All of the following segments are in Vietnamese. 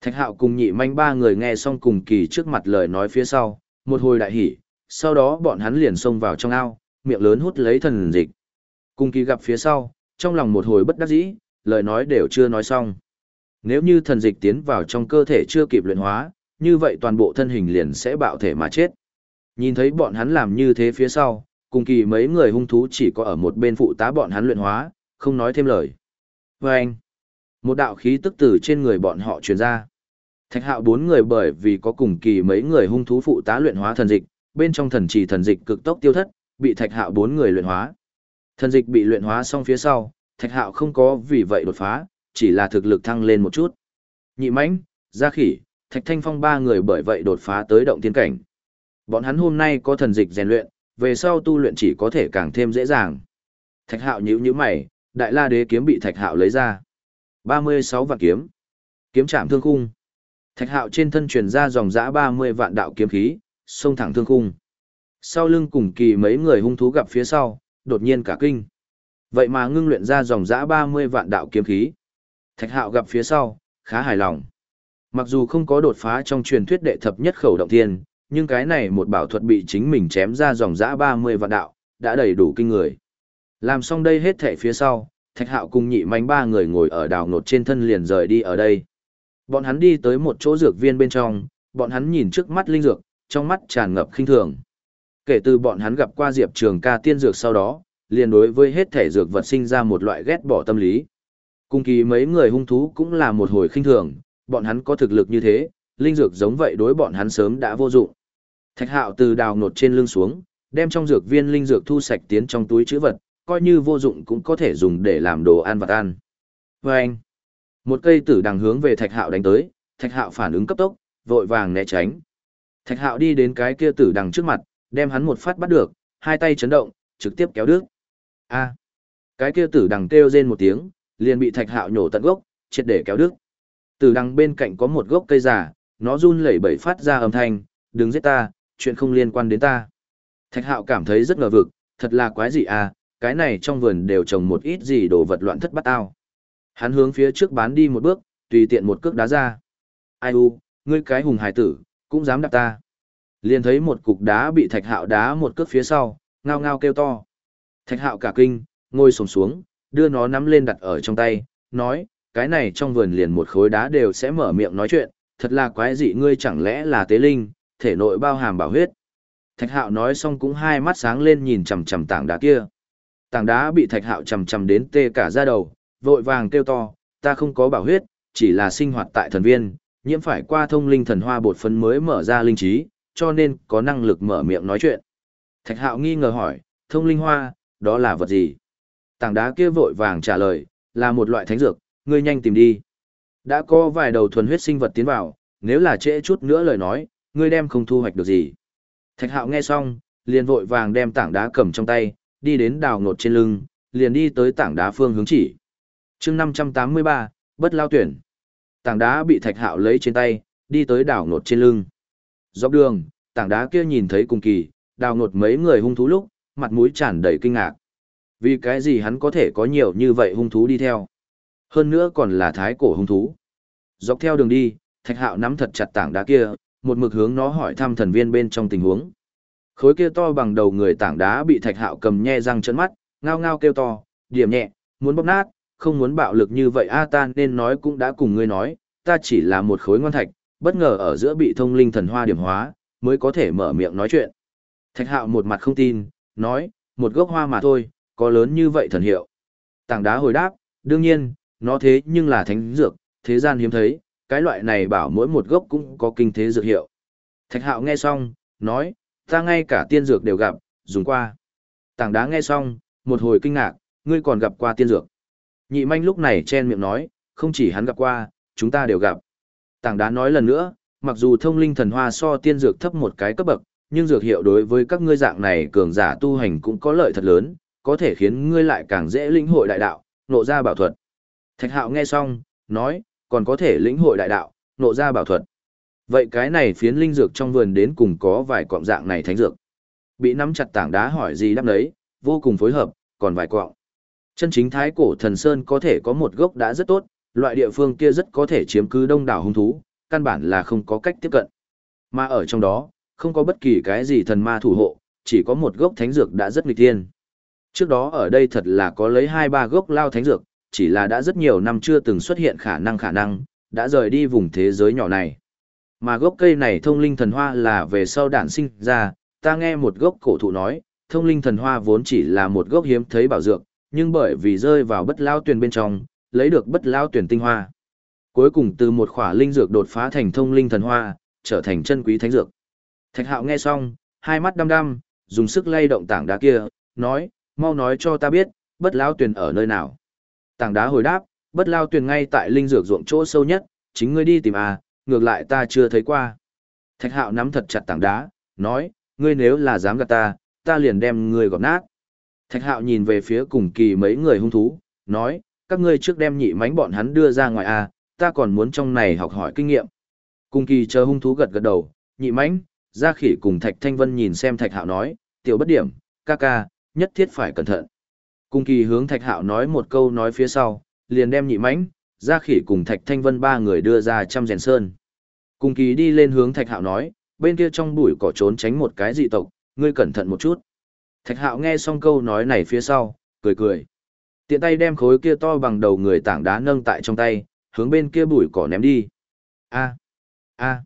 Thạch hạo cùng nhị manh ba người nghe xong cùng kỳ trước mặt lời nói phía sau, một hồi đại hỉ, sau đó bọn hắn liền xông vào trong ao, miệng lớn hút lấy thần dịch. Cùng kỳ gặp phía sau, trong lòng một hồi bất đắc dĩ, lời nói đều chưa nói xong. Nếu như thần dịch tiến vào trong cơ thể chưa kịp luyện hóa, như vậy toàn bộ thân hình liền sẽ bạo thể mà chết. Nhìn thấy bọn hắn làm như thế phía sau, cùng kỳ mấy người hung thú chỉ có ở một bên phụ tá bọn hắn luyện hóa, không nói thêm lời. Vâng! anh, một đạo khí tức từ trên người bọn họ truyền ra. Thạch hạo bốn người bởi vì có cùng kỳ mấy người hung thú phụ tá luyện hóa thần dịch, bên trong thần trì thần dịch cực tốc tiêu thất, bị thạch hạo bốn người luyện hóa. Thần dịch bị luyện hóa xong phía sau, thạch hạo không có vì vậy đột phá, chỉ là thực lực thăng lên một chút. Nhị mãnh, gia khỉ, thạch thanh phong ba người bởi vậy đột phá tới động tiên cảnh. Bọn hắn hôm nay có thần dịch rèn luyện, về sau tu luyện chỉ có thể càng thêm dễ dàng. Thạch hạo nhíu nhíu mày, đại la đế kiếm bị thạch hạo lấy ra. 36 vạn kiếm. Kiếm chạm thương khung. Thạch hạo trên thân truyền ra dòng dã 30 vạn đạo kiếm khí, xông thẳng thương khung. Sau lưng cùng kỳ mấy người hung thú gặp phía sau, đột nhiên cả kinh. Vậy mà ngưng luyện ra dòng dã 30 vạn đạo kiếm khí. Thạch hạo gặp phía sau, khá hài lòng. Mặc dù không có đột phá trong truyền thuyết đệ thập nhất khẩu động thiên, nhưng cái này một bảo thuật bị chính mình chém ra dòng dã 30 vạn đạo, đã đầy đủ kinh người. Làm xong đây hết thể phía sau, Thạch Hạo cùng nhị manh ba người ngồi ở đào nột trên thân liền rời đi ở đây. Bọn hắn đi tới một chỗ dược viên bên trong, bọn hắn nhìn trước mắt linh dược, trong mắt tràn ngập khinh thường. Kể từ bọn hắn gặp qua Diệp Trường ca tiên dược sau đó, liền đối với hết thể dược vật sinh ra một loại ghét bỏ tâm lý. Cùng kỳ mấy người hung thú cũng là một hồi khinh thường, bọn hắn có thực lực như thế, linh dược giống vậy đối bọn hắn sớm đã vô dụng. Thạch hạo từ đào nột trên lưng xuống, đem trong dược viên linh dược thu sạch tiến trong túi chữ vật, coi như vô dụng cũng có thể dùng để làm đồ ăn vật ăn. Và anh, một cây tử đằng hướng về thạch hạo đánh tới, thạch hạo phản ứng cấp tốc, vội vàng né tránh. Thạch hạo đi đến cái kia tử đằng trước mặt, đem hắn một phát bắt được, hai tay chấn động, trực tiếp kéo đứt. A, cái kia tử đằng kêu rên một tiếng, liền bị thạch hạo nhổ tận gốc, triệt để kéo đứt. Tử đằng bên cạnh có một gốc cây giả, nó run lẩy bẩy phát ra âm thanh, đừng giết ta, chuyện không liên quan đến ta. Thạch hạo cảm thấy rất ngờ vực, thật là quái gì à, cái này trong vườn đều trồng một ít gì đồ vật loạn thất bát ao. Hắn hướng phía trước bán đi một bước, tùy tiện một cước đá ra. Ai u, ngươi cái hùng hải tử, cũng dám đạp ta. Liền thấy một cục đá bị thạch hạo đá một cước phía sau, ngao ngao kêu to. Thạch hạo cả kinh, ngồi sổng xuống, đưa nó nắm lên đặt ở trong tay, nói, cái này trong vườn liền một khối đá đều sẽ mở miệng nói chuyện, thật là quái dị ngươi chẳng lẽ là tế linh, thể nội bao hàm bảo huyết. Thạch hạo nói xong cũng hai mắt sáng lên nhìn chằm chằm tảng đá kia. Tảng đá bị thạch hạo chằm chằm đến tê cả da đầu, vội vàng kêu to, ta không có bảo huyết, chỉ là sinh hoạt tại thần viên, nhiễm phải qua thông linh thần hoa bột phấn mới mở ra linh trí, cho nên có năng lực mở miệng nói chuyện. Thạch hạo nghi ngờ hỏi, thông linh hoa, đó là vật gì? Tảng đá kia vội vàng trả lời, là một loại thánh dược, ngươi nhanh tìm đi. Đã có vài đầu thuần huyết sinh vật tiến vào, nếu là trễ chút nữa lời nói, ngươi đem không thu hoạch được gì. Thạch hạo nghe xong, liền vội vàng đem tảng đá cầm trong tay, đi đến đào ngột trên lưng, liền đi tới tảng đá phương hướng chỉ. chương 583, bất lao tuyển. Tảng đá bị thạch hạo lấy trên tay, đi tới đào ngột trên lưng. Dọc đường, tảng đá kia nhìn thấy cùng kỳ, đào ngột mấy người hung thú lúc, mặt mũi tràn đầy kinh ngạc. Vì cái gì hắn có thể có nhiều như vậy hung thú đi theo. Hơn nữa còn là thái cổ hung thú. Dọc theo đường đi, thạch hạo nắm thật chặt tảng đá kia, một mực hướng nó hỏi thăm thần viên bên trong tình huống. Khối kia to bằng đầu người tảng đá bị thạch hạo cầm nhe răng trấn mắt, ngao ngao kêu to, điểm nhẹ, muốn bóp nát, không muốn bạo lực như vậy a ta nên nói cũng đã cùng ngươi nói, ta chỉ là một khối ngon thạch, bất ngờ ở giữa bị thông linh thần hoa điểm hóa, mới có thể mở miệng nói chuyện. Thạch hạo một mặt không tin, nói, một gốc hoa mà thôi, có lớn như vậy thần hiệu. Tảng đá hồi đáp, đương nhiên, nó thế nhưng là thánh dược, thế gian hiếm thấy, cái loại này bảo mỗi một gốc cũng có kinh thế dược hiệu. Thạch hạo nghe xong, nói, ta ngay cả tiên dược đều gặp, dùng qua. Tảng đá nghe xong, một hồi kinh ngạc, ngươi còn gặp qua tiên dược. Nhị manh lúc này chen miệng nói, không chỉ hắn gặp qua, chúng ta đều gặp. Tảng đá nói lần nữa, mặc dù thông linh thần hoa so tiên dược thấp một cái cấp bậc, nhưng dược hiệu đối với các ngươi dạng này cường giả tu hành cũng có lợi thật lớn, có thể khiến ngươi lại càng dễ lĩnh hội đại đạo, nộ ra bảo thuật. Thạch hạo nghe xong, nói, còn có thể lĩnh hội đại đạo, nộ ra bảo thuật. Vậy cái này phiến linh dược trong vườn đến cùng có vài cọng dạng này thánh dược. Bị nắm chặt tảng đá hỏi gì đáp đấy, vô cùng phối hợp, còn vài cọng. Chân chính thái cổ thần sơn có thể có một gốc đã rất tốt, loại địa phương kia rất có thể chiếm cứ đông đảo hung thú, căn bản là không có cách tiếp cận. Mà ở trong đó, không có bất kỳ cái gì thần ma thủ hộ, chỉ có một gốc thánh dược đã rất nghịch tiên. Trước đó ở đây thật là có lấy hai ba gốc lao thánh dược, chỉ là đã rất nhiều năm chưa từng xuất hiện khả năng khả năng, đã rời đi vùng thế giới nhỏ này. Mà gốc cây này thông linh thần hoa là về sau đản sinh ra, ta nghe một gốc cổ thụ nói, thông linh thần hoa vốn chỉ là một gốc hiếm thấy bảo dược, nhưng bởi vì rơi vào bất lao tuyển bên trong, lấy được bất lao tuyển tinh hoa. Cuối cùng từ một khỏa linh dược đột phá thành thông linh thần hoa, trở thành chân quý thánh dược. Thạch hạo nghe xong, hai mắt đăm đăm, dùng sức lay động tảng đá kia, nói, mau nói cho ta biết, bất lao tuyển ở nơi nào. Tảng đá hồi đáp, bất lao tuyển ngay tại linh dược ruộng chỗ sâu nhất, chính ngươi đi tìm à, ngược lại ta chưa thấy qua. Thạch hạo nắm thật chặt tảng đá, nói, ngươi nếu là dám gạt ta, ta liền đem ngươi gọt nát. Thạch hạo nhìn về phía cùng kỳ mấy người hung thú, nói, các ngươi trước đem nhị mánh bọn hắn đưa ra ngoài à, ta còn muốn trong này học hỏi kinh nghiệm. Cùng kỳ chờ hung thú gật gật đầu, nhị mánh, gia khỉ cùng thạch thanh vân nhìn xem thạch hạo nói, tiểu bất điểm, ca ca, nhất thiết phải cẩn thận. Cung kỳ hướng thạch hạo nói một câu nói phía sau, liền đem nhị mánh, gia khỉ cùng thạch thanh vân ba người đưa ra trăm rèn sơn. Cùng kỳ đi lên hướng thạch hạo nói, bên kia trong bụi cỏ trốn tránh một cái dị tộc, ngươi cẩn thận một chút. Thạch hạo nghe xong câu nói này phía sau, cười cười. Tiện tay đem khối kia to bằng đầu người tảng đá nâng tại trong tay, hướng bên kia bụi cỏ ném đi. A, a.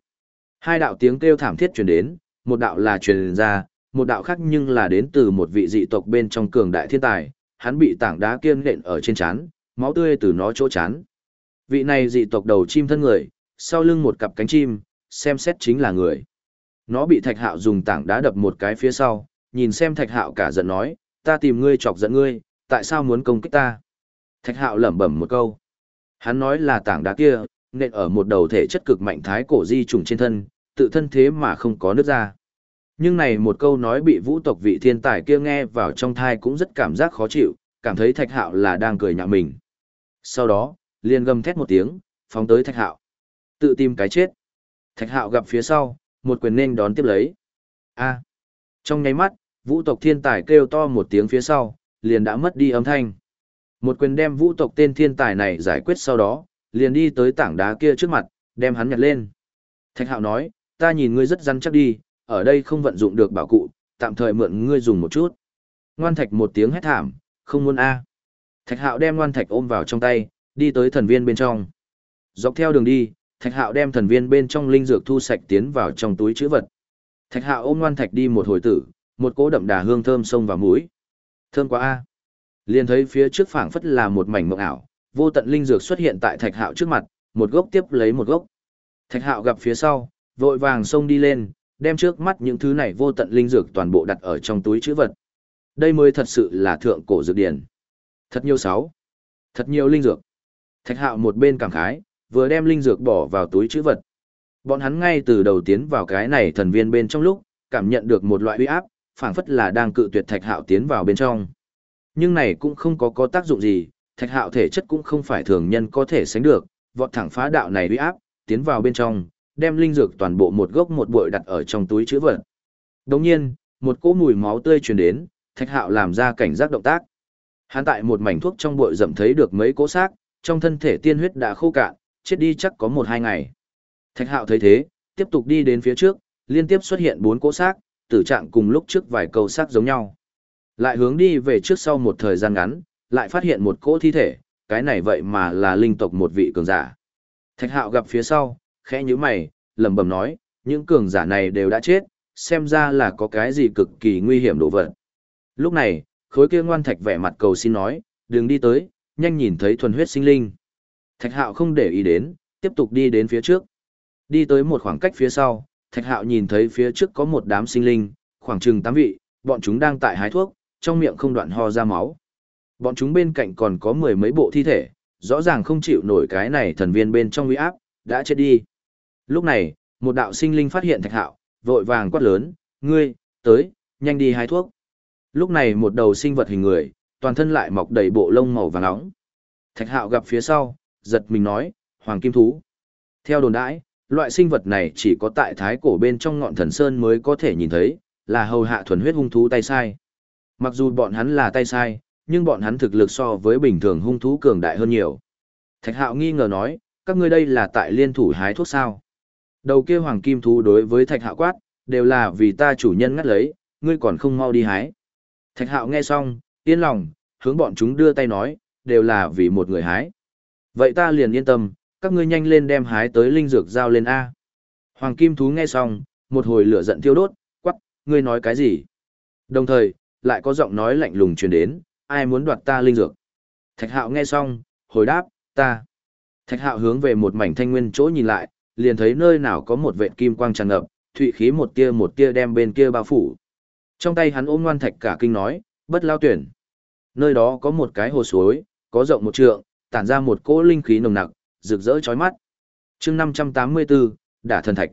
Hai đạo tiếng kêu thảm thiết truyền đến, một đạo là truyền ra, một đạo khác nhưng là đến từ một vị dị tộc bên trong cường đại thiên tài, hắn bị tảng đá kiên nện ở trên chán, máu tươi từ nó chỗ chán. Vị này dị tộc đầu chim thân người, sau lưng một cặp cánh chim, xem xét chính là người. Nó bị thạch hạo dùng tảng đá đập một cái phía sau, nhìn xem thạch hạo cả giận nói, ta tìm ngươi chọc giận ngươi, tại sao muốn công kích ta? Thạch hạo lẩm bẩm một câu. Hắn nói là tảng đá kia, nện ở một đầu thể chất cực mạnh thái cổ di trùng trên thân, tự thân thế mà không có nước ra. Nhưng này một câu nói bị vũ tộc vị thiên tài kia nghe vào trong thai cũng rất cảm giác khó chịu, cảm thấy thạch hạo là đang cười nhạo mình. Sau đó, liền gầm thét một tiếng, phóng tới thạch hạo. Tự tìm cái chết. Thạch hạo gặp phía sau, một quyền nên đón tiếp lấy. A. Trong nháy mắt, vũ tộc thiên tài kêu to một tiếng phía sau, liền đã mất đi âm thanh. Một quyền đem vũ tộc tên thiên tài này giải quyết sau đó, liền đi tới tảng đá kia trước mặt, đem hắn nhặt lên. Thạch hạo nói, ta nhìn ngươi rất rắn chắc đi, ở đây không vận dụng được bảo cụ, tạm thời mượn ngươi dùng một chút. Ngoan thạch một tiếng hét thảm, không muốn a. Thạch hạo đem ngoan thạch ôm vào trong tay, đi tới thần viên bên trong. Dọc theo đường đi, thạch hạo đem thần viên bên trong linh dược thu sạch tiến vào trong túi chữ vật. Thạch hạo ôm ngoan thạch đi một hồi tử, một cỗ đậm đà hương thơm sông vào mũi. Thơm quá a. Liền thấy phía trước phảng phất là một mảnh mộng ảo, vô tận linh dược xuất hiện tại thạch hạo trước mặt, một gốc tiếp lấy một gốc. Thạch hạo gặp phía sau, vội vàng xông đi lên, đem trước mắt những thứ này vô tận linh dược toàn bộ đặt ở trong túi chữ vật. Đây mới thật sự là thượng cổ dược điển. Thật nhiều sáu. Thật nhiều linh dược. Thạch hạo một bên cảm khái, vừa đem linh dược bỏ vào túi chữ vật. Bọn hắn ngay từ đầu tiến vào cái này thần viên bên trong lúc, cảm nhận được một loại uy áp, phảng phất là đang cự tuyệt thạch hạo tiến vào bên trong. Nhưng này cũng không có có tác dụng gì, thạch hạo thể chất cũng không phải thường nhân có thể sánh được, vọt thẳng phá đạo này uy áp, tiến vào bên trong, đem linh dược toàn bộ một gốc một bụi đặt ở trong túi chữ vật. Đồng nhiên, một cỗ mùi máu tươi truyền đến, thạch hạo làm ra cảnh giác động tác. Hắn tại một mảnh thuốc trong bụi rậm thấy được mấy cỗ xác, trong thân thể tiên huyết đã khô cạn, chết đi chắc có một hai ngày. Thạch hạo thấy thế, tiếp tục đi đến phía trước, liên tiếp xuất hiện bốn cỗ xác, tử trạng cùng lúc trước vài câu xác giống nhau. Lại hướng đi về trước sau một thời gian ngắn, lại phát hiện một cỗ thi thể, cái này vậy mà là linh tộc một vị cường giả. Thạch hạo gặp phía sau, khẽ như mày, lẩm bẩm nói, những cường giả này đều đã chết, xem ra là có cái gì cực kỳ nguy hiểm đổ vật. Lúc này, khối kia ngoan thạch vẻ mặt cầu xin nói, đừng đi tới, nhanh nhìn thấy thuần huyết sinh linh. Thạch hạo không để ý đến, tiếp tục đi đến phía trước. Đi tới một khoảng cách phía sau, thạch hạo nhìn thấy phía trước có một đám sinh linh, khoảng chừng tám vị, bọn chúng đang tại hái thuốc, trong miệng không đoạn ho ra máu. Bọn chúng bên cạnh còn có mười mấy bộ thi thể, rõ ràng không chịu nổi cái này thần viên bên trong uy áp, đã chết đi. Lúc này, một đạo sinh linh phát hiện thạch hạo, vội vàng quát lớn, ngươi, tới, nhanh đi hái thuốc. Lúc này một đầu sinh vật hình người, toàn thân lại mọc đầy bộ lông màu vàng nóng. Thạch hạo gặp phía sau, giật mình nói, hoàng kim thú. Theo đồn đãi, loại sinh vật này chỉ có tại thái cổ bên trong ngọn thần sơn mới có thể nhìn thấy, là hầu hạ thuần huyết hung thú tay sai. Mặc dù bọn hắn là tay sai, nhưng bọn hắn thực lực so với bình thường hung thú cường đại hơn nhiều. Thạch hạo nghi ngờ nói, các ngươi đây là tại liên thủ hái thuốc sao? Đầu kia hoàng kim thú đối với thạch hạo quát, đều là vì ta chủ nhân ngắt lấy, ngươi còn không mau đi hái. Thạch hạo nghe xong, yên lòng, hướng bọn chúng đưa tay nói, đều là vì một người hái. Vậy ta liền yên tâm, các ngươi nhanh lên đem hái tới linh dược giao lên A. Hoàng kim thú nghe xong, một hồi lửa giận thiêu đốt, quắc, ngươi nói cái gì? Đồng thời, lại có giọng nói lạnh lùng truyền đến, ai muốn đoạt ta linh dược? Thạch hạo nghe xong, hồi đáp, ta. Thạch hạo hướng về một mảnh thanh nguyên chỗ nhìn lại, liền thấy nơi nào có một vệt kim quang tràn ngập, thụy khí một tia một tia đem bên kia bao phủ. Trong tay hắn ôm ngoan thạch cả kinh nói, bất lao tuyển. Nơi đó có một cái hồ suối, có rộng một trượng, tản ra một cỗ linh khí nồng nặc, rực rỡ chói mắt. chương 584, đả thần thạch.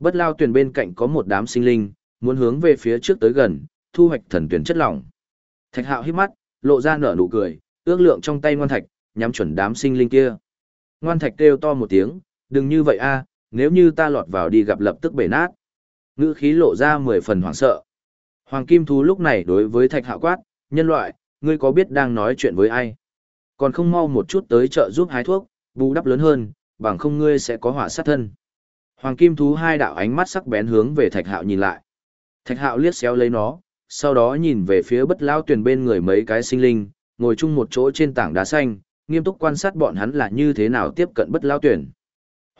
Bất lao tuyền bên cạnh có một đám sinh linh, muốn hướng về phía trước tới gần, thu hoạch thần tuyển chất lỏng. Thạch hạo hít mắt, lộ ra nở nụ cười, ước lượng trong tay ngoan thạch, nhắm chuẩn đám sinh linh kia. Ngoan thạch kêu to một tiếng, đừng như vậy a, nếu như ta lọt vào đi gặp lập tức bể nát. Ngữ khí lộ ra mười phần hoảng sợ. Hoàng Kim Thú lúc này đối với thạch hạo quát, nhân loại, ngươi có biết đang nói chuyện với ai? Còn không mau một chút tới chợ giúp hái thuốc, bù đắp lớn hơn, bằng không ngươi sẽ có hỏa sát thân. Hoàng Kim Thú hai đạo ánh mắt sắc bén hướng về thạch hạo nhìn lại. Thạch hạo liếc xéo lấy nó, sau đó nhìn về phía bất lao tuyển bên người mấy cái sinh linh, ngồi chung một chỗ trên tảng đá xanh, nghiêm túc quan sát bọn hắn là như thế nào tiếp cận bất lao tuyển.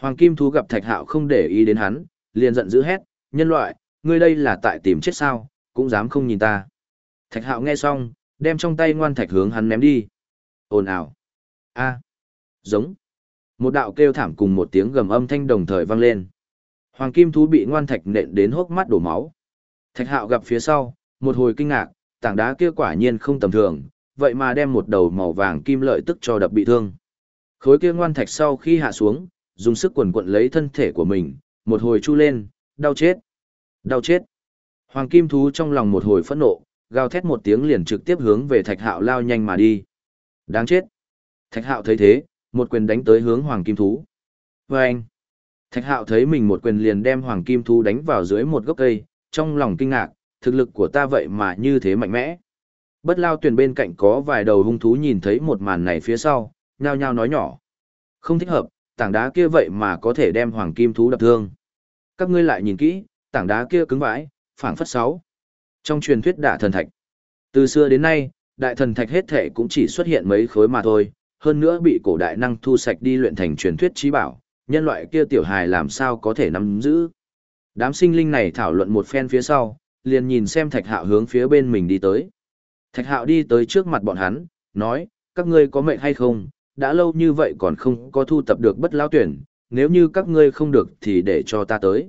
Hoàng Kim Thú gặp Thạch Hạo không để ý đến hắn, liền giận dữ hét, nhân loại, ngươi đây là tại tìm chết sao, cũng dám không nhìn ta. Thạch Hạo nghe xong, đem trong tay ngoan thạch hướng hắn ném đi. Ồn ào. A. Giống. Một đạo kêu thảm cùng một tiếng gầm âm thanh đồng thời vang lên. Hoàng Kim Thú bị ngoan thạch nện đến hốc mắt đổ máu. Thạch Hạo gặp phía sau, một hồi kinh ngạc, tảng đá kia quả nhiên không tầm thường, vậy mà đem một đầu màu vàng kim lợi tức cho đập bị thương. Khối kia ngoan thạch sau khi hạ xuống, dùng sức quần quận lấy thân thể của mình, một hồi chu lên, đau chết, đau chết. Hoàng kim thú trong lòng một hồi phẫn nộ, gào thét một tiếng liền trực tiếp hướng về thạch hạo lao nhanh mà đi. Đáng chết. Thạch hạo thấy thế, một quyền đánh tới hướng hoàng kim thú. Và anh. Thạch hạo thấy mình một quyền liền đem hoàng kim thú đánh vào dưới một gốc cây, trong lòng kinh ngạc, thực lực của ta vậy mà như thế mạnh mẽ. Bất lao tuyển bên cạnh có vài đầu hung thú nhìn thấy một màn này phía sau, nhao nhao nói nhỏ. Không thích hợp, tảng đá kia vậy mà có thể đem hoàng kim thú đập thương. Các ngươi lại nhìn kỹ, tảng đá kia cứng vãi, phảng phất sáu. Trong truyền thuyết đả thần thạch, từ xưa đến nay, đại thần thạch hết thể cũng chỉ xuất hiện mấy khối mà thôi, hơn nữa bị cổ đại năng thu sạch đi luyện thành truyền thuyết trí bảo, nhân loại kia tiểu hài làm sao có thể nắm giữ. Đám sinh linh này thảo luận một phen phía sau, liền nhìn xem thạch hạo hướng phía bên mình đi tới. Thạch hạo đi tới trước mặt bọn hắn, nói, các ngươi có mệnh hay không, đã lâu như vậy còn không có thu tập được bất lao tuyển, nếu như các ngươi không được thì để cho ta tới.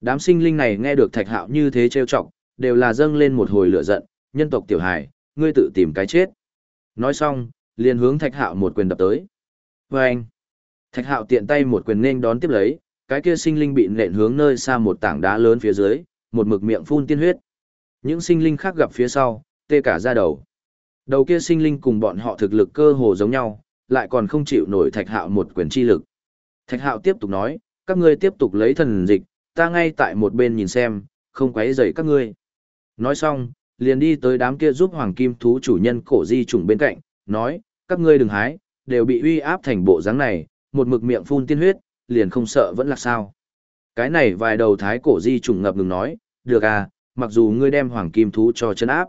Đám sinh linh này nghe được thạch hạo như thế trêu chọc, đều là dâng lên một hồi lửa giận, nhân tộc tiểu hài, ngươi tự tìm cái chết. Nói xong, liền hướng thạch hạo một quyền đập tới. Và anh, thạch hạo tiện tay một quyền nên đón tiếp lấy, cái kia sinh linh bị nện hướng nơi xa một tảng đá lớn phía dưới, một mực miệng phun tiên huyết. Những sinh linh khác gặp phía sau, tê cả ra đầu. Đầu kia sinh linh cùng bọn họ thực lực cơ hồ giống nhau, lại còn không chịu nổi thạch hạo một quyền chi lực. Thạch hạo tiếp tục nói, các ngươi tiếp tục lấy thần dịch, ta ngay tại một bên nhìn xem, không quấy rầy các ngươi. Nói xong, liền đi tới đám kia giúp hoàng kim thú chủ nhân cổ di trùng bên cạnh, nói, các ngươi đừng hái, đều bị uy áp thành bộ dáng này, một mực miệng phun tiên huyết, liền không sợ vẫn là sao. Cái này vài đầu thái cổ di trùng ngập ngừng nói, được à, mặc dù ngươi đem hoàng kim thú cho chân áp.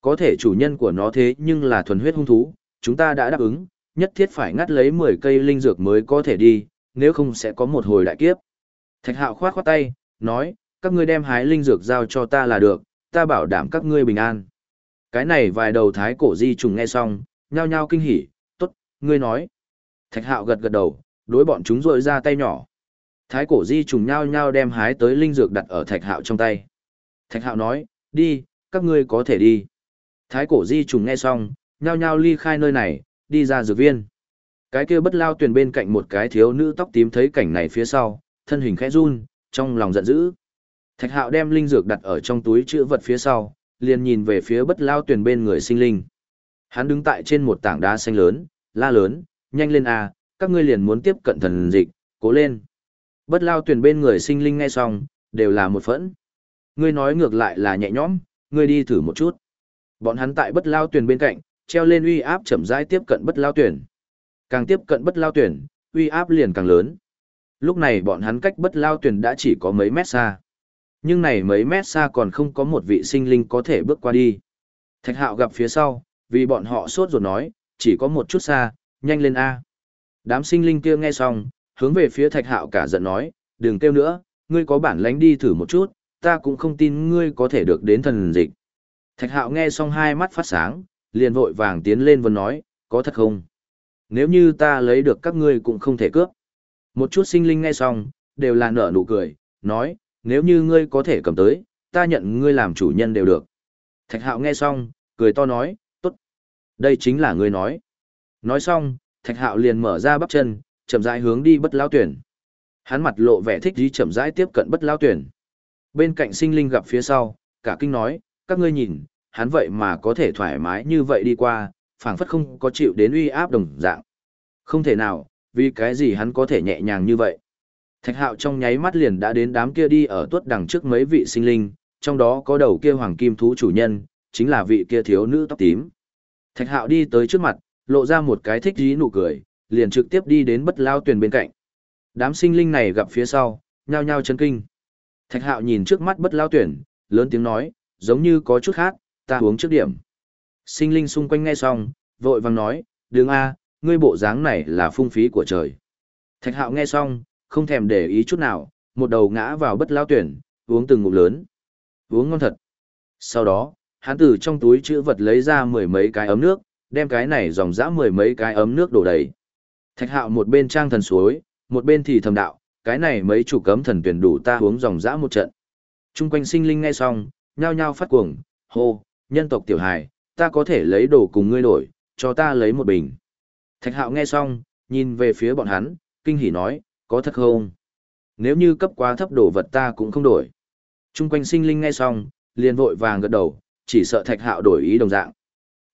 Có thể chủ nhân của nó thế nhưng là thuần huyết hung thú, chúng ta đã đáp ứng, nhất thiết phải ngắt lấy 10 cây linh dược mới có thể đi, nếu không sẽ có một hồi đại kiếp. Thạch hạo khoát khoát tay, nói, các ngươi đem hái linh dược giao cho ta là được, ta bảo đảm các ngươi bình an. Cái này vài đầu thái cổ di trùng nghe xong, nhao nhao kinh hỉ, tốt, ngươi nói. Thạch hạo gật gật đầu, đối bọn chúng rội ra tay nhỏ. Thái cổ di trùng nhao nhao đem hái tới linh dược đặt ở thạch hạo trong tay. Thạch hạo nói, đi, các ngươi có thể đi. Thái cổ di trùng nghe xong, nhao nhao ly khai nơi này, đi ra dược viên. Cái kia bất lao tuyển bên cạnh một cái thiếu nữ tóc tím thấy cảnh này phía sau, thân hình khẽ run, trong lòng giận dữ. Thạch hạo đem linh dược đặt ở trong túi chữ vật phía sau, liền nhìn về phía bất lao tuyển bên người sinh linh. Hắn đứng tại trên một tảng đá xanh lớn, la lớn, nhanh lên à, các ngươi liền muốn tiếp cận thần dịch, cố lên. Bất lao tuyển bên người sinh linh nghe xong, đều là một phẫn. Ngươi nói ngược lại là nhẹ nhõm, ngươi đi thử một chút. Bọn hắn tại bất lao tuyển bên cạnh, treo lên uy áp chậm rãi tiếp cận bất lao tuyển. Càng tiếp cận bất lao tuyển, uy áp liền càng lớn. Lúc này bọn hắn cách bất lao tuyển đã chỉ có mấy mét xa. Nhưng này mấy mét xa còn không có một vị sinh linh có thể bước qua đi. Thạch hạo gặp phía sau, vì bọn họ sốt ruột nói, chỉ có một chút xa, nhanh lên A. Đám sinh linh kia nghe xong, hướng về phía thạch hạo cả giận nói, đừng kêu nữa, ngươi có bản lánh đi thử một chút, ta cũng không tin ngươi có thể được đến thần dịch. Thạch hạo nghe xong hai mắt phát sáng, liền vội vàng tiến lên vấn nói, có thật không? Nếu như ta lấy được các ngươi cũng không thể cướp. Một chút sinh linh nghe xong, đều là nở nụ cười, nói, nếu như ngươi có thể cầm tới, ta nhận ngươi làm chủ nhân đều được. Thạch hạo nghe xong, cười to nói, tốt. Đây chính là ngươi nói. Nói xong, thạch hạo liền mở ra bắp chân, chậm rãi hướng đi bất lao tuyển. Hắn mặt lộ vẻ thích dí chậm rãi tiếp cận bất lao tuyển. Bên cạnh sinh linh gặp phía sau, cả kinh nói, các ngươi nhìn, hắn vậy mà có thể thoải mái như vậy đi qua, phảng phất không có chịu đến uy áp đồng dạng. Không thể nào, vì cái gì hắn có thể nhẹ nhàng như vậy. Thạch hạo trong nháy mắt liền đã đến đám kia đi ở tuốt đằng trước mấy vị sinh linh, trong đó có đầu kia hoàng kim thú chủ nhân, chính là vị kia thiếu nữ tóc tím. Thạch hạo đi tới trước mặt, lộ ra một cái thích dí nụ cười, liền trực tiếp đi đến bất lao tuyển bên cạnh. Đám sinh linh này gặp phía sau, nhao nhao chấn kinh. Thạch hạo nhìn trước mắt bất lao tuyển, lớn tiếng nói, giống như có chút khác, ta uống trước điểm. Sinh linh xung quanh nghe xong, vội vàng nói, đường A, ngươi bộ dáng này là phung phí của trời. Thạch hạo nghe xong, không thèm để ý chút nào, một đầu ngã vào bất lao tuyển, uống từng ngụm lớn. Uống ngon thật. Sau đó, hắn từ trong túi chữ vật lấy ra mười mấy cái ấm nước, đem cái này dòng dã mười mấy cái ấm nước đổ đầy. Thạch hạo một bên trang thần suối, một bên thì thầm đạo, cái này mấy chủ cấm thần tuyển đủ ta uống dòng dã một trận. Trung quanh sinh linh nghe xong, nhao nhao phát cuồng, hô, nhân tộc tiểu hài, ta có thể lấy đồ cùng ngươi đổi, cho ta lấy một bình. Thạch hạo nghe xong, nhìn về phía bọn hắn, kinh hỉ nói, có thật không? Nếu như cấp quá thấp đồ vật ta cũng không đổi. Trung quanh sinh linh nghe xong, liền vội vàng gật đầu, chỉ sợ thạch hạo đổi ý đồng dạng.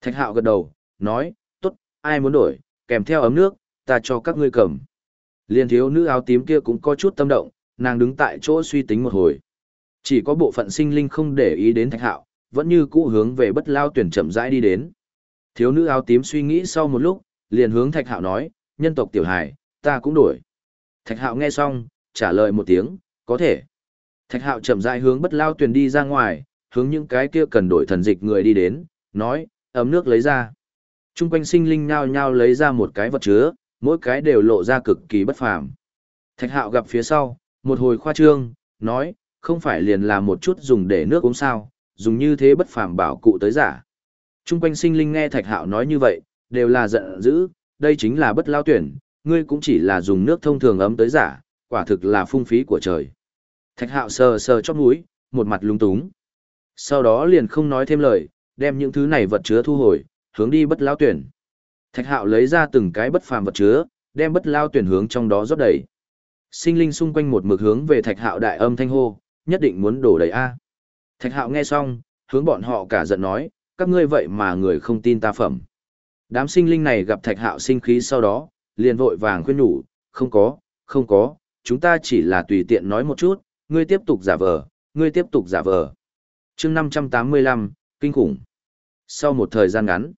Thạch hạo gật đầu, nói, tốt, ai muốn đổi, kèm theo ấm nước, ta cho các ngươi cầm. Liên thiếu nữ áo tím kia cũng có chút tâm động, nàng đứng tại chỗ suy tính một hồi. Chỉ có bộ phận sinh linh không để ý đến thạch hạo, vẫn như cũ hướng về bất lao tuyển chậm rãi đi đến. Thiếu nữ áo tím suy nghĩ sau một lúc, liền hướng thạch hạo nói, nhân tộc tiểu hải, ta cũng đổi. Thạch hạo nghe xong, trả lời một tiếng, có thể. Thạch hạo chậm rãi hướng bất lao Tuyền đi ra ngoài, hướng những cái kia cần đổi thần dịch người đi đến, nói, ấm nước lấy ra. Trung quanh sinh linh nhao nhao lấy ra một cái vật chứa, mỗi cái đều lộ ra cực kỳ bất phàm. Thạch hạo gặp phía sau, một hồi khoa trương, nói, không phải liền là một chút dùng để nước uống sao, dùng như thế bất phàm bảo cụ tới giả. Trung quanh sinh linh nghe thạch hạo nói như vậy, đều là giận dữ, đây chính là bất lao tuyển, ngươi cũng chỉ là dùng nước thông thường ấm tới giả, quả thực là phung phí của trời. Thạch hạo sờ sờ chóp mũi, một mặt lung túng. Sau đó liền không nói thêm lời, đem những thứ này vật chứa thu hồi, hướng đi bất lao tuyển. Thạch hạo lấy ra từng cái bất phàm vật chứa, đem bất lao tuyển hướng trong đó rót đầy. Sinh linh xung quanh một mực hướng về thạch hạo đại âm thanh hô, nhất định muốn đổ đầy A. Thạch hạo nghe xong, hướng bọn họ cả giận nói, các ngươi vậy mà người không tin ta phẩm. Đám sinh linh này gặp thạch hạo sinh khí sau đó, liền vội vàng khuyên nhủ, không có, không có, chúng ta chỉ là tùy tiện nói một chút, ngươi tiếp tục giả vờ, ngươi tiếp tục giả vờ. chương 585, kinh khủng. Sau một thời gian ngắn,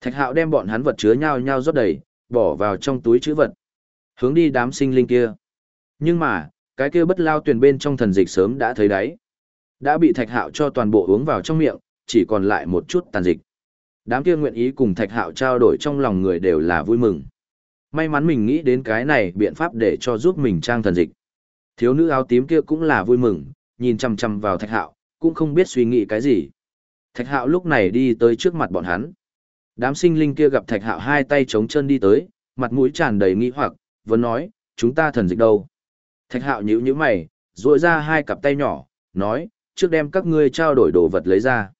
thạch hạo đem bọn hắn vật chứa nhau nhau rót đầy, bỏ vào trong túi chữ vật. Hướng đi đám sinh linh kia. Nhưng mà, cái kia bất lao tuyển bên trong thần dịch sớm đã thấy đáy. Đã bị thạch hạo cho toàn bộ uống vào trong miệng, chỉ còn lại một chút tàn dịch. Đám kia nguyện ý cùng thạch hạo trao đổi trong lòng người đều là vui mừng. May mắn mình nghĩ đến cái này biện pháp để cho giúp mình trang thần dịch. Thiếu nữ áo tím kia cũng là vui mừng, nhìn chăm chăm vào thạch hạo, cũng không biết suy nghĩ cái gì. Thạch hạo lúc này đi tới trước mặt bọn hắn. Đám sinh linh kia gặp thạch hạo hai tay chống chân đi tới, mặt mũi tràn đầy nghi hoặc, vẫn nói, chúng ta thần dịch đâu. Thạch hạo nhíu nhíu mày, duỗi ra hai cặp tay nhỏ, nói, trước đem các ngươi trao đổi đồ vật lấy ra.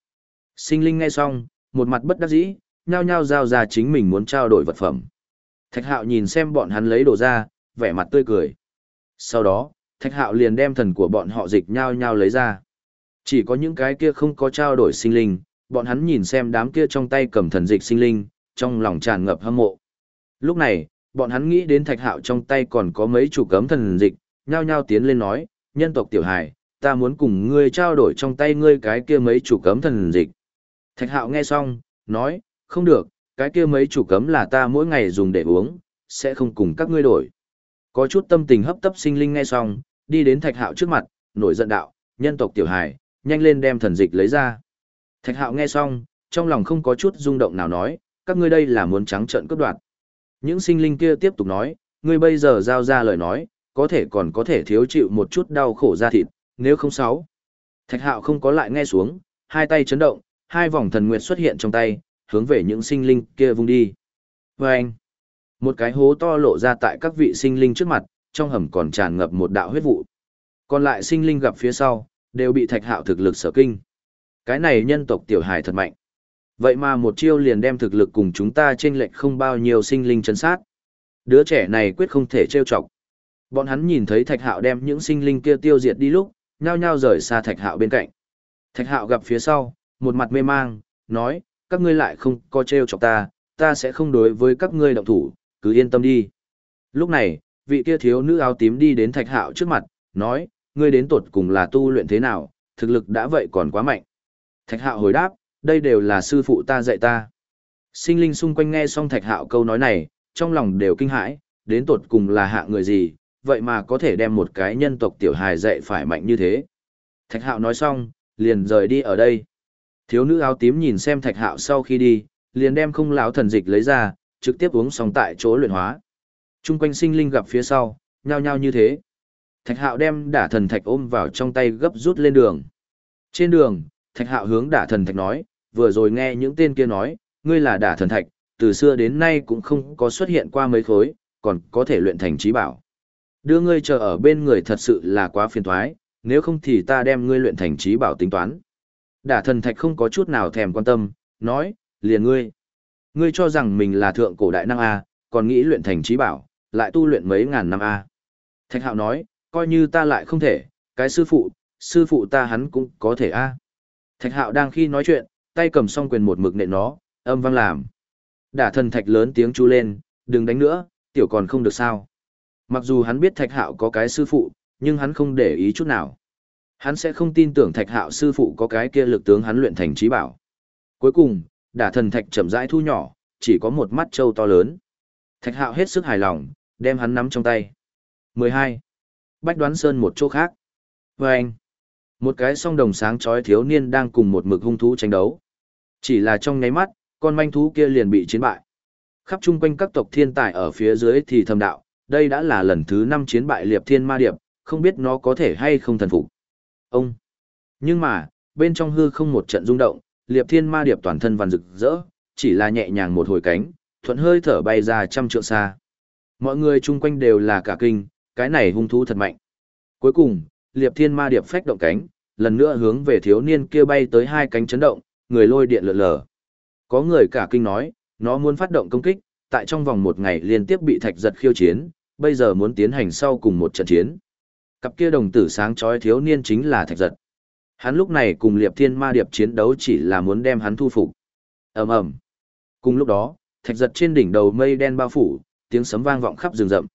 Sinh linh nghe xong, một mặt bất đắc dĩ, nhao nhao giao ra chính mình muốn trao đổi vật phẩm. Thạch hạo nhìn xem bọn hắn lấy đồ ra, vẻ mặt tươi cười. Sau đó, thạch hạo liền đem thần của bọn họ dịch nhau nhau lấy ra. Chỉ có những cái kia không có trao đổi sinh linh, bọn hắn nhìn xem đám kia trong tay cầm thần dịch sinh linh, trong lòng tràn ngập hâm mộ. Lúc này, bọn hắn nghĩ đến thạch hạo trong tay còn có mấy chủ cấm thần dịch, nhao nhao tiến lên nói, nhân tộc tiểu hài, ta muốn cùng ngươi trao đổi trong tay ngươi cái kia mấy chủ cấm thần dịch. Thạch hạo nghe xong, nói, không được, cái kia mấy chủ cấm là ta mỗi ngày dùng để uống, sẽ không cùng các ngươi đổi. Có chút tâm tình hấp tấp sinh linh nghe xong, đi đến thạch hạo trước mặt, nổi giận đạo, nhân tộc tiểu hài, nhanh lên đem thần dịch lấy ra. Thạch hạo nghe xong, trong lòng không có chút rung động nào nói, các ngươi đây là muốn trắng trợn cướp đoạt. Những sinh linh kia tiếp tục nói, ngươi bây giờ giao ra lời nói, có thể còn có thể thiếu chịu một chút đau khổ ra thịt, nếu không sáu. Thạch hạo không có lại nghe xuống, hai tay chấn động, hai vòng thần nguyệt xuất hiện trong tay, hướng về những sinh linh kia vung đi. Và anh, một cái hố to lộ ra tại các vị sinh linh trước mặt, trong hầm còn tràn ngập một đạo huyết vụ. Còn lại sinh linh gặp phía sau, đều bị thạch hạo thực lực sở kinh. Cái này nhân tộc tiểu hài thật mạnh. Vậy mà một chiêu liền đem thực lực cùng chúng ta trên lệch không bao nhiêu sinh linh chân sát. Đứa trẻ này quyết không thể trêu chọc. Bọn hắn nhìn thấy thạch hạo đem những sinh linh kia tiêu diệt đi lúc, nhao nhao rời xa thạch hạo bên cạnh. Thạch hạo gặp phía sau, một mặt mê mang, nói, các ngươi lại không có trêu chọc ta, ta sẽ không đối với các ngươi động thủ, cứ yên tâm đi. Lúc này, vị kia thiếu nữ áo tím đi đến thạch hạo trước mặt, nói, ngươi đến tột cùng là tu luyện thế nào, thực lực đã vậy còn quá mạnh. Thạch hạo hồi đáp, đây đều là sư phụ ta dạy ta. Sinh linh xung quanh nghe xong thạch hạo câu nói này, trong lòng đều kinh hãi, đến tột cùng là hạ người gì, vậy mà có thể đem một cái nhân tộc tiểu hài dạy phải mạnh như thế. Thạch hạo nói xong, liền rời đi ở đây. Thiếu nữ áo tím nhìn xem thạch hạo sau khi đi, liền đem không lão thần dịch lấy ra, trực tiếp uống xong tại chỗ luyện hóa. Trung quanh sinh linh gặp phía sau, nhao nhao như thế. Thạch hạo đem đả thần thạch ôm vào trong tay gấp rút lên đường. Trên đường, thạch hạo hướng đả thần thạch nói, vừa rồi nghe những tên kia nói, ngươi là đả thần thạch, từ xưa đến nay cũng không có xuất hiện qua mấy khối, còn có thể luyện thành trí bảo. Đưa ngươi chờ ở bên người thật sự là quá phiền thoái, nếu không thì ta đem ngươi luyện thành trí bảo tính toán. Đả thần thạch không có chút nào thèm quan tâm, nói, liền ngươi. Ngươi cho rằng mình là thượng cổ đại năng A, còn nghĩ luyện thành trí bảo, lại tu luyện mấy ngàn năm A. Thạch hạo nói, coi như ta lại không thể, cái sư phụ, sư phụ ta hắn cũng có thể A. Thạch hạo đang khi nói chuyện, tay cầm song quyền một mực nện nó, âm vang làm. Đả thần thạch lớn tiếng chú lên, đừng đánh nữa, tiểu còn không được sao. Mặc dù hắn biết thạch hạo có cái sư phụ, nhưng hắn không để ý chút nào. Hắn sẽ không tin tưởng thạch hạo sư phụ có cái kia lực tướng hắn luyện thành trí bảo. Cuối cùng, đả thần thạch chậm rãi thu nhỏ, chỉ có một mắt trâu to lớn. Thạch hạo hết sức hài lòng, đem hắn nắm trong tay. 12. Bách đoán sơn một chỗ khác. Và anh, một cái song đồng sáng chói thiếu niên đang cùng một mực hung thú tranh đấu. Chỉ là trong nháy mắt, con manh thú kia liền bị chiến bại. Khắp chung quanh các tộc thiên tài ở phía dưới thì thầm đạo, đây đã là lần thứ 5 chiến bại liệp thiên ma điệp, không biết nó có thể hay không thần phục. Ông! Nhưng mà, bên trong hư không một trận rung động, liệp thiên ma điệp toàn thân vằn rực rỡ, chỉ là nhẹ nhàng một hồi cánh, thuận hơi thở bay ra trăm trượng xa. Mọi người chung quanh đều là cả kinh, cái này hung thú thật mạnh. Cuối cùng, liệp thiên ma điệp phách động cánh, lần nữa hướng về thiếu niên kia bay tới hai cánh chấn động, người lôi điện lượn lờ. Có người cả kinh nói, nó muốn phát động công kích, tại trong vòng một ngày liên tiếp bị thạch giật khiêu chiến, bây giờ muốn tiến hành sau cùng một trận chiến. Cặp kia đồng tử sáng chói thiếu niên chính là thạch giật. Hắn lúc này cùng liệp thiên ma điệp chiến đấu chỉ là muốn đem hắn thu phục. ầm ầm Cùng lúc đó, thạch giật trên đỉnh đầu mây đen bao phủ, tiếng sấm vang vọng khắp rừng rậm.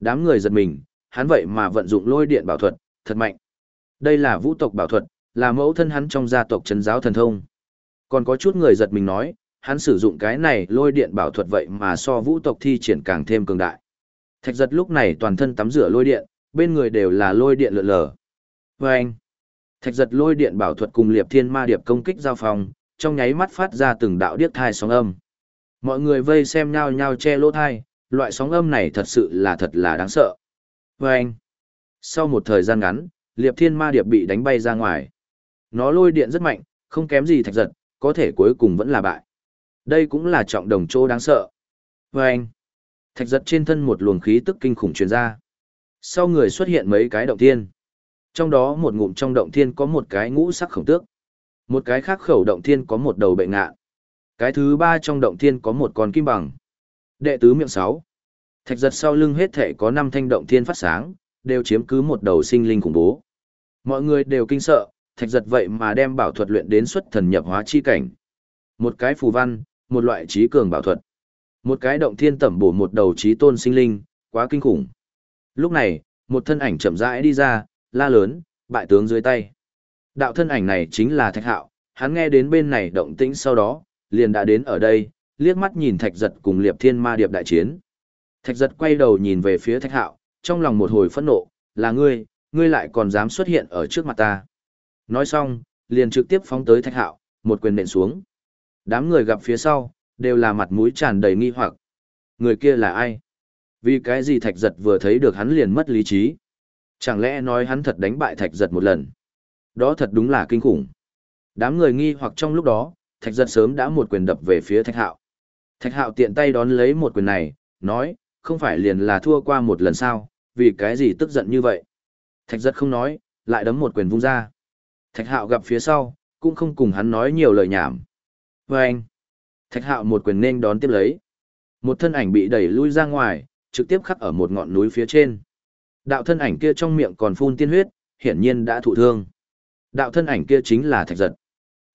Đám người giật mình, hắn vậy mà vận dụng lôi điện bảo thuật, thật mạnh. Đây là vũ tộc bảo thuật, là mẫu thân hắn trong gia tộc trấn giáo thần thông. Còn có chút người giật mình nói, hắn sử dụng cái này lôi điện bảo thuật vậy mà so vũ tộc thi triển càng thêm cường đại. Thạch giật lúc này toàn thân tắm rửa lôi điện, bên người đều là lôi điện lượn lờ. Và anh, thạch giật lôi điện bảo thuật cùng liệp thiên ma điệp công kích giao phòng, trong nháy mắt phát ra từng đạo điếc thai sóng âm. Mọi người vây xem nhau nhau che lỗ thai, loại sóng âm này thật sự là thật là đáng sợ. Và anh, sau một thời gian ngắn, liệp thiên ma điệp bị đánh bay ra ngoài. Nó lôi điện rất mạnh, không kém gì thạch giật, có thể cuối cùng vẫn là bại. Đây cũng là trọng đồng chỗ đáng sợ. Và anh, thạch giật trên thân một luồng khí tức kinh khủng truyền ra. Sau người xuất hiện mấy cái động thiên. Trong đó một ngụm trong động thiên có một cái ngũ sắc khổng tước. Một cái khác khẩu động thiên có một đầu bệnh ngạ. Cái thứ ba trong động thiên có một con kim bằng. Đệ tứ miệng sáu. Thạch giật sau lưng hết thể có năm thanh động thiên phát sáng, đều chiếm cứ một đầu sinh linh khủng bố. Mọi người đều kinh sợ, thạch giật vậy mà đem bảo thuật luyện đến xuất thần nhập hóa chi cảnh. Một cái phù văn, một loại trí cường bảo thuật. Một cái động thiên tẩm bổ một đầu trí tôn sinh linh, quá kinh khủng. Lúc này, một thân ảnh chậm rãi đi ra, la lớn, bại tướng dưới tay. Đạo thân ảnh này chính là Thạch Hạo, hắn nghe đến bên này động tĩnh sau đó, liền đã đến ở đây, liếc mắt nhìn Thạch Giật cùng Liệp Thiên Ma Điệp đại chiến. Thạch Giật quay đầu nhìn về phía Thạch Hạo, trong lòng một hồi phẫn nộ, là ngươi, ngươi lại còn dám xuất hiện ở trước mặt ta. Nói xong, liền trực tiếp phóng tới thạch hạo, một quyền nện xuống. Đám người gặp phía sau, đều là mặt mũi tràn đầy nghi hoặc. Người kia là ai? Vì cái gì thạch giật vừa thấy được hắn liền mất lý trí? Chẳng lẽ nói hắn thật đánh bại thạch giật một lần? Đó thật đúng là kinh khủng. Đám người nghi hoặc trong lúc đó, thạch giật sớm đã một quyền đập về phía thạch hạo. Thạch hạo tiện tay đón lấy một quyền này, nói, không phải liền là thua qua một lần sao, vì cái gì tức giận như vậy. Thạch giật không nói, lại đấm một quyền vung ra. Thạch hạo gặp phía sau, cũng không cùng hắn nói nhiều lời nhảm. Và anh, thạch hạo một quyền nên đón tiếp lấy. Một thân ảnh bị đẩy lui ra ngoài, trực tiếp khắc ở một ngọn núi phía trên. Đạo thân ảnh kia trong miệng còn phun tiên huyết, hiển nhiên đã thụ thương. Đạo thân ảnh kia chính là thạch giật.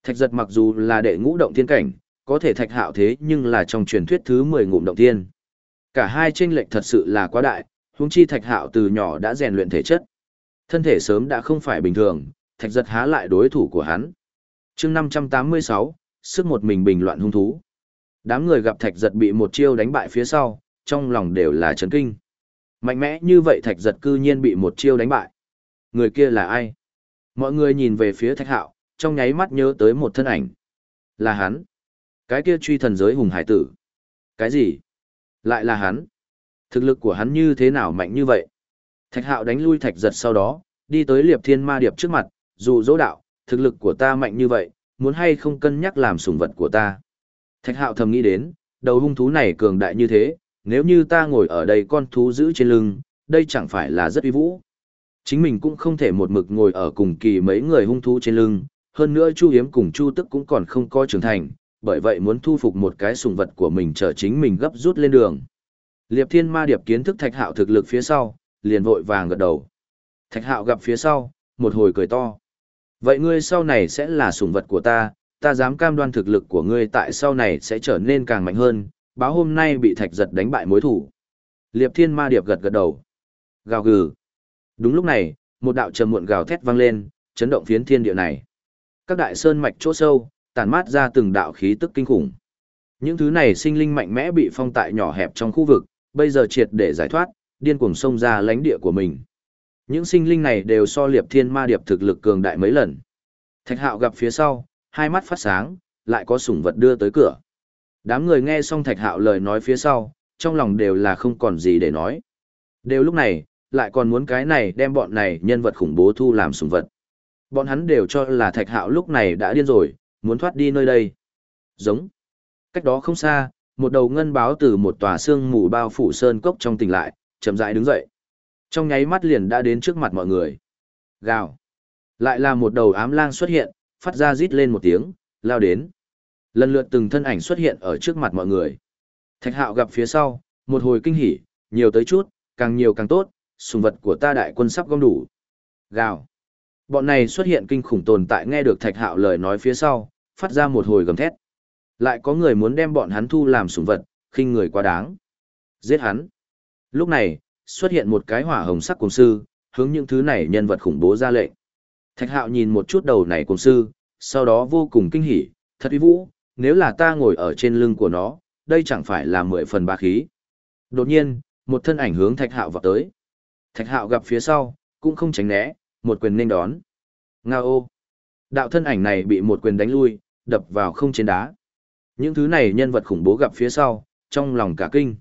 Thạch giật mặc dù là đệ ngũ động thiên cảnh, có thể thạch hạo thế nhưng là trong truyền thuyết thứ 10 ngụm động thiên. Cả hai chênh lệch thật sự là quá đại, huống chi thạch hạo từ nhỏ đã rèn luyện thể chất. Thân thể sớm đã không phải bình thường, thạch giật há lại đối thủ của hắn. chương 586, sức một mình bình loạn hung thú. Đám người gặp thạch giật bị một chiêu đánh bại phía sau, trong lòng đều là chấn kinh. Mạnh mẽ như vậy thạch giật cư nhiên bị một chiêu đánh bại. Người kia là ai? Mọi người nhìn về phía thạch hạo, trong nháy mắt nhớ tới một thân ảnh. Là hắn. Cái kia truy thần giới hùng hải tử. Cái gì? Lại là hắn. Thực lực của hắn như thế nào mạnh như vậy? Thạch hạo đánh lui thạch giật sau đó, đi tới liệp thiên ma điệp trước mặt, dù dỗ đạo, thực lực của ta mạnh như vậy, muốn hay không cân nhắc làm sủng vật của ta. Thạch hạo thầm nghĩ đến, đầu hung thú này cường đại như thế, nếu như ta ngồi ở đây con thú giữ trên lưng, đây chẳng phải là rất uy vũ. Chính mình cũng không thể một mực ngồi ở cùng kỳ mấy người hung thú trên lưng, hơn nữa Chu Hiếm cùng Chu Tức cũng còn không có trưởng thành, bởi vậy muốn thu phục một cái sùng vật của mình trở chính mình gấp rút lên đường. Liệp Thiên Ma Điệp kiến thức Thạch Hạo thực lực phía sau, liền vội vàng gật đầu. Thạch Hạo gặp phía sau, một hồi cười to. Vậy ngươi sau này sẽ là sùng vật của ta, ta dám cam đoan thực lực của ngươi tại sau này sẽ trở nên càng mạnh hơn, báo hôm nay bị thạch giật đánh bại mối thủ. Liệp thiên ma điệp gật gật đầu. Gào gừ. Đúng lúc này, một đạo trầm muộn gào thét vang lên, chấn động phiến thiên địa này. Các đại sơn mạch chỗ sâu, tàn mát ra từng đạo khí tức kinh khủng. Những thứ này sinh linh mạnh mẽ bị phong tại nhỏ hẹp trong khu vực, bây giờ triệt để giải thoát, điên cuồng xông ra lãnh địa của mình. Những sinh linh này đều so liệp thiên ma điệp thực lực cường đại mấy lần. Thạch hạo gặp phía sau, hai mắt phát sáng, lại có sủng vật đưa tới cửa. Đám người nghe xong thạch hạo lời nói phía sau, trong lòng đều là không còn gì để nói. Đều lúc này, lại còn muốn cái này đem bọn này nhân vật khủng bố thu làm sủng vật. Bọn hắn đều cho là thạch hạo lúc này đã điên rồi, muốn thoát đi nơi đây. Giống. Cách đó không xa, một đầu ngân báo từ một tòa xương mù bao phủ sơn cốc trong tỉnh lại, chậm rãi đứng dậy. Trong nháy mắt liền đã đến trước mặt mọi người. Gào. Lại là một đầu ám lang xuất hiện, phát ra rít lên một tiếng, lao đến. Lần lượt từng thân ảnh xuất hiện ở trước mặt mọi người. Thạch hạo gặp phía sau, một hồi kinh hỉ, nhiều tới chút, càng nhiều càng tốt, sùng vật của ta đại quân sắp gom đủ. Gào. Bọn này xuất hiện kinh khủng tồn tại nghe được thạch hạo lời nói phía sau, phát ra một hồi gầm thét. Lại có người muốn đem bọn hắn thu làm sùng vật, khinh người quá đáng. Giết hắn. Lúc này, xuất hiện một cái hỏa hồng sắc cùng sư, hướng những thứ này nhân vật khủng bố ra lệnh. Thạch hạo nhìn một chút đầu này cùng sư, sau đó vô cùng kinh hỉ, thật uy vũ, nếu là ta ngồi ở trên lưng của nó, đây chẳng phải là mười phần ba khí. Đột nhiên, một thân ảnh hướng thạch hạo vào tới. Thạch hạo gặp phía sau, cũng không tránh né, một quyền nên đón. Nga ô! Đạo thân ảnh này bị một quyền đánh lui, đập vào không trên đá. Những thứ này nhân vật khủng bố gặp phía sau, trong lòng cả kinh.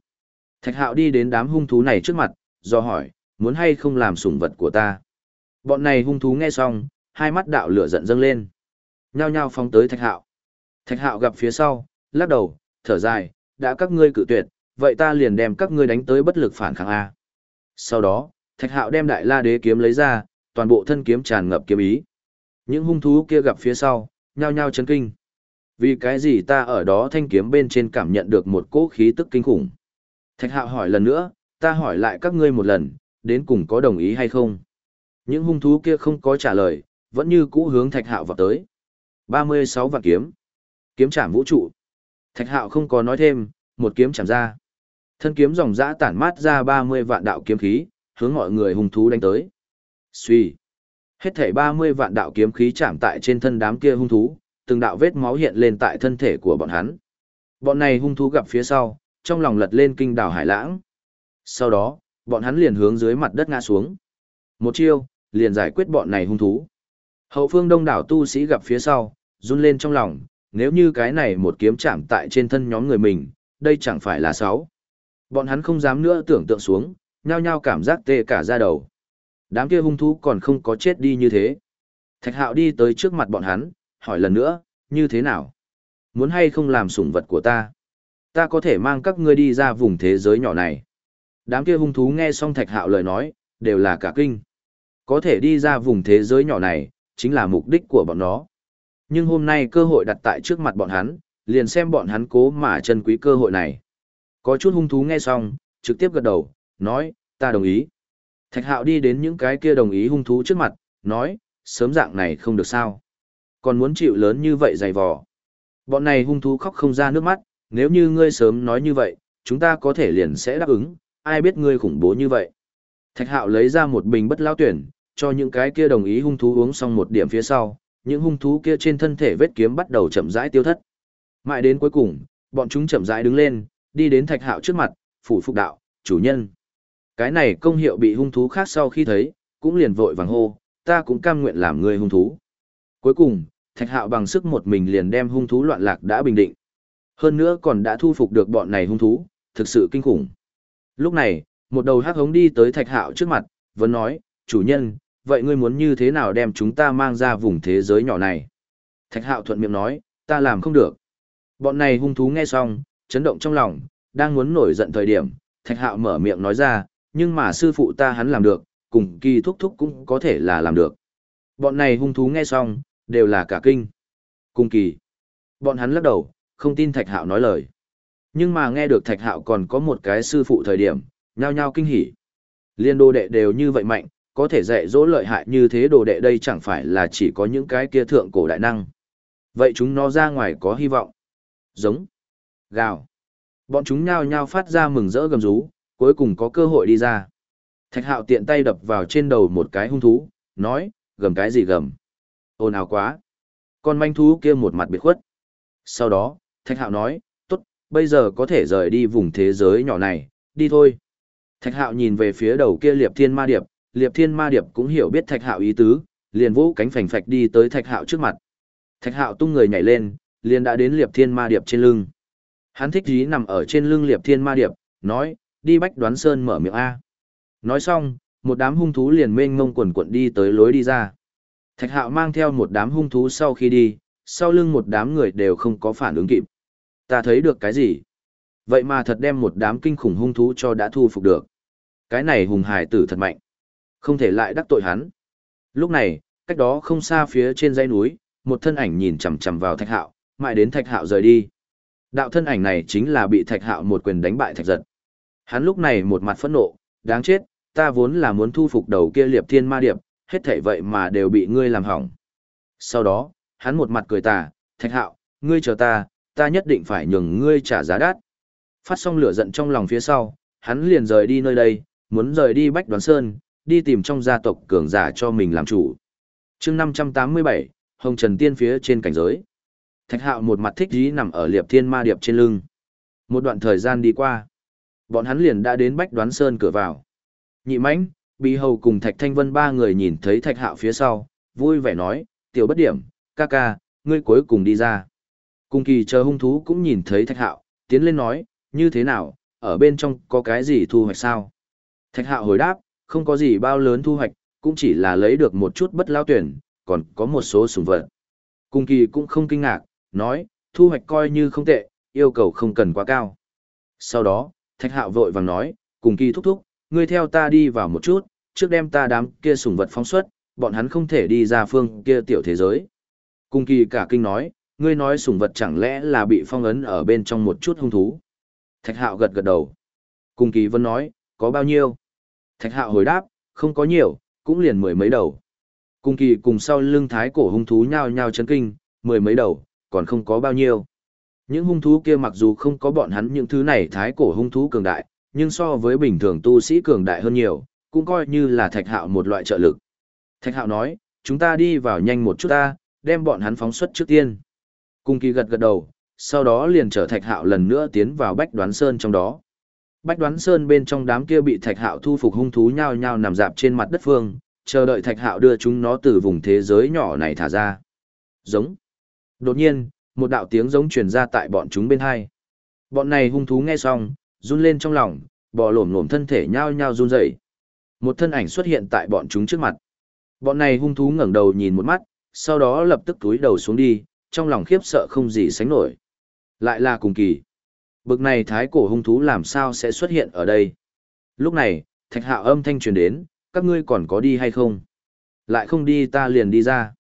Thạch hạo đi đến đám hung thú này trước mặt, do hỏi, muốn hay không làm sủng vật của ta. Bọn này hung thú nghe xong, hai mắt đạo lửa giận dâng lên. Nhao nhao phóng tới thạch hạo. Thạch hạo gặp phía sau, lắc đầu, thở dài, đã các ngươi cự tuyệt, vậy ta liền đem các ngươi đánh tới bất lực phản kháng A. Sau đó, thạch hạo đem đại la đế kiếm lấy ra, toàn bộ thân kiếm tràn ngập kiếm ý. Những hung thú kia gặp phía sau, nhao nhao chấn kinh. Vì cái gì ta ở đó thanh kiếm bên trên cảm nhận được một cỗ khí tức kinh khủng. Thạch hạo hỏi lần nữa, ta hỏi lại các ngươi một lần, đến cùng có đồng ý hay không? Những hung thú kia không có trả lời, vẫn như cũ hướng thạch hạo vào tới. 36 vạn kiếm. Kiếm chạm vũ trụ. Thạch hạo không có nói thêm, một kiếm chạm ra. Thân kiếm dòng dã tản mát ra 30 vạn đạo kiếm khí, hướng mọi người hung thú đánh tới. Xuy. Hết thảy 30 vạn đạo kiếm khí chạm tại trên thân đám kia hung thú, từng đạo vết máu hiện lên tại thân thể của bọn hắn. Bọn này hung thú gặp phía sau, trong lòng lật lên kinh đảo hải lãng. Sau đó, Bọn hắn liền hướng dưới mặt đất ngã xuống. Một chiêu, liền giải quyết bọn này hung thú. Hậu phương đông đảo tu sĩ gặp phía sau, run lên trong lòng, nếu như cái này một kiếm chạm tại trên thân nhóm người mình, đây chẳng phải là sáu. Bọn hắn không dám nữa tưởng tượng xuống, nhao nhao cảm giác tê cả da đầu. Đám kia hung thú còn không có chết đi như thế. Thạch hạo đi tới trước mặt bọn hắn, hỏi lần nữa, như thế nào? Muốn hay không làm sủng vật của ta? Ta có thể mang các ngươi đi ra vùng thế giới nhỏ này. Đám kia hung thú nghe xong thạch hạo lời nói, đều là cả kinh. Có thể đi ra vùng thế giới nhỏ này, chính là mục đích của bọn nó. Nhưng hôm nay cơ hội đặt tại trước mặt bọn hắn, liền xem bọn hắn cố mà chân quý cơ hội này. Có chút hung thú nghe xong, trực tiếp gật đầu, nói, ta đồng ý. Thạch hạo đi đến những cái kia đồng ý hung thú trước mặt, nói, sớm dạng này không được sao. Còn muốn chịu lớn như vậy dày vò. Bọn này hung thú khóc không ra nước mắt, nếu như ngươi sớm nói như vậy, chúng ta có thể liền sẽ đáp ứng, ai biết ngươi khủng bố như vậy. Thạch hạo lấy ra một bình bất lao tuyển, cho những cái kia đồng ý hung thú uống xong một điểm phía sau, những hung thú kia trên thân thể vết kiếm bắt đầu chậm rãi tiêu thất. Mãi đến cuối cùng, bọn chúng chậm rãi đứng lên, đi đến thạch hạo trước mặt, phủ phục đạo, chủ nhân. Cái này công hiệu bị hung thú khác sau khi thấy, cũng liền vội vàng hô, ta cũng cam nguyện làm người hung thú. Cuối cùng, thạch hạo bằng sức một mình liền đem hung thú loạn lạc đã bình định. Hơn nữa còn đã thu phục được bọn này hung thú, thực sự kinh khủng. Lúc này, một đầu hắc hống đi tới thạch hạo trước mặt, vẫn nói, chủ nhân, vậy ngươi muốn như thế nào đem chúng ta mang ra vùng thế giới nhỏ này? Thạch hạo thuận miệng nói, ta làm không được. Bọn này hung thú nghe xong, chấn động trong lòng, đang muốn nổi giận thời điểm, thạch hạo mở miệng nói ra, nhưng mà sư phụ ta hắn làm được, cùng kỳ thúc thúc cũng có thể là làm được. Bọn này hung thú nghe xong, đều là cả kinh. Cùng kỳ. Bọn hắn lắc đầu, không tin thạch hạo nói lời. Nhưng mà nghe được thạch hạo còn có một cái sư phụ thời điểm, nhao nhao kinh hỉ. Liên đô đệ đều như vậy mạnh, có thể dạy dỗ lợi hại như thế đồ đệ đây chẳng phải là chỉ có những cái kia thượng cổ đại năng. Vậy chúng nó ra ngoài có hy vọng. Giống. Gào. Bọn chúng nhao nhao phát ra mừng rỡ gầm rú, cuối cùng có cơ hội đi ra. Thạch hạo tiện tay đập vào trên đầu một cái hung thú, nói, gầm cái gì gầm. Ồn ào quá. Con manh thú kia một mặt biệt khuất. Sau đó, Thạch hạo nói, tốt, bây giờ có thể rời đi vùng thế giới nhỏ này, đi thôi. Thạch hạo nhìn về phía đầu kia liệp thiên ma điệp, liệp thiên ma điệp cũng hiểu biết thạch hạo ý tứ, liền vũ cánh phành phạch đi tới thạch hạo trước mặt. Thạch hạo tung người nhảy lên, liền đã đến liệp thiên ma điệp trên lưng. Hắn thích chí nằm ở trên lưng liệp thiên ma điệp, nói, đi bách đoán sơn mở miệng A. Nói xong, một đám hung thú liền mênh ngông quần quận đi tới lối đi ra. Thạch hạo mang theo một đám hung thú sau khi đi, sau lưng một đám người đều không có phản ứng kịp. Ta thấy được cái gì? Vậy mà thật đem một đám kinh khủng hung thú cho đã thu phục được. Cái này hùng hải tử thật mạnh. Không thể lại đắc tội hắn. Lúc này, cách đó không xa phía trên dãy núi, một thân ảnh nhìn chằm chằm vào thạch hạo, mãi đến thạch hạo rời đi. Đạo thân ảnh này chính là bị thạch hạo một quyền đánh bại thạch giật. Hắn lúc này một mặt phẫn nộ, đáng chết, ta vốn là muốn thu phục đầu kia liệp thiên ma điệp, hết thảy vậy mà đều bị ngươi làm hỏng. Sau đó, hắn một mặt cười tà, thạch hạo, ngươi chờ ta, ta nhất định phải nhường ngươi trả giá đắt. Phát xong lửa giận trong lòng phía sau, hắn liền rời đi nơi đây, muốn rời đi Bách Đoán Sơn, đi tìm trong gia tộc cường giả cho mình làm chủ. chương 587, Hồng Trần Tiên phía trên cảnh giới. Thạch hạo một mặt thích dí nằm ở liệp thiên ma điệp trên lưng. Một đoạn thời gian đi qua. Bọn hắn liền đã đến Bách Đoán Sơn cửa vào. Nhị mãnh, Bị Hầu cùng Thạch Thanh Vân ba người nhìn thấy Thạch Hạo phía sau, vui vẻ nói, tiểu bất điểm, ca ca, ngươi cuối cùng đi ra. Cùng kỳ chờ hung thú cũng nhìn thấy Thạch Hạo, tiến lên nói, như thế nào, ở bên trong có cái gì thu hoạch sao? Thạch Hạo hồi đáp, không có gì bao lớn thu hoạch, cũng chỉ là lấy được một chút bất lao tuyển, còn có một số sùng vật. Cung kỳ cũng không kinh ngạc, nói, thu hoạch coi như không tệ, yêu cầu không cần quá cao. Sau đó, Thạch Hạo vội vàng nói, cùng kỳ thúc thúc, ngươi theo ta đi vào một chút, trước đem ta đám kia sùng vật phóng xuất, bọn hắn không thể đi ra phương kia tiểu thế giới. Cung kỳ cả kinh nói, ngươi nói sùng vật chẳng lẽ là bị phong ấn ở bên trong một chút hung thú. Thạch hạo gật gật đầu. Cung kỳ vẫn nói, có bao nhiêu? Thạch hạo hồi đáp, không có nhiều, cũng liền mười mấy đầu. Cung kỳ cùng sau lưng thái cổ hung thú nhao nhao chấn kinh, mười mấy đầu, còn không có bao nhiêu. Những hung thú kia mặc dù không có bọn hắn những thứ này thái cổ hung thú cường đại, nhưng so với bình thường tu sĩ cường đại hơn nhiều, cũng coi như là thạch hạo một loại trợ lực. Thạch hạo nói, chúng ta đi vào nhanh một chút ta, đem bọn hắn phóng xuất trước tiên. Cung kỳ gật gật đầu, sau đó liền chở thạch hạo lần nữa tiến vào bách đoán sơn trong đó. Bách đoán sơn bên trong đám kia bị thạch hạo thu phục hung thú nhao nhao nằm dạp trên mặt đất phương, chờ đợi thạch hạo đưa chúng nó từ vùng thế giới nhỏ này thả ra. Giống. Đột nhiên, một đạo tiếng giống truyền ra tại bọn chúng bên hai. Bọn này hung thú nghe xong, run lên trong lòng, bò lổm lổm thân thể nhao nhao run rẩy. Một thân ảnh xuất hiện tại bọn chúng trước mặt. Bọn này hung thú ngẩng đầu nhìn một mắt, sau đó lập tức túi đầu xuống đi, trong lòng khiếp sợ không gì sánh nổi. Lại là cùng kỳ. Bực này thái cổ hung thú làm sao sẽ xuất hiện ở đây? Lúc này, thạch hạo âm thanh truyền đến, các ngươi còn có đi hay không? Lại không đi ta liền đi ra.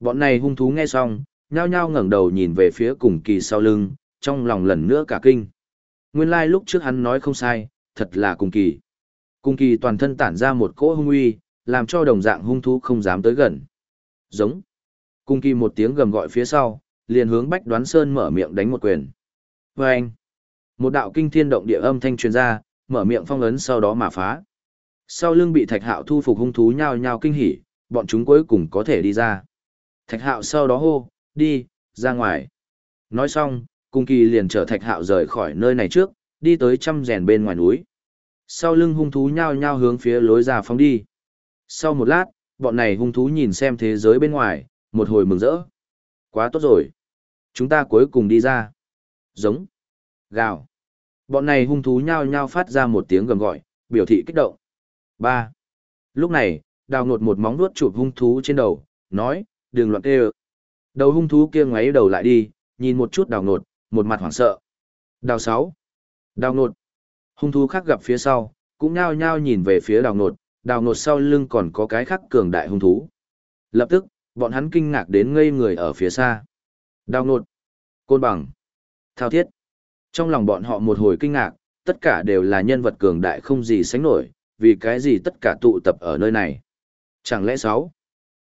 Bọn này hung thú nghe xong, nhao nhao ngẩng đầu nhìn về phía cùng kỳ sau lưng, trong lòng lần nữa cả kinh. Nguyên lai like lúc trước hắn nói không sai, thật là cùng kỳ. Cùng kỳ toàn thân tản ra một cỗ hung uy, làm cho đồng dạng hung thú không dám tới gần. Giống. Cùng kỳ một tiếng gầm gọi phía sau, liền hướng Bách Đoán Sơn mở miệng đánh một quyền. Và anh. Một đạo kinh thiên động địa âm thanh truyền ra, mở miệng phong ấn sau đó mà phá. Sau lưng bị Thạch Hạo thu phục hung thú nhao nhao kinh hỉ, bọn chúng cuối cùng có thể đi ra. Thạch Hạo sau đó hô, đi, ra ngoài. Nói xong, cung kỳ liền chở Thạch Hạo rời khỏi nơi này trước, đi tới trăm rèn bên ngoài núi. Sau lưng hung thú nhao nhao hướng phía lối ra phóng đi. Sau một lát, bọn này hung thú nhìn xem thế giới bên ngoài, một hồi mừng rỡ. Quá tốt rồi. Chúng ta cuối cùng đi ra. Giống. Gào. Bọn này hung thú nhao nhao phát ra một tiếng gầm gọi, biểu thị kích động. ba Lúc này, đào nột một móng nuốt chụp hung thú trên đầu, nói, đừng loạn kêu. Đầu hung thú kia ngoáy đầu lại đi, nhìn một chút đào nột, một mặt hoảng sợ. Đào sáu. Đào nột. Hung thú khác gặp phía sau, cũng nhao nhao nhìn về phía đào nột, đào nột sau lưng còn có cái khác cường đại hung thú. Lập tức, bọn hắn kinh ngạc đến ngây người ở phía xa. Đào nột. Côn bằng. Thao thiết. Trong lòng bọn họ một hồi kinh ngạc, tất cả đều là nhân vật cường đại không gì sánh nổi, vì cái gì tất cả tụ tập ở nơi này. Chẳng lẽ sáu?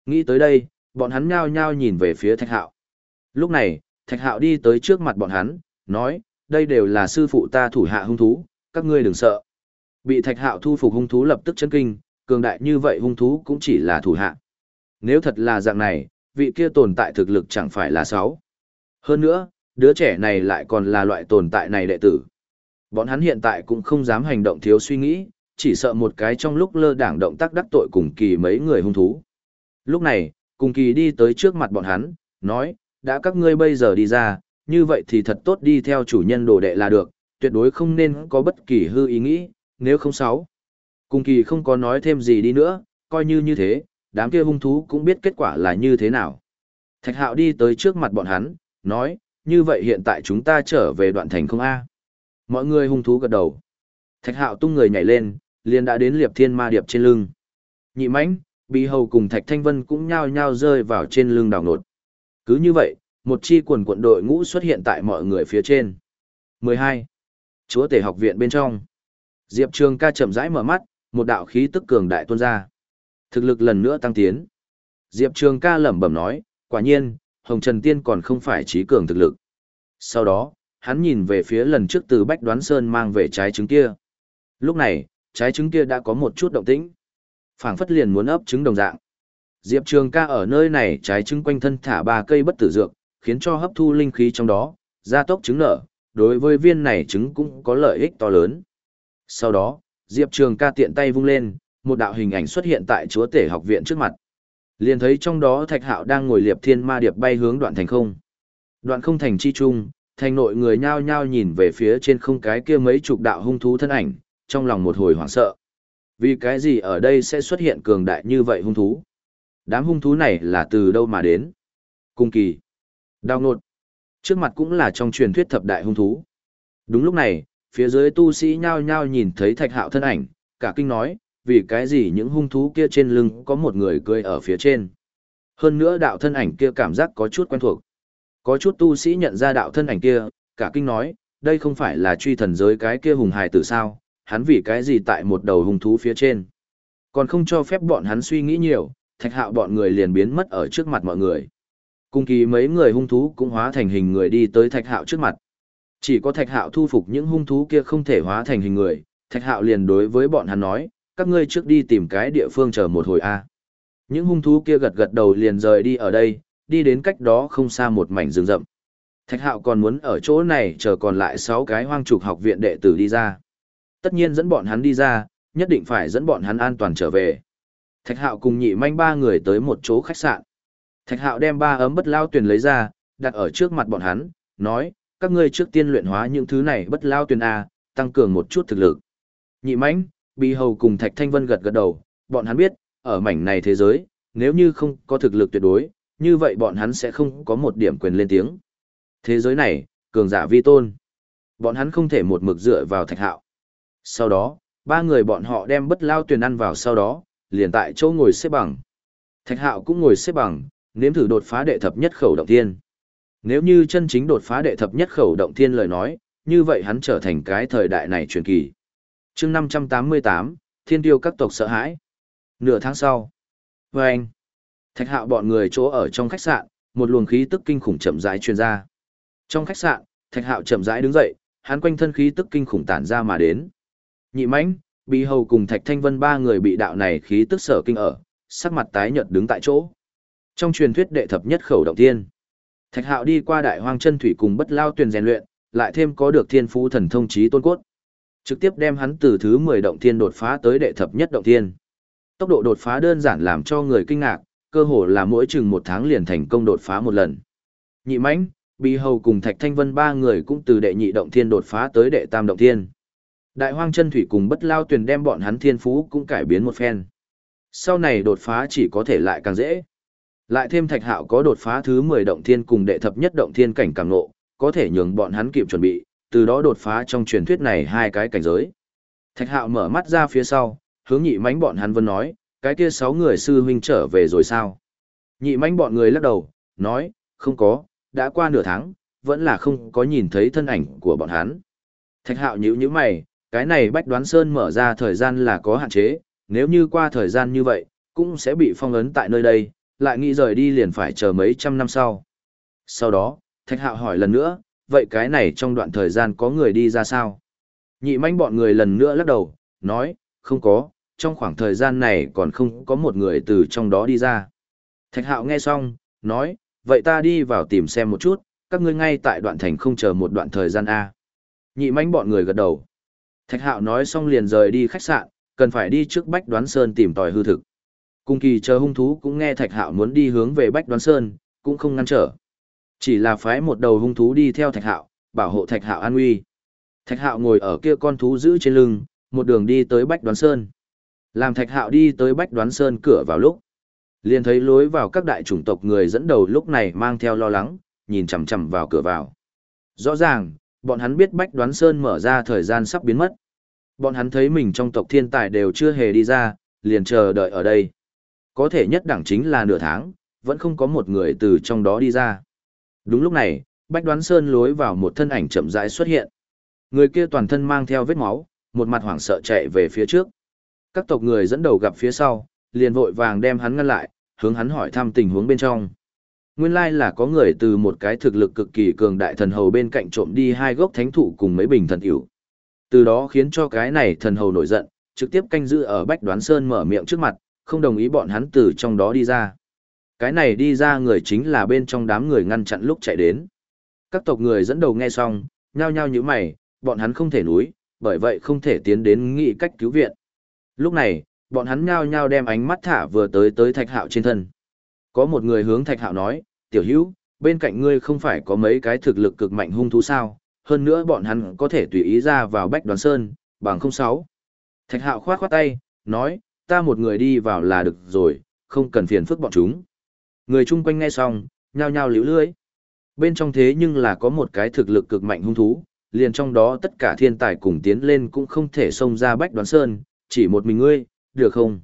Nghĩ tới đây, bọn hắn nhao nhao nhìn về phía Thạch Hạo. Lúc này, Thạch Hạo đi tới trước mặt bọn hắn, nói, đây đều là sư phụ ta thủ hạ hung thú, các ngươi đừng sợ. Bị Thạch Hạo thu phục hung thú lập tức chấn kinh, cường đại như vậy hung thú cũng chỉ là thủ hạ. Nếu thật là dạng này, vị kia tồn tại thực lực chẳng phải là sáu. Hơn nữa, đứa trẻ này lại còn là loại tồn tại này đệ tử. Bọn hắn hiện tại cũng không dám hành động thiếu suy nghĩ, chỉ sợ một cái trong lúc lơ đảng động tác đắc tội cùng kỳ mấy người hung thú. Lúc này, cùng kỳ đi tới trước mặt bọn hắn, nói, đã các ngươi bây giờ đi ra, như vậy thì thật tốt đi theo chủ nhân đồ đệ là được, tuyệt đối không nên có bất kỳ hư ý nghĩ, nếu không sáu. Cùng kỳ không có nói thêm gì đi nữa, coi như như thế, đám kia hung thú cũng biết kết quả là như thế nào. Thạch hạo đi tới trước mặt bọn hắn, nói, như vậy hiện tại chúng ta trở về đoạn thành không A. Mọi người hung thú gật đầu. Thạch hạo tung người nhảy lên, liền đã đến liệp thiên ma điệp trên lưng. Nhị mãnh, bị hầu cùng thạch thanh vân cũng nhao nhao rơi vào trên lưng đào nột. Cứ như vậy, một chi quần quận đội ngũ xuất hiện tại mọi người phía trên. 12. Chúa tể học viện bên trong. Diệp Trường ca chậm rãi mở mắt, một đạo khí tức cường đại tuôn ra. Thực lực lần nữa tăng tiến. Diệp Trường ca lẩm bẩm nói, quả nhiên, Hồng Trần Tiên còn không phải trí cường thực lực. Sau đó, hắn nhìn về phía lần trước từ Bách Đoán Sơn mang về trái trứng kia. Lúc này, trái trứng kia đã có một chút động tĩnh. phảng phất liền muốn ấp trứng đồng dạng. Diệp Trường ca ở nơi này trái trứng quanh thân thả ba cây bất tử dược, khiến cho hấp thu linh khí trong đó, gia tốc trứng nở, đối với viên này trứng cũng có lợi ích to lớn. Sau đó, Diệp Trường ca tiện tay vung lên, một đạo hình ảnh xuất hiện tại chúa tể học viện trước mặt. Liền thấy trong đó Thạch Hạo đang ngồi liệp thiên ma điệp bay hướng đoạn thành không. Đoạn không thành chi trung, thành nội người nhao nhao nhìn về phía trên không cái kia mấy chục đạo hung thú thân ảnh, trong lòng một hồi hoảng sợ. Vì cái gì ở đây sẽ xuất hiện cường đại như vậy hung thú? Đám hung thú này là từ đâu mà đến? Cung kỳ. Đao nột. Trước mặt cũng là trong truyền thuyết thập đại hung thú. Đúng lúc này, phía dưới tu sĩ nhao nhao nhìn thấy thạch hạo thân ảnh, cả kinh nói, vì cái gì những hung thú kia trên lưng có một người cười ở phía trên. Hơn nữa đạo thân ảnh kia cảm giác có chút quen thuộc. Có chút tu sĩ nhận ra đạo thân ảnh kia, cả kinh nói, đây không phải là truy thần giới cái kia hùng hài tử sao, hắn vì cái gì tại một đầu hung thú phía trên. Còn không cho phép bọn hắn suy nghĩ nhiều, thạch hạo bọn người liền biến mất ở trước mặt mọi người. Cùng kỳ mấy người hung thú cũng hóa thành hình người đi tới thạch hạo trước mặt. Chỉ có thạch hạo thu phục những hung thú kia không thể hóa thành hình người, thạch hạo liền đối với bọn hắn nói, các ngươi trước đi tìm cái địa phương chờ một hồi a. Những hung thú kia gật gật đầu liền rời đi ở đây, đi đến cách đó không xa một mảnh rừng rậm. Thạch hạo còn muốn ở chỗ này chờ còn lại sáu cái hoang trục học viện đệ tử đi ra. Tất nhiên dẫn bọn hắn đi ra, nhất định phải dẫn bọn hắn an toàn trở về. Thạch hạo cùng nhị manh ba người tới một chỗ khách sạn. Thạch hạo đem ba ấm bất lao tuyền lấy ra, đặt ở trước mặt bọn hắn, nói, các ngươi trước tiên luyện hóa những thứ này bất lao tuyền A, tăng cường một chút thực lực. Nhị manh, Bì Hầu cùng Thạch Thanh Vân gật gật đầu, bọn hắn biết, ở mảnh này thế giới, nếu như không có thực lực tuyệt đối, như vậy bọn hắn sẽ không có một điểm quyền lên tiếng. Thế giới này, cường giả vi tôn. Bọn hắn không thể một mực dựa vào Thạch Hạo. Sau đó, ba người bọn họ đem bất lao tuyển ăn vào sau đó, liền tại chỗ ngồi xếp bằng. Thạch Hạo cũng ngồi xếp bằng, nếm thử đột phá đệ thập nhất khẩu động thiên. Nếu như chân chính đột phá đệ thập nhất khẩu động thiên lời nói, như vậy hắn trở thành cái thời đại này truyền kỳ chương năm trăm tám mươi tám, thiên tiêu các tộc sợ hãi. Nửa tháng sau. Vê anh, thạch hạo bọn người chỗ ở trong khách sạn, một luồng khí tức kinh khủng chậm rãi truyền ra. Trong khách sạn, thạch hạo chậm rãi đứng dậy, hắn quanh thân khí tức kinh khủng tản ra mà đến. Nhị mãnh bị hầu cùng thạch thanh vân ba người bị đạo này khí tức sở kinh ở, sắc mặt tái nhợt đứng tại chỗ. Trong truyền thuyết đệ thập nhất khẩu động tiên, thạch hạo đi qua đại hoang chân thủy cùng bất lao tuyền rèn luyện, lại thêm có được thiên phú thần thông trí tôn cốt. Trực tiếp đem hắn từ thứ 10 động thiên đột phá tới đệ thập nhất động thiên. Tốc độ đột phá đơn giản làm cho người kinh ngạc, cơ hồ là mỗi chừng một tháng liền thành công đột phá một lần. Nhị mãnh, Bì Hầu cùng Thạch Thanh Vân ba người cũng từ đệ nhị động thiên đột phá tới đệ tam động thiên. Đại hoang chân thủy cùng bất lao tuyền đem bọn hắn thiên phú cũng cải biến một phen. Sau này đột phá chỉ có thể lại càng dễ. Lại thêm Thạch Hạo có đột phá thứ 10 động thiên cùng đệ thập nhất động thiên cảnh càng ngộ, có thể nhường bọn hắn kịp chuẩn bị, từ đó đột phá trong truyền thuyết này hai cái cảnh giới. Thạch hạo mở mắt ra phía sau, hướng nhị mánh bọn hắn vân nói, cái kia sáu người sư huynh trở về rồi sao? Nhị mánh bọn người lắc đầu, nói, không có, đã qua nửa tháng, vẫn là không có nhìn thấy thân ảnh của bọn hắn. Thạch hạo nhíu nhíu mày, cái này bách đoán sơn mở ra thời gian là có hạn chế, nếu như qua thời gian như vậy, cũng sẽ bị phong ấn tại nơi đây, lại nghĩ rời đi liền phải chờ mấy trăm năm sau. Sau đó, Thạch hạo hỏi lần nữa, vậy cái này trong đoạn thời gian có người đi ra sao? Nhị manh bọn người lần nữa lắc đầu, nói, không có, trong khoảng thời gian này còn không có một người từ trong đó đi ra. Thạch hạo nghe xong, nói, vậy ta đi vào tìm xem một chút, các ngươi ngay tại đoạn thành không chờ một đoạn thời gian A. Nhị manh bọn người gật đầu. Thạch hạo nói xong liền rời đi khách sạn, cần phải đi trước Bách Đoán Sơn tìm tòi hư thực. Cung kỳ chờ hung thú cũng nghe Thạch hạo muốn đi hướng về Bách Đoán Sơn, cũng không ngăn trở. Chỉ là phái một đầu hung thú đi theo thạch hạo, bảo hộ thạch hạo an nguy. Thạch hạo ngồi ở kia con thú giữ trên lưng, một đường đi tới Bách Đoán Sơn. Làm thạch hạo đi tới Bách Đoán Sơn cửa vào lúc. liền thấy lối vào các đại chủng tộc người dẫn đầu lúc này mang theo lo lắng, nhìn chằm chằm vào cửa vào. Rõ ràng, bọn hắn biết Bách Đoán Sơn mở ra thời gian sắp biến mất. Bọn hắn thấy mình trong tộc thiên tài đều chưa hề đi ra, liền chờ đợi ở đây. Có thể nhất đẳng chính là nửa tháng, vẫn không có một người từ trong đó đi ra. Đúng lúc này, Bách Đoán Sơn lối vào một thân ảnh chậm rãi xuất hiện. Người kia toàn thân mang theo vết máu, một mặt hoảng sợ chạy về phía trước. Các tộc người dẫn đầu gặp phía sau, liền vội vàng đem hắn ngăn lại, hướng hắn hỏi thăm tình huống bên trong. Nguyên lai là có người từ một cái thực lực cực kỳ cường đại thần hầu bên cạnh trộm đi hai gốc thánh thụ cùng mấy bình thần hữu. Từ đó khiến cho cái này thần hầu nổi giận, trực tiếp canh giữ ở Bách Đoán Sơn mở miệng trước mặt, không đồng ý bọn hắn từ trong đó đi ra. Cái này đi ra người chính là bên trong đám người ngăn chặn lúc chạy đến. Các tộc người dẫn đầu nghe xong, nhao nhao như mày, bọn hắn không thể núi, bởi vậy không thể tiến đến nghị cách cứu viện. Lúc này, bọn hắn nhao nhao đem ánh mắt thả vừa tới tới thạch hạo trên thân. Có một người hướng thạch hạo nói, tiểu hữu, bên cạnh ngươi không phải có mấy cái thực lực cực mạnh hung thú sao, hơn nữa bọn hắn có thể tùy ý ra vào bách đoàn sơn, bằng không sáu. Thạch hạo khoát khoát tay, nói, ta một người đi vào là được rồi, không cần phiền phức bọn chúng. Người chung quanh nghe xong, nhao nhao liễu lưới. Bên trong thế nhưng là có một cái thực lực cực mạnh hung thú, liền trong đó tất cả thiên tài cùng tiến lên cũng không thể xông ra bách đoán sơn, chỉ một mình ngươi, được không?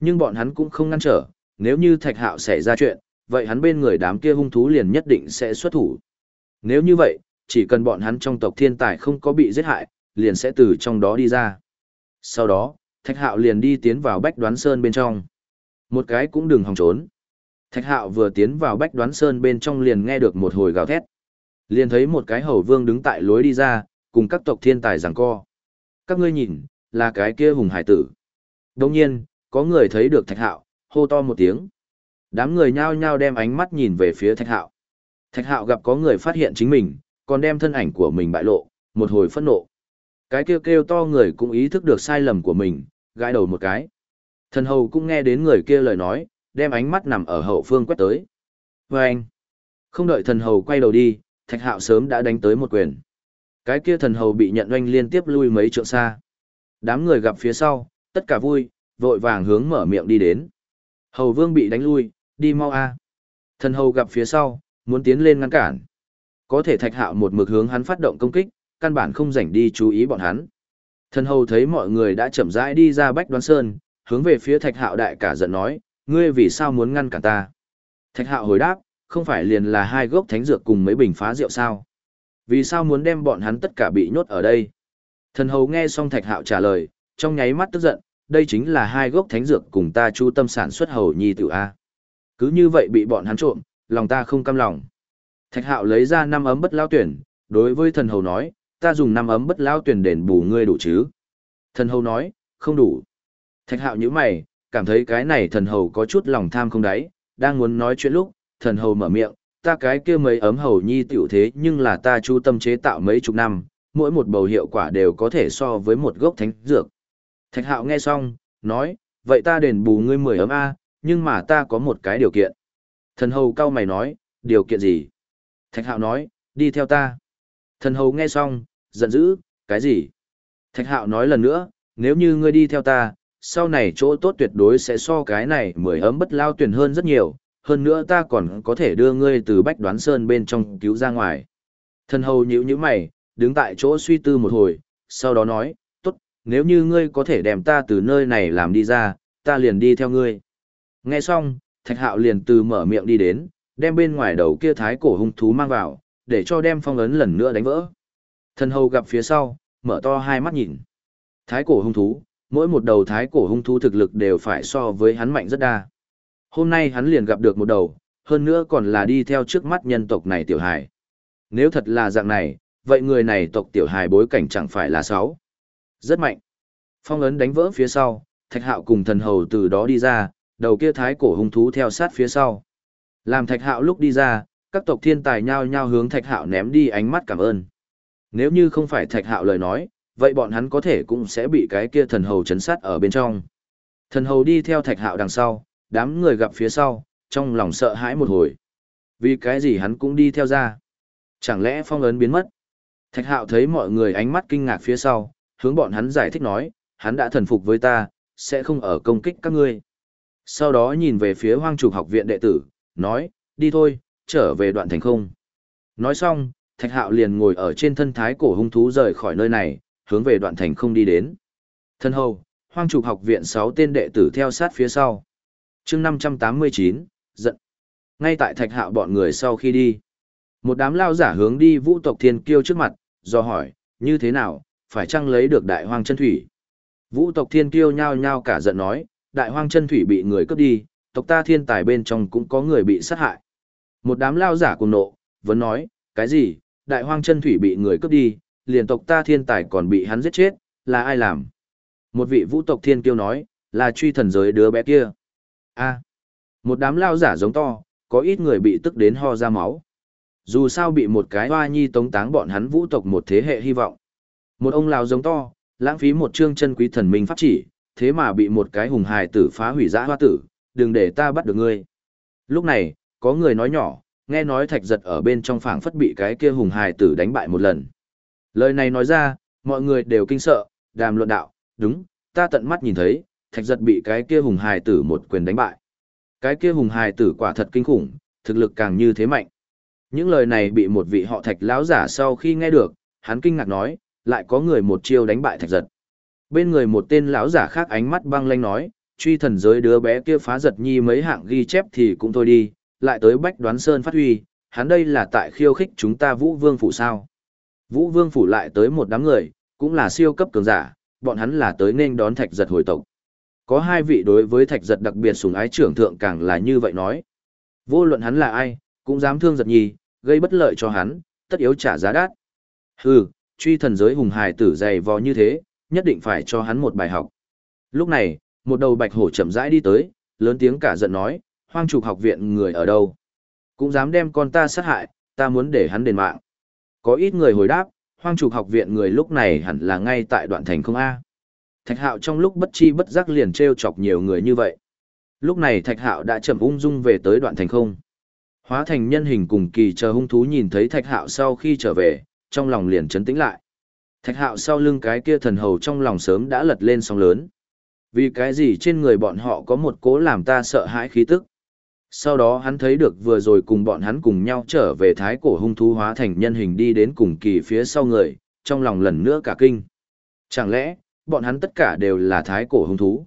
Nhưng bọn hắn cũng không ngăn trở, nếu như thạch hạo xảy ra chuyện, vậy hắn bên người đám kia hung thú liền nhất định sẽ xuất thủ. Nếu như vậy, chỉ cần bọn hắn trong tộc thiên tài không có bị giết hại, liền sẽ từ trong đó đi ra. Sau đó, thạch hạo liền đi tiến vào bách đoán sơn bên trong. Một cái cũng đừng hòng trốn. Thạch hạo vừa tiến vào bách đoán sơn bên trong liền nghe được một hồi gào thét. Liền thấy một cái hầu vương đứng tại lối đi ra, cùng các tộc thiên tài giằng co. Các ngươi nhìn, là cái kia hùng hải tử. Đồng nhiên, có người thấy được thạch hạo, hô to một tiếng. Đám người nhao nhao đem ánh mắt nhìn về phía thạch hạo. Thạch hạo gặp có người phát hiện chính mình, còn đem thân ảnh của mình bại lộ, một hồi phẫn nộ. Cái kêu kêu to người cũng ý thức được sai lầm của mình, gãi đầu một cái. Thần hầu cũng nghe đến người kia lời nói, đem ánh mắt nằm ở hậu phương quét tới. Và anh, không đợi thần hầu quay đầu đi, thạch hạo sớm đã đánh tới một quyền. Cái kia thần hầu bị nhận oanh liên tiếp lui mấy trượng xa. Đám người gặp phía sau, tất cả vui, vội vàng hướng mở miệng đi đến. Hầu vương bị đánh lui, đi mau a. Thần hầu gặp phía sau, muốn tiến lên ngăn cản. Có thể thạch hạo một mực hướng hắn phát động công kích, căn bản không rảnh đi chú ý bọn hắn. Thần hầu thấy mọi người đã chậm rãi đi ra bách đoán sơn, hướng về phía thạch hạo đại cả giận nói, ngươi vì sao muốn ngăn cản ta? Thạch hạo hồi đáp, không phải liền là hai gốc thánh dược cùng mấy bình phá rượu sao? Vì sao muốn đem bọn hắn tất cả bị nhốt ở đây? Thần hầu nghe xong thạch hạo trả lời, trong nháy mắt tức giận, đây chính là hai gốc thánh dược cùng ta chu tâm sản xuất hầu nhi tử A. Cứ như vậy bị bọn hắn trộm, lòng ta không cam lòng. Thạch hạo lấy ra năm ấm bất lao tuyển, đối với thần hầu nói, ta dùng năm ấm bất lao tuyển đền bù ngươi đủ chứ. Thần hầu nói, không đủ. Thạch hạo như mày, cảm thấy cái này thần hầu có chút lòng tham không đáy, đang muốn nói chuyện lúc, thần hầu mở miệng, ta cái kia mấy ấm hầu nhi tiểu thế nhưng là ta chu tâm chế tạo mấy chục năm, mỗi một bầu hiệu quả đều có thể so với một gốc thánh dược. Thạch hạo nghe xong, nói, vậy ta đền bù ngươi mười ấm A, nhưng mà ta có một cái điều kiện. Thần hầu cao mày nói, điều kiện gì? Thạch hạo nói, đi theo ta. Thần hầu nghe xong, giận dữ, cái gì? Thạch hạo nói lần nữa, nếu như ngươi đi theo ta, sau này chỗ tốt tuyệt đối sẽ so cái này mười ấm bất lao tuyển hơn rất nhiều, hơn nữa ta còn có thể đưa ngươi từ bách đoán sơn bên trong cứu ra ngoài. Thần hầu nhíu nhíu mày, đứng tại chỗ suy tư một hồi, sau đó nói, tốt, nếu như ngươi có thể đem ta từ nơi này làm đi ra, ta liền đi theo ngươi. Nghe xong, thạch hạo liền từ mở miệng đi đến, đem bên ngoài đầu kia thái cổ hung thú mang vào, để cho đem phong ấn lần nữa đánh vỡ. Thần hầu gặp phía sau, mở to hai mắt nhìn. Thái cổ hung thú, mỗi một đầu thái cổ hung thú thực lực đều phải so với hắn mạnh rất đa. Hôm nay hắn liền gặp được một đầu, hơn nữa còn là đi theo trước mắt nhân tộc này tiểu hài. Nếu thật là dạng này, vậy người này tộc tiểu hài bối cảnh chẳng phải là sáu. Rất mạnh. Phong ấn đánh vỡ phía sau, thạch hạo cùng thần hầu từ đó đi ra, đầu kia thái cổ hung thú theo sát phía sau. Làm thạch hạo lúc đi ra, các tộc thiên tài nhao nhao hướng thạch hạo ném đi ánh mắt cảm ơn. Nếu như không phải thạch hạo lời nói, vậy bọn hắn có thể cũng sẽ bị cái kia thần hầu chấn sát ở bên trong. Thần hầu đi theo thạch hạo đằng sau, đám người gặp phía sau, trong lòng sợ hãi một hồi. Vì cái gì hắn cũng đi theo ra. Chẳng lẽ phong ấn biến mất? Thạch hạo thấy mọi người ánh mắt kinh ngạc phía sau, hướng bọn hắn giải thích nói, hắn đã thần phục với ta, sẽ không ở công kích các ngươi. Sau đó nhìn về phía hoang trục học viện đệ tử, nói, đi thôi, trở về đoạn thành không. Nói xong, thạch hạo liền ngồi ở trên thân thái cổ hung thú rời khỏi nơi này, hướng về đoạn thành không đi đến. Thân hầu, hoang trục học viện 6 tên đệ tử theo sát phía sau. chương 589, giận. Ngay tại thạch hạo bọn người sau khi đi. Một đám lao giả hướng đi vũ tộc thiên kiêu trước mặt, do hỏi, như thế nào, phải chăng lấy được đại hoang chân thủy? Vũ tộc thiên kiêu nhao nhao cả giận nói, đại hoang chân thủy bị người cướp đi, tộc ta thiên tài bên trong cũng có người bị sát hại. Một đám lao giả cùng nộ, vẫn nói, cái gì, đại hoang chân thủy bị người cướp đi, liền tộc ta thiên tài còn bị hắn giết chết, là ai làm? Một vị vũ tộc thiên kiêu nói, là truy thần giới đứa bé kia. a một đám lao giả giống to, có ít người bị tức đến ho ra máu. Dù sao bị một cái hoa nhi tống táng bọn hắn vũ tộc một thế hệ hy vọng. Một ông lao giống to, lãng phí một chương chân quý thần minh pháp chỉ, thế mà bị một cái hùng hài tử phá hủy giã hoa tử, đừng để ta bắt được ngươi. Lúc này, có người nói nhỏ, nghe nói thạch giật ở bên trong phảng phất bị cái kia hùng hài tử đánh bại một lần. Lời này nói ra, mọi người đều kinh sợ, đàm luận đạo, đúng, ta tận mắt nhìn thấy, thạch giật bị cái kia hùng hài tử một quyền đánh bại. Cái kia hùng hài tử quả thật kinh khủng, thực lực càng như thế mạnh. Những lời này bị một vị họ thạch lão giả sau khi nghe được, hắn kinh ngạc nói, lại có người một chiêu đánh bại thạch giật. Bên người một tên lão giả khác ánh mắt băng lanh nói, truy thần giới đứa bé kia phá giật nhi mấy hạng ghi chép thì cũng thôi đi, lại tới bách đoán sơn phát huy, hắn đây là tại khiêu khích chúng ta vũ vương phủ sao. Vũ vương phủ lại tới một đám người, cũng là siêu cấp cường giả, bọn hắn là tới nên đón thạch giật hồi tộc. Có hai vị đối với thạch giật đặc biệt sùng ái trưởng thượng càng là như vậy nói. Vô luận hắn là ai, cũng dám thương giật nhi, gây bất lợi cho hắn, tất yếu trả giá đắt. Hừ, truy thần giới hùng hài tử dày vò như thế, nhất định phải cho hắn một bài học. Lúc này, một đầu bạch hổ chậm rãi đi tới, lớn tiếng cả giận nói, hoang trục học viện người ở đâu? Cũng dám đem con ta sát hại, ta muốn để hắn đền mạng. Có ít người hồi đáp, hoang trục học viện người lúc này hẳn là ngay tại đoạn thành không A. Thạch hạo trong lúc bất chi bất giác liền treo chọc nhiều người như vậy. Lúc này thạch hạo đã chậm ung dung về tới đoạn thành không. Hóa thành nhân hình cùng kỳ chờ hung thú nhìn thấy thạch hạo sau khi trở về, trong lòng liền chấn tĩnh lại. Thạch hạo sau lưng cái kia thần hầu trong lòng sớm đã lật lên sóng lớn. Vì cái gì trên người bọn họ có một cố làm ta sợ hãi khí tức. Sau đó hắn thấy được vừa rồi cùng bọn hắn cùng nhau trở về thái cổ hung thú hóa thành nhân hình đi đến cùng kỳ phía sau người, trong lòng lần nữa cả kinh. Chẳng lẽ, bọn hắn tất cả đều là thái cổ hung thú?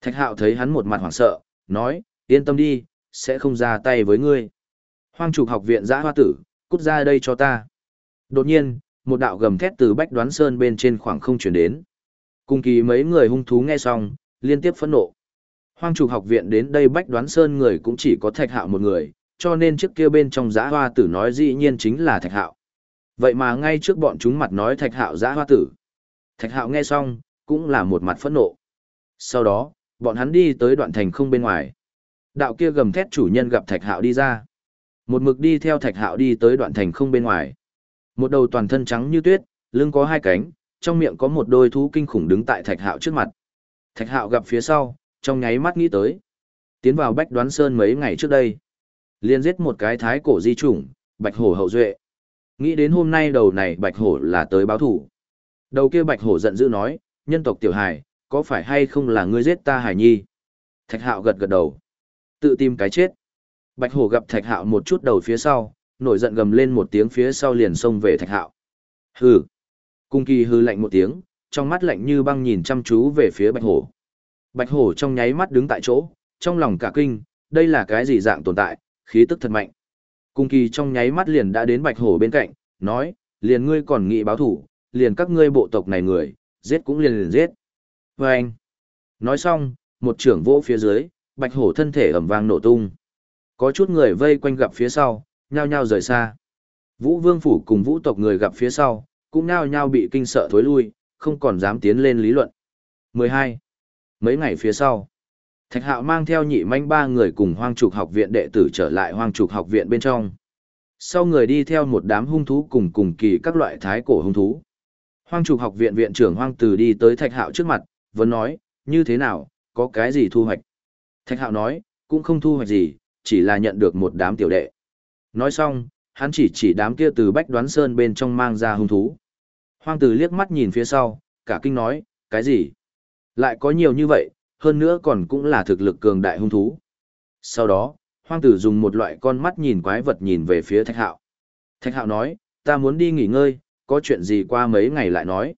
Thạch hạo thấy hắn một mặt hoảng sợ, nói, yên tâm đi, sẽ không ra tay với ngươi. Hoang trục học viện giã hoa tử, cút ra đây cho ta. Đột nhiên, một đạo gầm thét từ bách đoán sơn bên trên khoảng không chuyển đến. Cùng kỳ mấy người hung thú nghe xong, liên tiếp phẫn nộ. Hoang trục học viện đến đây bách đoán sơn người cũng chỉ có thạch hạo một người, cho nên trước kia bên trong giã hoa tử nói dĩ nhiên chính là thạch hạo. Vậy mà ngay trước bọn chúng mặt nói thạch hạo giã hoa tử. Thạch hạo nghe xong, cũng là một mặt phẫn nộ. Sau đó, bọn hắn đi tới đoạn thành không bên ngoài. Đạo kia gầm thét chủ nhân gặp thạch hạo đi ra. Một mực đi theo thạch hạo đi tới đoạn thành không bên ngoài. Một đầu toàn thân trắng như tuyết, lưng có hai cánh, trong miệng có một đôi thú kinh khủng đứng tại thạch hạo trước mặt. Thạch hạo gặp phía sau, trong nháy mắt nghĩ tới. Tiến vào bách đoán sơn mấy ngày trước đây. liền giết một cái thái cổ di chủng, bạch hổ hậu duệ. Nghĩ đến hôm nay đầu này bạch hổ là tới báo thủ. Đầu kia bạch hổ giận dữ nói, nhân tộc tiểu hài, có phải hay không là ngươi giết ta hải nhi? Thạch hạo gật gật đầu. Tự tìm cái chết. Bạch hổ gặp thạch hạo một chút đầu phía sau, nổi giận gầm lên một tiếng phía sau liền xông về thạch hạo. Hừ. Cung kỳ hư lạnh một tiếng, trong mắt lạnh như băng nhìn chăm chú về phía bạch hổ. Bạch hổ trong nháy mắt đứng tại chỗ, trong lòng cả kinh, đây là cái gì dạng tồn tại, khí tức thật mạnh. Cung kỳ trong nháy mắt liền đã đến bạch hổ bên cạnh, nói, liền ngươi còn nghĩ báo thủ, liền các ngươi bộ tộc này người, giết cũng liền liền giết. Và anh, nói xong, một trưởng vỗ phía dưới, bạch hổ thân thể ẩm vang nổ tung. Có chút người vây quanh gặp phía sau, nhao nhao rời xa. Vũ vương phủ cùng vũ tộc người gặp phía sau, cũng nhao nhao bị kinh sợ thối lui, không còn dám tiến lên lý luận. 12. Mấy ngày phía sau, Thạch Hạo mang theo nhị manh ba người cùng hoang trục học viện đệ tử trở lại hoang trục học viện bên trong. Sau người đi theo một đám hung thú cùng cùng kỳ các loại thái cổ hung thú. Hoang trục học viện viện trưởng hoang từ đi tới Thạch Hạo trước mặt, vẫn nói, như thế nào, có cái gì thu hoạch? Thạch Hạo nói, cũng không thu hoạch gì, chỉ là nhận được một đám tiểu đệ. Nói xong, hắn chỉ chỉ đám kia từ bách đoán sơn bên trong mang ra hung thú. Hoang tử liếc mắt nhìn phía sau, cả kinh nói, cái gì? Lại có nhiều như vậy, hơn nữa còn cũng là thực lực cường đại hung thú. Sau đó, hoang tử dùng một loại con mắt nhìn quái vật nhìn về phía thạch hạo. Thạch hạo nói, ta muốn đi nghỉ ngơi, có chuyện gì qua mấy ngày lại nói.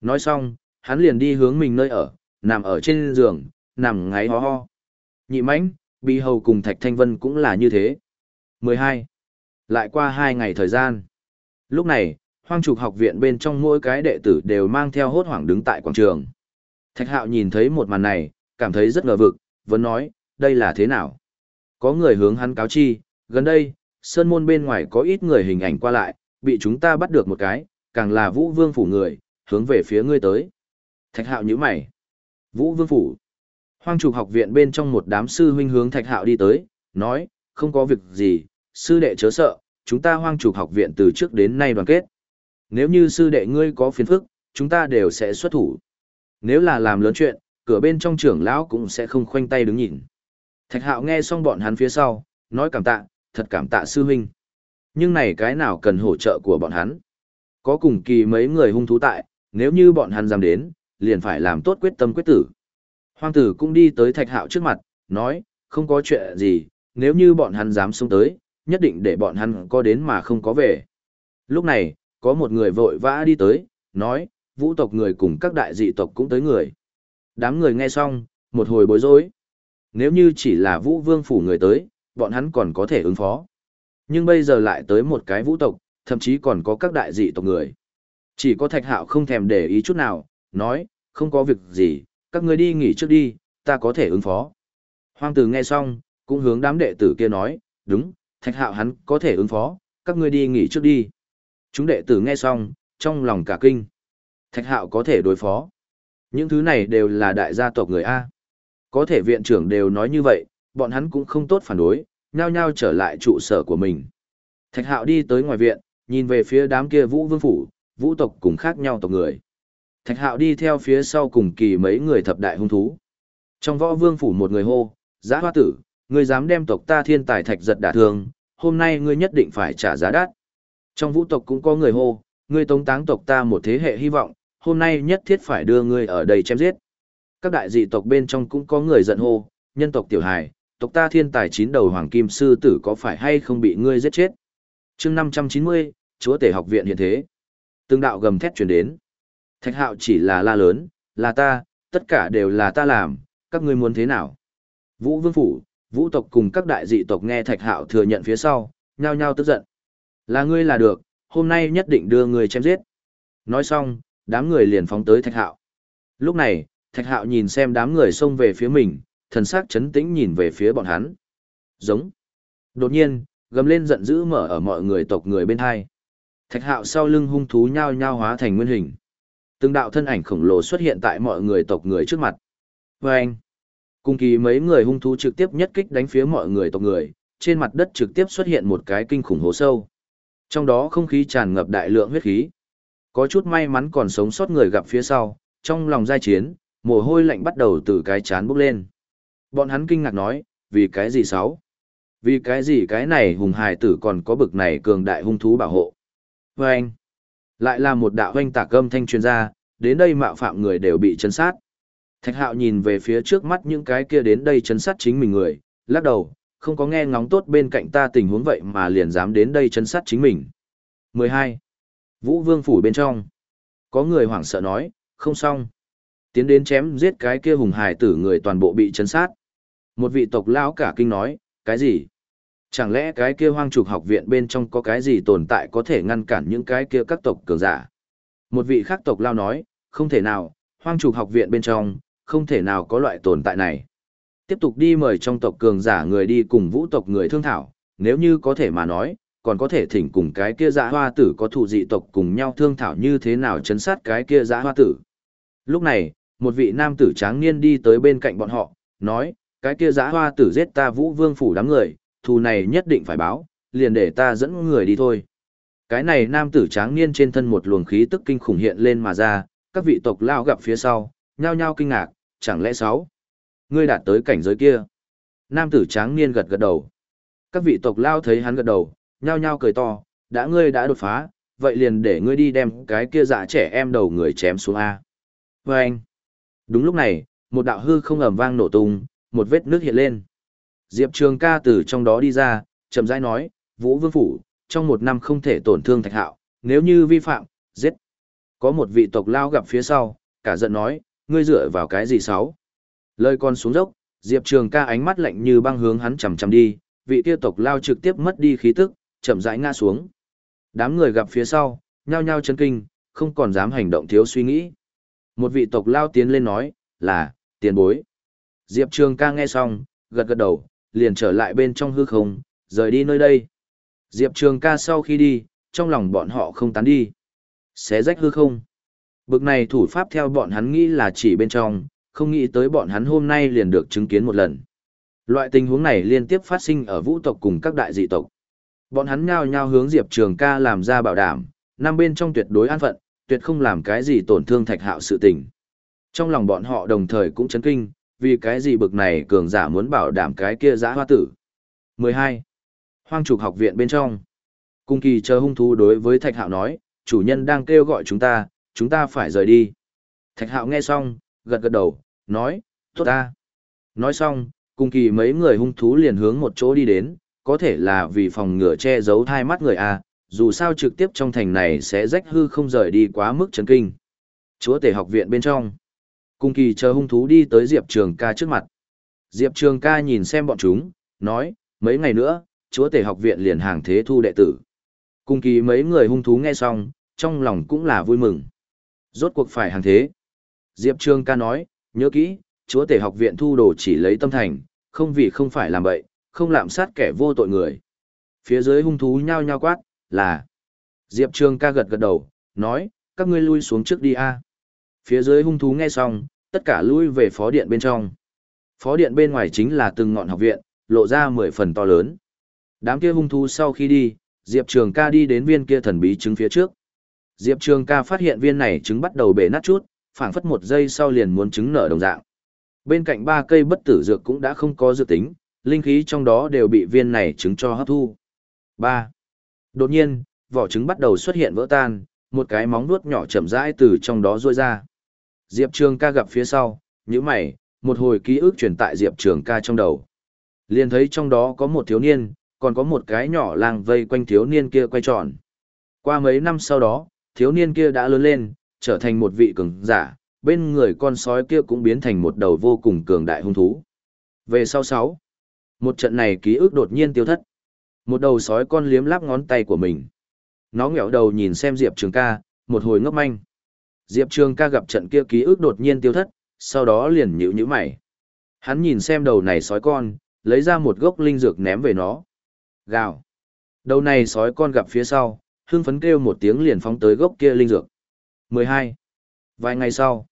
Nói xong, hắn liền đi hướng mình nơi ở, nằm ở trên giường, nằm ngáy ho ho. Nhị mãnh, Bi Hầu cùng Thạch Thanh Vân cũng là như thế. 12. Lại qua 2 ngày thời gian. Lúc này, hoang trục học viện bên trong mỗi cái đệ tử đều mang theo hốt hoảng đứng tại quảng trường. Thạch Hạo nhìn thấy một màn này, cảm thấy rất ngờ vực, vẫn nói, đây là thế nào? Có người hướng hắn cáo chi, gần đây, sơn môn bên ngoài có ít người hình ảnh qua lại, bị chúng ta bắt được một cái, càng là vũ vương phủ người, hướng về phía ngươi tới. Thạch Hạo nhíu mày. Vũ vương phủ. Hoang trục học viện bên trong một đám sư huynh hướng Thạch Hạo đi tới, nói, không có việc gì, sư đệ chớ sợ, chúng ta hoang trục học viện từ trước đến nay đoàn kết. Nếu như sư đệ ngươi có phiền phức, chúng ta đều sẽ xuất thủ. Nếu là làm lớn chuyện, cửa bên trong trưởng lão cũng sẽ không khoanh tay đứng nhìn. Thạch Hạo nghe xong bọn hắn phía sau, nói cảm tạ, thật cảm tạ sư huynh. Nhưng này cái nào cần hỗ trợ của bọn hắn? Có cùng kỳ mấy người hung thú tại, nếu như bọn hắn dám đến, liền phải làm tốt quyết tâm quyết tử. Hoàng tử cũng đi tới thạch hạo trước mặt, nói, không có chuyện gì, nếu như bọn hắn dám xông tới, nhất định để bọn hắn có đến mà không có về. Lúc này, có một người vội vã đi tới, nói, vũ tộc người cùng các đại dị tộc cũng tới người. Đám người nghe xong, một hồi bối rối. Nếu như chỉ là vũ vương phủ người tới, bọn hắn còn có thể ứng phó. Nhưng bây giờ lại tới một cái vũ tộc, thậm chí còn có các đại dị tộc người. Chỉ có thạch hạo không thèm để ý chút nào, nói, không có việc gì, các ngươi đi nghỉ trước đi, ta có thể ứng phó. Hoang tử nghe xong, cũng hướng đám đệ tử kia nói, đúng, thạch hạo hắn có thể ứng phó, các ngươi đi nghỉ trước đi. Chúng đệ tử nghe xong, trong lòng cả kinh. Thạch hạo có thể đối phó. Những thứ này đều là đại gia tộc người A. Có thể viện trưởng đều nói như vậy, bọn hắn cũng không tốt phản đối, nhao nhao trở lại trụ sở của mình. Thạch hạo đi tới ngoài viện, nhìn về phía đám kia vũ vương phủ, vũ tộc cùng khác nhau tộc người. Thạch hạo đi theo phía sau cùng kỳ mấy người thập đại hung thú. Trong võ vương phủ một người hô, giã hoa tử, ngươi dám đem tộc ta thiên tài thạch giật đả thương, hôm nay ngươi nhất định phải trả giá đắt. Trong vũ tộc cũng có người hô, ngươi tống táng tộc ta một thế hệ hy vọng, hôm nay nhất thiết phải đưa ngươi ở đây chém giết. Các đại dị tộc bên trong cũng có người giận hô, nhân tộc tiểu hài, tộc ta thiên tài chín đầu hoàng kim sư tử có phải hay không bị ngươi giết chết. chương 590, chúa tể học viện hiện thế. Từng đạo gầm thét truyền đến. Thạch hạo chỉ là la lớn, là ta, tất cả đều là ta làm, các ngươi muốn thế nào? Vũ vương phủ, vũ tộc cùng các đại dị tộc nghe thạch hạo thừa nhận phía sau, nhao nhao tức giận. Là ngươi là được, hôm nay nhất định đưa ngươi chém giết. Nói xong, đám người liền phóng tới thạch hạo. Lúc này, thạch hạo nhìn xem đám người xông về phía mình, thần sắc chấn tĩnh nhìn về phía bọn hắn. Giống. Đột nhiên, gầm lên giận dữ mở ở mọi người tộc người bên hai. Thạch hạo sau lưng hung thú nhao nhao hóa thành nguyên hình. Từng đạo thân ảnh khổng lồ xuất hiện tại mọi người tộc người trước mặt. Và anh. Cùng kỳ mấy người hung thú trực tiếp nhất kích đánh phía mọi người tộc người, trên mặt đất trực tiếp xuất hiện một cái kinh khủng hố sâu. Trong đó không khí tràn ngập đại lượng huyết khí. Có chút may mắn còn sống sót người gặp phía sau, trong lòng giai chiến, mồ hôi lạnh bắt đầu từ cái chán bốc lên. Bọn hắn kinh ngạc nói, vì cái gì sáu? Vì cái gì cái này hùng hài tử còn có bực này cường đại hung thú bảo hộ? Và anh, lại là một đạo hoanh tạc âm thanh chuyên gia, đến đây mạo phạm người đều bị chấn sát. Thạch hạo nhìn về phía trước mắt những cái kia đến đây chấn sát chính mình người, lắc đầu, không có nghe ngóng tốt bên cạnh ta tình huống vậy mà liền dám đến đây chấn sát chính mình. 12. Vũ Vương phủ bên trong. Có người hoảng sợ nói, không xong. Tiến đến chém giết cái kia hùng hài tử người toàn bộ bị chấn sát. Một vị tộc lão cả kinh nói, cái gì? Chẳng lẽ cái kia hoang trục học viện bên trong có cái gì tồn tại có thể ngăn cản những cái kia các tộc cường giả? Một vị khác tộc lao nói, không thể nào, hoang trục học viện bên trong, không thể nào có loại tồn tại này. Tiếp tục đi mời trong tộc cường giả người đi cùng vũ tộc người thương thảo, nếu như có thể mà nói, còn có thể thỉnh cùng cái kia dã hoa tử có thụ dị tộc cùng nhau thương thảo như thế nào chấn sát cái kia dã hoa tử. Lúc này, một vị nam tử tráng niên đi tới bên cạnh bọn họ, nói, cái kia dã hoa tử giết ta vũ vương phủ đám người, thù này nhất định phải báo, liền để ta dẫn người đi thôi. Cái này nam tử tráng niên trên thân một luồng khí tức kinh khủng hiện lên mà ra, các vị tộc lao gặp phía sau, nhao nhao kinh ngạc, chẳng lẽ sáu? Ngươi đạt tới cảnh giới kia. Nam tử tráng niên gật gật đầu. Các vị tộc lao thấy hắn gật đầu, nhao nhao cười to, đã ngươi đã đột phá, vậy liền để ngươi đi đem cái kia dạ trẻ em đầu người chém xuống A. Và anh. Đúng lúc này, một đạo hư không ầm vang nổ tung, một vết nước hiện lên. Diệp Trường ca từ trong đó đi ra, chậm rãi nói, Vũ Vương Phủ, trong một năm không thể tổn thương thạch hạo, nếu như vi phạm, giết. Có một vị tộc lao gặp phía sau, cả giận nói, ngươi dựa vào cái gì sáu? Lời con xuống dốc, Diệp Trường ca ánh mắt lạnh như băng hướng hắn chầm chầm đi, vị kia tộc lao trực tiếp mất đi khí tức, chậm rãi ngã xuống. Đám người gặp phía sau, nhao nhao chấn kinh, không còn dám hành động thiếu suy nghĩ. Một vị tộc lao tiến lên nói, là, tiền bối. Diệp Trường ca nghe xong, gật gật đầu, liền trở lại bên trong hư không, rời đi nơi đây. Diệp Trường ca sau khi đi, trong lòng bọn họ không tán đi. Xé rách hư không. Bực này thủ pháp theo bọn hắn nghĩ là chỉ bên trong, không nghĩ tới bọn hắn hôm nay liền được chứng kiến một lần. Loại tình huống này liên tiếp phát sinh ở vũ tộc cùng các đại dị tộc. Bọn hắn nhao nhao hướng Diệp Trường ca làm ra bảo đảm, năm bên trong tuyệt đối an phận, tuyệt không làm cái gì tổn thương thạch hạo sự tình. Trong lòng bọn họ đồng thời cũng chấn kinh, vì cái gì bực này cường giả muốn bảo đảm cái kia giã hoa tử. 12. Hoang trục học viện bên trong. Cung kỳ chờ hung thú đối với thạch hạo nói, chủ nhân đang kêu gọi chúng ta, chúng ta phải rời đi. Thạch hạo nghe xong, gật gật đầu, nói, tốt ta. Nói xong, cung kỳ mấy người hung thú liền hướng một chỗ đi đến, có thể là vì phòng ngừa che giấu hai mắt người a dù sao trực tiếp trong thành này sẽ rách hư không rời đi quá mức chấn kinh. Chúa tể học viện bên trong. Cung kỳ chờ hung thú đi tới Diệp Trường ca trước mặt. Diệp Trường ca nhìn xem bọn chúng, nói, mấy ngày nữa, chúa tể học viện liền hàng thế thu đệ tử. Cung kỳ mấy người hung thú nghe xong, trong lòng cũng là vui mừng. Rốt cuộc phải hàng thế. Diệp Trường ca nói, nhớ kỹ, chúa tể học viện thu đồ chỉ lấy tâm thành, không vì không phải làm bậy, không lạm sát kẻ vô tội người. Phía dưới hung thú nhao nhao quát, là. Diệp Trường ca gật gật đầu, nói, các ngươi lui xuống trước đi a. Phía dưới hung thú nghe xong, tất cả lui về phó điện bên trong. Phó điện bên ngoài chính là từng ngọn học viện, lộ ra mười phần to lớn. Đám kia hung thú sau khi đi, Diệp Trường ca đi đến viên kia thần bí trứng phía trước. Diệp Trường ca phát hiện viên này trứng bắt đầu bể nát chút, phản phất một giây sau liền muốn trứng nở đồng dạng. Bên cạnh ba cây bất tử dược cũng đã không có dự tính, linh khí trong đó đều bị viên này trứng cho hấp thu. 3. Đột nhiên, vỏ trứng bắt đầu xuất hiện vỡ tan, một cái móng vuốt nhỏ chậm rãi từ trong đó rôi ra. Diệp Trường ca gặp phía sau, như mày, một hồi ký ức truyền tại Diệp Trường ca trong đầu. Liền thấy trong đó có một thiếu niên, còn có một cái nhỏ làng vây quanh thiếu niên kia quay tròn. Qua mấy năm sau đó, thiếu niên kia đã lớn lên, trở thành một vị cường giả, bên người con sói kia cũng biến thành một đầu vô cùng cường đại hung thú. Về sau sáu, một trận này ký ức đột nhiên tiêu thất. Một đầu sói con liếm láp ngón tay của mình. Nó ngẹo đầu nhìn xem Diệp Trường ca, một hồi ngốc manh. Diệp Trường ca gặp trận kia ký ức đột nhiên tiêu thất, sau đó liền nhíu nhữ mày. Hắn nhìn xem đầu này sói con, lấy ra một gốc linh dược ném về nó. Gào. Đầu này sói con gặp phía sau, hưng phấn kêu một tiếng liền phóng tới gốc kia linh dược. 12. Vài ngày sau,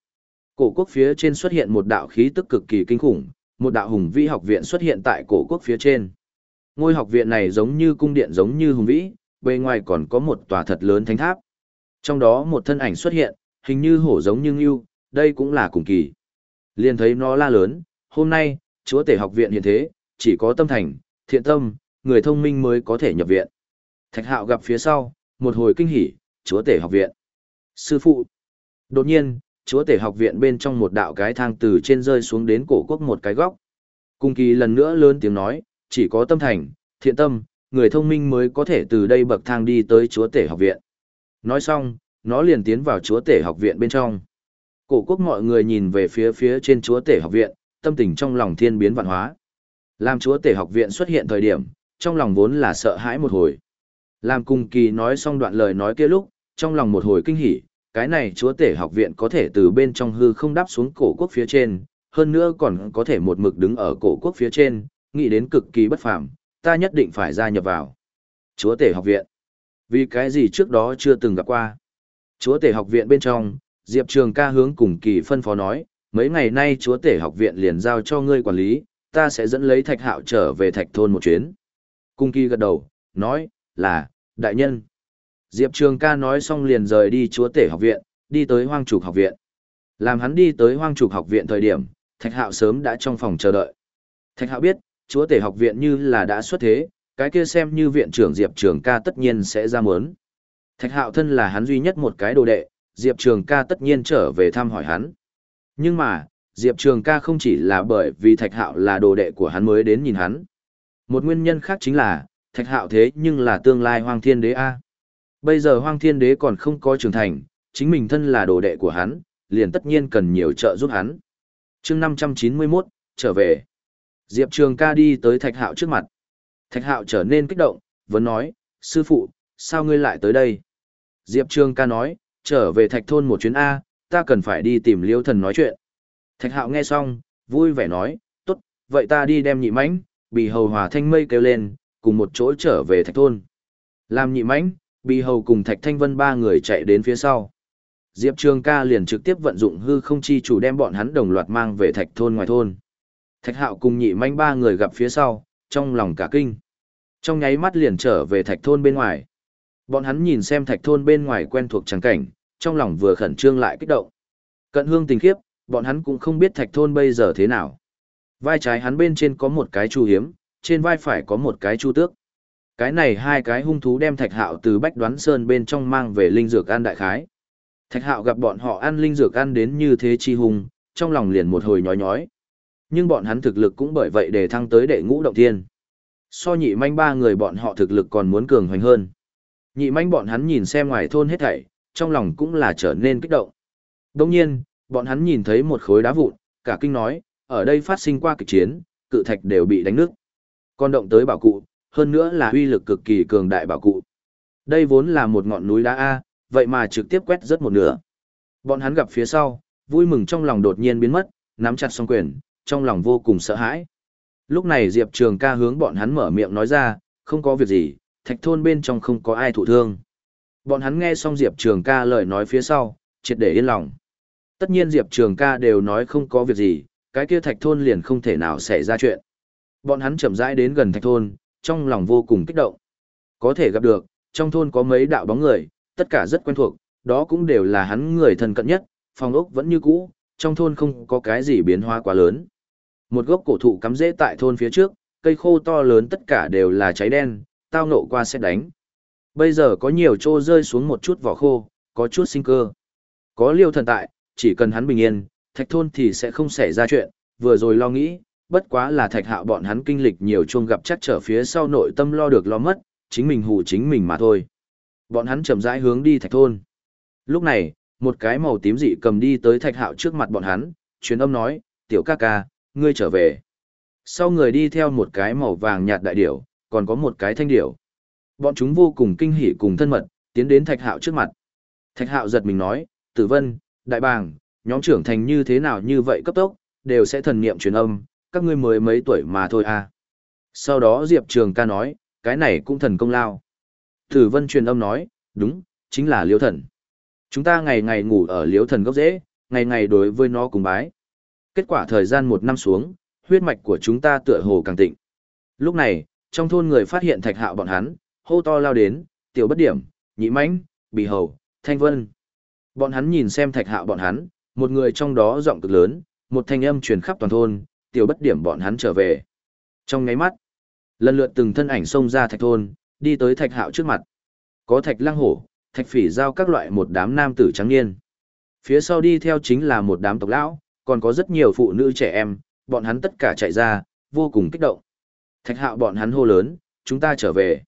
cổ quốc phía trên xuất hiện một đạo khí tức cực kỳ kinh khủng, một đạo hùng vĩ học viện xuất hiện tại cổ quốc phía trên. Ngôi học viện này giống như cung điện giống như hùng vĩ, bên ngoài còn có một tòa thật lớn thánh tháp. Trong đó một thân ảnh xuất hiện, hình như hổ giống như ngưu, đây cũng là cùng kỳ. Liền thấy nó la lớn, hôm nay, chúa tể học viện hiện thế, chỉ có tâm thành, thiện tâm, người thông minh mới có thể nhập viện. Thạch hạo gặp phía sau, một hồi kinh hỉ, chúa tể học viện. Sư phụ. Đột nhiên, chúa tể học viện bên trong một đạo cái thang từ trên rơi xuống đến cổ quốc một cái góc. Cung kỳ lần nữa lớn tiếng nói, chỉ có tâm thành, thiện tâm, người thông minh mới có thể từ đây bậc thang đi tới chúa tể học viện. Nói xong, nó liền tiến vào chúa tể học viện bên trong. Cổ quốc mọi người nhìn về phía phía trên chúa tể học viện, tâm tình trong lòng thiên biến vạn hóa. Làm chúa tể học viện xuất hiện thời điểm, trong lòng vốn là sợ hãi một hồi. Làm cùng kỳ nói xong đoạn lời nói kia lúc, trong lòng một hồi kinh hỉ, cái này chúa tể học viện có thể từ bên trong hư không đáp xuống cổ quốc phía trên, hơn nữa còn có thể một mực đứng ở cổ quốc phía trên, nghĩ đến cực kỳ bất phàm, ta nhất định phải gia nhập vào. Chúa tể học viện. Vì cái gì trước đó chưa từng gặp qua. Chúa tể học viện bên trong, Diệp Trường ca hướng cùng kỳ phân phó nói, mấy ngày nay chúa tể học viện liền giao cho ngươi quản lý, ta sẽ dẫn lấy thạch hạo trở về thạch thôn một chuyến. Cung kỳ gật đầu, nói, là, đại nhân. Diệp Trường ca nói xong liền rời đi chúa tể học viện, đi tới hoang trục học viện. Làm hắn đi tới hoang trục học viện thời điểm, thạch hạo sớm đã trong phòng chờ đợi. Thạch hạo biết, chúa tể học viện như là đã xuất thế, cái kia xem như viện trưởng Diệp Trường ca tất nhiên sẽ ra mớn. Thạch hạo thân là hắn duy nhất một cái đồ đệ, Diệp Trường ca tất nhiên trở về thăm hỏi hắn. Nhưng mà, Diệp Trường ca không chỉ là bởi vì Thạch hạo là đồ đệ của hắn mới đến nhìn hắn. Một nguyên nhân khác chính là, Thạch hạo thế nhưng là tương lai hoang thiên đế A. Bây giờ hoang thiên đế còn không có trưởng thành, chính mình thân là đồ đệ của hắn, liền tất nhiên cần nhiều trợ giúp hắn. chương 591, trở về. Diệp Trường ca đi tới Thạch hạo trước mặt. Thạch hạo trở nên kích động, vẫn nói, sư phụ, sao ngươi lại tới đây? Diệp Trường ca nói, trở về thạch thôn một chuyến A, ta cần phải đi tìm liêu thần nói chuyện. Thạch hạo nghe xong, vui vẻ nói, tốt, vậy ta đi đem nhị mãnh, bị hầu hòa thanh mây kêu lên, cùng một chỗ trở về thạch thôn. Làm nhị mãnh, bị hầu cùng thạch thanh vân ba người chạy đến phía sau. Diệp Trường ca liền trực tiếp vận dụng hư không chi chủ đem bọn hắn đồng loạt mang về thạch thôn ngoài thôn. Thạch hạo cùng nhị manh ba người gặp phía sau, trong lòng cả kinh. Trong nháy mắt liền trở về thạch thôn bên ngoài. Bọn hắn nhìn xem thạch thôn bên ngoài quen thuộc trắng cảnh, trong lòng vừa khẩn trương lại kích động. Cận hương tình khiếp, bọn hắn cũng không biết thạch thôn bây giờ thế nào. Vai trái hắn bên trên có một cái chu hiếm, trên vai phải có một cái chu tước. Cái này hai cái hung thú đem thạch hạo từ bách đoán sơn bên trong mang về linh dược ăn đại khái. Thạch hạo gặp bọn họ ăn linh dược ăn đến như thế chi hùng, trong lòng liền một hồi nhói nhói. Nhưng bọn hắn thực lực cũng bởi vậy để thăng tới đệ ngũ động thiên. So nhị manh ba người bọn họ thực lực còn muốn cường hoành hơn. Nhị manh bọn hắn nhìn xem ngoài thôn hết thảy, trong lòng cũng là trở nên kích động. đông nhiên, bọn hắn nhìn thấy một khối đá vụn, cả kinh nói, ở đây phát sinh qua kịch chiến, cự thạch đều bị đánh nước. Còn động tới bảo cụ, hơn nữa là uy lực cực kỳ cường đại bảo cụ. Đây vốn là một ngọn núi đá A, vậy mà trực tiếp quét rất một nửa. Bọn hắn gặp phía sau, vui mừng trong lòng đột nhiên biến mất, nắm chặt song quyền, trong lòng vô cùng sợ hãi. Lúc này Diệp Trường ca hướng bọn hắn mở miệng nói ra, không có việc gì, thạch thôn bên trong không có ai thụ thương. Bọn hắn nghe xong Diệp Trường ca lời nói phía sau, triệt để yên lòng. Tất nhiên Diệp Trường ca đều nói không có việc gì, cái kia thạch thôn liền không thể nào xảy ra chuyện. Bọn hắn chậm rãi đến gần thạch thôn, trong lòng vô cùng kích động. Có thể gặp được, trong thôn có mấy đạo bóng người, tất cả rất quen thuộc, đó cũng đều là hắn người thân cận nhất, phòng ốc vẫn như cũ, trong thôn không có cái gì biến hóa quá lớn. Một gốc cổ thụ cắm rễ tại thôn phía trước, cây khô to lớn tất cả đều là cháy đen, tao nộ qua xét đánh. Bây giờ có nhiều trô rơi xuống một chút vỏ khô, có chút sinh cơ. Có liêu thần tại, chỉ cần hắn bình yên, thạch thôn thì sẽ không xảy ra chuyện, vừa rồi lo nghĩ, bất quá là thạch hạo bọn hắn kinh lịch nhiều chuông gặp chắc trở phía sau nội tâm lo được lo mất, chính mình hù chính mình mà thôi. Bọn hắn chậm rãi hướng đi thạch thôn. Lúc này, một cái màu tím dị cầm đi tới thạch hạo trước mặt bọn hắn, truyền âm nói, tiểu ca ca, ngươi trở về. Sau người đi theo một cái màu vàng nhạt đại điểu, còn có một cái thanh điểu. Bọn chúng vô cùng kinh hỉ cùng thân mật, tiến đến thạch hạo trước mặt. Thạch hạo giật mình nói, tử vân, đại bàng, nhóm trưởng thành như thế nào như vậy cấp tốc, đều sẽ thần niệm truyền âm, các ngươi mới mấy tuổi mà thôi à. Sau đó Diệp Trường ca nói, cái này cũng thần công lao. Tử vân truyền âm nói, đúng, chính là liễu thần. Chúng ta ngày ngày ngủ ở liễu thần gốc rễ, ngày ngày đối với nó cùng bái. Kết quả thời gian một năm xuống, huyết mạch của chúng ta tựa hồ càng tịnh. Lúc này, trong thôn người phát hiện thạch hạo bọn hắn, hô to lao đến, tiểu bất điểm, nhị mãnh, bì hầu, thanh vân. Bọn hắn nhìn xem thạch hạo bọn hắn, một người trong đó giọng cực lớn, một thanh âm truyền khắp toàn thôn, tiểu bất điểm bọn hắn trở về. Trong ngáy mắt, lần lượt từng thân ảnh xông ra thạch thôn, đi tới thạch hạo trước mặt. Có thạch lăng hổ, thạch phỉ giao các loại một đám nam tử trắng niên. Phía sau đi theo chính là một đám tộc lão, còn có rất nhiều phụ nữ trẻ em, bọn hắn tất cả chạy ra, vô cùng kích động. Thạch hạo bọn hắn hô lớn, chúng ta trở về.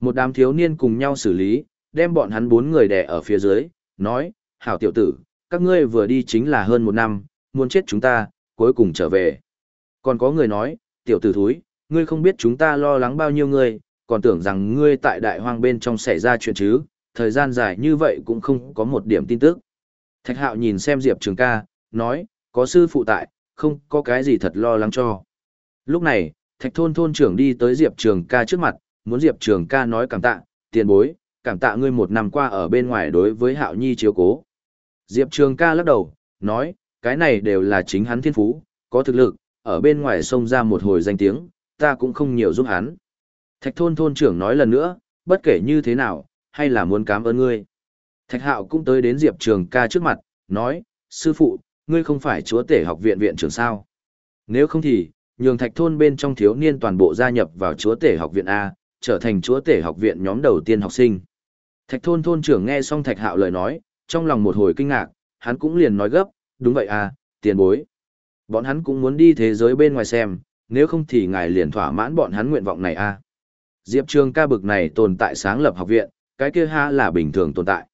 Một đám thiếu niên cùng nhau xử lý, đem bọn hắn bốn người đè ở phía dưới, nói, hảo tiểu tử, các ngươi vừa đi chính là hơn một năm, muốn chết chúng ta, cuối cùng trở về. Còn có người nói, tiểu tử thúi, ngươi không biết chúng ta lo lắng bao nhiêu người, còn tưởng rằng ngươi tại đại hoang bên trong xảy ra chuyện chứ, thời gian dài như vậy cũng không có một điểm tin tức. Thạch hạo nhìn xem Diệp Trường ca, nói, có sư phụ tại, không có cái gì thật lo lắng cho. Lúc này, thạch thôn thôn trưởng đi tới Diệp Trường ca trước mặt, muốn Diệp Trường ca nói cảm tạ, tiền bối, cảm tạ ngươi một năm qua ở bên ngoài đối với Hạo Nhi chiếu cố. Diệp Trường ca lắc đầu, nói, cái này đều là chính hắn thiên phú, có thực lực, ở bên ngoài xông ra một hồi danh tiếng, ta cũng không nhiều giúp hắn. Thạch thôn thôn trưởng nói lần nữa, bất kể như thế nào, hay là muốn cảm ơn ngươi. Thạch hạo cũng tới đến Diệp Trường ca trước mặt, nói, sư phụ, ngươi không phải chúa tể học viện viện trưởng sao. Nếu không thì, nhường thạch thôn bên trong thiếu niên toàn bộ gia nhập vào chúa tể học viện A, trở thành chúa tể học viện nhóm đầu tiên học sinh. Thạch thôn thôn trưởng nghe xong thạch hạo lời nói, trong lòng một hồi kinh ngạc, hắn cũng liền nói gấp, đúng vậy à, tiền bối. Bọn hắn cũng muốn đi thế giới bên ngoài xem, nếu không thì ngài liền thỏa mãn bọn hắn nguyện vọng này à. Diệp Trường ca bực này tồn tại sáng lập học viện, cái kia ha là bình thường tồn tại.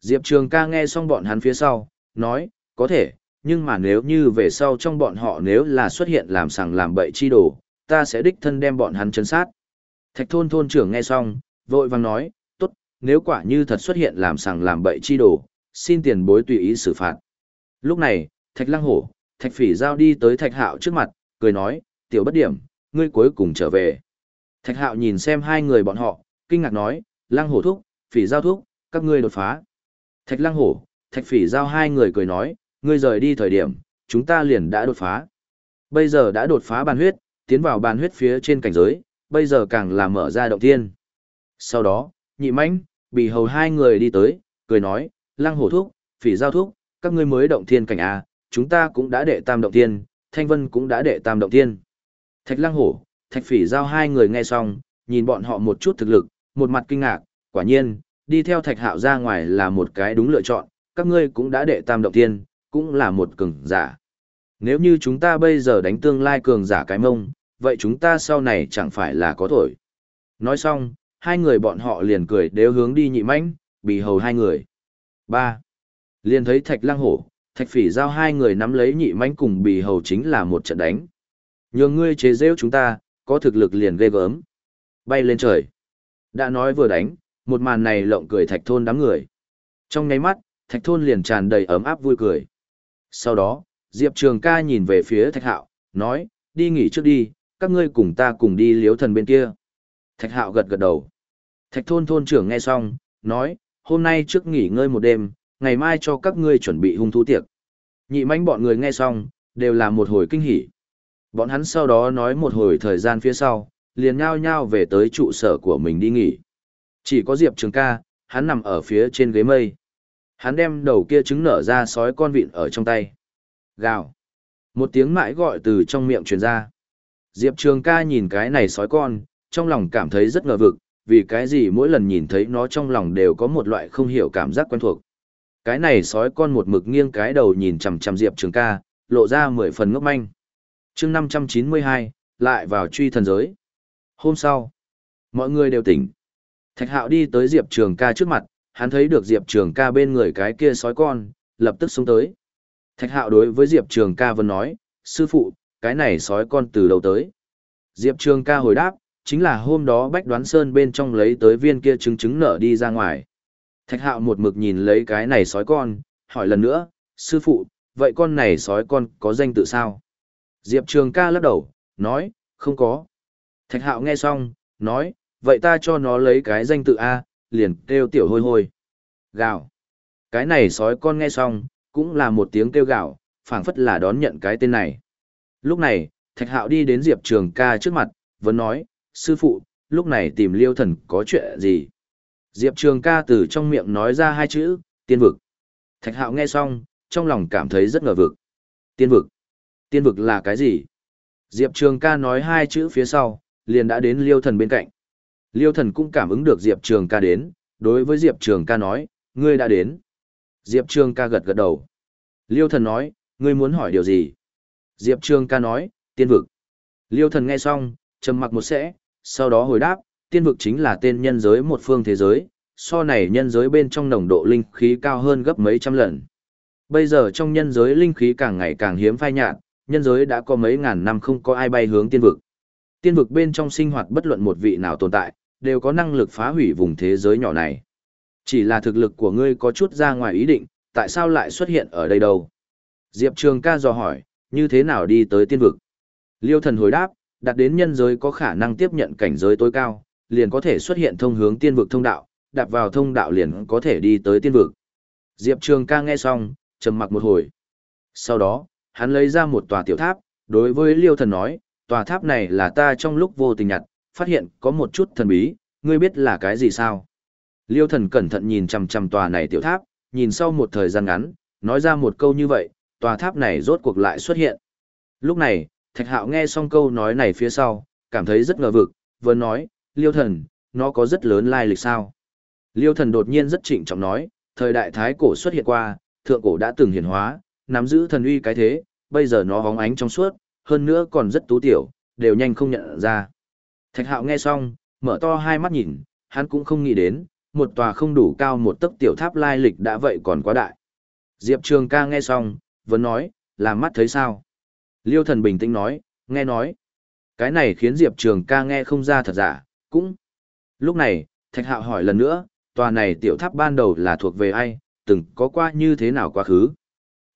Diệp Trường ca nghe xong bọn hắn phía sau, nói, có thể, nhưng mà nếu như về sau trong bọn họ nếu là xuất hiện làm sằng làm bậy chi đồ, ta sẽ đích thân đem bọn hắn chấn sát. Thạch thôn thôn trưởng nghe xong, vội vàng nói, tốt, nếu quả như thật xuất hiện làm sằng làm bậy chi đồ, xin tiền bối tùy ý xử phạt. Lúc này, thạch lăng hổ, thạch phỉ giao đi tới thạch hạo trước mặt, cười nói, tiểu bất điểm, ngươi cuối cùng trở về. Thạch hạo nhìn xem hai người bọn họ, kinh ngạc nói, lăng hổ thúc, phỉ giao thúc, các ngươi đột phá. Thạch lăng hổ, thạch phỉ giao hai người cười nói, ngươi rời đi thời điểm, chúng ta liền đã đột phá. Bây giờ đã đột phá bàn huyết, tiến vào bàn huyết phía trên cảnh giới, bây giờ càng là mở ra động thiên. Sau đó, nhị mãnh, bị hầu hai người đi tới, cười nói, lăng hổ thúc, phỉ giao thúc, các ngươi mới động thiên cảnh A, chúng ta cũng đã đệ tam động tiên, thanh vân cũng đã đệ tam động tiên. Thạch lăng hổ, thạch phỉ giao hai người nghe xong, nhìn bọn họ một chút thực lực, một mặt kinh ngạc, quả nhiên, đi theo thạch hạo ra ngoài là một cái đúng lựa chọn, các ngươi cũng đã đệ tam động tiên, cũng là một cường giả. Nếu như chúng ta bây giờ đánh tương lai cường giả cái mông, vậy chúng ta sau này chẳng phải là có thổi. Nói xong, hai người bọn họ liền cười đều hướng đi nhị mãnh, bị hầu hai người. ba Liền thấy thạch lăng hổ, thạch phỉ giao hai người nắm lấy nhị mánh cùng bì hầu chính là một trận đánh. Nhường ngươi chế rêu chúng ta, có thực lực liền ghê gớm. Bay lên trời. Đã nói vừa đánh, một màn này lộng cười thạch thôn đám người. Trong nháy mắt, thạch thôn liền tràn đầy ấm áp vui cười. Sau đó, Diệp Trường ca nhìn về phía thạch hạo, nói, đi nghỉ trước đi, các ngươi cùng ta cùng đi liếu thần bên kia. Thạch hạo gật gật đầu. Thạch thôn thôn trưởng nghe xong, nói, hôm nay trước nghỉ ngơi một đêm, ngày mai cho các ngươi chuẩn bị hung thú tiệc. Nhị manh bọn người nghe xong, đều là một hồi kinh hỉ. Bọn hắn sau đó nói một hồi thời gian phía sau, liền nhao nhao về tới trụ sở của mình đi nghỉ. Chỉ có Diệp Trường ca, hắn nằm ở phía trên ghế mây. hắn đem đầu kia trứng nở ra sói con vịn ở trong tay. Gào. Một tiếng mãi gọi từ trong miệng truyền ra. Diệp Trường ca nhìn cái này sói con, trong lòng cảm thấy rất ngờ vực, vì cái gì mỗi lần nhìn thấy nó trong lòng đều có một loại không hiểu cảm giác quen thuộc. Cái này sói con một mực nghiêng cái đầu nhìn chằm chằm Diệp Trường ca, lộ ra mười phần ngốc manh. chương 592, lại vào truy thần giới. Hôm sau, mọi người đều tỉnh. Thạch hạo đi tới Diệp Trường ca trước mặt, hắn thấy được Diệp Trường ca bên người cái kia sói con, lập tức xuống tới. Thạch hạo đối với Diệp Trường ca vẫn nói, sư phụ, cái này sói con từ đầu tới. Diệp Trường ca hồi đáp, chính là hôm đó Bách Đoán Sơn bên trong lấy tới viên kia trứng trứng nở đi ra ngoài. Thạch hạo một mực nhìn lấy cái này sói con, hỏi lần nữa, sư phụ, vậy con này sói con có danh tự sao? Diệp Trường ca lắc đầu, nói, không có. Thạch hạo nghe xong, nói, vậy ta cho nó lấy cái danh tự A, liền kêu tiểu hôi hôi. Gào. Cái này sói con nghe xong, cũng là một tiếng kêu gào, phảng phất là đón nhận cái tên này. Lúc này, Thạch Hạo đi đến Diệp Trường ca trước mặt, vẫn nói, sư phụ, lúc này tìm liêu thần có chuyện gì? Diệp Trường ca từ trong miệng nói ra hai chữ, tiên vực. Thạch Hạo nghe xong, trong lòng cảm thấy rất ngờ vực. Tiên vực. Tiên vực là cái gì? Diệp Trường ca nói hai chữ phía sau, liền đã đến liêu thần bên cạnh. Liêu thần cũng cảm ứng được Diệp Trường ca đến, đối với Diệp Trường ca nói, ngươi đã đến. Diệp Trường ca gật gật đầu. Liêu thần nói, ngươi muốn hỏi điều gì? Diệp Trường ca nói, tiên vực. Liêu thần nghe xong, trầm mặc một sẽ, sau đó hồi đáp, tiên vực chính là tên nhân giới một phương thế giới, so này nhân giới bên trong nồng độ linh khí cao hơn gấp mấy trăm lần. Bây giờ trong nhân giới linh khí càng ngày càng hiếm phai nhạt, nhân giới đã có mấy ngàn năm không có ai bay hướng tiên vực. Tiên vực bên trong sinh hoạt bất luận một vị nào tồn tại, đều có năng lực phá hủy vùng thế giới nhỏ này. Chỉ là thực lực của ngươi có chút ra ngoài ý định, tại sao lại xuất hiện ở đây đâu? Diệp Trường ca dò hỏi, như thế nào đi tới tiên vực? Liêu thần hồi đáp, đặt đến nhân giới có khả năng tiếp nhận cảnh giới tối cao, liền có thể xuất hiện thông hướng tiên vực thông đạo, đạp vào thông đạo liền có thể đi tới tiên vực. Diệp Trường ca nghe xong, trầm mặc một hồi. Sau đó, hắn lấy ra một tòa tiểu tháp, đối với Liêu thần nói, tòa tháp này là ta trong lúc vô tình nhặt, phát hiện có một chút thần bí, ngươi biết là cái gì sao? Liêu thần cẩn thận nhìn chằm chằm tòa này tiểu tháp, nhìn sau một thời gian ngắn, nói ra một câu như vậy, tòa tháp này rốt cuộc lại xuất hiện. Lúc này, Thạch Hạo nghe xong câu nói này phía sau, cảm thấy rất ngờ vực, vừa nói, Liêu thần, nó có rất lớn lai lịch sao? Liêu thần đột nhiên rất trịnh trọng nói, thời đại thái cổ xuất hiện qua, thượng cổ đã từng hiển hóa, nắm giữ thần uy cái thế, bây giờ nó hóng ánh trong suốt, hơn nữa còn rất tú tiểu, đều nhanh không nhận ra. Thạch hạo nghe xong, mở to hai mắt nhìn, hắn cũng không nghĩ đến, một tòa không đủ cao một tấc tiểu tháp lai lịch đã vậy còn quá đại. Diệp Trường ca nghe xong, vẫn nói, làm mắt thấy sao? Liêu thần bình tĩnh nói, nghe nói. Cái này khiến Diệp Trường ca nghe không ra thật giả, cũng. Lúc này, Thạch Hạo hỏi lần nữa, tòa này tiểu tháp ban đầu là thuộc về ai, từng có qua như thế nào quá khứ?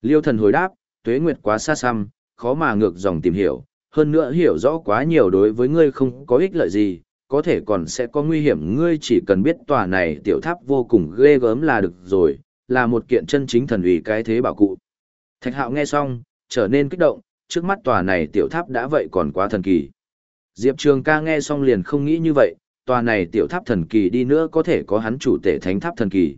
Liêu thần hồi đáp, tuế nguyệt quá xa xăm, khó mà ngược dòng tìm hiểu, hơn nữa hiểu rõ quá nhiều đối với ngươi không có ích lợi gì, có thể còn sẽ có nguy hiểm ngươi chỉ cần biết tòa này tiểu tháp vô cùng ghê gớm là được rồi, là một kiện chân chính thần ủy cái thế bảo cụ. Thạch hạo nghe xong, trở nên kích động, trước mắt tòa này tiểu tháp đã vậy còn quá thần kỳ. Diệp Trường ca nghe xong liền không nghĩ như vậy, tòa này tiểu tháp thần kỳ đi nữa có thể có hắn chủ tể thánh tháp thần kỳ.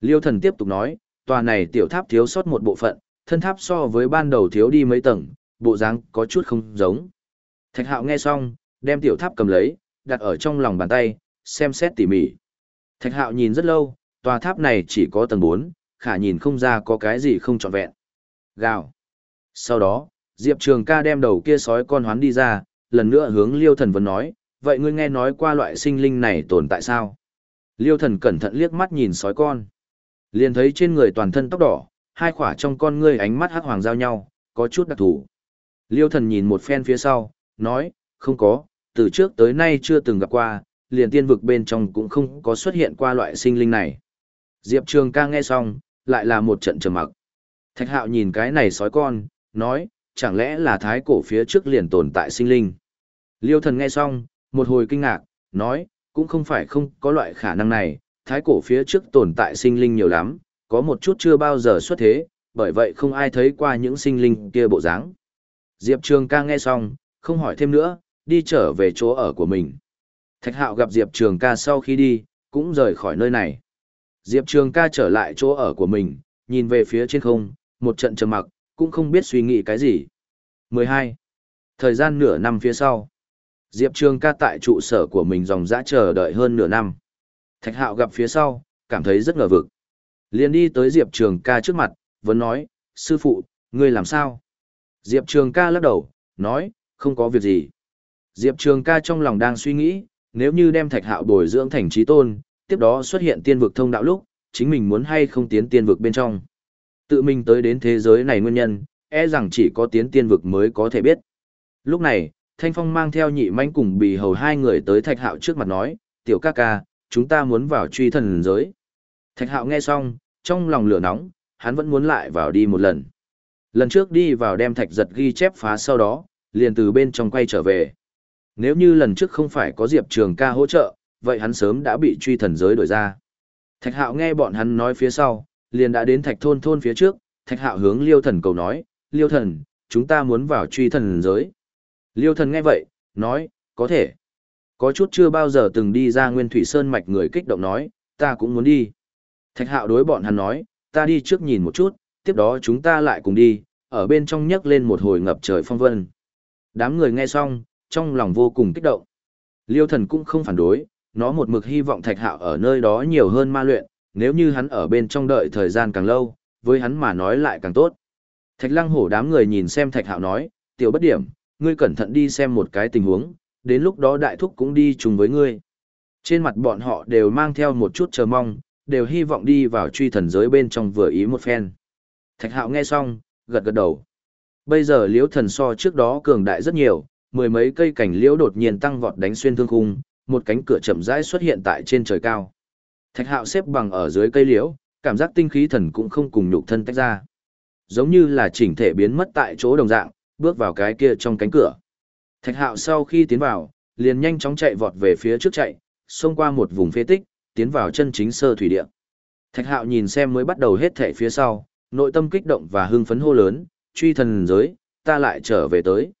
Liêu thần tiếp tục nói, tòa này tiểu tháp thiếu sót một bộ phận, thân tháp so với ban đầu thiếu đi mấy tầng, bộ dáng có chút không giống. Thạch hạo nghe xong, đem tiểu tháp cầm lấy, đặt ở trong lòng bàn tay, xem xét tỉ mỉ. Thạch hạo nhìn rất lâu, tòa tháp này chỉ có tầng 4, khả nhìn không ra có cái gì không trọn vẹn. Gào. Sau đó, Diệp Trường ca đem đầu kia sói con hoán đi ra, lần nữa hướng Liêu Thần vấn nói, vậy ngươi nghe nói qua loại sinh linh này tồn tại sao? Liêu Thần cẩn thận liếc mắt nhìn sói con. Liền thấy trên người toàn thân tóc đỏ, hai khỏa trong con ngươi ánh mắt hắc hoàng giao nhau, có chút đặc thù. Liêu thần nhìn một phen phía sau, nói, không có, từ trước tới nay chưa từng gặp qua, liền tiên vực bên trong cũng không có xuất hiện qua loại sinh linh này. Diệp Trường ca nghe xong, lại là một trận trầm mặc. Thạch hạo nhìn cái này sói con, nói, chẳng lẽ là thái cổ phía trước liền tồn tại sinh linh. Liêu thần nghe xong, một hồi kinh ngạc, nói, cũng không phải không có loại khả năng này, thái cổ phía trước tồn tại sinh linh nhiều lắm, có một chút chưa bao giờ xuất thế, bởi vậy không ai thấy qua những sinh linh kia bộ dáng. Diệp Trường ca nghe xong, không hỏi thêm nữa, đi trở về chỗ ở của mình. Thạch hạo gặp Diệp Trường ca sau khi đi, cũng rời khỏi nơi này. Diệp Trường ca trở lại chỗ ở của mình, nhìn về phía trên không, một trận trầm mặc, cũng không biết suy nghĩ cái gì. 12. Thời gian nửa năm phía sau. Diệp Trường ca tại trụ sở của mình dòng dã chờ đợi hơn nửa năm. Thạch hạo gặp phía sau, cảm thấy rất ngờ vực. liền đi tới Diệp Trường ca trước mặt, vẫn nói, sư phụ, ngươi làm sao? Diệp Trường ca lắc đầu, nói, không có việc gì. Diệp Trường ca trong lòng đang suy nghĩ, nếu như đem thạch hạo bồi dưỡng thành trí tôn, tiếp đó xuất hiện tiên vực thông đạo lúc, chính mình muốn hay không tiến tiên vực bên trong. Tự mình tới đến thế giới này nguyên nhân, e rằng chỉ có tiến tiên vực mới có thể biết. Lúc này, Thanh Phong mang theo nhị manh cùng bì hầu hai người tới thạch hạo trước mặt nói, tiểu ca ca, chúng ta muốn vào truy thần giới. Thạch hạo nghe xong, trong lòng lửa nóng, hắn vẫn muốn lại vào đi một lần. Lần trước đi vào đem thạch giật ghi chép phá sau đó, liền từ bên trong quay trở về. Nếu như lần trước không phải có Diệp Trường ca hỗ trợ, vậy hắn sớm đã bị truy thần giới đổi ra. Thạch hạo nghe bọn hắn nói phía sau, liền đã đến thạch thôn thôn phía trước, thạch hạo hướng liêu thần cầu nói, liêu thần, chúng ta muốn vào truy thần giới. Liêu thần nghe vậy, nói, có thể. Có chút chưa bao giờ từng đi ra nguyên thủy sơn mạch người kích động nói, ta cũng muốn đi. Thạch hạo đối bọn hắn nói, ta đi trước nhìn một chút, tiếp đó chúng ta lại cùng đi, ở bên trong nhấc lên một hồi ngập trời phong vân. Đám người nghe xong, trong lòng vô cùng kích động. Liêu thần cũng không phản đối, nó một mực hy vọng thạch hạo ở nơi đó nhiều hơn ma luyện, nếu như hắn ở bên trong đợi thời gian càng lâu, với hắn mà nói lại càng tốt. Thạch lăng hổ đám người nhìn xem thạch hạo nói, tiểu bất điểm, ngươi cẩn thận đi xem một cái tình huống, đến lúc đó đại thúc cũng đi chung với ngươi. Trên mặt bọn họ đều mang theo một chút chờ mong, đều hy vọng đi vào truy thần giới bên trong vừa ý một phen. Thạch hạo nghe xong, gật gật đầu. Bây giờ liễu thần so trước đó cường đại rất nhiều, mười mấy cây cảnh liễu đột nhiên tăng vọt đánh xuyên thương khung, một cánh cửa chậm rãi xuất hiện tại trên trời cao. Thạch hạo xếp bằng ở dưới cây liễu, cảm giác tinh khí thần cũng không cùng nhục thân tách ra. Giống như là chỉnh thể biến mất tại chỗ đồng dạng, bước vào cái kia trong cánh cửa. Thạch hạo sau khi tiến vào, liền nhanh chóng chạy vọt về phía trước chạy, xông qua một vùng phế tích, tiến vào chân chính sơ thủy địa. Thạch hạo nhìn xem mới bắt đầu hết thể phía sau, nội tâm kích động và hưng phấn hô lớn, truy thần giới, ta lại trở về tới.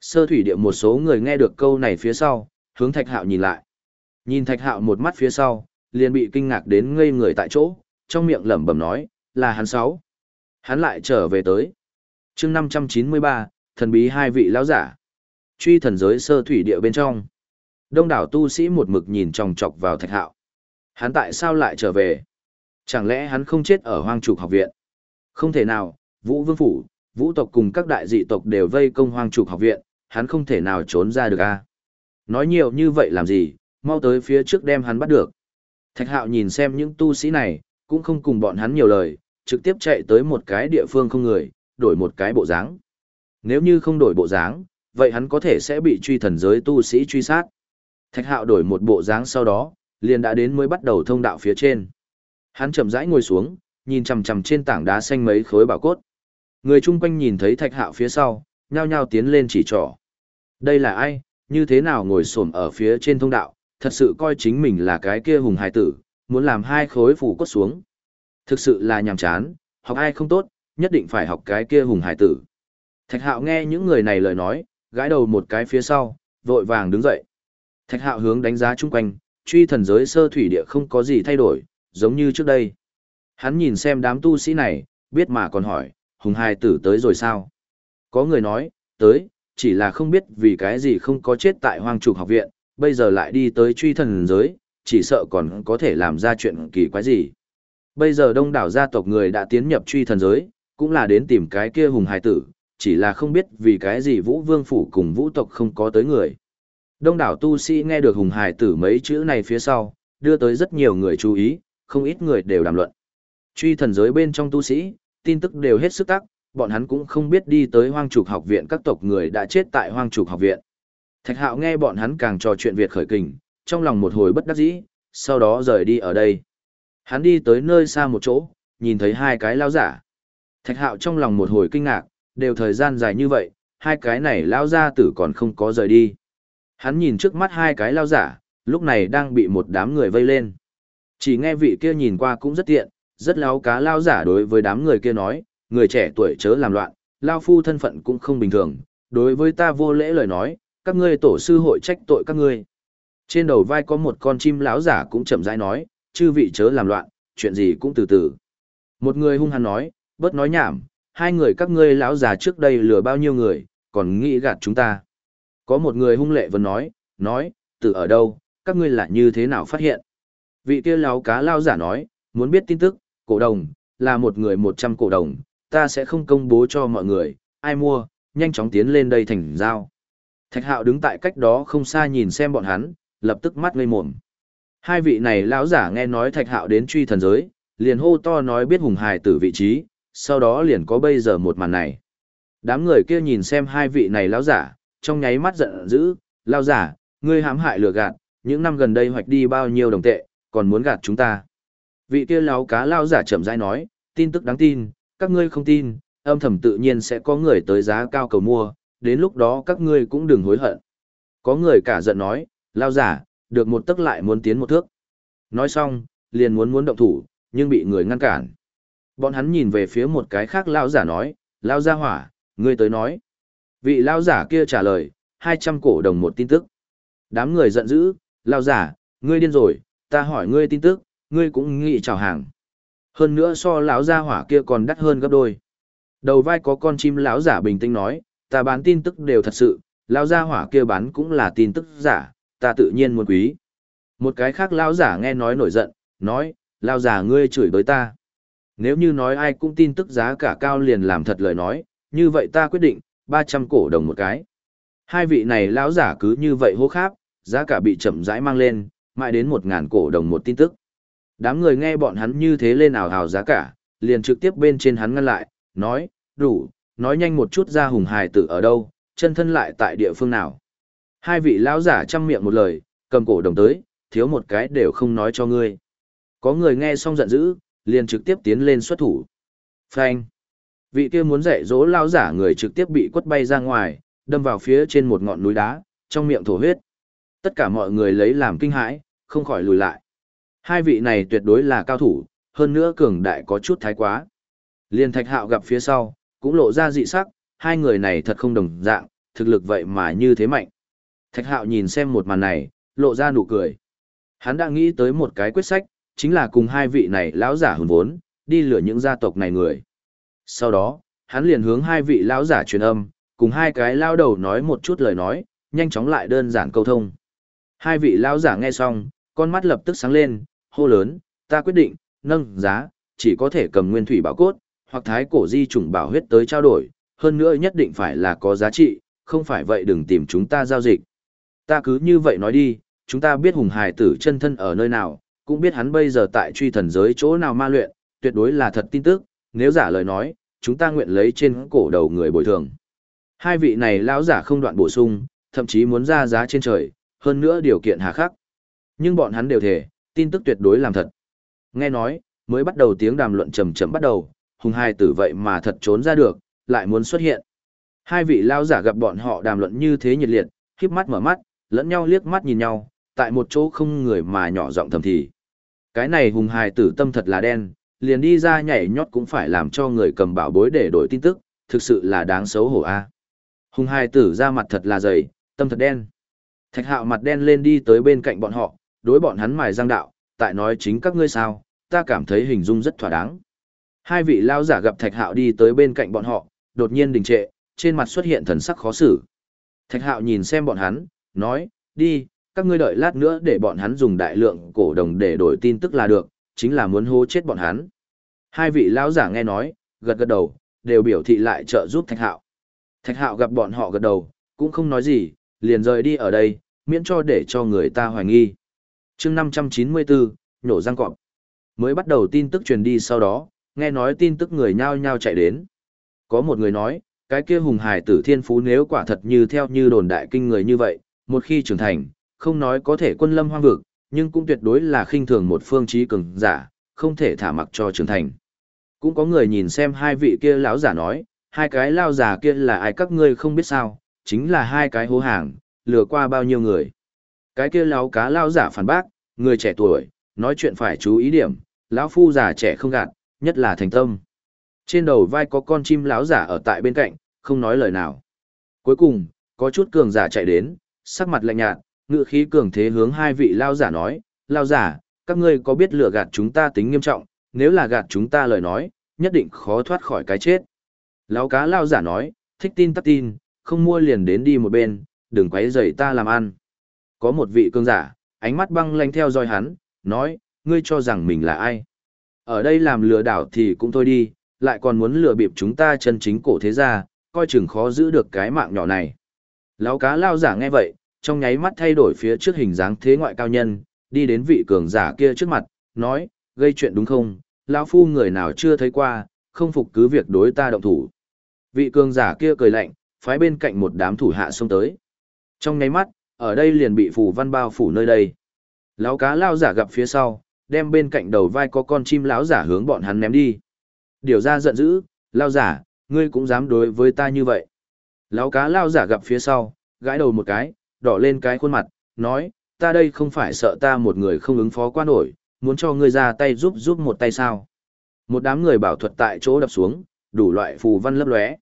Sơ thủy địa một số người nghe được câu này phía sau, hướng thạch hạo nhìn lại. Nhìn thạch hạo một mắt phía sau, liền bị kinh ngạc đến ngây người tại chỗ, trong miệng lẩm bẩm nói, là hắn sáu. Hắn lại trở về tới. chương 593, thần bí hai vị lão giả. Truy thần giới sơ thủy địa bên trong. Đông đảo tu sĩ một mực nhìn tròng trọc vào thạch hạo. Hắn tại sao lại trở về? Chẳng lẽ hắn không chết ở hoang trục học viện? Không thể nào, Vũ Vương Phủ, Vũ tộc cùng các đại dị tộc đều vây công hoang trục học viện, hắn không thể nào trốn ra được a. Nói nhiều như vậy làm gì, mau tới phía trước đem hắn bắt được. Thạch hạo nhìn xem những tu sĩ này, cũng không cùng bọn hắn nhiều lời, trực tiếp chạy tới một cái địa phương không người, đổi một cái bộ dáng. Nếu như không đổi bộ dáng, vậy hắn có thể sẽ bị truy thần giới tu sĩ truy sát. Thạch hạo đổi một bộ dáng sau đó, liền đã đến mới bắt đầu thông đạo phía trên. Hắn chậm rãi ngồi xuống, nhìn chằm chằm trên tảng đá xanh mấy khối bảo cốt. Người chung quanh nhìn thấy thạch hạo phía sau, nhao nhao tiến lên chỉ trỏ. Đây là ai, như thế nào ngồi xổm ở phía trên thông đạo, thật sự coi chính mình là cái kia hùng hải tử, muốn làm hai khối phủ cốt xuống. Thực sự là nhàm chán, học ai không tốt, nhất định phải học cái kia hùng hải tử. Thạch hạo nghe những người này lời nói, gãi đầu một cái phía sau, vội vàng đứng dậy. Thạch hạo hướng đánh giá chung quanh, truy thần giới sơ thủy địa không có gì thay đổi, giống như trước đây. Hắn nhìn xem đám tu sĩ này, biết mà còn hỏi, hùng hài tử tới rồi sao? Có người nói, tới, chỉ là không biết vì cái gì không có chết tại hoang trục học viện, bây giờ lại đi tới truy thần giới, chỉ sợ còn có thể làm ra chuyện kỳ quái gì. Bây giờ đông đảo gia tộc người đã tiến nhập truy thần giới, cũng là đến tìm cái kia hùng hài tử, chỉ là không biết vì cái gì vũ vương phủ cùng vũ tộc không có tới người. Đông đảo tu sĩ nghe được hùng hài tử mấy chữ này phía sau, đưa tới rất nhiều người chú ý, không ít người đều đàm luận. Truy thần giới bên trong tu sĩ, tin tức đều hết sức tắc, bọn hắn cũng không biết đi tới hoang trục học viện các tộc người đã chết tại hoang trục học viện. Thạch hạo nghe bọn hắn càng trò chuyện Việt khởi kình, trong lòng một hồi bất đắc dĩ, sau đó rời đi ở đây. Hắn đi tới nơi xa một chỗ, nhìn thấy hai cái lao giả. Thạch hạo trong lòng một hồi kinh ngạc, đều thời gian dài như vậy, hai cái này lao ra tử còn không có rời đi. Hắn nhìn trước mắt hai cái lao giả, lúc này đang bị một đám người vây lên. Chỉ nghe vị kia nhìn qua cũng rất tiện, rất láo cá lao giả đối với đám người kia nói, người trẻ tuổi chớ làm loạn, lao phu thân phận cũng không bình thường, đối với ta vô lễ lời nói, các ngươi tổ sư hội trách tội các ngươi. Trên đầu vai có một con chim lão giả cũng chậm rãi nói, chư vị chớ làm loạn, chuyện gì cũng từ từ. Một người hung hăng nói, bớt nói nhảm, hai người các ngươi lão già trước đây lừa bao nhiêu người, còn nghĩ gạt chúng ta. Có một người hung lệ vẫn nói, nói, từ ở đâu, các ngươi là như thế nào phát hiện. Vị kia lão cá lao giả nói, muốn biết tin tức, cổ đồng, là một người một trăm cổ đồng, ta sẽ không công bố cho mọi người, ai mua, nhanh chóng tiến lên đây thành giao. Thạch hạo đứng tại cách đó không xa nhìn xem bọn hắn, lập tức mắt ngây mồm. Hai vị này lão giả nghe nói thạch hạo đến truy thần giới, liền hô to nói biết hùng hài tử vị trí, sau đó liền có bây giờ một màn này. Đám người kia nhìn xem hai vị này lão giả, trong nháy mắt giận dữ, lão giả, ngươi hãm hại lừa gạt, những năm gần đây hoạch đi bao nhiêu đồng tệ, còn muốn gạt chúng ta. Vị kia lão cá lão giả chậm rãi nói, tin tức đáng tin, các ngươi không tin, âm thầm tự nhiên sẽ có người tới giá cao cầu mua, đến lúc đó các ngươi cũng đừng hối hận. Có người cả giận nói, lão giả, được một tức lại muốn tiến một thước. Nói xong, liền muốn muốn động thủ, nhưng bị người ngăn cản. Bọn hắn nhìn về phía một cái khác lão giả nói, lão gia hỏa, ngươi tới nói. Vị lão giả kia trả lời, 200 cổ đồng một tin tức. Đám người giận dữ, lão giả, ngươi điên rồi, ta hỏi ngươi tin tức, ngươi cũng nghĩ chào hàng. Hơn nữa so lão gia hỏa kia còn đắt hơn gấp đôi. Đầu vai có con chim lão giả bình tĩnh nói, ta bán tin tức đều thật sự, lão gia hỏa kia bán cũng là tin tức giả, ta tự nhiên muốn quý. Một cái khác lão giả nghe nói nổi giận, nói, lão giả ngươi chửi bới ta. Nếu như nói ai cũng tin tức giá cả cao liền làm thật lời nói, như vậy ta quyết định, 300 cổ đồng một cái. Hai vị này lão giả cứ như vậy hô kháp, giá cả bị chậm rãi mang lên, mãi đến 1.000 cổ đồng một tin tức. Đám người nghe bọn hắn như thế lên ảo hào giá cả, liền trực tiếp bên trên hắn ngăn lại, nói, đủ, nói nhanh một chút ra hùng hài tử ở đâu, chân thân lại tại địa phương nào. Hai vị lão giả chăm miệng một lời, cầm cổ đồng tới, thiếu một cái đều không nói cho ngươi. Có người nghe xong giận dữ, liền trực tiếp tiến lên xuất thủ. Phanh. Vị kia muốn dạy dỗ lão giả người trực tiếp bị quất bay ra ngoài, đâm vào phía trên một ngọn núi đá, trong miệng thổ huyết. Tất cả mọi người lấy làm kinh hãi, không khỏi lùi lại. Hai vị này tuyệt đối là cao thủ, hơn nữa cường đại có chút thái quá. Liên thạch hạo gặp phía sau, cũng lộ ra dị sắc, hai người này thật không đồng dạng, thực lực vậy mà như thế mạnh. Thạch hạo nhìn xem một màn này, lộ ra nụ cười. Hắn đã nghĩ tới một cái quyết sách, chính là cùng hai vị này lão giả hồn vốn, đi lừa những gia tộc này người. Sau đó, hắn liền hướng hai vị lão giả truyền âm, cùng hai cái lao đầu nói một chút lời nói, nhanh chóng lại đơn giản câu thông. Hai vị lão giả nghe xong, con mắt lập tức sáng lên, hô lớn, ta quyết định, nâng giá, chỉ có thể cầm nguyên thủy bảo cốt, hoặc thái cổ di chủng bảo huyết tới trao đổi, hơn nữa nhất định phải là có giá trị, không phải vậy đừng tìm chúng ta giao dịch. Ta cứ như vậy nói đi, chúng ta biết hùng hài tử chân thân ở nơi nào, cũng biết hắn bây giờ tại truy thần giới chỗ nào ma luyện, tuyệt đối là thật tin tức, nếu giả lời nói, chúng ta nguyện lấy trên cổ đầu người bồi thường. Hai vị này lão giả không đoạn bổ sung, thậm chí muốn ra giá trên trời, hơn nữa điều kiện hà khắc. Nhưng bọn hắn đều thể, tin tức tuyệt đối làm thật. Nghe nói, mới bắt đầu tiếng đàm luận trầm trầm bắt đầu, hùng hai tử vậy mà thật trốn ra được, lại muốn xuất hiện. Hai vị lao giả gặp bọn họ đàm luận như thế nhiệt liệt, khiếp mắt mở mắt, lẫn nhau liếc mắt nhìn nhau, tại một chỗ không người mà nhỏ giọng thầm thì. Cái này hùng hài tử tâm thật là đen, liền đi ra nhảy nhót cũng phải làm cho người cầm bảo bối để đổi tin tức, thực sự là đáng xấu hổ a. Hùng hài tử ra mặt thật là dày, tâm thật đen. Thạch hạo mặt đen lên đi tới bên cạnh bọn họ, đối bọn hắn mài răng đạo, tại nói chính các ngươi sao, ta cảm thấy hình dung rất thỏa đáng. Hai vị lao giả gặp thạch hạo đi tới bên cạnh bọn họ, đột nhiên đình trệ, trên mặt xuất hiện thần sắc khó xử. Thạch hạo nhìn xem bọn hắn, nói, đi, các ngươi đợi lát nữa để bọn hắn dùng đại lượng cổ đồng để đổi tin tức là được, chính là muốn hô chết bọn hắn. Hai vị lão giả nghe nói, gật gật đầu, đều biểu thị lại trợ giúp Thạch Hạo. Thạch Hạo gặp bọn họ gật đầu, cũng không nói gì, liền rời đi ở đây, miễn cho để cho người ta hoài nghi. chương 594, nhổ răng cọp. Mới bắt đầu tin tức truyền đi sau đó, nghe nói tin tức người nhao nhao chạy đến. Có một người nói, cái kia hùng hải tử thiên phú nếu quả thật như theo như đồn đại kinh người như vậy, một khi trưởng thành, không nói có thể quân lâm hoang vực, nhưng cũng tuyệt đối là khinh thường một phương trí cường giả, không thể thả mặc cho trưởng thành. Cũng có người nhìn xem hai vị kia lão giả nói, hai cái lao giả kia là ai các ngươi không biết sao, chính là hai cái hố hàng, lừa qua bao nhiêu người. Cái kia lão cá lao giả phản bác, người trẻ tuổi, nói chuyện phải chú ý điểm, lão phu già trẻ không gạt, nhất là thành tâm. Trên đầu vai có con chim lão giả ở tại bên cạnh, không nói lời nào. Cuối cùng, có chút cường giả chạy đến, sắc mặt lạnh nhạt, ngự khí cường thế hướng hai vị lao giả nói, lao giả, các ngươi có biết lừa gạt chúng ta tính nghiêm trọng, nếu là gạt chúng ta lời nói, nhất định khó thoát khỏi cái chết. Lão cá lao giả nói, thích tin tắt tin, không mua liền đến đi một bên, đừng quấy rầy ta làm ăn. Có một vị cường giả, ánh mắt băng lanh theo dõi hắn, nói, ngươi cho rằng mình là ai? Ở đây làm lừa đảo thì cũng thôi đi, lại còn muốn lừa bịp chúng ta chân chính cổ thế gia, coi chừng khó giữ được cái mạng nhỏ này. Lão cá lao giả nghe vậy, trong nháy mắt thay đổi phía trước hình dáng thế ngoại cao nhân, đi đến vị cường giả kia trước mặt, nói, gây chuyện đúng không, lão phu người nào chưa thấy qua, không phục cứ việc đối ta động thủ. Vị cường giả kia cười lạnh, phái bên cạnh một đám thủ hạ xông tới. Trong nháy mắt, ở đây liền bị phù văn bao phủ nơi đây. Lão cá lao giả gặp phía sau, đem bên cạnh đầu vai có con chim lão giả hướng bọn hắn ném đi. Điều ra giận dữ, lao giả, ngươi cũng dám đối với ta như vậy. Lão cá lao giả gặp phía sau, gãi đầu một cái, đỏ lên cái khuôn mặt, nói, ta đây không phải sợ ta một người không ứng phó qua nổi, muốn cho ngươi ra tay giúp giúp một tay sao. Một đám người bảo thuật tại chỗ đập xuống, đủ loại phù văn lấp lóe.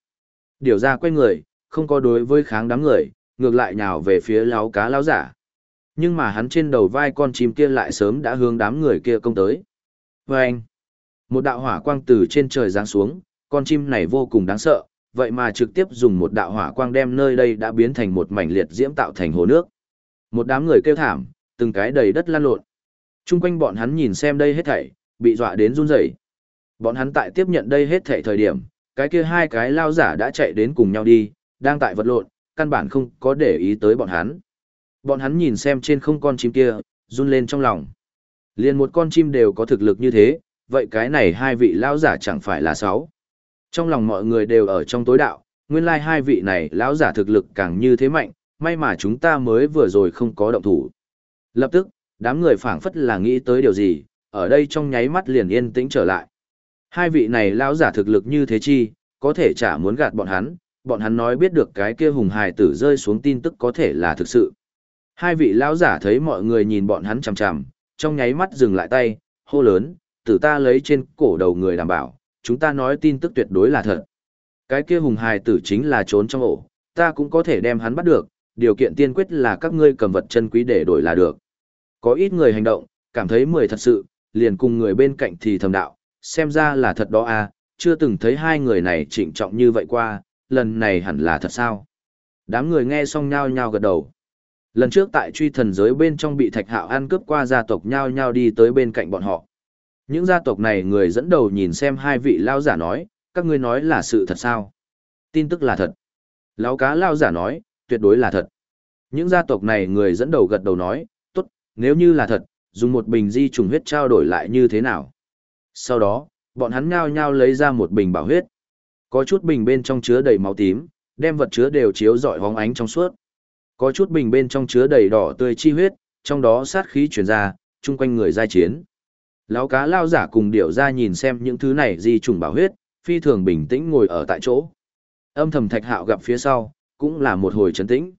Điều ra quay người, không có đối với kháng đám người, ngược lại nhào về phía lão cá lão giả. Nhưng mà hắn trên đầu vai con chim kia lại sớm đã hướng đám người kia công tới. Và anh, một đạo hỏa quang từ trên trời giáng xuống, con chim này vô cùng đáng sợ, vậy mà trực tiếp dùng một đạo hỏa quang đem nơi đây đã biến thành một mảnh liệt diễm tạo thành hồ nước. Một đám người kêu thảm, từng cái đầy đất lan lộn. Trung quanh bọn hắn nhìn xem đây hết thảy, bị dọa đến run rẩy. Bọn hắn tại tiếp nhận đây hết thảy thời điểm, cái kia hai cái lao giả đã chạy đến cùng nhau đi, đang tại vật lộn, căn bản không có để ý tới bọn hắn. Bọn hắn nhìn xem trên không con chim kia, run lên trong lòng. Liền một con chim đều có thực lực như thế, vậy cái này hai vị lão giả chẳng phải là sáu. Trong lòng mọi người đều ở trong tối đạo, nguyên lai hai vị này lão giả thực lực càng như thế mạnh, may mà chúng ta mới vừa rồi không có động thủ. Lập tức, đám người phảng phất là nghĩ tới điều gì, ở đây trong nháy mắt liền yên tĩnh trở lại. Hai vị này lão giả thực lực như thế chi, có thể chả muốn gạt bọn hắn, bọn hắn nói biết được cái kia hùng hài tử rơi xuống tin tức có thể là thực sự. Hai vị lão giả thấy mọi người nhìn bọn hắn chằm chằm, trong nháy mắt dừng lại tay, hô lớn, tử ta lấy trên cổ đầu người đảm bảo, chúng ta nói tin tức tuyệt đối là thật. Cái kia hùng hài tử chính là trốn trong ổ, ta cũng có thể đem hắn bắt được, điều kiện tiên quyết là các ngươi cầm vật chân quý để đổi là được. Có ít người hành động, cảm thấy mười thật sự, liền cùng người bên cạnh thì thầm đạo, xem ra là thật đó à, chưa từng thấy hai người này trịnh trọng như vậy qua, lần này hẳn là thật sao. Đám người nghe xong nhao nhao gật đầu. Lần trước tại truy thần giới bên trong bị thạch hạo ăn cướp qua gia tộc nhao nhao đi tới bên cạnh bọn họ. Những gia tộc này người dẫn đầu nhìn xem hai vị lao giả nói, các ngươi nói là sự thật sao? Tin tức là thật. Lão cá lao giả nói, tuyệt đối là thật. Những gia tộc này người dẫn đầu gật đầu nói, tốt, nếu như là thật, dùng một bình di trùng huyết trao đổi lại như thế nào? Sau đó, bọn hắn nhao nhao lấy ra một bình bảo huyết. Có chút bình bên trong chứa đầy máu tím, đem vật chứa đều chiếu rọi hóng ánh trong suốt. Có chút bình bên trong chứa đầy đỏ tươi chi huyết, trong đó sát khí truyền ra, chung quanh người giai chiến. Lão cá lao giả cùng điệu ra nhìn xem những thứ này di trùng bảo huyết, phi thường bình tĩnh ngồi ở tại chỗ. Âm thầm thạch hạo gặp phía sau, cũng là một hồi trấn tĩnh.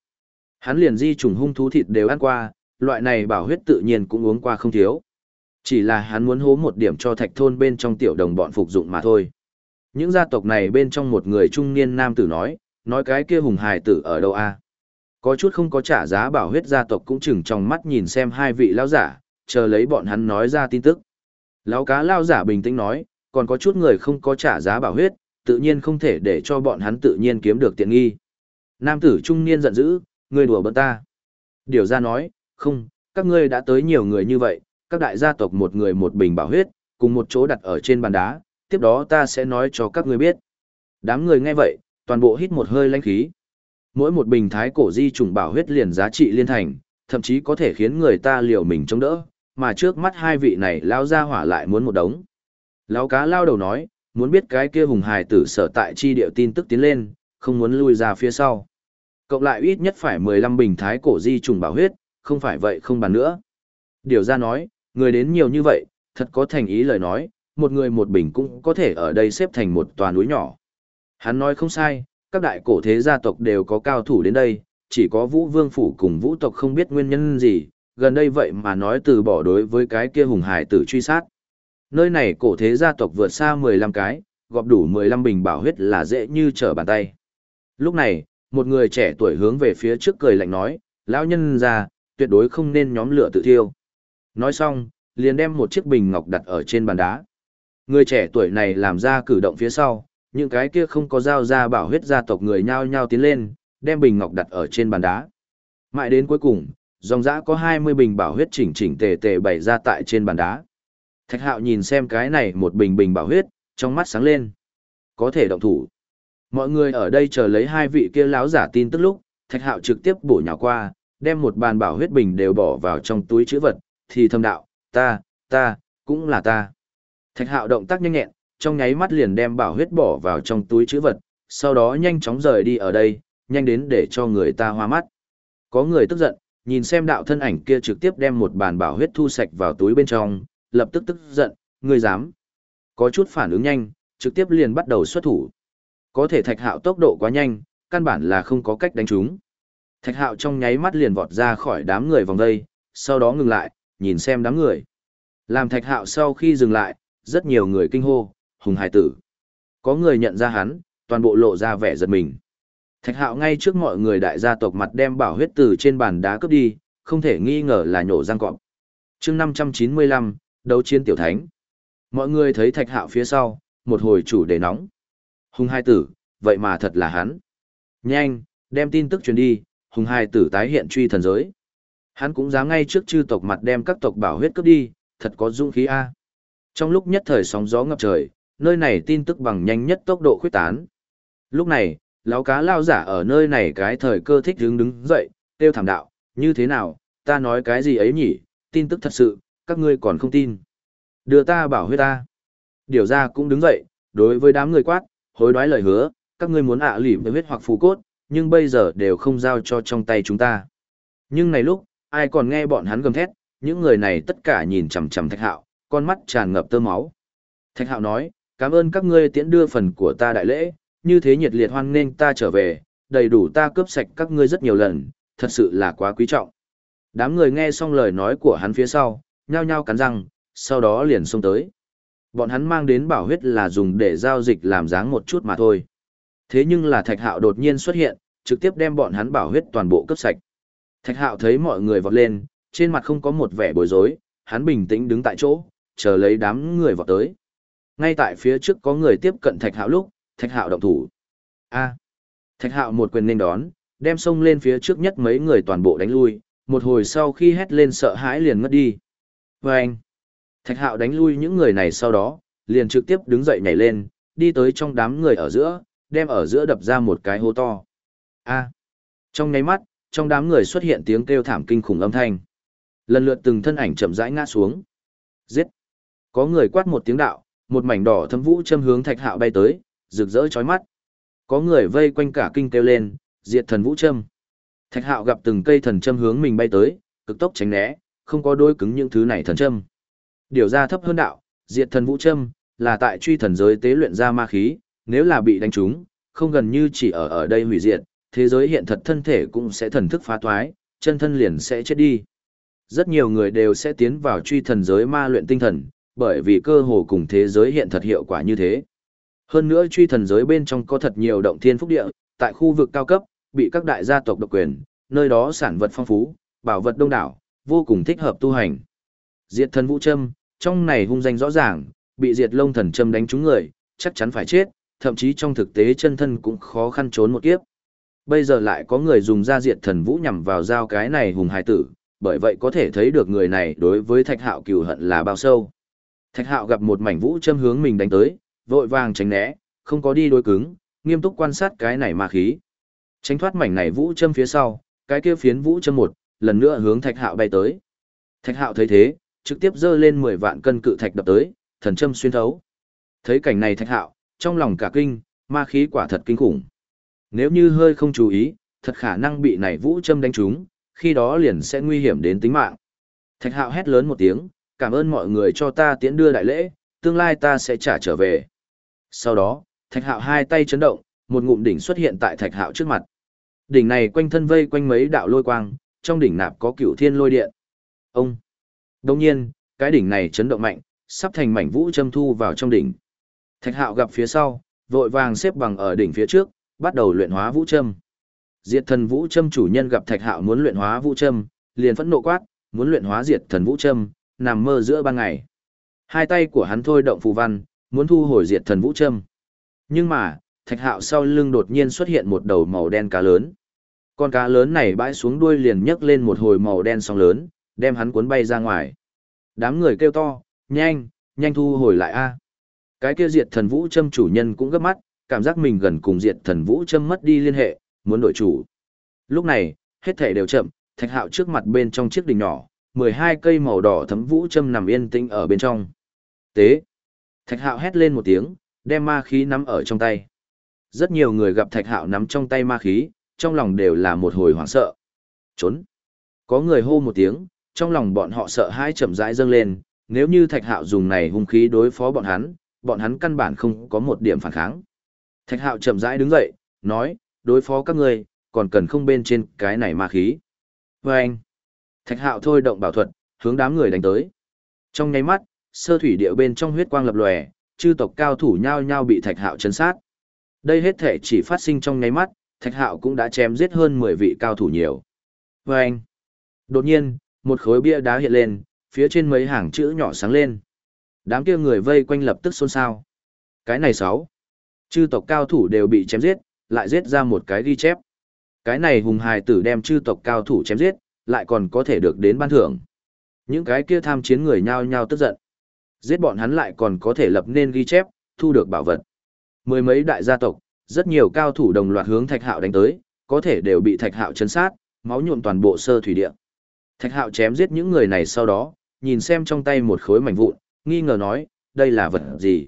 Hắn liền di trùng hung thú thịt đều ăn qua, loại này bảo huyết tự nhiên cũng uống qua không thiếu. Chỉ là hắn muốn hố một điểm cho thạch thôn bên trong tiểu đồng bọn phục dụng mà thôi. Những gia tộc này bên trong một người trung niên nam tử nói, nói cái kia hùng hài tử ở đâu a? Có chút không có trả giá bảo huyết gia tộc cũng chừng trong mắt nhìn xem hai vị lão giả, chờ lấy bọn hắn nói ra tin tức. Lão cá lao giả bình tĩnh nói, còn có chút người không có trả giá bảo huyết, tự nhiên không thể để cho bọn hắn tự nhiên kiếm được tiện nghi. Nam tử trung niên giận dữ, ngươi đùa bỡn ta. Điều ra nói, không, các ngươi đã tới nhiều người như vậy, các đại gia tộc một người một bình bảo huyết, cùng một chỗ đặt ở trên bàn đá, tiếp đó ta sẽ nói cho các ngươi biết. Đám người nghe vậy, toàn bộ hít một hơi lãnh khí. Mỗi một bình thái cổ di trùng bảo huyết liền giá trị liên thành, thậm chí có thể khiến người ta liều mình chống đỡ, mà trước mắt hai vị này lao ra hỏa lại muốn một đống. Lão cá lao đầu nói, muốn biết cái kia hùng hài tử sở tại chi điệu tin tức tiến lên, không muốn lui ra phía sau. Cộng lại ít nhất phải 15 bình thái cổ di trùng bảo huyết, không phải vậy không bàn nữa. Điều ra nói, người đến nhiều như vậy, thật có thành ý lời nói, một người một bình cũng có thể ở đây xếp thành một tòa núi nhỏ. Hắn nói không sai, các đại cổ thế gia tộc đều có cao thủ đến đây, chỉ có vũ vương phủ cùng vũ tộc không biết nguyên nhân gì, gần đây vậy mà nói từ bỏ đối với cái kia hùng hải tử truy sát. Nơi này cổ thế gia tộc vượt xa 15 cái, gọp đủ 15 bình bảo huyết là dễ như trở bàn tay. Lúc này, một người trẻ tuổi hướng về phía trước cười lạnh nói, lão nhân ra, tuyệt đối không nên nhóm lửa tự thiêu. Nói xong, liền đem một chiếc bình ngọc đặt ở trên bàn đá. Người trẻ tuổi này làm ra cử động phía sau, những cái kia không có dao ra bảo huyết gia tộc người nhao nhao tiến lên, đem bình ngọc đặt ở trên bàn đá. Mãi đến cuối cùng, dòng dã có 20 bình bảo huyết chỉnh chỉnh tề tề bày ra tại trên bàn đá. Thạch hạo nhìn xem cái này một bình bình bảo huyết, trong mắt sáng lên. Có thể động thủ. Mọi người ở đây chờ lấy hai vị kia láo giả tin tức lúc, thạch hạo trực tiếp bổ nhào qua, đem một bàn bảo huyết bình đều bỏ vào trong túi chữ vật, thì thâm đạo, ta, ta, cũng là ta. Thạch hạo động tác nhanh nhẹn, trong nháy mắt liền đem bảo huyết bỏ vào trong túi chữ vật, sau đó nhanh chóng rời đi ở đây, nhanh đến để cho người ta hoa mắt. Có người tức giận, nhìn xem đạo thân ảnh kia trực tiếp đem một bàn bảo huyết thu sạch vào túi bên trong, lập tức tức giận, người dám. Có chút phản ứng nhanh, trực tiếp liền bắt đầu xuất thủ. Có thể thạch hạo tốc độ quá nhanh, căn bản là không có cách đánh chúng. Thạch hạo trong nháy mắt liền vọt ra khỏi đám người vòng đây, sau đó ngừng lại, nhìn xem đám người. Làm thạch hạo sau khi dừng lại, rất nhiều người kinh hô, hùng hải tử. Có người nhận ra hắn, toàn bộ lộ ra vẻ giật mình. Thạch hạo ngay trước mọi người đại gia tộc mặt đem bảo huyết từ trên bàn đá cướp đi, không thể nghi ngờ là nhổ răng cọp. chương 595, đấu chiến tiểu thánh. Mọi người thấy thạch hạo phía sau, một hồi chủ đề nóng. Hùng hai tử, vậy mà thật là hắn. Nhanh, đem tin tức truyền đi, hùng hai tử tái hiện truy thần giới. Hắn cũng dám ngay trước chư tộc mặt đem các tộc bảo huyết cướp đi, thật có dũng khí A. Trong lúc nhất thời sóng gió ngập trời, nơi này tin tức bằng nhanh nhất tốc độ khuyết tán. Lúc này, lão cá lao giả ở nơi này cái thời cơ thích đứng đứng dậy, tiêu thảm đạo, như thế nào, ta nói cái gì ấy nhỉ, tin tức thật sự, các ngươi còn không tin. Đưa ta bảo huyết ta. Điều ra cũng đứng dậy, đối với đám người quát, hối đoái lời hứa, các ngươi muốn ạ à lỉ với huyết hoặc phù cốt, nhưng bây giờ đều không giao cho trong tay chúng ta. Nhưng này lúc, ai còn nghe bọn hắn gầm thét, những người này tất cả nhìn chằm chằm thạch hạo, con mắt tràn ngập tơ máu. Thạch hạo nói, cảm ơn các ngươi tiễn đưa phần của ta đại lễ, như thế nhiệt liệt hoan nghênh ta trở về, đầy đủ ta cướp sạch các ngươi rất nhiều lần, thật sự là quá quý trọng. Đám người nghe xong lời nói của hắn phía sau, nhao nhao cắn răng, sau đó liền xông tới. Bọn hắn mang đến bảo huyết là dùng để giao dịch làm dáng một chút mà thôi. Thế nhưng là thạch hạo đột nhiên xuất hiện, trực tiếp đem bọn hắn bảo huyết toàn bộ cướp sạch. Thạch hạo thấy mọi người vọt lên, trên mặt không có một vẻ bối rối, hắn bình tĩnh đứng tại chỗ, chờ lấy đám người vọt tới. Ngay tại phía trước có người tiếp cận thạch hạo lúc, thạch hạo động thủ. A. Thạch hạo một quyền nên đón, đem xông lên phía trước nhất mấy người toàn bộ đánh lui, một hồi sau khi hét lên sợ hãi liền ngất đi. vê anh. Thạch hạo đánh lui những người này sau đó, liền trực tiếp đứng dậy nhảy lên, đi tới trong đám người ở giữa, đem ở giữa đập ra một cái hố to. A. Trong nháy mắt, trong đám người xuất hiện tiếng kêu thảm kinh khủng âm thanh. Lần lượt từng thân ảnh chậm rãi ngã xuống. Giết. Có người quát một tiếng đạo, một mảnh đỏ thâm vũ châm hướng thạch hạo bay tới, rực rỡ chói mắt. Có người vây quanh cả kinh kêu lên, diệt thần vũ châm. Thạch hạo gặp từng cây thần châm hướng mình bay tới, cực tốc tránh né, không có đôi cứng những thứ này thần châm. Điều ra thấp hơn đạo, diệt thần vũ châm, là tại truy thần giới tế luyện ra ma khí, nếu là bị đánh trúng, không gần như chỉ ở ở đây hủy diệt, thế giới hiện thật thân thể cũng sẽ thần thức phá thoái, chân thân liền sẽ chết đi. Rất nhiều người đều sẽ tiến vào truy thần giới ma luyện tinh thần, bởi vì cơ hồ cùng thế giới hiện thật hiệu quả như thế. Hơn nữa truy thần giới bên trong có thật nhiều động thiên phúc địa, tại khu vực cao cấp, bị các đại gia tộc độc quyền, nơi đó sản vật phong phú, bảo vật đông đảo, vô cùng thích hợp tu hành. Diệt thần vũ châm, trong này hung danh rõ ràng, bị diệt lông thần châm đánh trúng người, chắc chắn phải chết, thậm chí trong thực tế chân thân cũng khó khăn trốn một kiếp. Bây giờ lại có người dùng ra diệt thần vũ nhằm vào giao cái này hùng hài tử, bởi vậy có thể thấy được người này đối với thạch hạo cừu hận là bao sâu. Thạch hạo gặp một mảnh vũ châm hướng mình đánh tới, vội vàng tránh né, không có đi đối cứng, nghiêm túc quan sát cái này ma khí. Tránh thoát mảnh này vũ châm phía sau, cái kia phiến vũ châm một, lần nữa hướng thạch hạo bay tới. Thạch hạo thấy thế, trực tiếp dơ lên 10 vạn cân cự thạch đập tới, thần châm xuyên thấu. Thấy cảnh này thạch hạo, trong lòng cả kinh, ma khí quả thật kinh khủng. Nếu như hơi không chú ý, thật khả năng bị này vũ châm đánh trúng, khi đó liền sẽ nguy hiểm đến tính mạng. Thạch hạo hét lớn một tiếng, cảm ơn mọi người cho ta tiễn đưa đại lễ, tương lai ta sẽ trả trở về. Sau đó, thạch hạo hai tay chấn động, một ngụm đỉnh xuất hiện tại thạch hạo trước mặt. Đỉnh này quanh thân vây quanh mấy đạo lôi quang, trong đỉnh nạp có cửu thiên lôi điện. Ông! Đồng nhiên, cái đỉnh này chấn động mạnh, sắp thành mảnh vũ châm thu vào trong đỉnh. Thạch hạo gặp phía sau, vội vàng xếp bằng ở đỉnh phía trước, bắt đầu luyện hóa vũ châm. Diệt thần vũ châm chủ nhân gặp thạch hạo muốn luyện hóa vũ châm, liền phẫn nộ quát, muốn luyện hóa diệt thần vũ châm, nằm mơ giữa ban ngày. Hai tay của hắn thôi động phù văn, muốn thu hồi diệt thần vũ châm. Nhưng mà, thạch hạo sau lưng đột nhiên xuất hiện một đầu màu đen cá lớn. Con cá lớn này bãi xuống đuôi liền nhấc lên một hồi màu đen sóng lớn, đem hắn cuốn bay ra ngoài. Đám người kêu to, nhanh, nhanh thu hồi lại a. Cái kia diệt thần vũ châm chủ nhân cũng gấp mắt, cảm giác mình gần cùng diệt thần vũ châm mất đi liên hệ, muốn đổi chủ. Lúc này, hết thể đều chậm, thạch hạo trước mặt bên trong chiếc đỉnh nhỏ, 12 cây màu đỏ thấm vũ châm nằm yên tĩnh ở bên trong. Tế! Thạch hạo hét lên một tiếng, đem ma khí nắm ở trong tay. Rất nhiều người gặp thạch hạo nắm trong tay ma khí, trong lòng đều là một hồi hoảng sợ. Trốn! Có người hô một tiếng, trong lòng bọn họ sợ hãi chậm rãi dâng lên, nếu như thạch hạo dùng này hung khí đối phó bọn hắn, bọn hắn căn bản không có một điểm phản kháng. Thạch hạo chậm rãi đứng dậy, nói, đối phó các ngươi, còn cần không bên trên cái này ma khí. Vâng anh, thạch hạo thôi động bảo thuật, hướng đám người đánh tới. Trong nháy mắt, sơ thủy địa bên trong huyết quang lập lòe, chư tộc cao thủ nhao nhao bị thạch hạo chấn sát. Đây hết thể chỉ phát sinh trong nháy mắt, thạch hạo cũng đã chém giết hơn 10 vị cao thủ nhiều. Và anh, đột nhiên, một khối bia đá hiện lên, phía trên mấy hàng chữ nhỏ sáng lên. Đám kia người vây quanh lập tức xôn xao. Cái này sáu. Chư tộc cao thủ đều bị chém giết, lại giết ra một cái ghi chép. Cái này hùng hài tử đem chư tộc cao thủ chém giết, lại còn có thể được đến ban thưởng. Những cái kia tham chiến người nhao nhao tức giận. Giết bọn hắn lại còn có thể lập nên ghi chép, thu được bảo vật. Mười mấy đại gia tộc, rất nhiều cao thủ đồng loạt hướng Thạch Hạo đánh tới, có thể đều bị Thạch Hạo chấn sát, máu nhuộm toàn bộ sơ thủy địa. Thạch Hạo chém giết những người này sau đó, nhìn xem trong tay một khối mảnh vụn, nghi ngờ nói, đây là vật gì?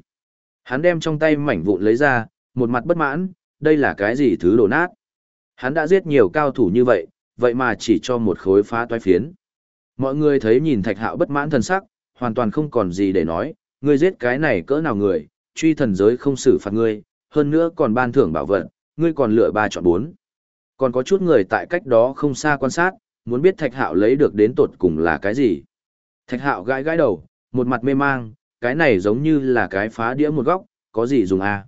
Hắn đem trong tay mảnh vụn lấy ra, một mặt bất mãn, đây là cái gì thứ đồ nát? Hắn đã giết nhiều cao thủ như vậy, vậy mà chỉ cho một khối phá toái phiến. Mọi người thấy nhìn Thạch Hạo bất mãn thần sắc, hoàn toàn không còn gì để nói, ngươi giết cái này cỡ nào người, truy thần giới không xử phạt ngươi, hơn nữa còn ban thưởng bảo vật, ngươi còn lựa ba chọn bốn. Còn có chút người tại cách đó không xa quan sát, muốn biết Thạch Hạo lấy được đến tột cùng là cái gì. Thạch Hạo gãi gãi đầu, một mặt mê mang, cái này giống như là cái phá đĩa một góc, có gì dùng à?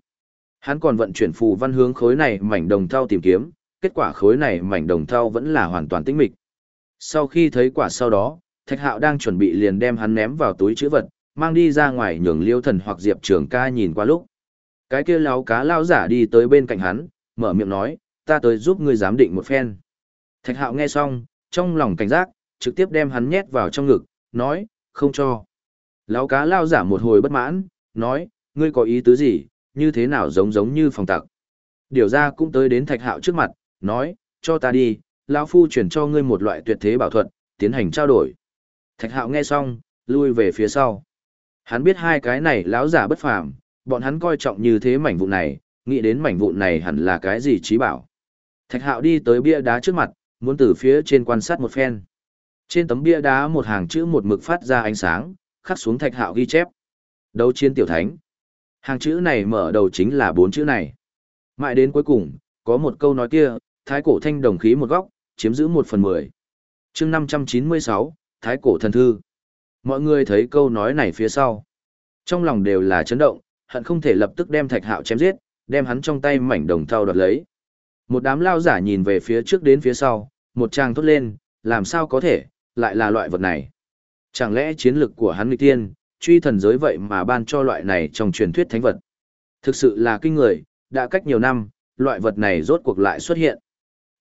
Hắn còn vận chuyển phù văn hướng khối này mảnh đồng thau tìm kiếm, kết quả khối này mảnh đồng thau vẫn là hoàn toàn tĩnh mịch. Sau khi thấy quả sau đó, Thạch Hạo đang chuẩn bị liền đem hắn ném vào túi chữ vật, mang đi ra ngoài nhường Liêu Thần hoặc Diệp Trường Ca nhìn qua lúc. Cái kia láo cá lao giả đi tới bên cạnh hắn, mở miệng nói, ta tới giúp ngươi giám định một phen. Thạch Hạo nghe xong, trong lòng cảnh giác, trực tiếp đem hắn nhét vào trong ngực, nói, không cho. Lão cá lao giả một hồi bất mãn, nói, ngươi có ý tứ gì, như thế nào giống giống như phòng tặc. Điều ra cũng tới đến thạch hạo trước mặt, nói, cho ta đi, lão phu chuyển cho ngươi một loại tuyệt thế bảo thuật, tiến hành trao đổi. Thạch hạo nghe xong, lui về phía sau. Hắn biết hai cái này lão giả bất phàm, bọn hắn coi trọng như thế mảnh vụn này, nghĩ đến mảnh vụn này hẳn là cái gì trí bảo. Thạch hạo đi tới bia đá trước mặt, muốn từ phía trên quan sát một phen. Trên tấm bia đá một hàng chữ một mực phát ra ánh sáng, khắc xuống thạch hạo ghi chép. Đấu chiến tiểu thánh. Hàng chữ này mở đầu chính là bốn chữ này. Mãi đến cuối cùng, có một câu nói kia, thái cổ thanh đồng khí một góc, chiếm giữ một phần mười. chương năm trăm chín mươi sáu, thái cổ thần thư. Mọi người thấy câu nói này phía sau. Trong lòng đều là chấn động, hận không thể lập tức đem thạch hạo chém giết, đem hắn trong tay mảnh đồng thau đoạt lấy. Một đám lao giả nhìn về phía trước đến phía sau, một trang thốt lên, làm sao có thể, lại là loại vật này. Chẳng lẽ chiến lực của hắn nghịch tiên, truy thần giới vậy mà ban cho loại này trong truyền thuyết thánh vật. Thực sự là kinh người, đã cách nhiều năm, loại vật này rốt cuộc lại xuất hiện.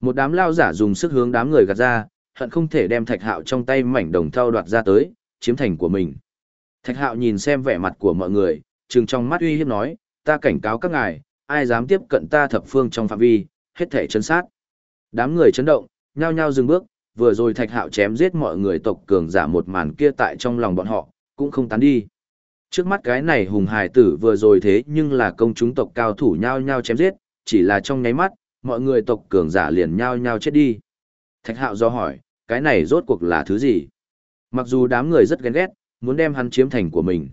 Một đám lao giả dùng sức hướng đám người gạt ra, hận không thể đem thạch hạo trong tay mảnh đồng thau đoạt ra tới, chiếm thành của mình. Thạch hạo nhìn xem vẻ mặt của mọi người, trừng trong mắt uy hiếp nói, ta cảnh cáo các ngài, ai dám tiếp cận ta thập phương trong phạm vi, hết thể chấn sát. Đám người chấn động, nhao nhao dừng bước, vừa rồi thạch hạo chém giết mọi người tộc cường giả một màn kia tại trong lòng bọn họ, cũng không tán đi. Trước mắt cái này hùng hài tử vừa rồi thế nhưng là công chúng tộc cao thủ nhao nhao chém giết, chỉ là trong nháy mắt, mọi người tộc cường giả liền nhao nhao chết đi. Thạch hạo do hỏi, cái này rốt cuộc là thứ gì? Mặc dù đám người rất ghen ghét, muốn đem hắn chiếm thành của mình.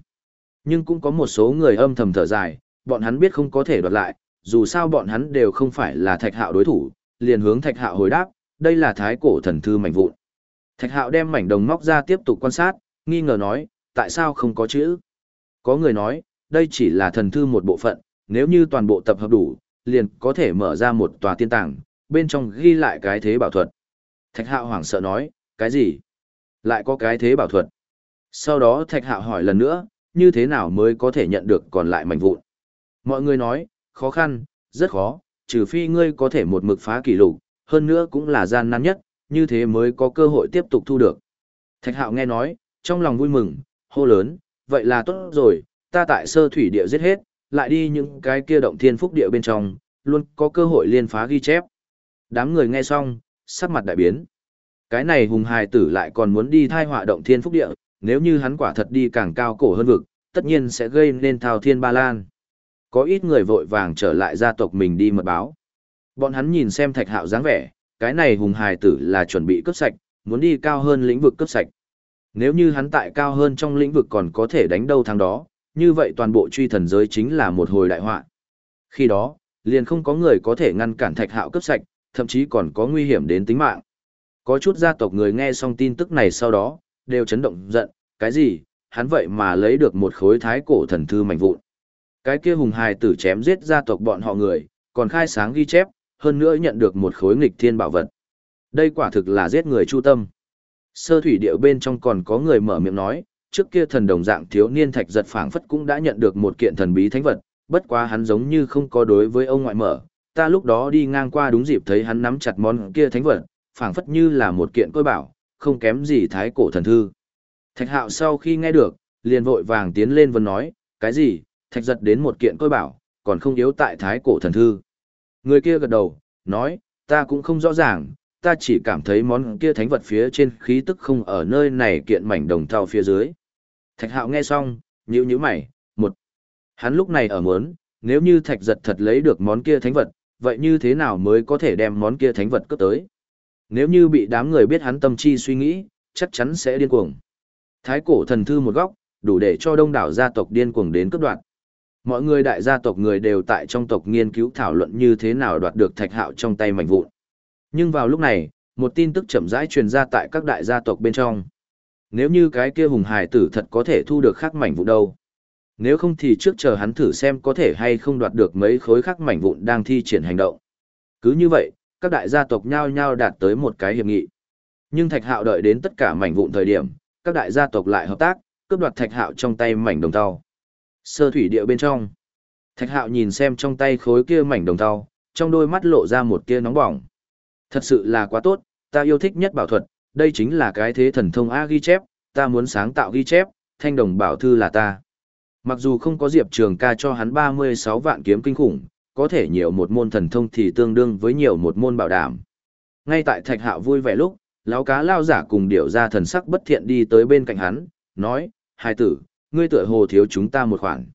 Nhưng cũng có một số người âm thầm thở dài, bọn hắn biết không có thể đoạt lại, dù sao bọn hắn đều không phải là thạch hạo đối thủ, liền hướng thạch hạo hồi đáp, đây là thái cổ thần thư mảnh vụn. Thạch hạo đem mảnh đồng móc ra tiếp tục quan sát, nghi ngờ nói, tại sao không có chữ? Có người nói, đây chỉ là thần thư một bộ phận, nếu như toàn bộ tập hợp đủ, liền có thể mở ra một tòa tiên tàng, bên trong ghi lại cái thế bảo thuật. Thạch hạo hoảng sợ nói, cái gì? Lại có cái thế bảo thuật? Sau đó Thạch Hạo hỏi lần nữa, như thế nào mới có thể nhận được còn lại mảnh vụn? Mọi người nói, khó khăn, rất khó, trừ phi ngươi có thể một mực phá kỷ lục, hơn nữa cũng là gian nan nhất, như thế mới có cơ hội tiếp tục thu được. Thạch Hạo nghe nói, trong lòng vui mừng, hô lớn, vậy là tốt rồi, ta tại sơ thủy địa giết hết, lại đi những cái kia động thiên phúc địa bên trong, luôn có cơ hội liên phá ghi chép. Đám người nghe xong, sắc mặt đại biến. Cái này hùng hài tử lại còn muốn đi thai họa động thiên phúc địa, nếu như hắn quả thật đi càng cao cổ hơn vực, tất nhiên sẽ gây nên thao thiên ba lan. Có ít người vội vàng trở lại gia tộc mình đi mật báo. Bọn hắn nhìn xem thạch hạo dáng vẻ, cái này hùng hài tử là chuẩn bị cấp sạch, muốn đi cao hơn lĩnh vực cấp sạch. Nếu như hắn tại cao hơn trong lĩnh vực còn có thể đánh đâu thằng đó, như vậy toàn bộ truy thần giới chính là một hồi đại họa. Khi đó, liền không có người có thể ngăn cản thạch hạo cấp sạch, thậm chí còn có nguy hiểm đến tính mạng. Có chút gia tộc người nghe xong tin tức này sau đó, đều chấn động giận, cái gì, hắn vậy mà lấy được một khối thái cổ thần thư mạnh vụn. Cái kia hùng hài tử chém giết gia tộc bọn họ người, còn khai sáng ghi chép, hơn nữa nhận được một khối nghịch thiên bảo vật. Đây quả thực là giết người chu tâm. Sơ thủy điệu bên trong còn có người mở miệng nói, trước kia thần đồng dạng thiếu niên thạch giật phảng phất cũng đã nhận được một kiện thần bí thánh vật, bất quá hắn giống như không có đối với ông ngoại mở. Ta lúc đó đi ngang qua đúng dịp thấy hắn nắm chặt món kia thánh vật, phảng phất như là một kiện côi bảo, không kém gì thái cổ thần thư. Thạch hạo sau khi nghe được, liền vội vàng tiến lên vân nói, cái gì, thạch giật đến một kiện côi bảo, còn không yếu tại thái cổ thần thư. Người kia gật đầu, nói, ta cũng không rõ ràng, ta chỉ cảm thấy món kia thánh vật phía trên khí tức không ở nơi này kiện mảnh đồng thau phía dưới. Thạch hạo nghe xong, nhíu nhíu mày, một. Hắn lúc này ở muốn, nếu như thạch giật thật lấy được món kia thánh vật, vậy như thế nào mới có thể đem món kia thánh vật cướp tới? Nếu như bị đám người biết hắn tâm chi suy nghĩ, chắc chắn sẽ điên cuồng. Thái cổ thần thư một góc, đủ để cho đông đảo gia tộc điên cuồng đến cướp đoạt. Mọi người đại gia tộc người đều tại trong tộc nghiên cứu thảo luận như thế nào đoạt được thạch hạo trong tay mảnh vụn. Nhưng vào lúc này, một tin tức chậm rãi truyền ra tại các đại gia tộc bên trong. Nếu như cái kia hùng hải tử thật có thể thu được khắc mảnh vụn đâu. Nếu không thì trước chờ hắn thử xem có thể hay không đoạt được mấy khối khắc mảnh vụn đang thi triển hành động. Cứ như vậy, các đại gia tộc nhao nhao đạt tới một cái hiệp nghị. Nhưng Thạch Hạo đợi đến tất cả mảnh vụn thời điểm, các đại gia tộc lại hợp tác, cướp đoạt Thạch Hạo trong tay mảnh đồng tàu. Sơ thủy địa bên trong. Thạch Hạo nhìn xem trong tay khối kia mảnh đồng tàu, trong đôi mắt lộ ra một tia nóng bỏng. Thật sự là quá tốt, ta yêu thích nhất bảo thuật, đây chính là cái thế thần thông A ghi chép, ta muốn sáng tạo ghi chép, thanh đồng bảo thư là ta. Mặc dù không có Diệp Trường ca cho hắn 36 vạn kiếm kinh khủng, có thể nhiều một môn thần thông thì tương đương với nhiều một môn bảo đảm. Ngay tại Thạch Hạo vui vẻ lúc, lão cá lao giả cùng điểu ra thần sắc bất thiện đi tới bên cạnh hắn, nói, hai tử, ngươi tựa hồ thiếu chúng ta một khoản.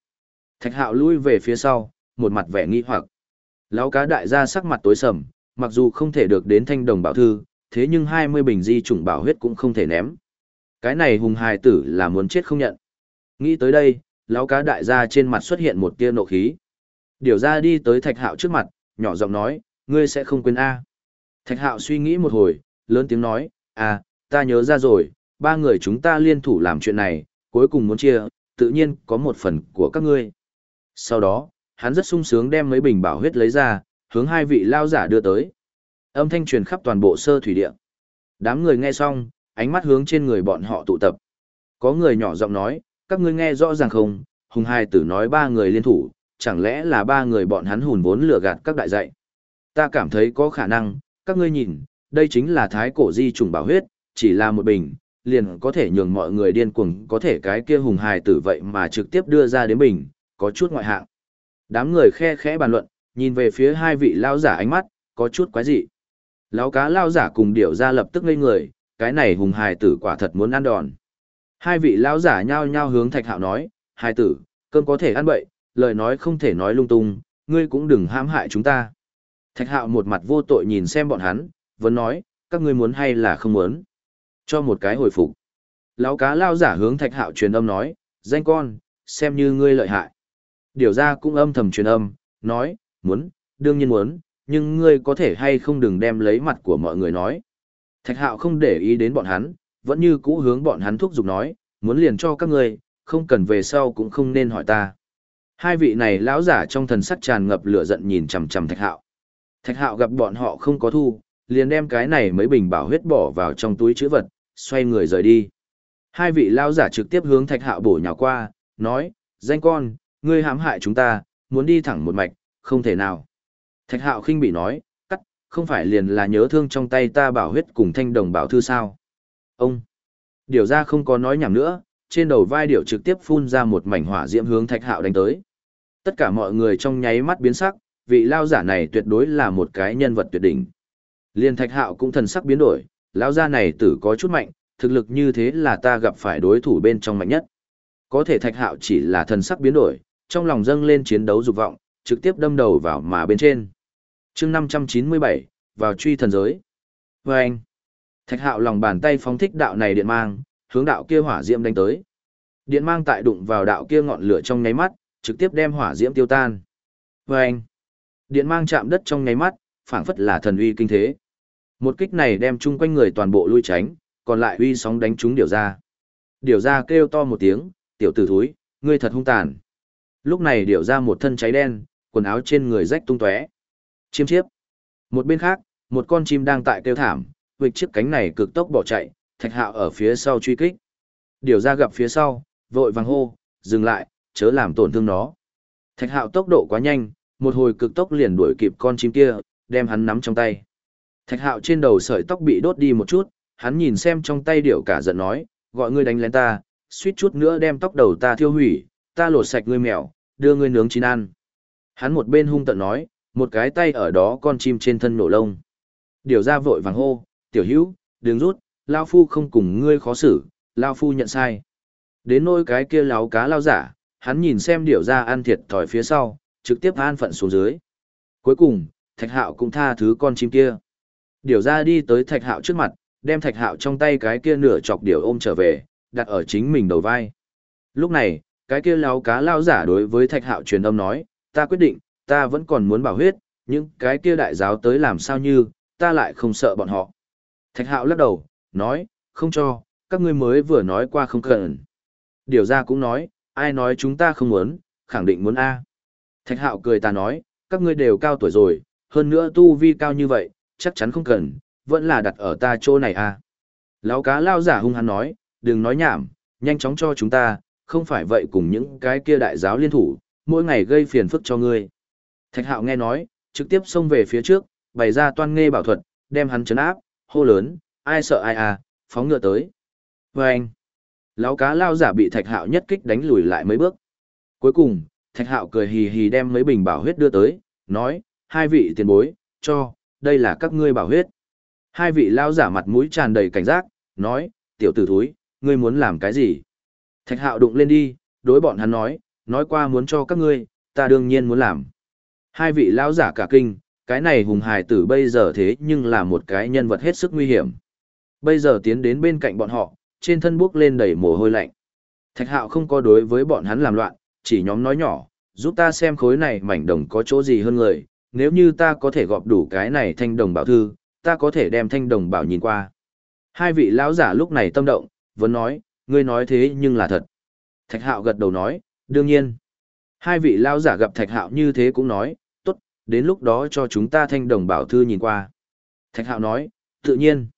Thạch Hạo lui về phía sau, một mặt vẻ nghi hoặc. Lão cá đại gia sắc mặt tối sầm, mặc dù không thể được đến thanh đồng bảo thư, thế nhưng 20 bình di trùng bảo huyết cũng không thể ném. Cái này hùng hài tử là muốn chết không nhận. Nghĩ tới đây, lão cá đại gia trên mặt xuất hiện một tia nộ khí. Điều ra đi tới thạch hạo trước mặt, nhỏ giọng nói, ngươi sẽ không quên A. Thạch hạo suy nghĩ một hồi, lớn tiếng nói, à, ta nhớ ra rồi, ba người chúng ta liên thủ làm chuyện này, cuối cùng muốn chia, tự nhiên có một phần của các ngươi. Sau đó, hắn rất sung sướng đem mấy bình bảo huyết lấy ra, hướng hai vị lao giả đưa tới. Âm thanh truyền khắp toàn bộ sơ thủy địa. Đám người nghe xong, ánh mắt hướng trên người bọn họ tụ tập. Có người nhỏ giọng nói, các ngươi nghe rõ ràng không, hùng hai tử nói ba người liên thủ, chẳng lẽ là ba người bọn hắn hùn vốn lừa gạt các đại dạy. Ta cảm thấy có khả năng, các ngươi nhìn, đây chính là thái cổ di trùng bảo huyết, chỉ là một bình, liền có thể nhường mọi người điên cuồng có thể cái kia hùng hài tử vậy mà trực tiếp đưa ra đến bình, có chút ngoại hạng. Đám người khe khẽ bàn luận, nhìn về phía hai vị lao giả ánh mắt, có chút quái dị. Lão cá lao giả cùng điểu ra lập tức ngây người, cái này hùng hài tử quả thật muốn ăn đòn. Hai vị lao giả nhao nhao hướng thạch hạo nói, hài tử, cơm có thể ăn bậy, lời nói không thể nói lung tung, ngươi cũng đừng hãm hại chúng ta. Thạch hạo một mặt vô tội nhìn xem bọn hắn, vẫn nói, các ngươi muốn hay là không muốn. Cho một cái hồi phục. Lão cá lao giả hướng thạch hạo truyền âm nói, danh con, xem như ngươi lợi hại. Điều ra cũng âm thầm truyền âm, nói, muốn, đương nhiên muốn, nhưng ngươi có thể hay không đừng đem lấy mặt của mọi người nói. Thạch hạo không để ý đến bọn hắn, vẫn như cũ hướng bọn hắn thúc giục nói, muốn liền cho các ngươi, không cần về sau cũng không nên hỏi ta. Hai vị này lão giả trong thần sắc tràn ngập lửa giận nhìn chằm chằm Thạch Hạo. Thạch Hạo gặp bọn họ không có thu, liền đem cái này mấy bình bảo huyết bỏ vào trong túi chữ vật, xoay người rời đi. Hai vị lao giả trực tiếp hướng thạch hạo bổ nhào qua, nói, danh con, ngươi hãm hại chúng ta, muốn đi thẳng một mạch, không thể nào. Thạch hạo khinh bị nói, cắt, không phải liền là nhớ thương trong tay ta bảo huyết cùng thanh đồng bảo thư sao. Ông, điều ra không có nói nhảm nữa, trên đầu vai điệu trực tiếp phun ra một mảnh hỏa diễm hướng thạch hạo đánh tới. Tất cả mọi người trong nháy mắt biến sắc, vị lao giả này tuyệt đối là một cái nhân vật tuyệt đỉnh. Liên thạch hạo cũng thần sắc biến đổi, lao gia này tử có chút mạnh, thực lực như thế là ta gặp phải đối thủ bên trong mạnh nhất. Có thể thạch hạo chỉ là thần sắc biến đổi, trong lòng dâng lên chiến đấu dục vọng, trực tiếp đâm đầu vào mà bên trên chương 597, vào truy thần giới. Và anh, thạch hạo lòng bàn tay phóng thích đạo này điện mang, hướng đạo kia hỏa diễm đánh tới. Điện mang tại đụng vào đạo kia ngọn lửa trong nháy mắt, trực tiếp đem hỏa diễm tiêu tan. Và anh, điện mang chạm đất trong nháy mắt, phảng phất là thần uy kinh thế. Một kích này đem chung quanh người toàn bộ lui tránh, còn lại uy sóng đánh chúng điều ra. Điều ra kêu to một tiếng, tiểu tử thúi, ngươi thật hung tàn. Lúc này điều ra một thân cháy đen, quần áo trên người rách tung tóe. Chiêm chiếp. Một bên khác, một con chim đang tại kêu thảm, vịch chiếc cánh này cực tốc bỏ chạy, thạch hạo ở phía sau truy kích. Điều ra gặp phía sau, vội vàng hô, dừng lại, chớ làm tổn thương nó. Thạch hạo tốc độ quá nhanh, một hồi cực tốc liền đuổi kịp con chim kia, đem hắn nắm trong tay. Thạch hạo trên đầu sợi tóc bị đốt đi một chút, hắn nhìn xem trong tay điệu cả giận nói, gọi ngươi đánh lén ta, suýt chút nữa đem tóc đầu ta thiêu hủy, ta lột sạch ngươi mèo, đưa ngươi nướng chín ăn. Hắn một bên hung tận nói, một cái tay ở đó con chim trên thân nổ lông. Điều ra vội vàng hô, tiểu hữu, đừng rút, Lao Phu không cùng ngươi khó xử, Lao Phu nhận sai. Đến nôi cái kia láo cá lao giả, hắn nhìn xem điều ra ăn thiệt thòi phía sau, trực tiếp an phận xuống dưới. Cuối cùng, thạch hạo cũng tha thứ con chim kia. Điều ra đi tới thạch hạo trước mặt, đem thạch hạo trong tay cái kia nửa chọc điều ôm trở về, đặt ở chính mình đầu vai. Lúc này, cái kia láo cá lao giả đối với thạch hạo truyền âm nói, ta quyết định, ta vẫn còn muốn bảo huyết, những cái kia đại giáo tới làm sao như, ta lại không sợ bọn họ. Thạch hạo lắc đầu, nói, không cho, các ngươi mới vừa nói qua không cần. Điều ra cũng nói, ai nói chúng ta không muốn, khẳng định muốn A. Thạch hạo cười ta nói, các ngươi đều cao tuổi rồi, hơn nữa tu vi cao như vậy, chắc chắn không cần, vẫn là đặt ở ta chỗ này A. Lão cá lao giả hung hăng nói, đừng nói nhảm, nhanh chóng cho chúng ta, không phải vậy cùng những cái kia đại giáo liên thủ, mỗi ngày gây phiền phức cho ngươi. Thạch hạo nghe nói, trực tiếp xông về phía trước, bày ra toan nghe bảo thuật, đem hắn chấn áp, hô lớn, ai sợ ai à, phóng ngựa tới. Và anh, lão cá lao giả bị thạch hạo nhất kích đánh lùi lại mấy bước. Cuối cùng, thạch hạo cười hì hì đem mấy bình bảo huyết đưa tới, nói, hai vị tiền bối, cho, đây là các ngươi bảo huyết. Hai vị lao giả mặt mũi tràn đầy cảnh giác, nói, tiểu tử thúi, ngươi muốn làm cái gì? Thạch hạo đụng lên đi, đối bọn hắn nói, nói qua muốn cho các ngươi, ta đương nhiên muốn làm. Hai vị lão giả cả kinh, cái này hùng hài tử bây giờ thế nhưng là một cái nhân vật hết sức nguy hiểm. Bây giờ tiến đến bên cạnh bọn họ, trên thân bước lên đầy mồ hôi lạnh. Thạch hạo không có đối với bọn hắn làm loạn, chỉ nhóm nói nhỏ, giúp ta xem khối này mảnh đồng có chỗ gì hơn người, nếu như ta có thể gọp đủ cái này thanh đồng bảo thư, ta có thể đem thanh đồng bảo nhìn qua. Hai vị lão giả lúc này tâm động, vẫn nói, ngươi nói thế nhưng là thật. Thạch hạo gật đầu nói, đương nhiên. Hai vị lão giả gặp thạch hạo như thế cũng nói, đến lúc đó cho chúng ta thanh đồng bảo thư nhìn qua. Thạch hạo nói, tự nhiên.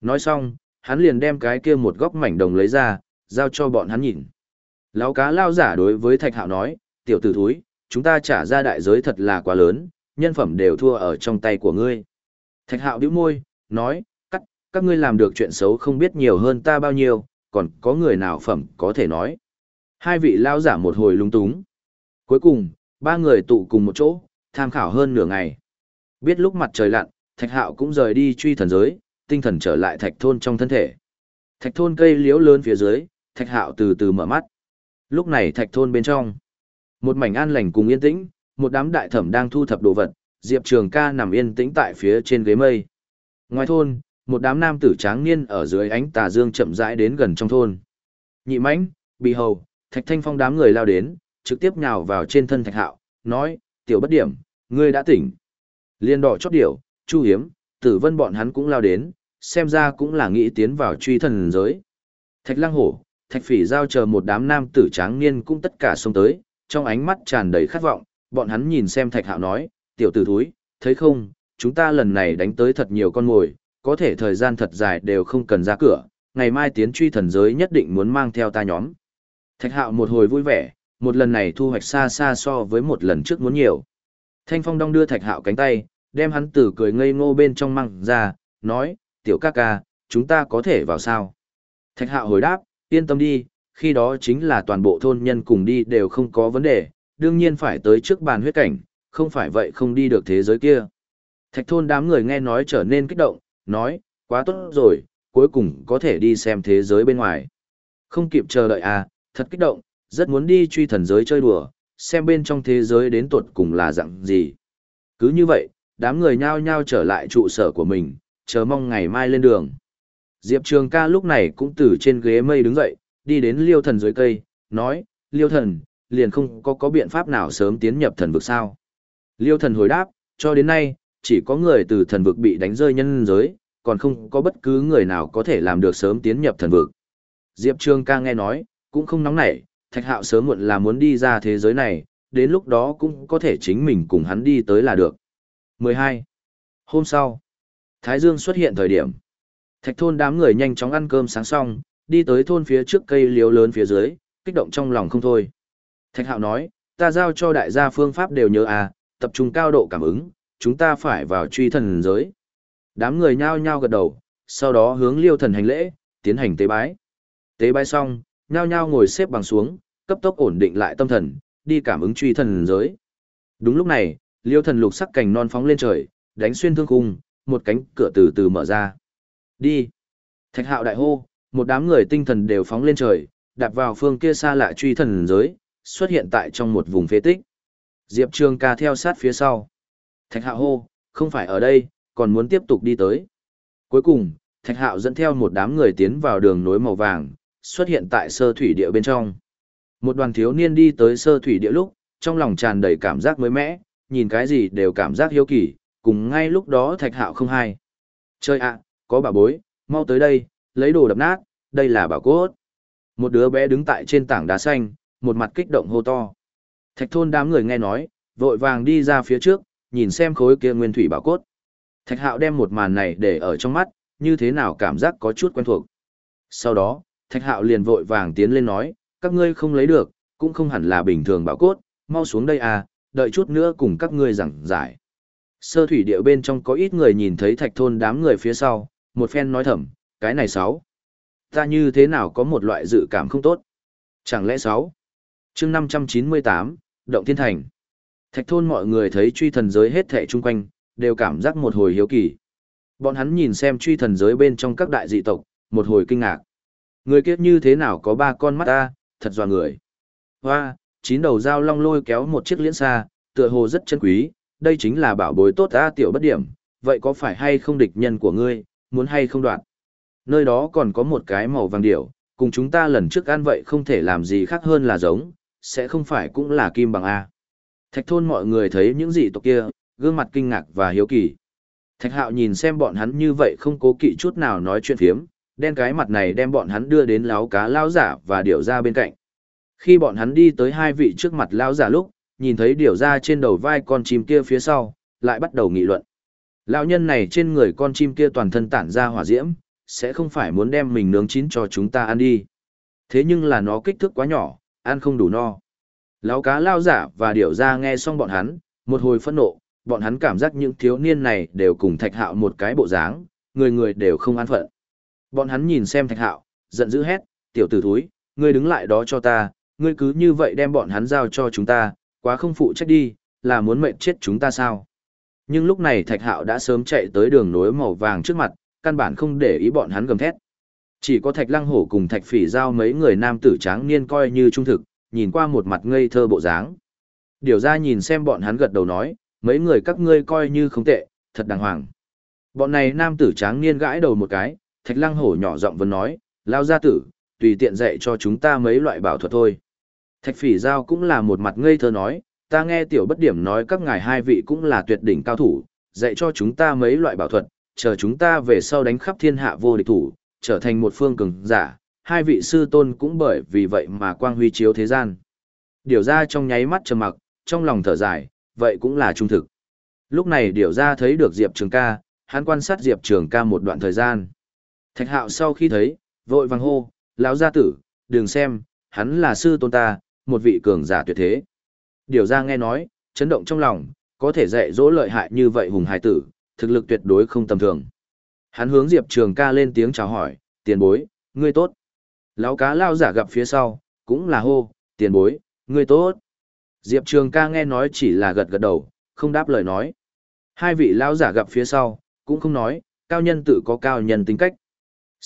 Nói xong, hắn liền đem cái kia một góc mảnh đồng lấy ra, giao cho bọn hắn nhìn. Lão cá lao giả đối với thạch hạo nói, tiểu tử thúi, chúng ta trả ra đại giới thật là quá lớn, nhân phẩm đều thua ở trong tay của ngươi. Thạch hạo bĩu môi, nói, cắt, các ngươi làm được chuyện xấu không biết nhiều hơn ta bao nhiêu, còn có người nào phẩm có thể nói. Hai vị lao giả một hồi lung túng. Cuối cùng, ba người tụ cùng một chỗ, tham khảo hơn nửa ngày. Biết lúc mặt trời lặn, thạch hạo cũng rời đi truy thần giới, tinh thần trở lại thạch thôn trong thân thể. Thạch thôn cây liễu lớn phía dưới, thạch hạo từ từ mở mắt. Lúc này thạch thôn bên trong, một mảnh an lành cùng yên tĩnh, một đám đại thẩm đang thu thập đồ vật, Diệp Trường ca nằm yên tĩnh tại phía trên ghế mây. Ngoài thôn, một đám nam tử tráng niên ở dưới ánh tà dương chậm rãi đến gần trong thôn. Nhị mãnh, bị hầu, thạch thanh phong đám người lao đến, trực tiếp nhào vào trên thân thạch hạo, nói, tiểu bất điểm, ngươi đã tỉnh. Liên đỏ chót điểu, chu hiếm, tử vân bọn hắn cũng lao đến, xem ra cũng là nghĩ tiến vào truy thần giới. Thạch lăng hổ, thạch phỉ giao chờ một đám nam tử tráng niên cũng tất cả xông tới, trong ánh mắt tràn đầy khát vọng, bọn hắn nhìn xem thạch hạo nói, tiểu tử thúi, thấy không, chúng ta lần này đánh tới thật nhiều con mồi, có thể thời gian thật dài đều không cần ra cửa, ngày mai tiến truy thần giới nhất định muốn mang theo ta nhóm. Thạch hạo một hồi vui vẻ, một lần này thu hoạch xa xa so với một lần trước muốn nhiều. Thanh phong đong đưa thạch hạo cánh tay, đem hắn từ cười ngây ngô bên trong măng ra, nói, tiểu ca ca, chúng ta có thể vào sao? Thạch hạo hồi đáp, yên tâm đi, khi đó chính là toàn bộ thôn nhân cùng đi đều không có vấn đề, đương nhiên phải tới trước bàn huyết cảnh, không phải vậy không đi được thế giới kia. Thạch thôn đám người nghe nói trở nên kích động, nói, quá tốt rồi, cuối cùng có thể đi xem thế giới bên ngoài. Không kịp chờ đợi à, thật kích động, rất muốn đi truy thần giới chơi đùa, xem bên trong thế giới đến tuột cùng là dạng gì. Cứ như vậy, đám người nhao nhao trở lại trụ sở của mình, chờ mong ngày mai lên đường. Diệp Trường ca lúc này cũng từ trên ghế mây đứng dậy, đi đến liêu thần dưới cây, nói, liêu thần, liền không có có biện pháp nào sớm tiến nhập thần vực sao. Liêu thần hồi đáp, cho đến nay, chỉ có người từ thần vực bị đánh rơi nhân giới, còn không có bất cứ người nào có thể làm được sớm tiến nhập thần vực. Diệp Trường ca nghe nói, cũng không nóng nảy, thạch hạo sớm muộn là muốn đi ra thế giới này, đến lúc đó cũng có thể chính mình cùng hắn đi tới là được. 12. Hôm sau, Thái Dương xuất hiện thời điểm. Thạch thôn đám người nhanh chóng ăn cơm sáng xong, đi tới thôn phía trước cây liếu lớn phía dưới, kích động trong lòng không thôi. Thạch hạo nói, ta giao cho đại gia phương pháp đều nhớ à, tập trung cao độ cảm ứng, chúng ta phải vào truy thần giới. Đám người nhao nhao gật đầu, sau đó hướng liêu thần hành lễ, tiến hành tế bái. Tế bái xong, nhao nhao ngồi xếp bằng xuống, cấp tốc ổn định lại tâm thần, đi cảm ứng truy thần giới. Đúng lúc này, liêu thần lục sắc cành non phóng lên trời, đánh xuyên thương cung, một cánh cửa từ từ mở ra. Đi! Thạch hạo đại hô, một đám người tinh thần đều phóng lên trời, đạp vào phương kia xa lạ truy thần giới, xuất hiện tại trong một vùng phế tích. Diệp Trường ca theo sát phía sau. Thạch hạo hô, không phải ở đây, còn muốn tiếp tục đi tới. Cuối cùng, Thạch hạo dẫn theo một đám người tiến vào đường nối màu vàng, xuất hiện tại sơ thủy địa bên trong. Một đoàn thiếu niên đi tới sơ thủy địa lúc, trong lòng tràn đầy cảm giác mới mẻ, nhìn cái gì đều cảm giác hiếu kỳ, cùng ngay lúc đó thạch hạo không hay. Chơi ạ, có bà bối, mau tới đây, lấy đồ đập nát, đây là bảo cốt. Một đứa bé đứng tại trên tảng đá xanh, một mặt kích động hô to. Thạch thôn đám người nghe nói, vội vàng đi ra phía trước, nhìn xem khối kia nguyên thủy bảo cốt. Thạch hạo đem một màn này để ở trong mắt, như thế nào cảm giác có chút quen thuộc. Sau đó, thạch hạo liền vội vàng tiến lên nói, các ngươi không lấy được, cũng không hẳn là bình thường bảo cốt, mau xuống đây à, đợi chút nữa cùng các ngươi giảng giải. Sơ thủy địa bên trong có ít người nhìn thấy thạch thôn đám người phía sau, một phen nói thầm, cái này sáu. Ta như thế nào có một loại dự cảm không tốt? Chẳng lẽ sáu? chương 598, Động Thiên Thành. Thạch thôn mọi người thấy truy thần giới hết thảy chung quanh, đều cảm giác một hồi hiếu kỳ. Bọn hắn nhìn xem truy thần giới bên trong các đại dị tộc, một hồi kinh ngạc. Người kiếp như thế nào có ba con mắt ta, thật dò người. Hoa, chín đầu dao long lôi kéo một chiếc liễn xa, tựa hồ rất chân quý, đây chính là bảo bối tốt ta tiểu bất điểm, vậy có phải hay không địch nhân của ngươi, muốn hay không đoạn. Nơi đó còn có một cái màu vàng điểu, cùng chúng ta lần trước ăn vậy không thể làm gì khác hơn là giống, sẽ không phải cũng là kim bằng A. Thạch thôn mọi người thấy những dị tộc kia, gương mặt kinh ngạc và hiếu kỳ. Thạch hạo nhìn xem bọn hắn như vậy không cố kỵ chút nào nói chuyện phiếm, đen cái mặt này đem bọn hắn đưa đến láo cá lao giả và điểu ra bên cạnh. Khi bọn hắn đi tới hai vị trước mặt lao giả lúc, nhìn thấy điểu ra trên đầu vai con chim kia phía sau, lại bắt đầu nghị luận. Lão nhân này trên người con chim kia toàn thân tản ra hỏa diễm, sẽ không phải muốn đem mình nướng chín cho chúng ta ăn đi. Thế nhưng là nó kích thước quá nhỏ, ăn không đủ no. Lão cá lao giả và điểu ra nghe xong bọn hắn, một hồi phẫn nộ, bọn hắn cảm giác những thiếu niên này đều cùng thạch hạo một cái bộ dáng, người người đều không an phận. Bọn hắn nhìn xem thạch hạo, giận dữ hét, tiểu tử thúi, ngươi đứng lại đó cho ta, ngươi cứ như vậy đem bọn hắn giao cho chúng ta, quá không phụ trách đi, là muốn mệnh chết chúng ta sao. Nhưng lúc này thạch hạo đã sớm chạy tới đường nối màu vàng trước mặt, căn bản không để ý bọn hắn gầm thét. Chỉ có thạch lăng hổ cùng thạch phỉ giao mấy người nam tử tráng niên coi như trung thực, nhìn qua một mặt ngây thơ bộ dáng. Điều ra nhìn xem bọn hắn gật đầu nói, mấy người các ngươi coi như không tệ, thật đàng hoàng. Bọn này nam tử tráng niên gãi đầu một cái, thạch lăng hổ nhỏ giọng vẫn nói, lao gia tử, tùy tiện dạy cho chúng ta mấy loại bảo thuật thôi. Thạch phỉ giao cũng là một mặt ngây thơ nói, ta nghe tiểu bất điểm nói các ngài hai vị cũng là tuyệt đỉnh cao thủ, dạy cho chúng ta mấy loại bảo thuật, chờ chúng ta về sau đánh khắp thiên hạ vô địch thủ, trở thành một phương cường giả, hai vị sư tôn cũng bởi vì vậy mà quang huy chiếu thế gian. Điều ra trong nháy mắt trầm mặc, trong lòng thở dài, vậy cũng là trung thực. Lúc này điều ra thấy được Diệp Trường ca, hắn quan sát Diệp Trường ca một đoạn thời gian. Thạch hạo sau khi thấy, vội vàng hô, lão gia tử, đừng xem, hắn là sư tôn ta, một vị cường giả tuyệt thế. Điều ra nghe nói, chấn động trong lòng, có thể dạy dỗ lợi hại như vậy hùng hải tử, thực lực tuyệt đối không tầm thường. Hắn hướng Diệp Trường ca lên tiếng chào hỏi, tiền bối, ngươi tốt. Lão cá lao giả gặp phía sau, cũng là hô, tiền bối, ngươi tốt. Diệp Trường ca nghe nói chỉ là gật gật đầu, không đáp lời nói. Hai vị lão giả gặp phía sau, cũng không nói, cao nhân tự có cao nhân tính cách.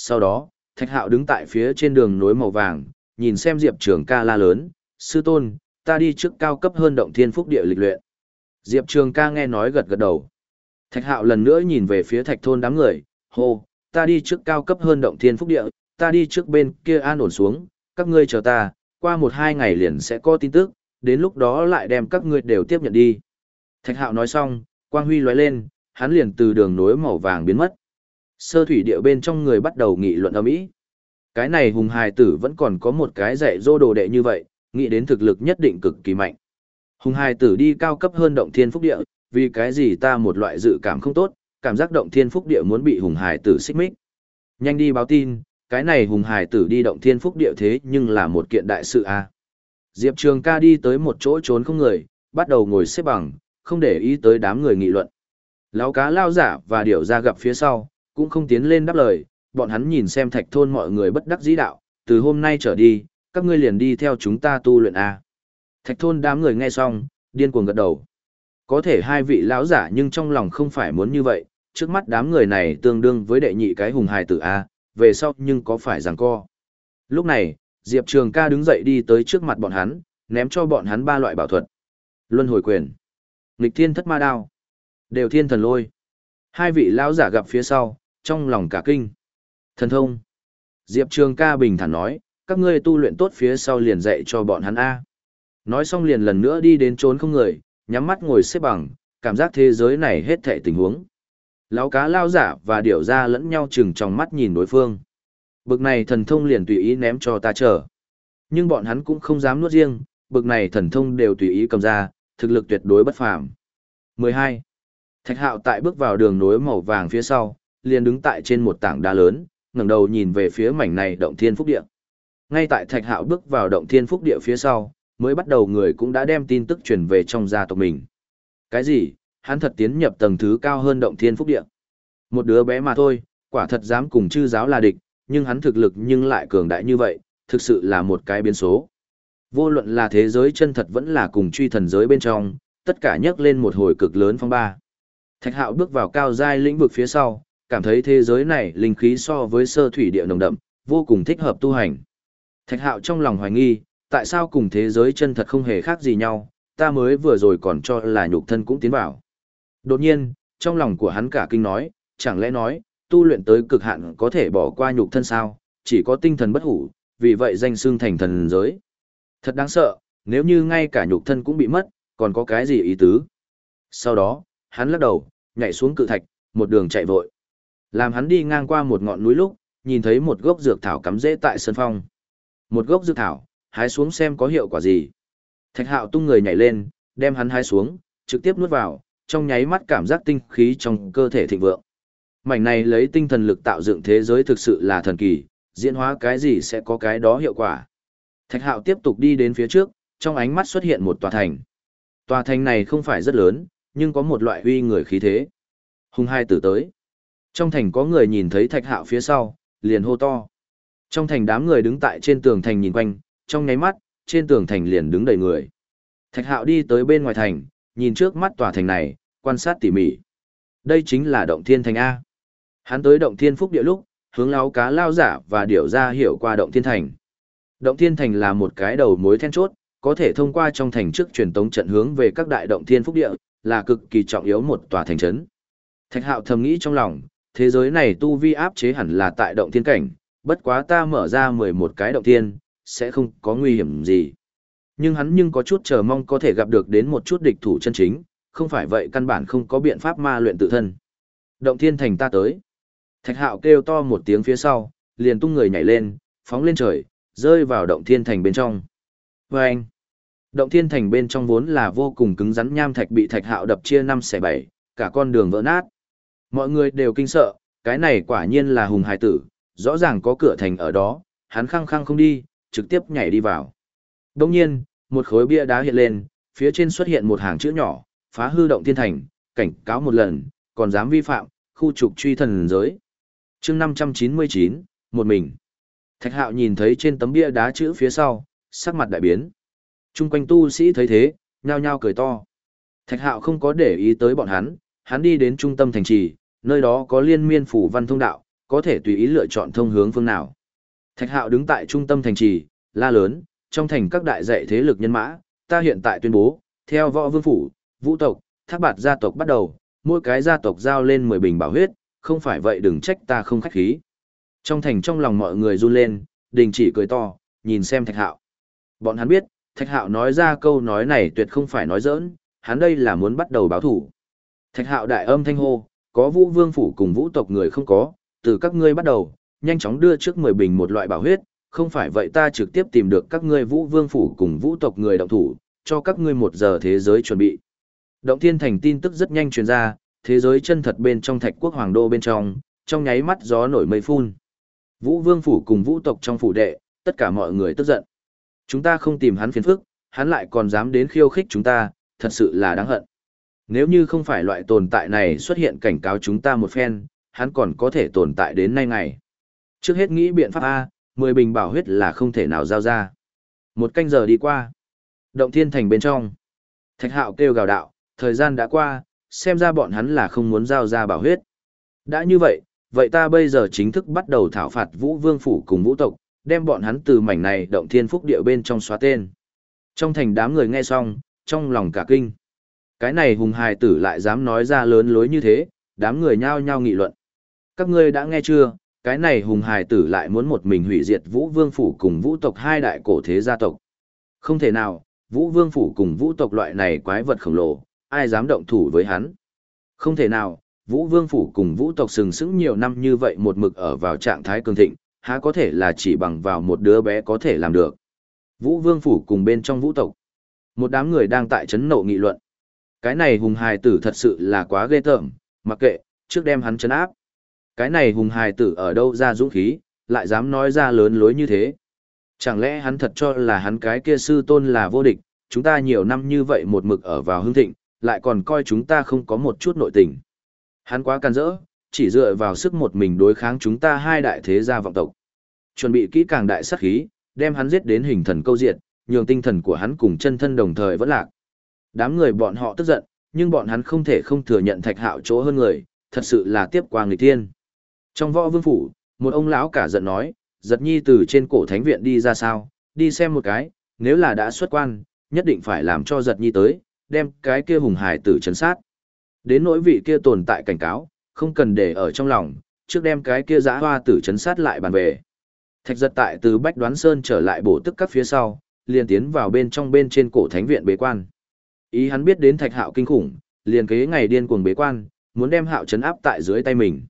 Sau đó, Thạch Hạo đứng tại phía trên đường nối màu vàng, nhìn xem Diệp Trường ca la lớn, sư tôn, ta đi trước cao cấp hơn động thiên phúc địa lịch luyện. Diệp Trường ca nghe nói gật gật đầu. Thạch Hạo lần nữa nhìn về phía thạch thôn đám người, hô, ta đi trước cao cấp hơn động thiên phúc địa, ta đi trước bên kia an ổn xuống, các ngươi chờ ta, qua một hai ngày liền sẽ có tin tức, đến lúc đó lại đem các ngươi đều tiếp nhận đi. Thạch Hạo nói xong, quang huy lóe lên, hắn liền từ đường nối màu vàng biến mất. Sơ thủy địa bên trong người bắt đầu nghị luận ầm ĩ. Cái này hùng hài tử vẫn còn có một cái dạy dô đồ đệ như vậy, nghĩ đến thực lực nhất định cực kỳ mạnh. Hùng hài tử đi cao cấp hơn động thiên phúc địa, vì cái gì ta một loại dự cảm không tốt, cảm giác động thiên phúc địa muốn bị hùng hài tử xích mích. Nhanh đi báo tin, cái này hùng hài tử đi động thiên phúc địa thế nhưng là một kiện đại sự a. Diệp Trường ca đi tới một chỗ trốn không người, bắt đầu ngồi xếp bằng, không để ý tới đám người nghị luận. Lão cá lao giả và điểu ra gặp phía sau, cũng không tiến lên đáp lời, bọn hắn nhìn xem thạch thôn mọi người bất đắc dĩ đạo, từ hôm nay trở đi, các ngươi liền đi theo chúng ta tu luyện A. Thạch thôn đám người nghe xong, điên cuồng gật đầu. Có thể hai vị lão giả nhưng trong lòng không phải muốn như vậy, trước mắt đám người này tương đương với đệ nhị cái hùng hài tử A, về sau nhưng có phải rằng co. Lúc này, Diệp Trường ca đứng dậy đi tới trước mặt bọn hắn, ném cho bọn hắn ba loại bảo thuật. Luân hồi quyền, nghịch thiên thất ma đao, đều thiên thần lôi. Hai vị lão giả gặp phía sau, trong lòng cả kinh. Thần thông. Diệp Trường ca bình thản nói, các ngươi tu luyện tốt phía sau liền dạy cho bọn hắn A. Nói xong liền lần nữa đi đến trốn không người, nhắm mắt ngồi xếp bằng, cảm giác thế giới này hết thảy tình huống. Lão cá lao giả và điểu ra lẫn nhau chừng trong mắt nhìn đối phương. Bực này thần thông liền tùy ý ném cho ta chờ. Nhưng bọn hắn cũng không dám nuốt riêng, bực này thần thông đều tùy ý cầm ra, thực lực tuyệt đối bất phàm. 12. Thạch hạo tại bước vào đường nối màu vàng phía sau, liền đứng tại trên một tảng đá lớn, ngẩng đầu nhìn về phía mảnh này động thiên phúc địa. Ngay tại Thạch Hạo bước vào động thiên phúc địa phía sau, mới bắt đầu người cũng đã đem tin tức truyền về trong gia tộc mình. Cái gì? Hắn thật tiến nhập tầng thứ cao hơn động thiên phúc địa. Một đứa bé mà thôi, quả thật dám cùng chư giáo là địch, nhưng hắn thực lực nhưng lại cường đại như vậy, thực sự là một cái biến số. Vô luận là thế giới chân thật vẫn là cùng truy thần giới bên trong, tất cả nhấc lên một hồi cực lớn phong ba. Thạch Hạo bước vào cao giai lĩnh vực phía sau, cảm thấy thế giới này linh khí so với sơ thủy địa nồng đậm, vô cùng thích hợp tu hành. Thạch hạo trong lòng hoài nghi, tại sao cùng thế giới chân thật không hề khác gì nhau, ta mới vừa rồi còn cho là nhục thân cũng tiến vào. Đột nhiên, trong lòng của hắn cả kinh nói, chẳng lẽ nói, tu luyện tới cực hạn có thể bỏ qua nhục thân sao, chỉ có tinh thần bất hủ, vì vậy danh xương thành thần giới. Thật đáng sợ, nếu như ngay cả nhục thân cũng bị mất, còn có cái gì ý tứ. Sau đó, hắn lắc đầu, nhảy xuống cự thạch, một đường chạy vội. Làm hắn đi ngang qua một ngọn núi lúc, nhìn thấy một gốc dược thảo cắm rễ tại sân phong. Một gốc dược thảo, hái xuống xem có hiệu quả gì. Thạch hạo tung người nhảy lên, đem hắn hái xuống, trực tiếp nuốt vào, trong nháy mắt cảm giác tinh khí trong cơ thể thịnh vượng. Mảnh này lấy tinh thần lực tạo dựng thế giới thực sự là thần kỳ, diễn hóa cái gì sẽ có cái đó hiệu quả. Thạch hạo tiếp tục đi đến phía trước, trong ánh mắt xuất hiện một tòa thành. Tòa thành này không phải rất lớn, nhưng có một loại huy người khí thế. Hùng hai tử tới. Trong thành có người nhìn thấy thạch hạo phía sau, liền hô to. Trong thành đám người đứng tại trên tường thành nhìn quanh, trong nháy mắt, trên tường thành liền đứng đầy người. Thạch hạo đi tới bên ngoài thành, nhìn trước mắt tòa thành này, quan sát tỉ mỉ. Đây chính là động thiên thành A. Hắn tới động thiên phúc địa lúc, hướng láo cá lao giả và điểu ra hiểu qua động thiên thành. Động thiên thành là một cái đầu mối then chốt, có thể thông qua trong thành trước truyền tống trận hướng về các đại động thiên phúc địa, là cực kỳ trọng yếu một tòa thành trấn. Thạch hạo thầm nghĩ trong lòng, thế giới này tu vi áp chế hẳn là tại động thiên cảnh, bất quá ta mở ra 11 cái động thiên, sẽ không có nguy hiểm gì. Nhưng hắn nhưng có chút chờ mong có thể gặp được đến một chút địch thủ chân chính, không phải vậy căn bản không có biện pháp ma luyện tự thân. Động thiên thành ta tới. Thạch hạo kêu to một tiếng phía sau, liền tung người nhảy lên, phóng lên trời, rơi vào động thiên thành bên trong. Vâng! anh, động thiên thành bên trong vốn là vô cùng cứng rắn nham thạch bị thạch hạo đập chia năm xẻ bảy, cả con đường vỡ nát. Mọi người đều kinh sợ, cái này quả nhiên là hùng hải tử, rõ ràng có cửa thành ở đó, hắn khăng khăng không đi, trực tiếp nhảy đi vào. Đồng nhiên, một khối bia đá hiện lên, phía trên xuất hiện một hàng chữ nhỏ, phá hư động thiên thành, cảnh cáo một lần, còn dám vi phạm, khu trục truy thần giới. chương 599, một mình. Thạch hạo nhìn thấy trên tấm bia đá chữ phía sau, sắc mặt đại biến. Trung quanh tu sĩ thấy thế, nhao nhao cười to. Thạch hạo không có để ý tới bọn hắn, hắn đi đến trung tâm thành trì, nơi đó có liên miên phủ văn thông đạo, có thể tùy ý lựa chọn thông hướng phương nào. Thạch hạo đứng tại trung tâm thành trì, la lớn, trong thành các đại dạy thế lực nhân mã, ta hiện tại tuyên bố, theo võ vương phủ, vũ tộc, thác bạt gia tộc bắt đầu, mỗi cái gia tộc giao lên 10 bình bảo huyết, không phải vậy đừng trách ta không khách khí. Trong thành trong lòng mọi người run lên, đình chỉ cười to, nhìn xem thạch hạo. Bọn hắn biết, thạch hạo nói ra câu nói này tuyệt không phải nói giỡn, hắn đây là muốn bắt đầu báo thủ. Thạch hạo đại âm thanh hô, có vũ vương phủ cùng vũ tộc người không có, từ các ngươi bắt đầu, nhanh chóng đưa trước 10 bình một loại bảo huyết, không phải vậy ta trực tiếp tìm được các ngươi vũ vương phủ cùng vũ tộc người động thủ, cho các ngươi một giờ thế giới chuẩn bị. Động thiên thành tin tức rất nhanh truyền ra, thế giới chân thật bên trong thạch quốc hoàng đô bên trong, trong nháy mắt gió nổi mây phun. Vũ vương phủ cùng vũ tộc trong phủ đệ, tất cả mọi người tức giận. Chúng ta không tìm hắn phiền phức, hắn lại còn dám đến khiêu khích chúng ta, thật sự là đáng hận. Nếu như không phải loại tồn tại này xuất hiện cảnh cáo chúng ta một phen, hắn còn có thể tồn tại đến nay ngày. Trước hết nghĩ biện pháp A, 10 bình bảo huyết là không thể nào giao ra. Một canh giờ đi qua. Động thiên thành bên trong. Thạch hạo kêu gào đạo, thời gian đã qua, xem ra bọn hắn là không muốn giao ra bảo huyết. Đã như vậy, vậy ta bây giờ chính thức bắt đầu thảo phạt vũ vương phủ cùng vũ tộc, đem bọn hắn từ mảnh này động thiên phúc địa bên trong xóa tên. Trong thành đám người nghe xong, trong lòng cả kinh. Cái này hùng hài tử lại dám nói ra lớn lối như thế, đám người nhao nhao nghị luận. Các ngươi đã nghe chưa, cái này hùng hài tử lại muốn một mình hủy diệt vũ vương phủ cùng vũ tộc hai đại cổ thế gia tộc. Không thể nào, vũ vương phủ cùng vũ tộc loại này quái vật khổng lồ, ai dám động thủ với hắn. Không thể nào, vũ vương phủ cùng vũ tộc sừng sững nhiều năm như vậy một mực ở vào trạng thái cường thịnh, há có thể là chỉ bằng vào một đứa bé có thể làm được. Vũ vương phủ cùng bên trong vũ tộc. Một đám người đang tại chấn nộ nghị luận. Cái này hùng hài tử thật sự là quá ghê tởm, mặc kệ, trước đem hắn chấn áp. Cái này hùng hài tử ở đâu ra dũng khí, lại dám nói ra lớn lối như thế. Chẳng lẽ hắn thật cho là hắn cái kia sư tôn là vô địch, chúng ta nhiều năm như vậy một mực ở vào hương thịnh, lại còn coi chúng ta không có một chút nội tình. Hắn quá can dỡ, chỉ dựa vào sức một mình đối kháng chúng ta hai đại thế gia vọng tộc. Chuẩn bị kỹ càng đại sát khí, đem hắn giết đến hình thần câu diệt, nhường tinh thần của hắn cùng chân thân đồng thời vẫn lạc. Đám người bọn họ tức giận, nhưng bọn hắn không thể không thừa nhận thạch hạo chỗ hơn người, thật sự là tiếp qua người tiên. Trong võ vương phủ, một ông lão cả giận nói, giật nhi từ trên cổ thánh viện đi ra sao, đi xem một cái, nếu là đã xuất quan, nhất định phải làm cho giật nhi tới, đem cái kia hùng hải tử chấn sát. Đến nỗi vị kia tồn tại cảnh cáo, không cần để ở trong lòng, trước đem cái kia giã hoa tử chấn sát lại bàn về. Thạch giật tại từ Bách Đoán Sơn trở lại bổ tức các phía sau, liền tiến vào bên trong bên trên cổ thánh viện bế quan. Ý hắn biết đến thạch hạo kinh khủng, liền kế ngày điên cuồng bế quan, muốn đem hạo chấn áp tại dưới tay mình.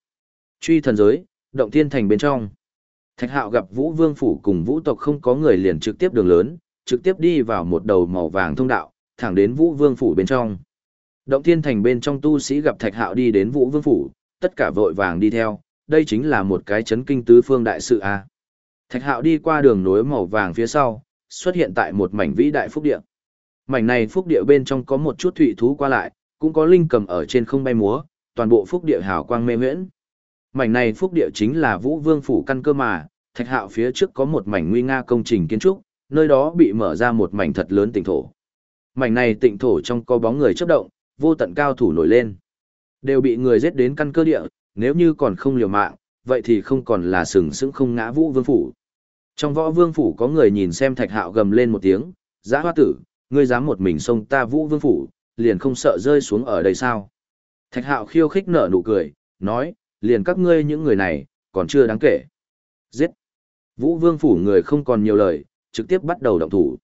Truy thần giới, động thiên thành bên trong. Thạch hạo gặp vũ vương phủ cùng vũ tộc không có người liền trực tiếp đường lớn, trực tiếp đi vào một đầu màu vàng thông đạo, thẳng đến vũ vương phủ bên trong. Động thiên thành bên trong tu sĩ gặp thạch hạo đi đến vũ vương phủ, tất cả vội vàng đi theo, đây chính là một cái chấn kinh tứ phương đại sự a. Thạch hạo đi qua đường nối màu vàng phía sau, xuất hiện tại một mảnh vĩ đại phúc địa. Mảnh này phúc địa bên trong có một chút thủy thú qua lại, cũng có linh cầm ở trên không bay múa, toàn bộ phúc địa hào quang mê huyễn. Mảnh này phúc địa chính là Vũ Vương phủ căn cơ mà, Thạch Hạo phía trước có một mảnh nguy nga công trình kiến trúc, nơi đó bị mở ra một mảnh thật lớn tịnh thổ. Mảnh này tịnh thổ trong có bóng người chớp động, vô tận cao thủ nổi lên. Đều bị người giết đến căn cơ địa, nếu như còn không liều mạng, vậy thì không còn là sừng sững không ngã Vũ Vương phủ. Trong võ vương phủ có người nhìn xem Thạch Hạo gầm lên một tiếng, giã Hoa tử, ngươi dám một mình xông ta Vũ Vương phủ, liền không sợ rơi xuống ở đây sao?" Thạch Hạo khiêu khích nở nụ cười, nói, liền các ngươi những người này, còn chưa đáng kể. Giết! Vũ vương phủ người không còn nhiều lời, trực tiếp bắt đầu động thủ.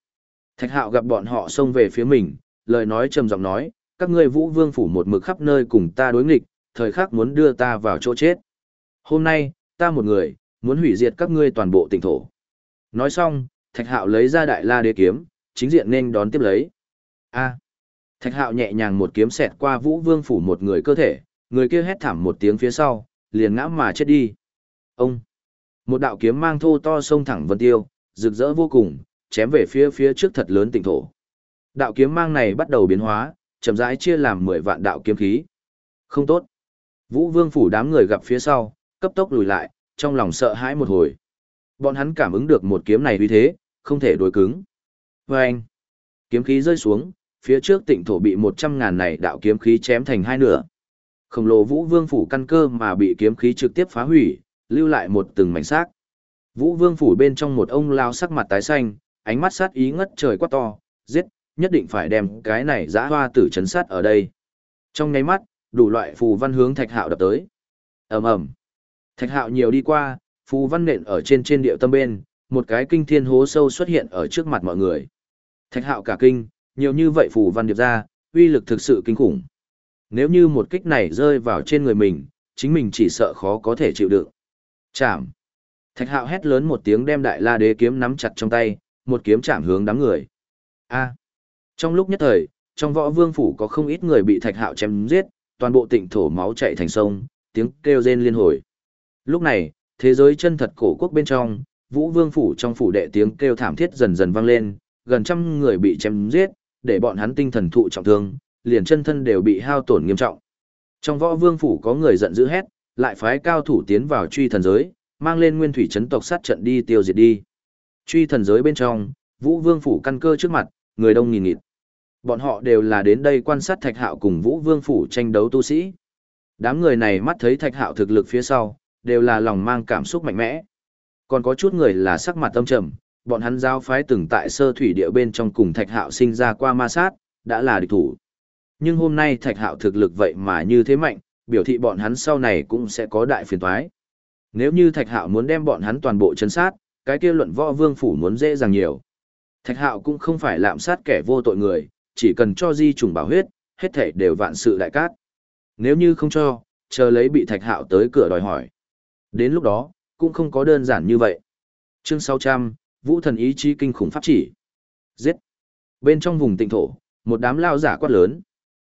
Thạch hạo gặp bọn họ xông về phía mình, lời nói trầm giọng nói, các ngươi vũ vương phủ một mực khắp nơi cùng ta đối nghịch, thời khắc muốn đưa ta vào chỗ chết. Hôm nay, ta một người, muốn hủy diệt các ngươi toàn bộ tỉnh thổ. Nói xong, thạch hạo lấy ra đại la đế kiếm, chính diện nên đón tiếp lấy. A. Thạch hạo nhẹ nhàng một kiếm xẹt qua vũ vương phủ một người cơ thể, người kia hét thảm một tiếng phía sau, liền ngã mà chết đi. Ông! Một đạo kiếm mang thô to sông thẳng vân tiêu, rực rỡ vô cùng, chém về phía phía trước thật lớn tỉnh thổ. Đạo kiếm mang này bắt đầu biến hóa, chậm rãi chia làm 10 vạn đạo kiếm khí. Không tốt. Vũ Vương phủ đám người gặp phía sau, cấp tốc lùi lại, trong lòng sợ hãi một hồi. Bọn hắn cảm ứng được một kiếm này uy thế, không thể đối cứng. Và anh, kiếm khí rơi xuống, phía trước tịnh thổ bị 100 ngàn này đạo kiếm khí chém thành hai nửa. Khổng lồ Vũ Vương phủ căn cơ mà bị kiếm khí trực tiếp phá hủy, lưu lại một từng mảnh xác. Vũ Vương phủ bên trong một ông lao sắc mặt tái xanh, ánh mắt sát ý ngất trời quá to, giết, nhất định phải đem cái này dã hoa tử chấn sát ở đây. Trong nháy mắt, đủ loại phù văn hướng Thạch Hạo đập tới. Ầm ầm. Thạch Hạo nhiều đi qua, phù văn nện ở trên trên địa tâm bên, một cái kinh thiên hố sâu xuất hiện ở trước mặt mọi người. Thạch Hạo cả kinh, nhiều như vậy phù văn điệp ra, uy lực thực sự kinh khủng. Nếu như một kích này rơi vào trên người mình, chính mình chỉ sợ khó có thể chịu đựng. Chạm. Thạch Hạo hét lớn một tiếng đem Đại La Đế kiếm nắm chặt trong tay, một kiếm chạm hướng đám người. A. Trong lúc nhất thời, trong võ vương phủ có không ít người bị Thạch Hạo chém giết, toàn bộ tịnh thổ máu chảy thành sông, tiếng kêu rên liên hồi. Lúc này, thế giới chân thật cổ quốc bên trong, Vũ Vương phủ trong phủ đệ tiếng kêu thảm thiết dần dần vang lên, gần trăm người bị chém giết, để bọn hắn tinh thần thụ trọng thương, liền chân thân đều bị hao tổn nghiêm trọng. Trong võ vương phủ có người giận dữ hét, lại phái cao thủ tiến vào truy thần giới, mang lên nguyên thủy chấn tộc sát trận đi tiêu diệt đi. Truy thần giới bên trong, Vũ Vương phủ căn cơ trước mặt, người đông nghìn nghịt. Bọn họ đều là đến đây quan sát Thạch Hạo cùng Vũ Vương phủ tranh đấu tu sĩ. Đám người này mắt thấy Thạch Hạo thực lực phía sau, đều là lòng mang cảm xúc mạnh mẽ. Còn có chút người là sắc mặt tâm trầm, bọn hắn giao phái từng tại sơ thủy địa bên trong cùng Thạch Hạo sinh ra qua ma sát, đã là địch thủ. Nhưng hôm nay Thạch Hạo thực lực vậy mà như thế mạnh, biểu thị bọn hắn sau này cũng sẽ có đại phiền toái. Nếu như Thạch Hạo muốn đem bọn hắn toàn bộ chấn sát, cái kia luận võ vương phủ muốn dễ dàng nhiều. Thạch Hạo cũng không phải lạm sát kẻ vô tội người, chỉ cần cho di trùng bảo huyết, hết thể đều vạn sự đại cát. Nếu như không cho, chờ lấy bị Thạch Hạo tới cửa đòi hỏi. Đến lúc đó, cũng không có đơn giản như vậy. Chương 600, Vũ thần ý chí kinh khủng pháp chỉ. Giết. Bên trong vùng tịnh thổ, một đám lao giả quát lớn.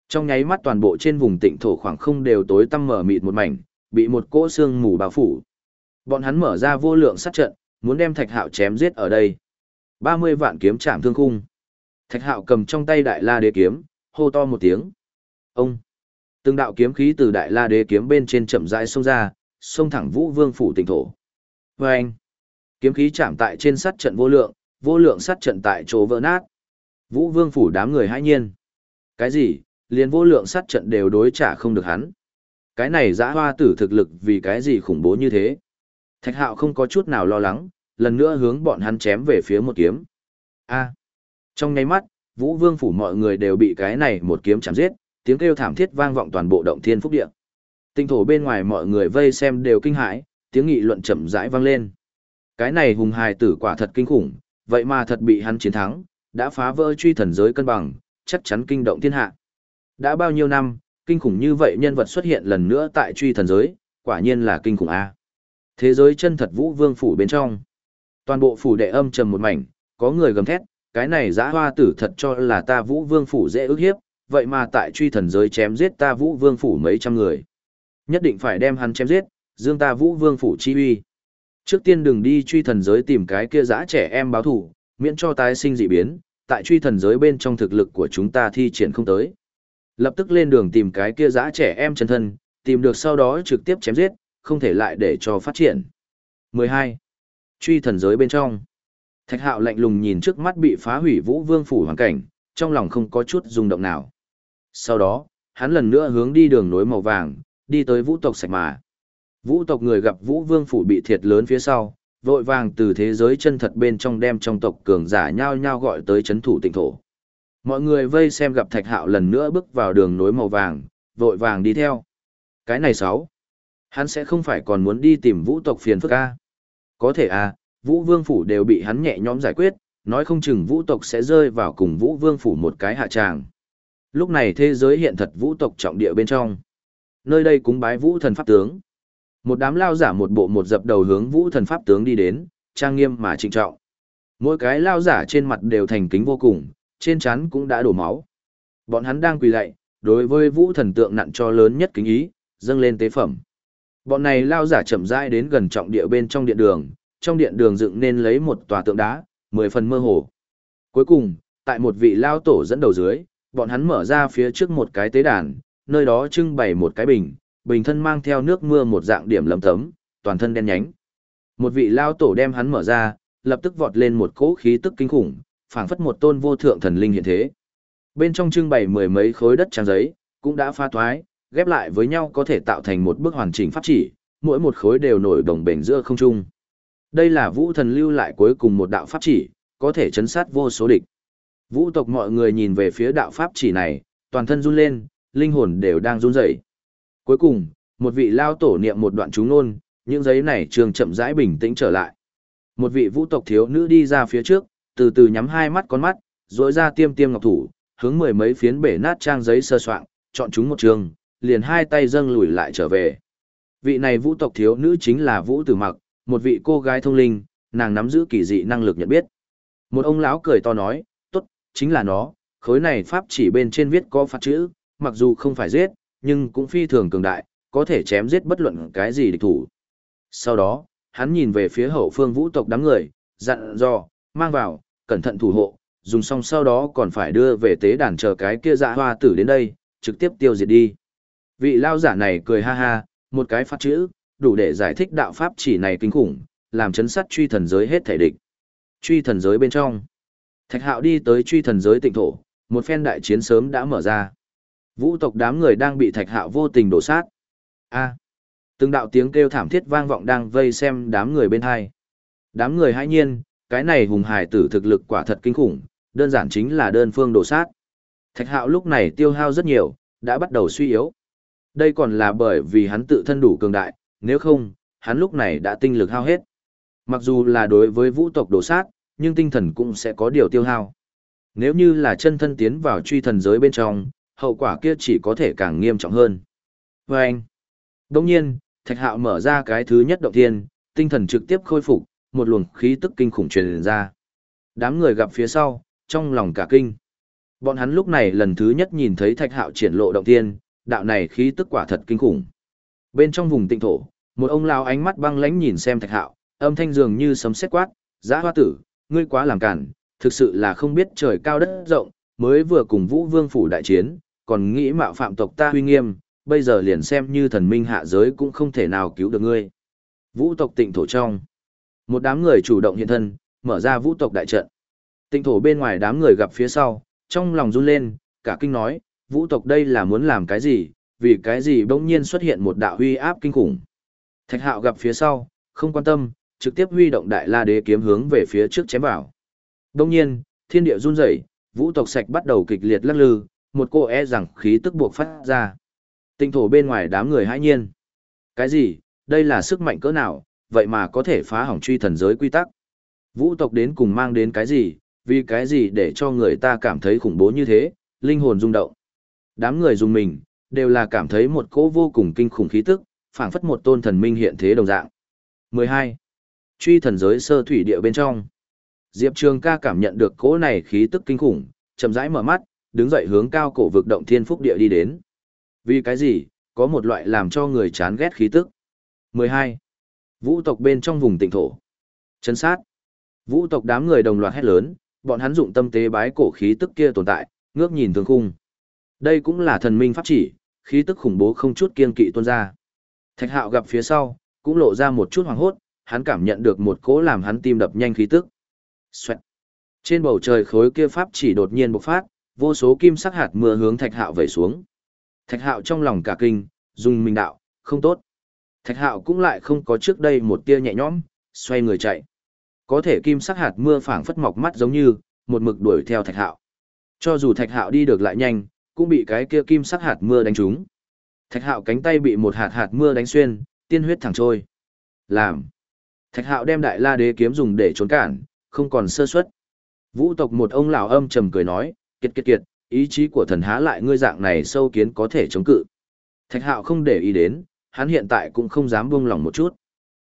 Trong nháy mắt toàn bộ trên vùng tịnh thổ khoảng không đều tối tăm mở mịt một mảnh, bị một cỗ xương mù bao phủ. Bọn hắn mở ra vô lượng sát trận, muốn đem Thạch Hạo chém giết ở đây. 30 vạn kiếm chạm thương khung. Thạch Hạo cầm trong tay Đại La Đế kiếm, hô to một tiếng. Ông. Từng đạo kiếm khí từ Đại La Đế kiếm bên trên chậm rãi xông ra, xông thẳng Vũ Vương phủ tỉnh thổ. Vâng! Kiếm khí chạm tại trên sắt trận vô lượng, vô lượng sắt trận tại chỗ vỡ nát. Vũ Vương phủ đám người hãi nhiên. Cái gì, liền vô lượng sắt trận đều đối trả không được hắn. Cái này giã hoa tử thực lực vì cái gì khủng bố như thế. Thạch hạo không có chút nào lo lắng, lần nữa hướng bọn hắn chém về phía một kiếm. A. Trong nháy mắt, Vũ Vương phủ mọi người đều bị cái này một kiếm chém giết, tiếng kêu thảm thiết vang vọng toàn bộ động thiên phúc địa. Tinh thổ bên ngoài mọi người vây xem đều kinh hãi, tiếng nghị luận chậm rãi vang lên. Cái này hùng hài tử quả thật kinh khủng, vậy mà thật bị hắn chiến thắng, đã phá vỡ truy thần giới cân bằng, chắc chắn kinh động thiên hạ. Đã bao nhiêu năm, kinh khủng như vậy nhân vật xuất hiện lần nữa tại truy thần giới, quả nhiên là kinh khủng a. Thế giới chân thật vũ vương phủ bên trong. Toàn bộ phủ đệ âm trầm một mảnh, có người gầm thét, cái này giã hoa tử thật cho là ta vũ vương phủ dễ ức hiếp, vậy mà tại truy thần giới chém giết ta vũ vương phủ mấy trăm người. Nhất định phải đem hắn chém giết, dương ta vũ vương phủ chi uy. Trước tiên đừng đi truy thần giới tìm cái kia dã trẻ em báo thủ, miễn cho tái sinh dị biến, tại truy thần giới bên trong thực lực của chúng ta thi triển không tới. Lập tức lên đường tìm cái kia dã trẻ em chân thân, tìm được sau đó trực tiếp chém giết, không thể lại để cho phát triển. 12. Truy thần giới bên trong. Thạch hạo lạnh lùng nhìn trước mắt bị phá hủy vũ vương phủ hoàn cảnh, trong lòng không có chút rung động nào. Sau đó, hắn lần nữa hướng đi đường nối màu vàng, đi tới vũ tộc sạch mà. Vũ tộc người gặp vũ vương phủ bị thiệt lớn phía sau, vội vàng từ thế giới chân thật bên trong đem trong tộc cường giả nhao nhao gọi tới chấn thủ tỉnh thổ. Mọi người vây xem gặp thạch hạo lần nữa bước vào đường nối màu vàng, vội vàng đi theo. Cái này sáu. Hắn sẽ không phải còn muốn đi tìm vũ tộc phiền phức a Có thể à, vũ vương phủ đều bị hắn nhẹ nhõm giải quyết, nói không chừng vũ tộc sẽ rơi vào cùng vũ vương phủ một cái hạ tràng. Lúc này thế giới hiện thật vũ tộc trọng địa bên trong. Nơi đây cúng bái vũ thần pháp tướng. Một đám lao giả một bộ một dập đầu hướng vũ thần pháp tướng đi đến, trang nghiêm mà trịnh trọng. Mỗi cái lao giả trên mặt đều thành kính vô cùng, trên trán cũng đã đổ máu. Bọn hắn đang quỳ lạy, đối với vũ thần tượng nặn cho lớn nhất kính ý, dâng lên tế phẩm. Bọn này lao giả chậm rãi đến gần trọng địa bên trong điện đường, trong điện đường dựng nên lấy một tòa tượng đá, mười phần mơ hồ. Cuối cùng, tại một vị lao tổ dẫn đầu dưới, bọn hắn mở ra phía trước một cái tế đàn, nơi đó trưng bày một cái bình, bình thân mang theo nước mưa một dạng điểm lấm tấm, toàn thân đen nhánh. Một vị lao tổ đem hắn mở ra, lập tức vọt lên một cỗ khí tức kinh khủng, phảng phất một tôn vô thượng thần linh hiện thế. Bên trong trưng bày mười mấy khối đất trang giấy, cũng đã pha toái, ghép lại với nhau có thể tạo thành một bức hoàn chỉnh pháp chỉ, mỗi một khối đều nổi đồng bền giữa không trung. Đây là vũ thần lưu lại cuối cùng một đạo pháp chỉ, có thể chấn sát vô số địch. Vũ tộc mọi người nhìn về phía đạo pháp chỉ này, toàn thân run lên, linh hồn đều đang run rẩy. Cuối cùng, một vị lao tổ niệm một đoạn chú ngôn, những giấy này trường chậm rãi bình tĩnh trở lại. Một vị vũ tộc thiếu nữ đi ra phía trước, từ từ nhắm hai mắt con mắt, rỗi ra tiêm tiêm ngọc thủ, hướng mười mấy phiến bể nát trang giấy sơ soạn, chọn chúng một trường, liền hai tay dâng lùi lại trở về. Vị này vũ tộc thiếu nữ chính là Vũ Tử Mặc, một vị cô gái thông linh, nàng nắm giữ kỳ dị năng lực nhận biết. Một ông lão cười to nói, tốt, chính là nó, khối này pháp chỉ bên trên viết có phạt chữ, mặc dù không phải giết, nhưng cũng phi thường cường đại, có thể chém giết bất luận cái gì địch thủ. Sau đó, hắn nhìn về phía hậu phương vũ tộc đám người, dặn dò, mang vào, cẩn thận thủ hộ, dùng xong sau đó còn phải đưa về tế đàn chờ cái kia dạ hoa tử đến đây, trực tiếp tiêu diệt đi. Vị lao giả này cười ha ha, một cái phát chữ, đủ để giải thích đạo pháp chỉ này kinh khủng, làm chấn sát truy thần giới hết thể địch. Truy thần giới bên trong. Thạch hạo đi tới truy thần giới tịnh thổ, một phen đại chiến sớm đã mở ra. Vũ tộc đám người đang bị thạch hạo vô tình đổ sát. A. từng đạo tiếng kêu thảm thiết vang vọng đang vây xem đám người bên hai. Đám người hãi nhiên, cái này hùng hải tử thực lực quả thật kinh khủng, đơn giản chính là đơn phương đổ sát. Thạch hạo lúc này tiêu hao rất nhiều, đã bắt đầu suy yếu. Đây còn là bởi vì hắn tự thân đủ cường đại, nếu không, hắn lúc này đã tinh lực hao hết. Mặc dù là đối với vũ tộc đổ sát, nhưng tinh thần cũng sẽ có điều tiêu hao. Nếu như là chân thân tiến vào truy thần giới bên trong, hậu quả kia chỉ có thể càng nghiêm trọng hơn. Và anh, đồng nhiên, thạch hạo mở ra cái thứ nhất động thiên, tinh thần trực tiếp khôi phục, một luồng khí tức kinh khủng truyền ra. Đám người gặp phía sau, trong lòng cả kinh. Bọn hắn lúc này lần thứ nhất nhìn thấy thạch hạo triển lộ động thiên, đạo này khí tức quả thật kinh khủng. Bên trong vùng tịnh thổ, một ông lao ánh mắt băng lãnh nhìn xem thạch hạo, âm thanh dường như sấm sét quát, giã hoa tử, ngươi quá làm cản, thực sự là không biết trời cao đất rộng, mới vừa cùng vũ vương phủ đại chiến, còn nghĩ mạo phạm tộc ta huy nghiêm, bây giờ liền xem như thần minh hạ giới cũng không thể nào cứu được ngươi. Vũ tộc tịnh thổ trong. Một đám người chủ động hiện thân, mở ra vũ tộc đại trận. Tịnh thổ bên ngoài đám người gặp phía sau, trong lòng run lên, cả kinh nói, vũ tộc đây là muốn làm cái gì, vì cái gì bỗng nhiên xuất hiện một đạo huy áp kinh khủng. Thạch hạo gặp phía sau, không quan tâm, trực tiếp huy động đại la đế kiếm hướng về phía trước chém vào. Đông nhiên, thiên địa run rẩy, vũ tộc sạch bắt đầu kịch liệt lắc lư, một cô e rằng khí tức buộc phát ra. Tinh thổ bên ngoài đám người hãi nhiên. Cái gì, đây là sức mạnh cỡ nào, vậy mà có thể phá hỏng truy thần giới quy tắc. Vũ tộc đến cùng mang đến cái gì, vì cái gì để cho người ta cảm thấy khủng bố như thế, linh hồn rung động. Đám người dùng mình, đều là cảm thấy một cỗ vô cùng kinh khủng khí tức, phảng phất một tôn thần minh hiện thế đồng dạng. 12. Truy thần giới sơ thủy địa bên trong. Diệp Trường ca cảm nhận được cỗ này khí tức kinh khủng, chậm rãi mở mắt, đứng dậy hướng cao cổ vực động thiên phúc địa đi đến. Vì cái gì, có một loại làm cho người chán ghét khí tức. 12. Vũ tộc bên trong vùng tịnh thổ. Chấn sát. Vũ tộc đám người đồng loạt hét lớn, bọn hắn dụng tâm tế bái cổ khí tức kia tồn tại, ngước nhìn thương khung. Đây cũng là thần minh pháp chỉ, khí tức khủng bố không chút kiên kỵ tuôn ra. Thạch hạo gặp phía sau, cũng lộ ra một chút hoàng hốt, hắn cảm nhận được một cỗ làm hắn tim đập nhanh khí tức. Xoẹt. Trên bầu trời khối kia pháp chỉ đột nhiên bộc phát, vô số kim sắc hạt mưa hướng thạch hạo vẩy xuống. Thạch hạo trong lòng cả kinh, dùng mình đạo, không tốt. Thạch hạo cũng lại không có trước đây một tia nhẹ nhõm, xoay người chạy. Có thể kim sắc hạt mưa phảng phất mọc mắt giống như, một mực đuổi theo thạch hạo. Cho dù thạch hạo đi được lại nhanh, cũng bị cái kia kim sắc hạt mưa đánh trúng. Thạch hạo cánh tay bị một hạt hạt mưa đánh xuyên, tiên huyết thẳng trôi. Làm. Thạch hạo đem đại la đế kiếm dùng để trốn cản, không còn sơ suất. Vũ tộc một ông lão âm trầm cười nói, kiệt kiệt kiệt, ý chí của thần há lại ngươi dạng này sâu kiến có thể chống cự. Thạch hạo không để ý đến, hắn hiện tại cũng không dám buông lòng một chút.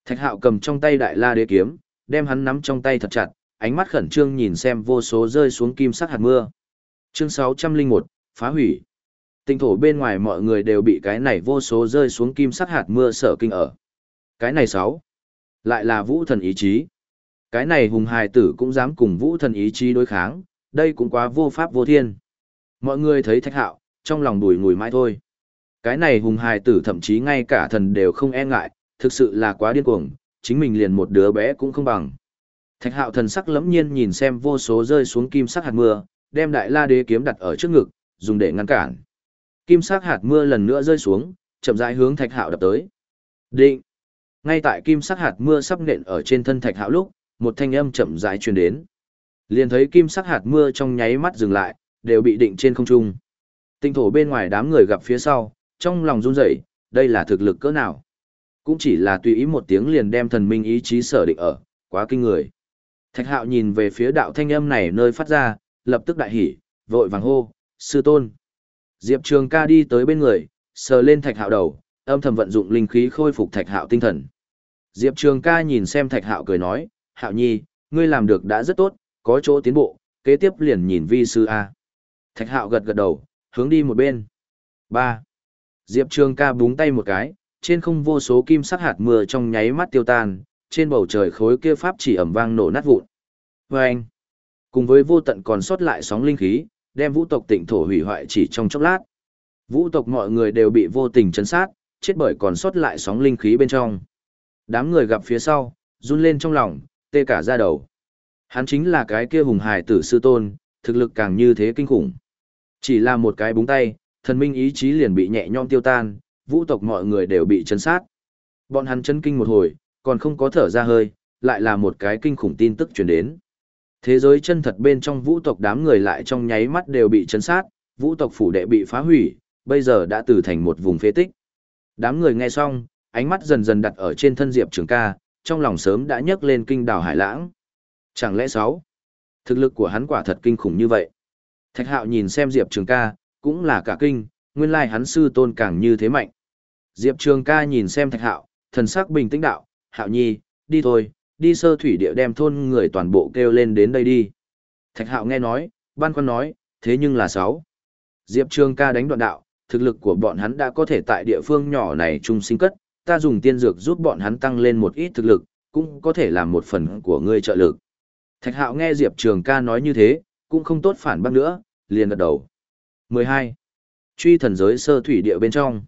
Thạch hạo cầm trong tay đại la đế kiếm, đem hắn nắm trong tay thật chặt, ánh mắt khẩn trương nhìn xem vô số rơi xuống kim sắc hạt mưa. Chương 601, phá hủy. Tinh thổ bên ngoài mọi người đều bị cái này vô số rơi xuống kim sắc hạt mưa sở kinh ở. Cái này sáu, lại là vũ thần ý chí. Cái này hùng hài tử cũng dám cùng vũ thần ý chí đối kháng, đây cũng quá vô pháp vô thiên. Mọi người thấy thạch hạo, trong lòng đùi ngùi mãi thôi. Cái này hùng hài tử thậm chí ngay cả thần đều không e ngại, thực sự là quá điên cuồng, chính mình liền một đứa bé cũng không bằng. Thạch hạo thần sắc lẫm nhiên nhìn xem vô số rơi xuống kim sắc hạt mưa, đem đại la đế kiếm đặt ở trước ngực, dùng để ngăn cản. Kim sắc hạt mưa lần nữa rơi xuống, chậm rãi hướng thạch hạo đập tới. Định. Ngay tại kim sắc hạt mưa sắp nện ở trên thân thạch hạo lúc, một thanh âm chậm rãi truyền đến. Liền thấy kim sắc hạt mưa trong nháy mắt dừng lại, đều bị định trên không trung. Tinh thổ bên ngoài đám người gặp phía sau, trong lòng run rẩy, đây là thực lực cỡ nào? Cũng chỉ là tùy ý một tiếng liền đem thần minh ý chí sở định ở, quá kinh người. Thạch hạo nhìn về phía đạo thanh âm này nơi phát ra, lập tức đại hỉ, vội vàng hô, sư tôn. Diệp Trường ca đi tới bên người, sờ lên thạch hạo đầu, âm thầm vận dụng linh khí khôi phục thạch hạo tinh thần. Diệp Trường ca nhìn xem thạch hạo cười nói, hạo nhi, ngươi làm được đã rất tốt, có chỗ tiến bộ, kế tiếp liền nhìn vi sư A. Thạch hạo gật gật đầu, hướng đi một bên. 3. Diệp Trường ca búng tay một cái, trên không vô số kim sắc hạt mưa trong nháy mắt tiêu tan, trên bầu trời khối kia pháp chỉ ẩm vang nổ nát vụn. Và anh, cùng với vô tận còn sót lại sóng linh khí, đem vũ tộc tịnh thổ hủy hoại chỉ trong chốc lát. Vũ tộc mọi người đều bị vô tình chấn sát, chết bởi còn sót lại sóng linh khí bên trong. Đám người gặp phía sau, run lên trong lòng, tê cả da đầu. Hắn chính là cái kia hùng hài tử sư tôn, thực lực càng như thế kinh khủng. Chỉ là một cái búng tay, thần minh ý chí liền bị nhẹ nhõm tiêu tan, vũ tộc mọi người đều bị chấn sát. Bọn hắn chấn kinh một hồi, còn không có thở ra hơi, lại là một cái kinh khủng tin tức truyền đến. Thế giới chân thật bên trong vũ tộc đám người lại trong nháy mắt đều bị chấn sát, vũ tộc phủ đệ bị phá hủy, bây giờ đã từ thành một vùng phế tích. Đám người nghe xong, ánh mắt dần dần đặt ở trên thân Diệp Trường ca, trong lòng sớm đã nhấc lên kinh đảo Hải Lãng. Chẳng lẽ sáu? Thực lực của hắn quả thật kinh khủng như vậy. Thạch Hạo nhìn xem Diệp Trường ca, cũng là cả kinh, nguyên lai hắn sư tôn càng như thế mạnh. Diệp Trường ca nhìn xem Thạch Hạo, thần sắc bình tĩnh đạo, Hạo Nhi, đi thôi, đi sơ thủy địa đem thôn người toàn bộ kêu lên đến đây đi. Thạch Hạo nghe nói, ban quan nói, thế nhưng là sáu. Diệp Trường ca đánh đoạn đạo, thực lực của bọn hắn đã có thể tại địa phương nhỏ này trung sinh cất, ta dùng tiên dược giúp bọn hắn tăng lên một ít thực lực, cũng có thể làm một phần của ngươi trợ lực. Thạch Hạo nghe Diệp Trường ca nói như thế, cũng không tốt phản bác nữa, liền gật đầu. 12. Truy thần giới sơ thủy địa bên trong.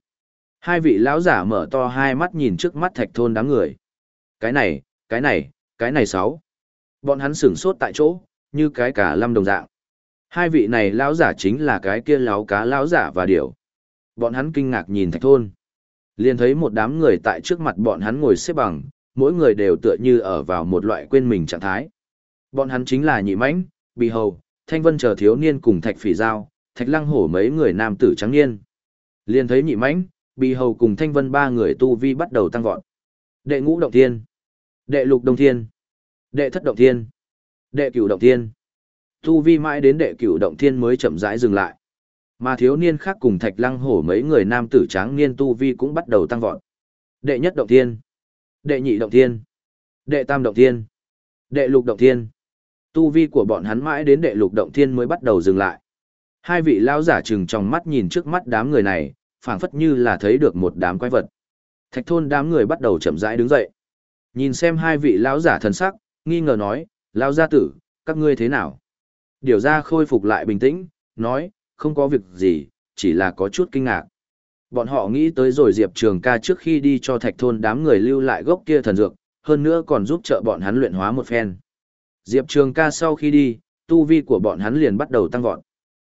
Hai vị lão giả mở to hai mắt nhìn trước mắt thạch thôn đám người. Cái này, cái này, cái này sáu. Bọn hắn sửng sốt tại chỗ, như cái cả lâm đồng dạng. Hai vị này lão giả chính là cái kia lão cá lão giả và điểu. Bọn hắn kinh ngạc nhìn thạch thôn. Liền thấy một đám người tại trước mặt bọn hắn ngồi xếp bằng, mỗi người đều tựa như ở vào một loại quên mình trạng thái. Bọn hắn chính là nhị mãnh, bì hầu, thanh vân chờ thiếu niên cùng thạch phỉ giao, thạch lăng hổ mấy người nam tử trắng niên. Liền thấy nhị mãnh, bì hầu cùng thanh vân ba người tu vi bắt đầu tăng vọt. Đệ ngũ động thiên, đệ lục động thiên, đệ thất động thiên, đệ cửu động thiên. Tu vi mãi đến đệ cửu động thiên mới chậm rãi dừng lại. Mà thiếu niên khác cùng thạch lăng hổ mấy người nam tử tráng niên tu vi cũng bắt đầu tăng vọt. Đệ nhất động thiên, đệ nhị động thiên, đệ tam động thiên, đệ lục động thiên. Tu vi của bọn hắn mãi đến đệ lục động thiên mới bắt đầu dừng lại. Hai vị lão giả trừng trong mắt nhìn trước mắt đám người này, phảng phất như là thấy được một đám quái vật. Thạch thôn đám người bắt đầu chậm rãi đứng dậy. Nhìn xem hai vị lão giả thần sắc, nghi ngờ nói, lão gia tử, các ngươi thế nào? Điều ra khôi phục lại bình tĩnh, nói, không có việc gì, chỉ là có chút kinh ngạc. Bọn họ nghĩ tới rồi Diệp Trường ca trước khi đi cho thạch thôn đám người lưu lại gốc kia thần dược, hơn nữa còn giúp trợ bọn hắn luyện hóa một phen. Diệp Trường ca sau khi đi, tu vi của bọn hắn liền bắt đầu tăng vọt.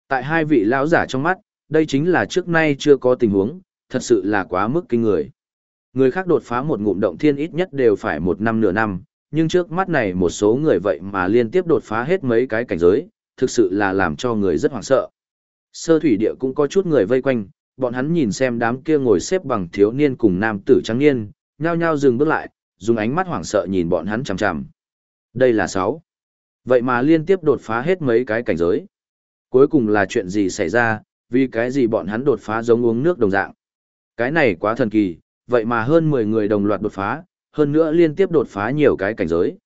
Tại hai vị lão giả trong mắt, đây chính là trước nay chưa có tình huống, thật sự là quá mức kinh người. Người khác đột phá một ngụm động thiên ít nhất đều phải một năm nửa năm, nhưng trước mắt này một số người vậy mà liên tiếp đột phá hết mấy cái cảnh giới, thực sự là làm cho người rất hoảng sợ. Sơ thủy địa cũng có chút người vây quanh, bọn hắn nhìn xem đám kia ngồi xếp bằng thiếu niên cùng nam tử trắng niên, nhao nhao dừng bước lại, dùng ánh mắt hoảng sợ nhìn bọn hắn chằm chằm. Đây là sáu. Vậy mà liên tiếp đột phá hết mấy cái cảnh giới. Cuối cùng là chuyện gì xảy ra, vì cái gì bọn hắn đột phá giống uống nước đồng dạng. Cái này quá thần kỳ, vậy mà hơn 10 người đồng loạt đột phá, hơn nữa liên tiếp đột phá nhiều cái cảnh giới.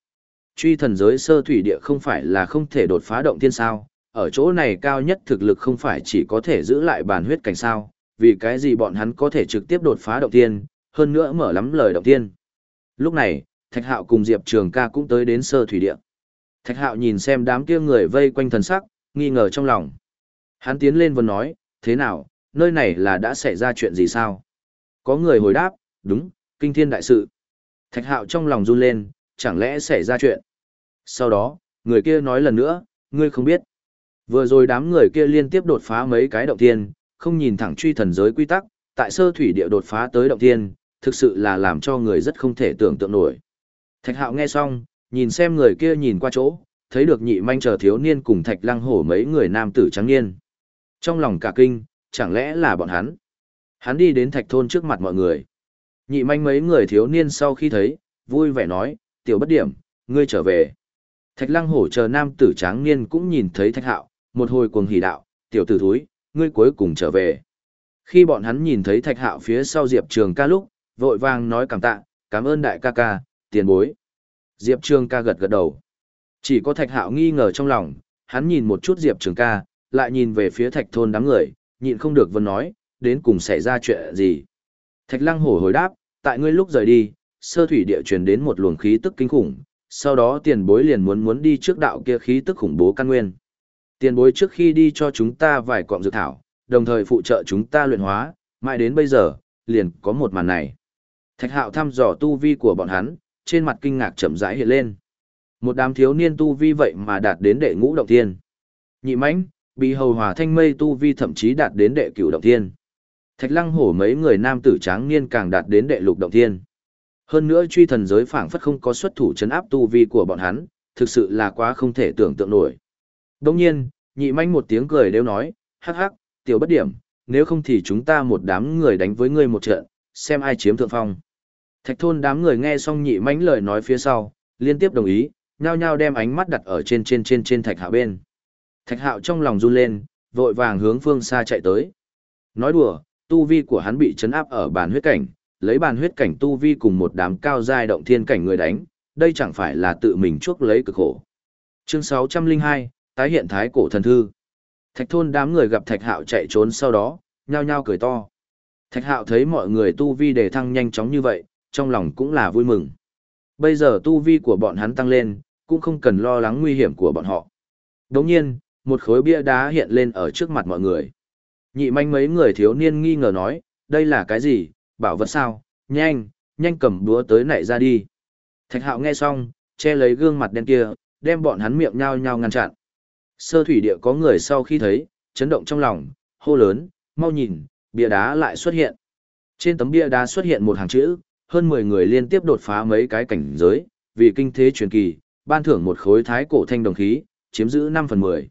Truy thần giới sơ thủy địa không phải là không thể đột phá động thiên sao, ở chỗ này cao nhất thực lực không phải chỉ có thể giữ lại bản huyết cảnh sao, vì cái gì bọn hắn có thể trực tiếp đột phá động thiên? hơn nữa mở lắm lời động thiên. Lúc này, Thạch Hạo cùng Diệp Trường ca cũng tới đến sơ thủy địa. Thạch Hạo nhìn xem đám kia người vây quanh thần sắc, nghi ngờ trong lòng. Hắn tiến lên vừa nói, thế nào, nơi này là đã xảy ra chuyện gì sao? Có người hồi đáp, đúng, kinh thiên đại sự. Thạch Hạo trong lòng run lên, chẳng lẽ xảy ra chuyện? Sau đó, người kia nói lần nữa, ngươi không biết. Vừa rồi đám người kia liên tiếp đột phá mấy cái động thiên, không nhìn thẳng truy thần giới quy tắc, tại sơ thủy địa đột phá tới động thiên, thực sự là làm cho người rất không thể tưởng tượng nổi. Thạch hạo nghe xong, nhìn xem người kia nhìn qua chỗ, thấy được nhị manh chờ thiếu niên cùng thạch lăng hổ mấy người nam tử trắng niên. Trong lòng cả kinh, chẳng lẽ là bọn hắn? Hắn đi đến thạch thôn trước mặt mọi người. Nhị manh mấy người thiếu niên sau khi thấy, vui vẻ nói, tiểu bất điểm, ngươi trở về. Thạch lăng hổ chờ nam tử tráng niên cũng nhìn thấy thạch hạo, một hồi cuồng hỉ đạo, tiểu tử thúi, ngươi cuối cùng trở về. Khi bọn hắn nhìn thấy thạch hạo phía sau Diệp Trường ca lúc, vội vàng nói cảm tạ, cảm ơn đại ca ca, tiền bối. Diệp Trường ca gật gật đầu. Chỉ có thạch hạo nghi ngờ trong lòng, hắn nhìn một chút Diệp Trường ca, lại nhìn về phía thạch thôn đám người, nhịn không được vẫn nói, đến cùng xảy ra chuyện gì. Thạch lăng hổ hồi đáp, tại ngươi lúc rời đi, sơ thủy địa truyền đến một luồng khí tức kinh khủng, sau đó tiền bối liền muốn muốn đi trước đạo kia khí tức khủng bố căn nguyên. Tiền bối trước khi đi cho chúng ta vài cọng dược thảo, đồng thời phụ trợ chúng ta luyện hóa, mãi đến bây giờ, liền có một màn này. Thạch hạo thăm dò tu vi của bọn hắn, trên mặt kinh ngạc chậm rãi hiện lên. Một đám thiếu niên tu vi vậy mà đạt đến đệ ngũ động thiên. Nhị mãnh, bị hầu hòa thanh mây tu vi thậm chí đạt đến đệ cửu động thiên. Thạch lăng hổ mấy người nam tử tráng niên càng đạt đến đệ lục động thiên. Hơn nữa truy thần giới phảng phất không có xuất thủ chấn áp tu vi của bọn hắn, thực sự là quá không thể tưởng tượng nổi. Đồng nhiên, nhị manh một tiếng cười đều nói, hắc hắc, tiểu bất điểm, nếu không thì chúng ta một đám người đánh với ngươi một trận, xem ai chiếm thượng phong. Thạch thôn đám người nghe xong nhị mánh lời nói phía sau, liên tiếp đồng ý, nhao nhao đem ánh mắt đặt ở trên trên trên trên thạch hạo bên. Thạch hạo trong lòng run lên, vội vàng hướng phương xa chạy tới. Nói đùa, tu vi của hắn bị chấn áp ở bàn huyết cảnh, lấy bàn huyết cảnh tu vi cùng một đám cao giai động thiên cảnh người đánh, đây chẳng phải là tự mình chuốc lấy cực khổ. Chương 602, tái hiện thái cổ thần thư. Thạch thôn đám người gặp Thạch Hạo chạy trốn sau đó, nhao nhao cười to. Thạch Hạo thấy mọi người tu vi đề thăng nhanh chóng như vậy, trong lòng cũng là vui mừng. Bây giờ tu vi của bọn hắn tăng lên, cũng không cần lo lắng nguy hiểm của bọn họ. Đồng nhiên, một khối bia đá hiện lên ở trước mặt mọi người. Nhị manh mấy người thiếu niên nghi ngờ nói, đây là cái gì, bảo vật sao, nhanh, nhanh cầm đúa tới nảy ra đi. Thạch hạo nghe xong, che lấy gương mặt đen kia, đem bọn hắn miệng nhao nhao ngăn chặn. Sơ thủy địa có người sau khi thấy, chấn động trong lòng, hô lớn, mau nhìn, bia đá lại xuất hiện. Trên tấm bia đá xuất hiện một hàng chữ, hơn 10 người liên tiếp đột phá mấy cái cảnh giới, vì kinh thế truyền kỳ, ban thưởng một khối thái cổ thanh đồng khí, chiếm giữ 5 phần 10.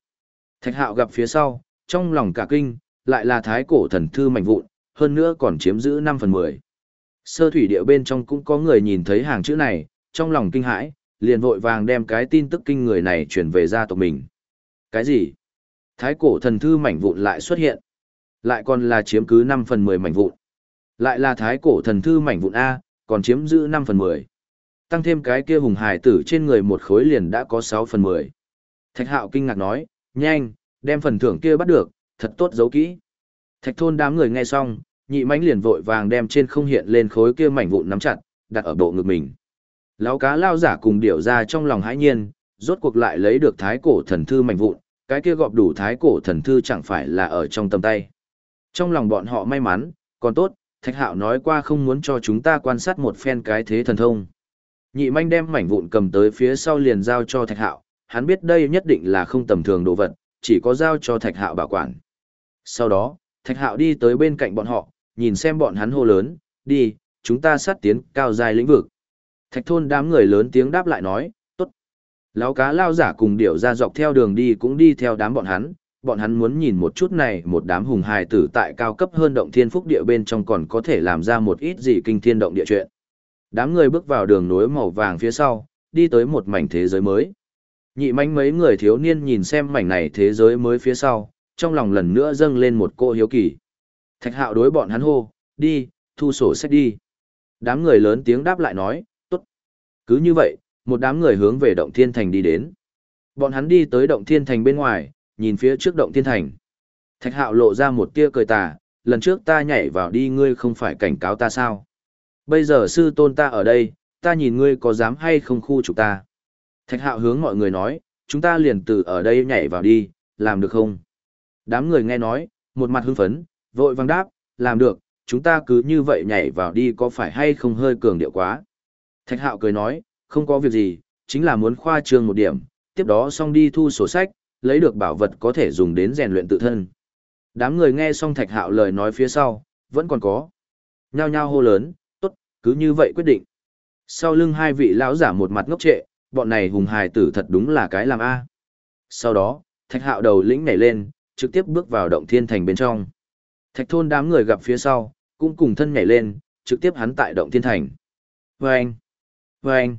Thạch hạo gặp phía sau, trong lòng cả kinh, lại là thái cổ thần thư mạnh vụn, hơn nữa còn chiếm giữ 5 phần 10. Sơ thủy địa bên trong cũng có người nhìn thấy hàng chữ này, trong lòng kinh hãi, liền vội vàng đem cái tin tức kinh người này chuyển về gia tộc mình. Cái gì? Thái cổ thần thư mảnh vụn lại xuất hiện. Lại còn là chiếm cứ 5 phần 10 mảnh vụn. Lại là thái cổ thần thư mảnh vụn A, còn chiếm giữ 5 phần 10. Tăng thêm cái kia hùng hải tử trên người một khối liền đã có 6 phần 10. Thạch hạo kinh ngạc nói, nhanh, đem phần thưởng kia bắt được, thật tốt giấu kỹ. Thạch thôn đám người nghe xong, nhị mãnh liền vội vàng đem trên không hiện lên khối kia mảnh vụn nắm chặt, đặt ở bộ ngực mình. Lão cá lao giả cùng điểu ra trong lòng hãi nhiên, rốt cuộc lại lấy được thái cổ thần thư mảnh vụn, cái kia gọp đủ thái cổ thần thư chẳng phải là ở trong tầm tay. Trong lòng bọn họ may mắn, còn tốt, Thạch Hạo nói qua không muốn cho chúng ta quan sát một phen cái thế thần thông. Nhị manh đem mảnh vụn cầm tới phía sau liền giao cho Thạch Hạo, hắn biết đây nhất định là không tầm thường đồ vật, chỉ có giao cho Thạch Hạo bảo quản. Sau đó, Thạch Hạo đi tới bên cạnh bọn họ, nhìn xem bọn hắn hô lớn, đi, chúng ta sát tiến cao dài lĩnh vực. Thạch thôn đám người lớn tiếng đáp lại nói, tốt. Lão cá lao giả cùng điểu ra dọc theo đường đi cũng đi theo đám bọn hắn, bọn hắn muốn nhìn một chút này một đám hùng hài tử tại cao cấp hơn động thiên phúc địa bên trong còn có thể làm ra một ít gì kinh thiên động địa chuyện. Đám người bước vào đường nối màu vàng phía sau, đi tới một mảnh thế giới mới. Nhị manh mấy người thiếu niên nhìn xem mảnh này thế giới mới phía sau, trong lòng lần nữa dâng lên một cô hiếu kỳ. Thạch hạo đối bọn hắn hô, đi, thu sổ sách đi. Đám người lớn tiếng đáp lại nói, tốt. Cứ như vậy, một đám người hướng về động thiên thành đi đến. Bọn hắn đi tới động thiên thành bên ngoài, nhìn phía trước động thiên thành. Thạch hạo lộ ra một tia cười tà, lần trước ta nhảy vào đi ngươi không phải cảnh cáo ta sao. Bây giờ sư tôn ta ở đây, ta nhìn ngươi có dám hay không khu trục ta. Thạch hạo hướng mọi người nói, chúng ta liền từ ở đây nhảy vào đi, làm được không? Đám người nghe nói, một mặt hưng phấn, vội vang đáp, làm được, chúng ta cứ như vậy nhảy vào đi có phải hay không hơi cường điệu quá. Thạch hạo cười nói, không có việc gì, chính là muốn khoa trương một điểm, tiếp đó xong đi thu sổ sách, lấy được bảo vật có thể dùng đến rèn luyện tự thân. Đám người nghe xong thạch hạo lời nói phía sau, vẫn còn có. Nhao nhao hô lớn, tốt, cứ như vậy quyết định. Sau lưng hai vị lão giả một mặt ngốc trệ, bọn này hùng hài tử thật đúng là cái làm A. Sau đó, thạch hạo đầu lĩnh nhảy lên, trực tiếp bước vào động thiên thành bên trong. Thạch thôn đám người gặp phía sau, cũng cùng thân nhảy lên, trực tiếp hắn tại động thiên thành. Vâng! Vâng!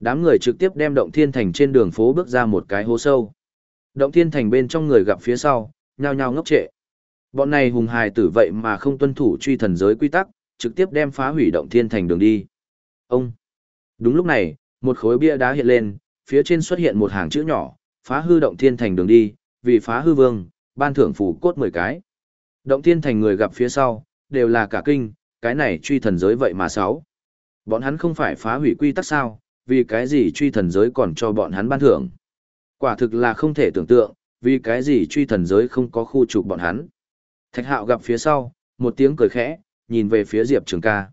Đám người trực tiếp đem động thiên thành trên đường phố bước ra một cái hố sâu. Động thiên thành bên trong người gặp phía sau, nhao nhao ngốc trệ. Bọn này hùng hài tử vậy mà không tuân thủ truy thần giới quy tắc, trực tiếp đem phá hủy động thiên thành đường đi. Ông! Đúng lúc này, một khối bia đá hiện lên, phía trên xuất hiện một hàng chữ nhỏ, phá hư động thiên thành đường đi, vì phá hư vương, ban thưởng phủ cốt 10 cái. Động thiên thành người gặp phía sau, đều là cả kinh, cái này truy thần giới vậy mà sáu. Bọn hắn không phải phá hủy quy tắc sao, vì cái gì truy thần giới còn cho bọn hắn ban thưởng. Quả thực là không thể tưởng tượng, vì cái gì truy thần giới không có khu trục bọn hắn. Thạch hạo gặp phía sau, một tiếng cười khẽ, nhìn về phía Diệp Trường ca.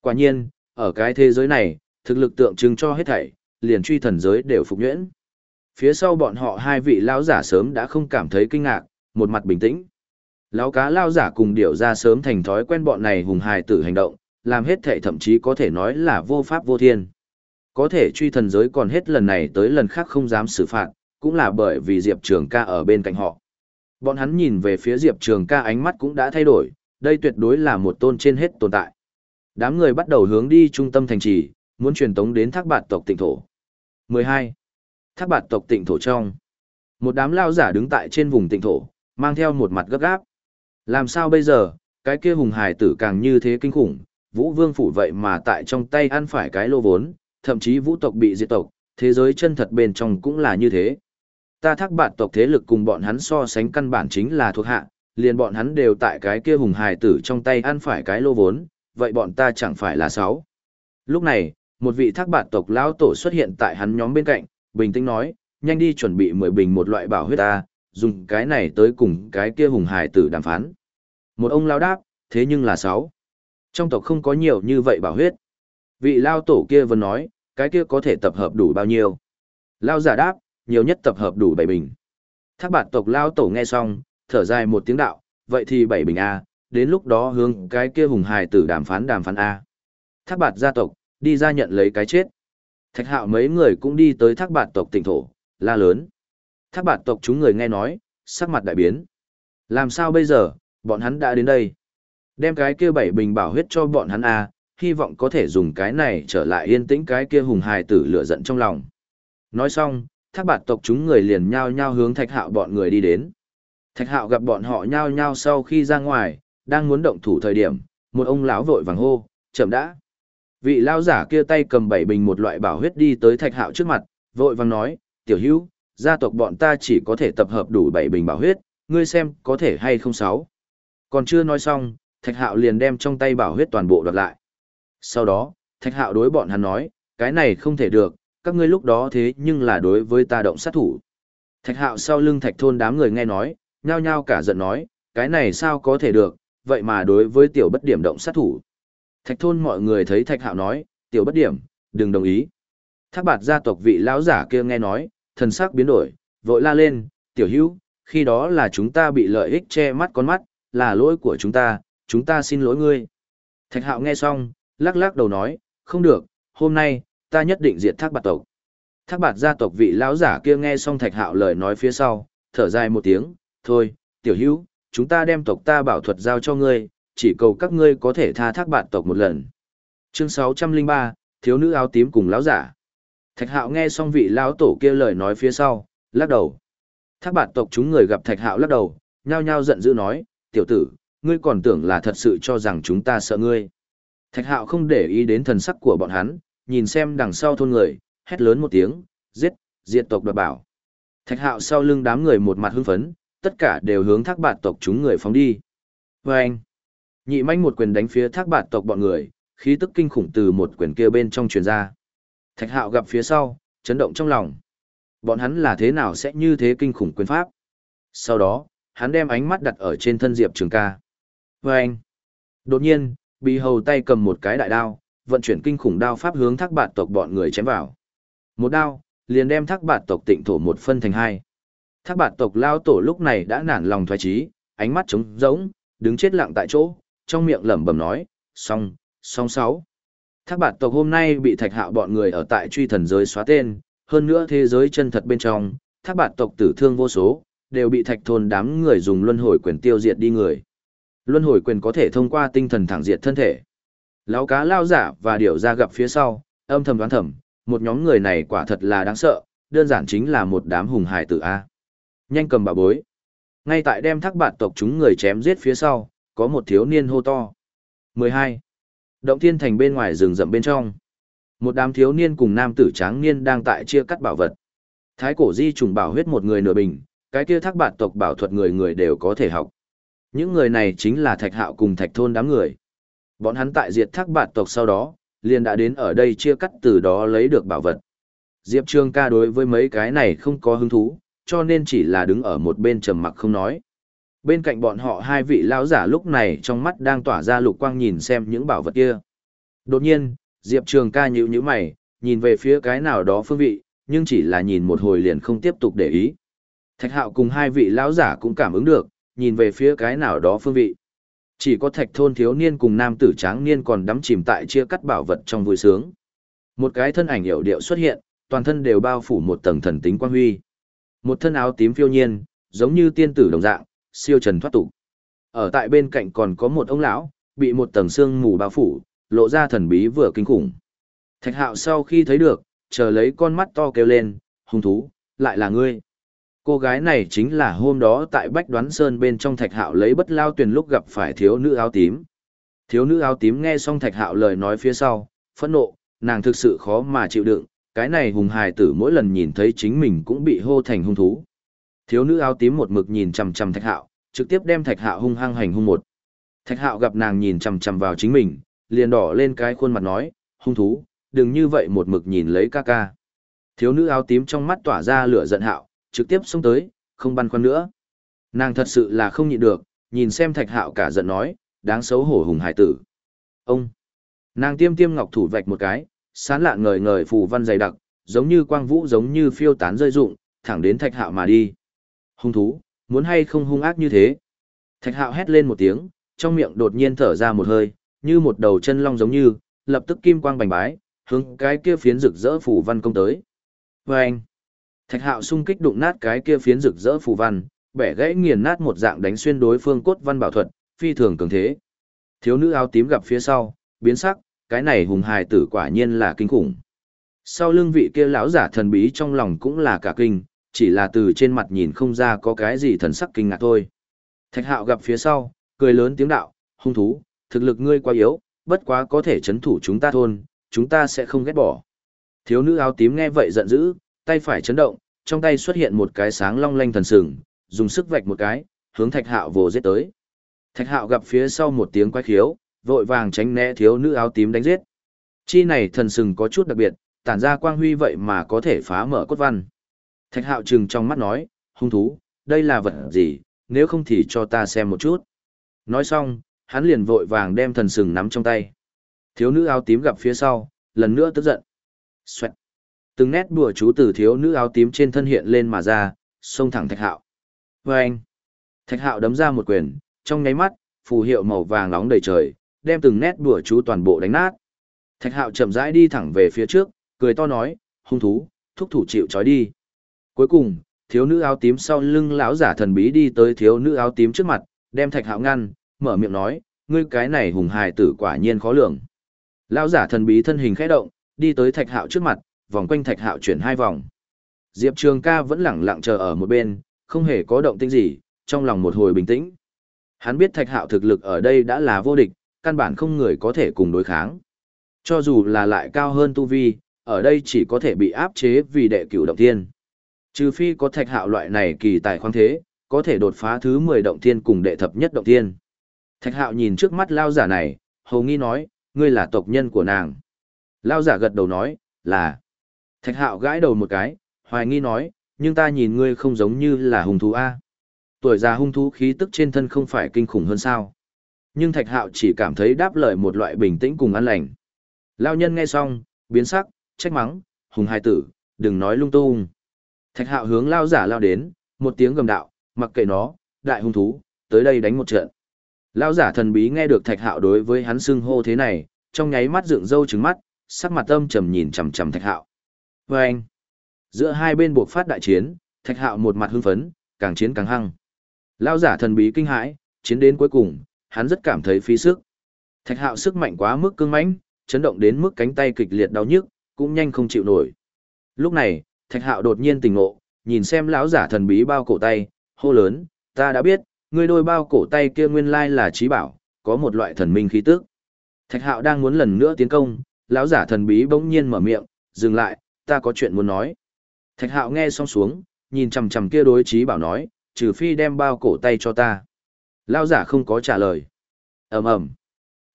Quả nhiên, ở cái thế giới này, thực lực tượng trưng cho hết thảy, liền truy thần giới đều phục nhuyễn. Phía sau bọn họ hai vị lão giả sớm đã không cảm thấy kinh ngạc, một mặt bình tĩnh. Lão cá lao giả cùng điệu ra sớm thành thói quen bọn này hùng hài tử hành động, làm hết thảy thậm chí có thể nói là vô pháp vô thiên. Có thể truy thần giới còn hết lần này tới lần khác không dám xử phạt, cũng là bởi vì Diệp Trường ca ở bên cạnh họ. Bọn hắn nhìn về phía Diệp Trường ca ánh mắt cũng đã thay đổi, đây tuyệt đối là một tôn trên hết tồn tại. Đám người bắt đầu hướng đi trung tâm thành trì, muốn truyền tống đến thác bạt tộc tịnh thổ. 12. Thác bạt tộc tịnh thổ trong. Một đám lao giả đứng tại trên vùng tịnh thổ, mang theo một mặt gấp gáp. Làm sao bây giờ, cái kia hùng hải tử càng như thế kinh khủng, vũ vương phủ vậy mà tại trong tay ăn phải cái lô vốn, thậm chí vũ tộc bị diệt tộc, thế giới chân thật bên trong cũng là như thế. Ta thác bạn tộc thế lực cùng bọn hắn so sánh căn bản chính là thuộc hạ, liền bọn hắn đều tại cái kia hùng hài tử trong tay ăn phải cái lô vốn, vậy bọn ta chẳng phải là sáu. Lúc này, một vị thác bạn tộc lão tổ xuất hiện tại hắn nhóm bên cạnh, bình tĩnh nói, nhanh đi chuẩn bị 10 bình một loại bảo huyết ta, dùng cái này tới cùng cái kia hùng hài tử đàm phán. Một ông lao đáp, thế nhưng là sáu. Trong tộc không có nhiều như vậy bảo huyết. Vị lao tổ kia vẫn nói, cái kia có thể tập hợp đủ bao nhiêu. Lao giả đáp, nhiều nhất tập hợp đủ bảy bình. Thác bạt tộc lao tổ nghe xong, thở dài một tiếng đạo, vậy thì bảy bình A, đến lúc đó hướng cái kia hùng hài tử đàm phán đàm phán A. Thác bạt gia tộc, đi ra nhận lấy cái chết. Thạch hạo mấy người cũng đi tới thác bạt tộc tỉnh thổ, la lớn. Thác bạt tộc chúng người nghe nói, sắc mặt đại biến. Làm sao bây giờ, bọn hắn đã đến đây. Đem cái kia bảy bình bảo huyết cho bọn hắn a, hy vọng có thể dùng cái này trở lại yên tĩnh cái kia hùng hài tử lửa giận trong lòng. Nói xong, thác bạt tộc chúng người liền nhao nhao hướng thạch hạo bọn người đi đến. Thạch hạo gặp bọn họ nhao nhao sau khi ra ngoài, đang muốn động thủ thời điểm, một ông lão vội vàng hô, chậm đã. Vị lao giả kia tay cầm bảy bình một loại bảo huyết đi tới thạch hạo trước mặt, vội vàng nói, tiểu hữu, gia tộc bọn ta chỉ có thể tập hợp đủ bảy bình bảo huyết, ngươi xem có thể hay không sáu. Còn chưa nói xong, thạch hạo liền đem trong tay bảo huyết toàn bộ đoạt lại. Sau đó, thạch hạo đối bọn hắn nói, cái này không thể được, các ngươi lúc đó thế nhưng là đối với ta động sát thủ. Thạch hạo sau lưng thạch thôn đám người nghe nói, nhao nhao cả giận nói, cái này sao có thể được, vậy mà đối với tiểu bất điểm động sát thủ. Thạch thôn mọi người thấy thạch hạo nói, tiểu bất điểm, đừng đồng ý. Thác bạt gia tộc vị lão giả kia nghe nói, thần sắc biến đổi, vội la lên, tiểu hữu, khi đó là chúng ta bị lợi ích che mắt con mắt, là lỗi của chúng ta, chúng ta xin lỗi ngươi. Thạch hạo nghe xong, lắc lắc đầu nói, không được, hôm nay, ta nhất định diệt thác bạt tộc. Thác bạt gia tộc vị lão giả kia nghe xong thạch hạo lời nói phía sau, thở dài một tiếng, thôi, tiểu hữu, chúng ta đem tộc ta bảo thuật giao cho ngươi, chỉ cầu các ngươi có thể tha thác bạt tộc một lần. Chương 603, thiếu nữ áo tím cùng lão giả. Thạch hạo nghe xong vị lão tổ kia lời nói phía sau, lắc đầu. Thác bạt tộc chúng người gặp thạch hạo lắc đầu, nhao nhao giận dữ nói, tiểu tử, ngươi còn tưởng là thật sự cho rằng chúng ta sợ ngươi. Thạch hạo không để ý đến thần sắc của bọn hắn, nhìn xem đằng sau thôn người, hét lớn một tiếng, giết, diệt tộc đoạt bảo. Thạch hạo sau lưng đám người một mặt hưng phấn, tất cả đều hướng thác bạt tộc chúng người phóng đi. Và anh, nhị manh một quyền đánh phía thác bạt tộc bọn người, khí tức kinh khủng từ một quyền kia bên trong truyền ra. Thạch hạo gặp phía sau, chấn động trong lòng. Bọn hắn là thế nào sẽ như thế kinh khủng quyền pháp? Sau đó, hắn đem ánh mắt đặt ở trên thân Diệp Trường ca. Và anh, đột nhiên, bị hầu tay cầm một cái đại đao, vận chuyển kinh khủng đao pháp hướng thác bạt tộc bọn người chém vào. Một đao, liền đem thác bạt tộc tịnh thổ một phân thành hai. Thác bạt tộc lao tổ lúc này đã nản lòng thoái trí, ánh mắt trống rỗng, đứng chết lặng tại chỗ, trong miệng lẩm bẩm nói, song, song sáu. Thác bạt tộc hôm nay bị thạch hạo bọn người ở tại truy thần giới xóa tên, hơn nữa thế giới chân thật bên trong, thác bạt tộc tử thương vô số, đều bị thạch thôn đám người dùng luân hồi quyền tiêu diệt đi người. Luân hồi quyền có thể thông qua tinh thần thẳng diệt thân thể. Lão cá lao giả và điểu ra gặp phía sau, âm thầm đoán thầm, một nhóm người này quả thật là đáng sợ, đơn giản chính là một đám hùng hải tử A. Nhanh cầm bà bối. Ngay tại đem thác bạn tộc chúng người chém giết phía sau, có một thiếu niên hô to. 12. Động thiên thành bên ngoài rừng rậm bên trong. Một đám thiếu niên cùng nam tử tráng niên đang tại chia cắt bảo vật. Thái cổ di trùng bảo huyết một người nửa bình, cái kia thác bạn tộc bảo thuật người người đều có thể học. Những người này chính là thạch hạo cùng thạch thôn đám người. Bọn hắn tại diệt thác bạt tộc sau đó, liền đã đến ở đây chia cắt từ đó lấy được bảo vật. Diệp Trường ca đối với mấy cái này không có hứng thú, cho nên chỉ là đứng ở một bên trầm mặc không nói. Bên cạnh bọn họ hai vị lão giả lúc này trong mắt đang tỏa ra lục quang nhìn xem những bảo vật kia. Đột nhiên, Diệp Trường ca nhíu nhíu mày, nhìn về phía cái nào đó phương vị, nhưng chỉ là nhìn một hồi liền không tiếp tục để ý. Thạch Hạo cùng hai vị lão giả cũng cảm ứng được, nhìn về phía cái nào đó phương vị. Chỉ có thạch thôn thiếu niên cùng nam tử tráng niên còn đắm chìm tại chia cắt bảo vật trong vui sướng. Một cái thân ảnh hiệu điệu xuất hiện, toàn thân đều bao phủ một tầng thần tính quang huy. Một thân áo tím phiêu nhiên, giống như tiên tử đồng dạng, siêu trần thoát tục. Ở tại bên cạnh còn có một ông lão, bị một tầng xương mù bao phủ, lộ ra thần bí vừa kinh khủng. Thạch hạo sau khi thấy được, chờ lấy con mắt to kêu lên, hung thú, lại là ngươi. Cô gái này chính là hôm đó tại Bách Đoán Sơn bên trong Thạch Hạo lấy bất lao tuyển lúc gặp phải thiếu nữ áo tím. Thiếu nữ áo tím nghe xong Thạch Hạo lời nói phía sau, phẫn nộ, nàng thực sự khó mà chịu đựng, cái này hùng hài tử mỗi lần nhìn thấy chính mình cũng bị hô thành hung thú. Thiếu nữ áo tím một mực nhìn chằm chằm Thạch Hạo, trực tiếp đem Thạch Hạo hung hăng hành hung một. Thạch Hạo gặp nàng nhìn chằm chằm vào chính mình, liền đỏ lên cái khuôn mặt nói, hung thú, đừng như vậy một mực nhìn lấy ca ca. Thiếu nữ áo tím trong mắt tỏa ra lửa giận Hạo, trực tiếp xông tới, không băn khoăn nữa. Nàng thật sự là không nhịn được, nhìn xem thạch hạo cả giận nói, đáng xấu hổ hùng hải tử. Ông! Nàng tiêm tiêm ngọc thủ vạch một cái, sán lạ ngời ngời phù văn dày đặc, giống như quang vũ giống như phiêu tán rơi rụng, thẳng đến thạch hạo mà đi. Hung thú, muốn hay không hung ác như thế. Thạch hạo hét lên một tiếng, trong miệng đột nhiên thở ra một hơi, như một đầu chân long giống như, lập tức kim quang bành bái, hướng cái kia phiến rực rỡ phủ văn công tới. Vâng! Thạch hạo xung kích đụng nát cái kia phiến rực rỡ phù văn, bẻ gãy nghiền nát một dạng đánh xuyên đối phương cốt văn bảo thuật, phi thường cường thế. Thiếu nữ áo tím gặp phía sau, biến sắc, cái này hùng hài tử quả nhiên là kinh khủng. Sau lưng vị kia lão giả thần bí trong lòng cũng là cả kinh, chỉ là từ trên mặt nhìn không ra có cái gì thần sắc kinh ngạc thôi. Thạch hạo gặp phía sau, cười lớn tiếng đạo, hung thú, thực lực ngươi quá yếu, bất quá có thể chấn thủ chúng ta thôn, chúng ta sẽ không ghét bỏ. Thiếu nữ áo tím nghe vậy giận dữ, tay phải chấn động, trong tay xuất hiện một cái sáng long lanh thần sừng, dùng sức vạch một cái, hướng Thạch Hạo vồ giết tới. Thạch Hạo gặp phía sau một tiếng quái khiếu, vội vàng tránh né thiếu nữ áo tím đánh giết. Chi này thần sừng có chút đặc biệt, tản ra quang huy vậy mà có thể phá mở cốt văn. Thạch Hạo trừng trong mắt nói, hung thú, đây là vật gì, nếu không thì cho ta xem một chút. Nói xong, hắn liền vội vàng đem thần sừng nắm trong tay. Thiếu nữ áo tím gặp phía sau, lần nữa tức giận. Xoẹt từng nét bùa chú từ thiếu nữ áo tím trên thân hiện lên mà ra, xông thẳng thạch hạo. Và anh, thạch hạo đấm ra một quyền, trong nháy mắt, phù hiệu màu vàng nóng đầy trời, đem từng nét bùa chú toàn bộ đánh nát. Thạch hạo chậm rãi đi thẳng về phía trước, cười to nói, hung thú, thúc thủ chịu trói đi. Cuối cùng, thiếu nữ áo tím sau lưng lão giả thần bí đi tới thiếu nữ áo tím trước mặt, đem thạch hạo ngăn, mở miệng nói, ngươi cái này hùng hài tử quả nhiên khó lường. Lão giả thần bí thân hình khẽ động, đi tới thạch hạo trước mặt, vòng quanh thạch hạo chuyển hai vòng. Diệp Trường ca vẫn lẳng lặng chờ ở một bên, không hề có động tĩnh gì, trong lòng một hồi bình tĩnh. Hắn biết thạch hạo thực lực ở đây đã là vô địch, căn bản không người có thể cùng đối kháng. Cho dù là lại cao hơn tu vi, ở đây chỉ có thể bị áp chế vì đệ cửu động thiên. Trừ phi có thạch hạo loại này kỳ tài khoáng thế, có thể đột phá thứ 10 động thiên cùng đệ thập nhất động thiên. Thạch hạo nhìn trước mắt lao giả này, hầu nghi nói, ngươi là tộc nhân của nàng. Lao giả gật đầu nói, là. Thạch hạo gãi đầu một cái, hoài nghi nói, nhưng ta nhìn ngươi không giống như là hung thú A. Tuổi già hung thú khí tức trên thân không phải kinh khủng hơn sao. Nhưng thạch hạo chỉ cảm thấy đáp lời một loại bình tĩnh cùng an lành. Lao nhân nghe xong, biến sắc, trách mắng, hùng hai tử, đừng nói lung tung. Thạch hạo hướng lao giả lao đến, một tiếng gầm đạo, mặc kệ nó, đại hung thú, tới đây đánh một trận. Lao giả thần bí nghe được thạch hạo đối với hắn xưng hô thế này, trong nháy mắt dựng râu trứng mắt, sắc mặt âm trầm nhìn chằm chằm thạch hạo. Và anh, giữa hai bên buộc phát đại chiến, thạch hạo một mặt hưng phấn, càng chiến càng hăng. Lao giả thần bí kinh hãi, chiến đến cuối cùng, hắn rất cảm thấy phí sức. Thạch hạo sức mạnh quá mức cương mãnh, chấn động đến mức cánh tay kịch liệt đau nhức, cũng nhanh không chịu nổi. Lúc này, Thạch Hạo đột nhiên tỉnh ngộ, nhìn xem lão giả thần bí bao cổ tay, hô lớn, ta đã biết, ngươi đôi bao cổ tay kia nguyên lai là trí bảo, có một loại thần minh khí tức. Thạch Hạo đang muốn lần nữa tiến công, lão giả thần bí bỗng nhiên mở miệng, dừng lại, ta có chuyện muốn nói. Thạch Hạo nghe xong xuống, nhìn chầm chầm kia đối trí bảo nói, trừ phi đem bao cổ tay cho ta. Lão giả không có trả lời. Ầm ầm.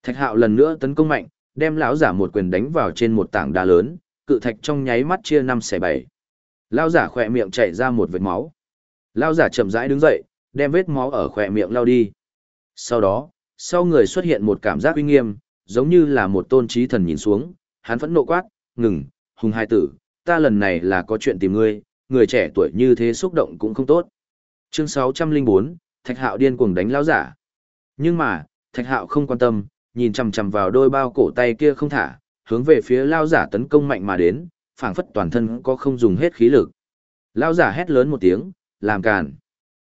Thạch Hạo lần nữa tấn công mạnh, đem lão giả một quyền đánh vào trên một tảng đá lớn, cự thạch trong nháy mắt chia năm xẻ bảy. Lão giả khỏe miệng chảy ra một vệt máu. Lão giả chậm rãi đứng dậy, đem vết máu ở khỏe miệng lao đi. Sau đó, sau người xuất hiện một cảm giác uy nghiêm, giống như là một tôn trí thần nhìn xuống, hắn phẫn nộ quát, ngừng, hùng hai tử, ta lần này là có chuyện tìm ngươi, người trẻ tuổi như thế xúc động cũng không tốt. Chương 604, Thạch Hạo điên cuồng đánh lão giả. Nhưng mà, Thạch Hạo không quan tâm, nhìn chằm chằm vào đôi bao cổ tay kia không thả, hướng về phía lão giả tấn công mạnh mà đến, phảng phất toàn thân có không dùng hết khí lực. lão giả hét lớn một tiếng, làm càn.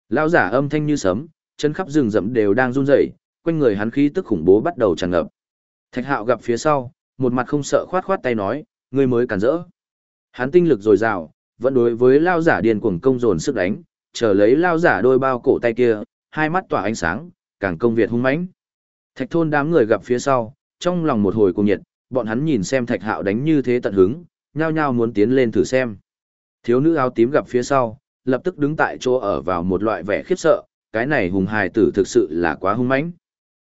lão giả âm thanh như sấm, chân khắp rừng rậm đều đang run rẩy, quanh người hắn khí tức khủng bố bắt đầu tràn ngập. Thạch Hạo gặp phía sau, một mặt không sợ khoát khoát tay nói, ngươi mới cản rỡ. Hắn tinh lực dồi dào, vẫn đối với lao giả điên cuồng công dồn sức đánh, chờ lấy lao giả đôi bao cổ tay kia, hai mắt tỏa ánh sáng, càng công việc hung mãnh. Thạch thôn đám người gặp phía sau, trong lòng một hồi cùng nhiệt, bọn hắn nhìn xem thạch hạo đánh như thế tận hứng, nhao nhao muốn tiến lên thử xem. Thiếu nữ áo tím gặp phía sau, lập tức đứng tại chỗ ở vào một loại vẻ khiếp sợ, cái này hùng hài tử thực sự là quá hung mãnh.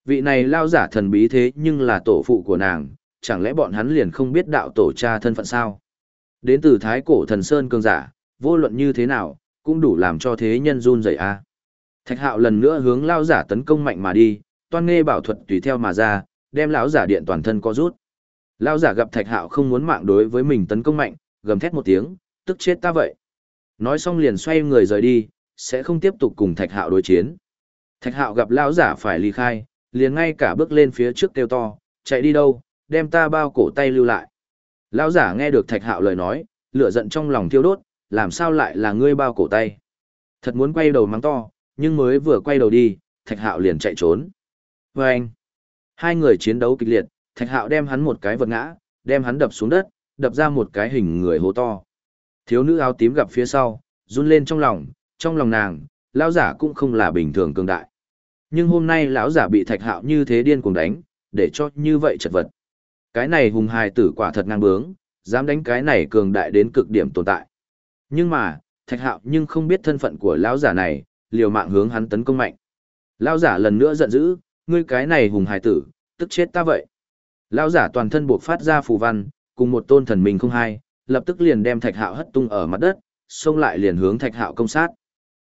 Vị này lao giả thần bí thế nhưng là tổ phụ của nàng, chẳng lẽ bọn hắn liền không biết đạo tổ cha thân phận sao? Đến từ thái cổ thần sơn cường giả, vô luận như thế nào, cũng đủ làm cho thế nhân run rẩy a. Thạch hạo lần nữa hướng lao giả tấn công mạnh mà đi, toan nghe bảo thuật tùy theo mà ra, đem lão giả điện toàn thân co rút. Lão giả gặp Thạch Hạo không muốn mạng đối với mình tấn công mạnh, gầm thét một tiếng, tức chết ta vậy. Nói xong liền xoay người rời đi, sẽ không tiếp tục cùng Thạch Hạo đối chiến. Thạch Hạo gặp lão giả phải ly khai, liền ngay cả bước lên phía trước kêu to, chạy đi đâu, đem ta bao cổ tay lưu lại. Lão giả nghe được Thạch Hạo lời nói, lửa giận trong lòng thiêu đốt, làm sao lại là ngươi bao cổ tay. Thật muốn quay đầu mắng to, nhưng mới vừa quay đầu đi, Thạch Hạo liền chạy trốn. Và anh, hai người chiến đấu kịch liệt, thạch hạo đem hắn một cái vật ngã, đem hắn đập xuống đất, đập ra một cái hình người hố to. Thiếu nữ áo tím gặp phía sau, run lên trong lòng, trong lòng nàng, lão giả cũng không là bình thường cường đại. Nhưng hôm nay lão giả bị thạch hạo như thế điên cuồng đánh, để cho như vậy chật vật. Cái này hùng hài tử quả thật ngang bướng, dám đánh cái này cường đại đến cực điểm tồn tại. Nhưng mà, thạch hạo nhưng không biết thân phận của lão giả này, liều mạng hướng hắn tấn công mạnh. Lão giả lần nữa giận dữ, ngươi cái này hùng hài tử, tức chết ta vậy. Lão giả toàn thân buộc phát ra phù văn, cùng một tôn thần mình không hai, lập tức liền đem thạch hạo hất tung ở mặt đất, xông lại liền hướng thạch hạo công sát.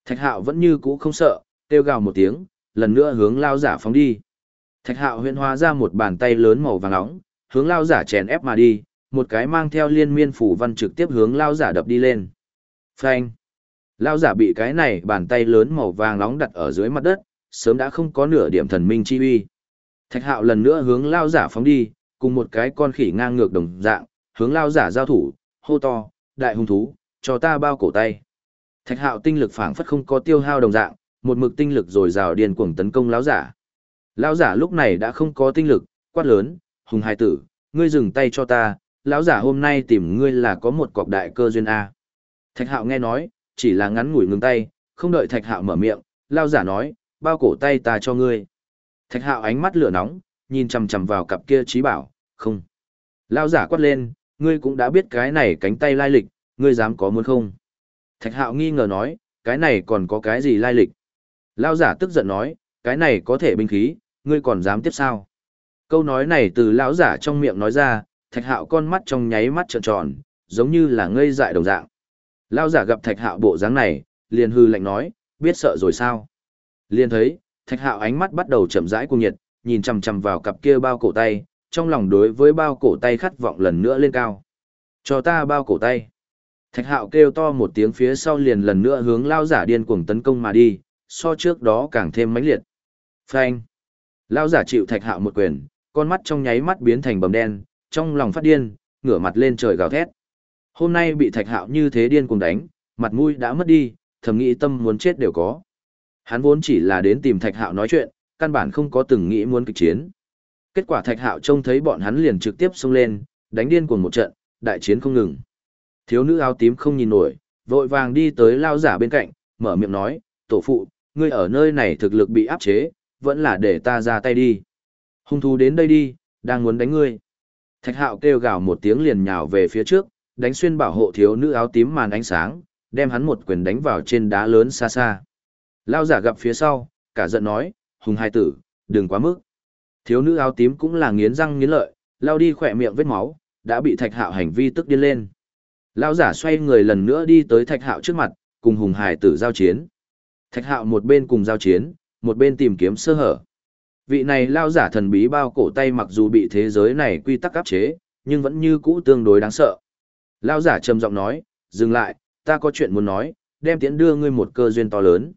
Thạch hạo vẫn như cũ không sợ, kêu gào một tiếng, lần nữa hướng lao giả phóng đi. Thạch hạo huyễn hóa ra một bàn tay lớn màu vàng nóng, hướng lao giả chèn ép mà đi, một cái mang theo liên miên phủ văn trực tiếp hướng lao giả đập đi lên. Phanh! Lao giả bị cái này bàn tay lớn màu vàng nóng đặt ở dưới mặt đất, sớm đã không có nửa điểm thần minh chi uy. Thạch hạo lần nữa hướng lao giả phóng đi, cùng một cái con khỉ ngang ngược đồng dạng, hướng lao giả giao thủ, hô to, đại hung thú, cho ta bao cổ tay. Thạch hạo tinh lực phảng phất không có tiêu hao đồng dạng, một mực tinh lực rồi rào điên cuồng tấn công lao giả. lao giả lúc này đã không có tinh lực, quát lớn, hùng hai tử, ngươi dừng tay cho ta, lão giả hôm nay tìm ngươi là có một cọc đại cơ duyên A. Thạch hạo nghe nói, chỉ là ngắn ngủi ngừng tay, không đợi thạch hạo mở miệng, lão giả nói, bao cổ tay ta cho ngươi. Thạch hạo ánh mắt lửa nóng, nhìn chằm chằm vào cặp kia trí bảo, không. Lao giả quát lên, ngươi cũng đã biết cái này cánh tay lai lịch, ngươi dám có muốn không? Thạch hạo nghi ngờ nói, cái này còn có cái gì lai lịch? Lao giả tức giận nói, cái này có thể binh khí, ngươi còn dám tiếp sao? Câu nói này từ lão giả trong miệng nói ra, thạch hạo con mắt trong nháy mắt trợn tròn, giống như là ngây dại đồng dạng. Lão giả gặp thạch hạo bộ dáng này, liền hư lạnh nói, biết sợ rồi sao? Liền thấy, thạch hạo ánh mắt bắt đầu chậm rãi cuồng nhiệt, nhìn chằm chằm vào cặp kia bao cổ tay, trong lòng đối với bao cổ tay khát vọng lần nữa lên cao. Cho ta bao cổ tay. Thạch hạo kêu to một tiếng phía sau liền lần nữa hướng lao giả điên cuồng tấn công mà đi, so trước đó càng thêm mãnh liệt. Phanh. Lao giả chịu thạch hạo một quyền, con mắt trong nháy mắt biến thành bầm đen, trong lòng phát điên, ngửa mặt lên trời gào thét. Hôm nay bị thạch hạo như thế điên cuồng đánh, mặt mũi đã mất đi, thầm nghĩ tâm muốn chết đều có. Hắn vốn chỉ là đến tìm thạch hạo nói chuyện, căn bản không có từng nghĩ muốn kịch chiến. Kết quả thạch hạo trông thấy bọn hắn liền trực tiếp xông lên, đánh điên cuồng một trận, đại chiến không ngừng. Thiếu nữ áo tím không nhìn nổi, vội vàng đi tới lao giả bên cạnh, mở miệng nói, tổ phụ, ngươi ở nơi này thực lực bị áp chế, vẫn là để ta ra tay đi. Hung thú đến đây đi, đang muốn đánh ngươi. Thạch hạo kêu gào một tiếng liền nhào về phía trước, đánh xuyên bảo hộ thiếu nữ áo tím màn ánh sáng, đem hắn một quyền đánh vào trên đá lớn xa xa. Lao giả gặp phía sau, cả giận nói, hùng hai tử, đừng quá mức. Thiếu nữ áo tím cũng là nghiến răng nghiến lợi, lao đi khỏe miệng vết máu, đã bị thạch hạo hành vi tức điên lên. Lao giả xoay người lần nữa đi tới thạch hạo trước mặt, cùng hùng hải tử giao chiến. Thạch hạo một bên cùng giao chiến, một bên tìm kiếm sơ hở. Vị này lao giả thần bí bao cổ tay mặc dù bị thế giới này quy tắc áp chế, nhưng vẫn như cũ tương đối đáng sợ. Lao giả trầm giọng nói, dừng lại, ta có chuyện muốn nói, đem tiễn đưa ngươi một cơ duyên to lớn.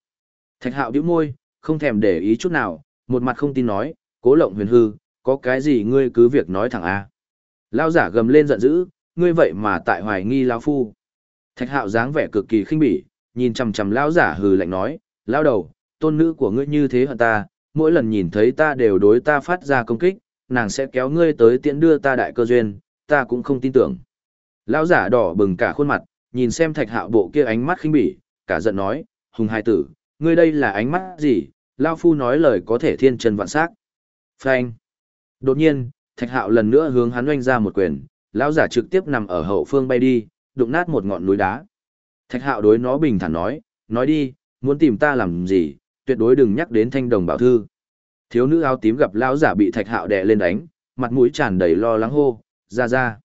Thạch hạo điếu môi, không thèm để ý chút nào, một mặt không tin nói, cố lộng huyền hư, có cái gì ngươi cứ việc nói thẳng A. Lao giả gầm lên giận dữ, ngươi vậy mà tại hoài nghi lao phu. Thạch hạo dáng vẻ cực kỳ khinh bỉ, nhìn chằm chằm lao giả hừ lạnh nói, lao đầu, tôn nữ của ngươi như thế hận ta, mỗi lần nhìn thấy ta đều đối ta phát ra công kích, nàng sẽ kéo ngươi tới tiễn đưa ta đại cơ duyên, ta cũng không tin tưởng. Lão giả đỏ bừng cả khuôn mặt, nhìn xem thạch hạo bộ kia ánh mắt khinh bỉ, cả giận nói, hùng hai tử, ngươi đây là ánh mắt gì, Lao Phu nói lời có thể thiên chân vạn sắc. Phanh. Đột nhiên, thạch hạo lần nữa hướng hắn oanh ra một quyền, lão giả trực tiếp nằm ở hậu phương bay đi, đụng nát một ngọn núi đá. Thạch hạo đối nó bình thản nói, nói đi, muốn tìm ta làm gì, tuyệt đối đừng nhắc đến thanh đồng bảo thư. Thiếu nữ áo tím gặp lão giả bị thạch hạo đè lên đánh, mặt mũi tràn đầy lo lắng hô, ra ra.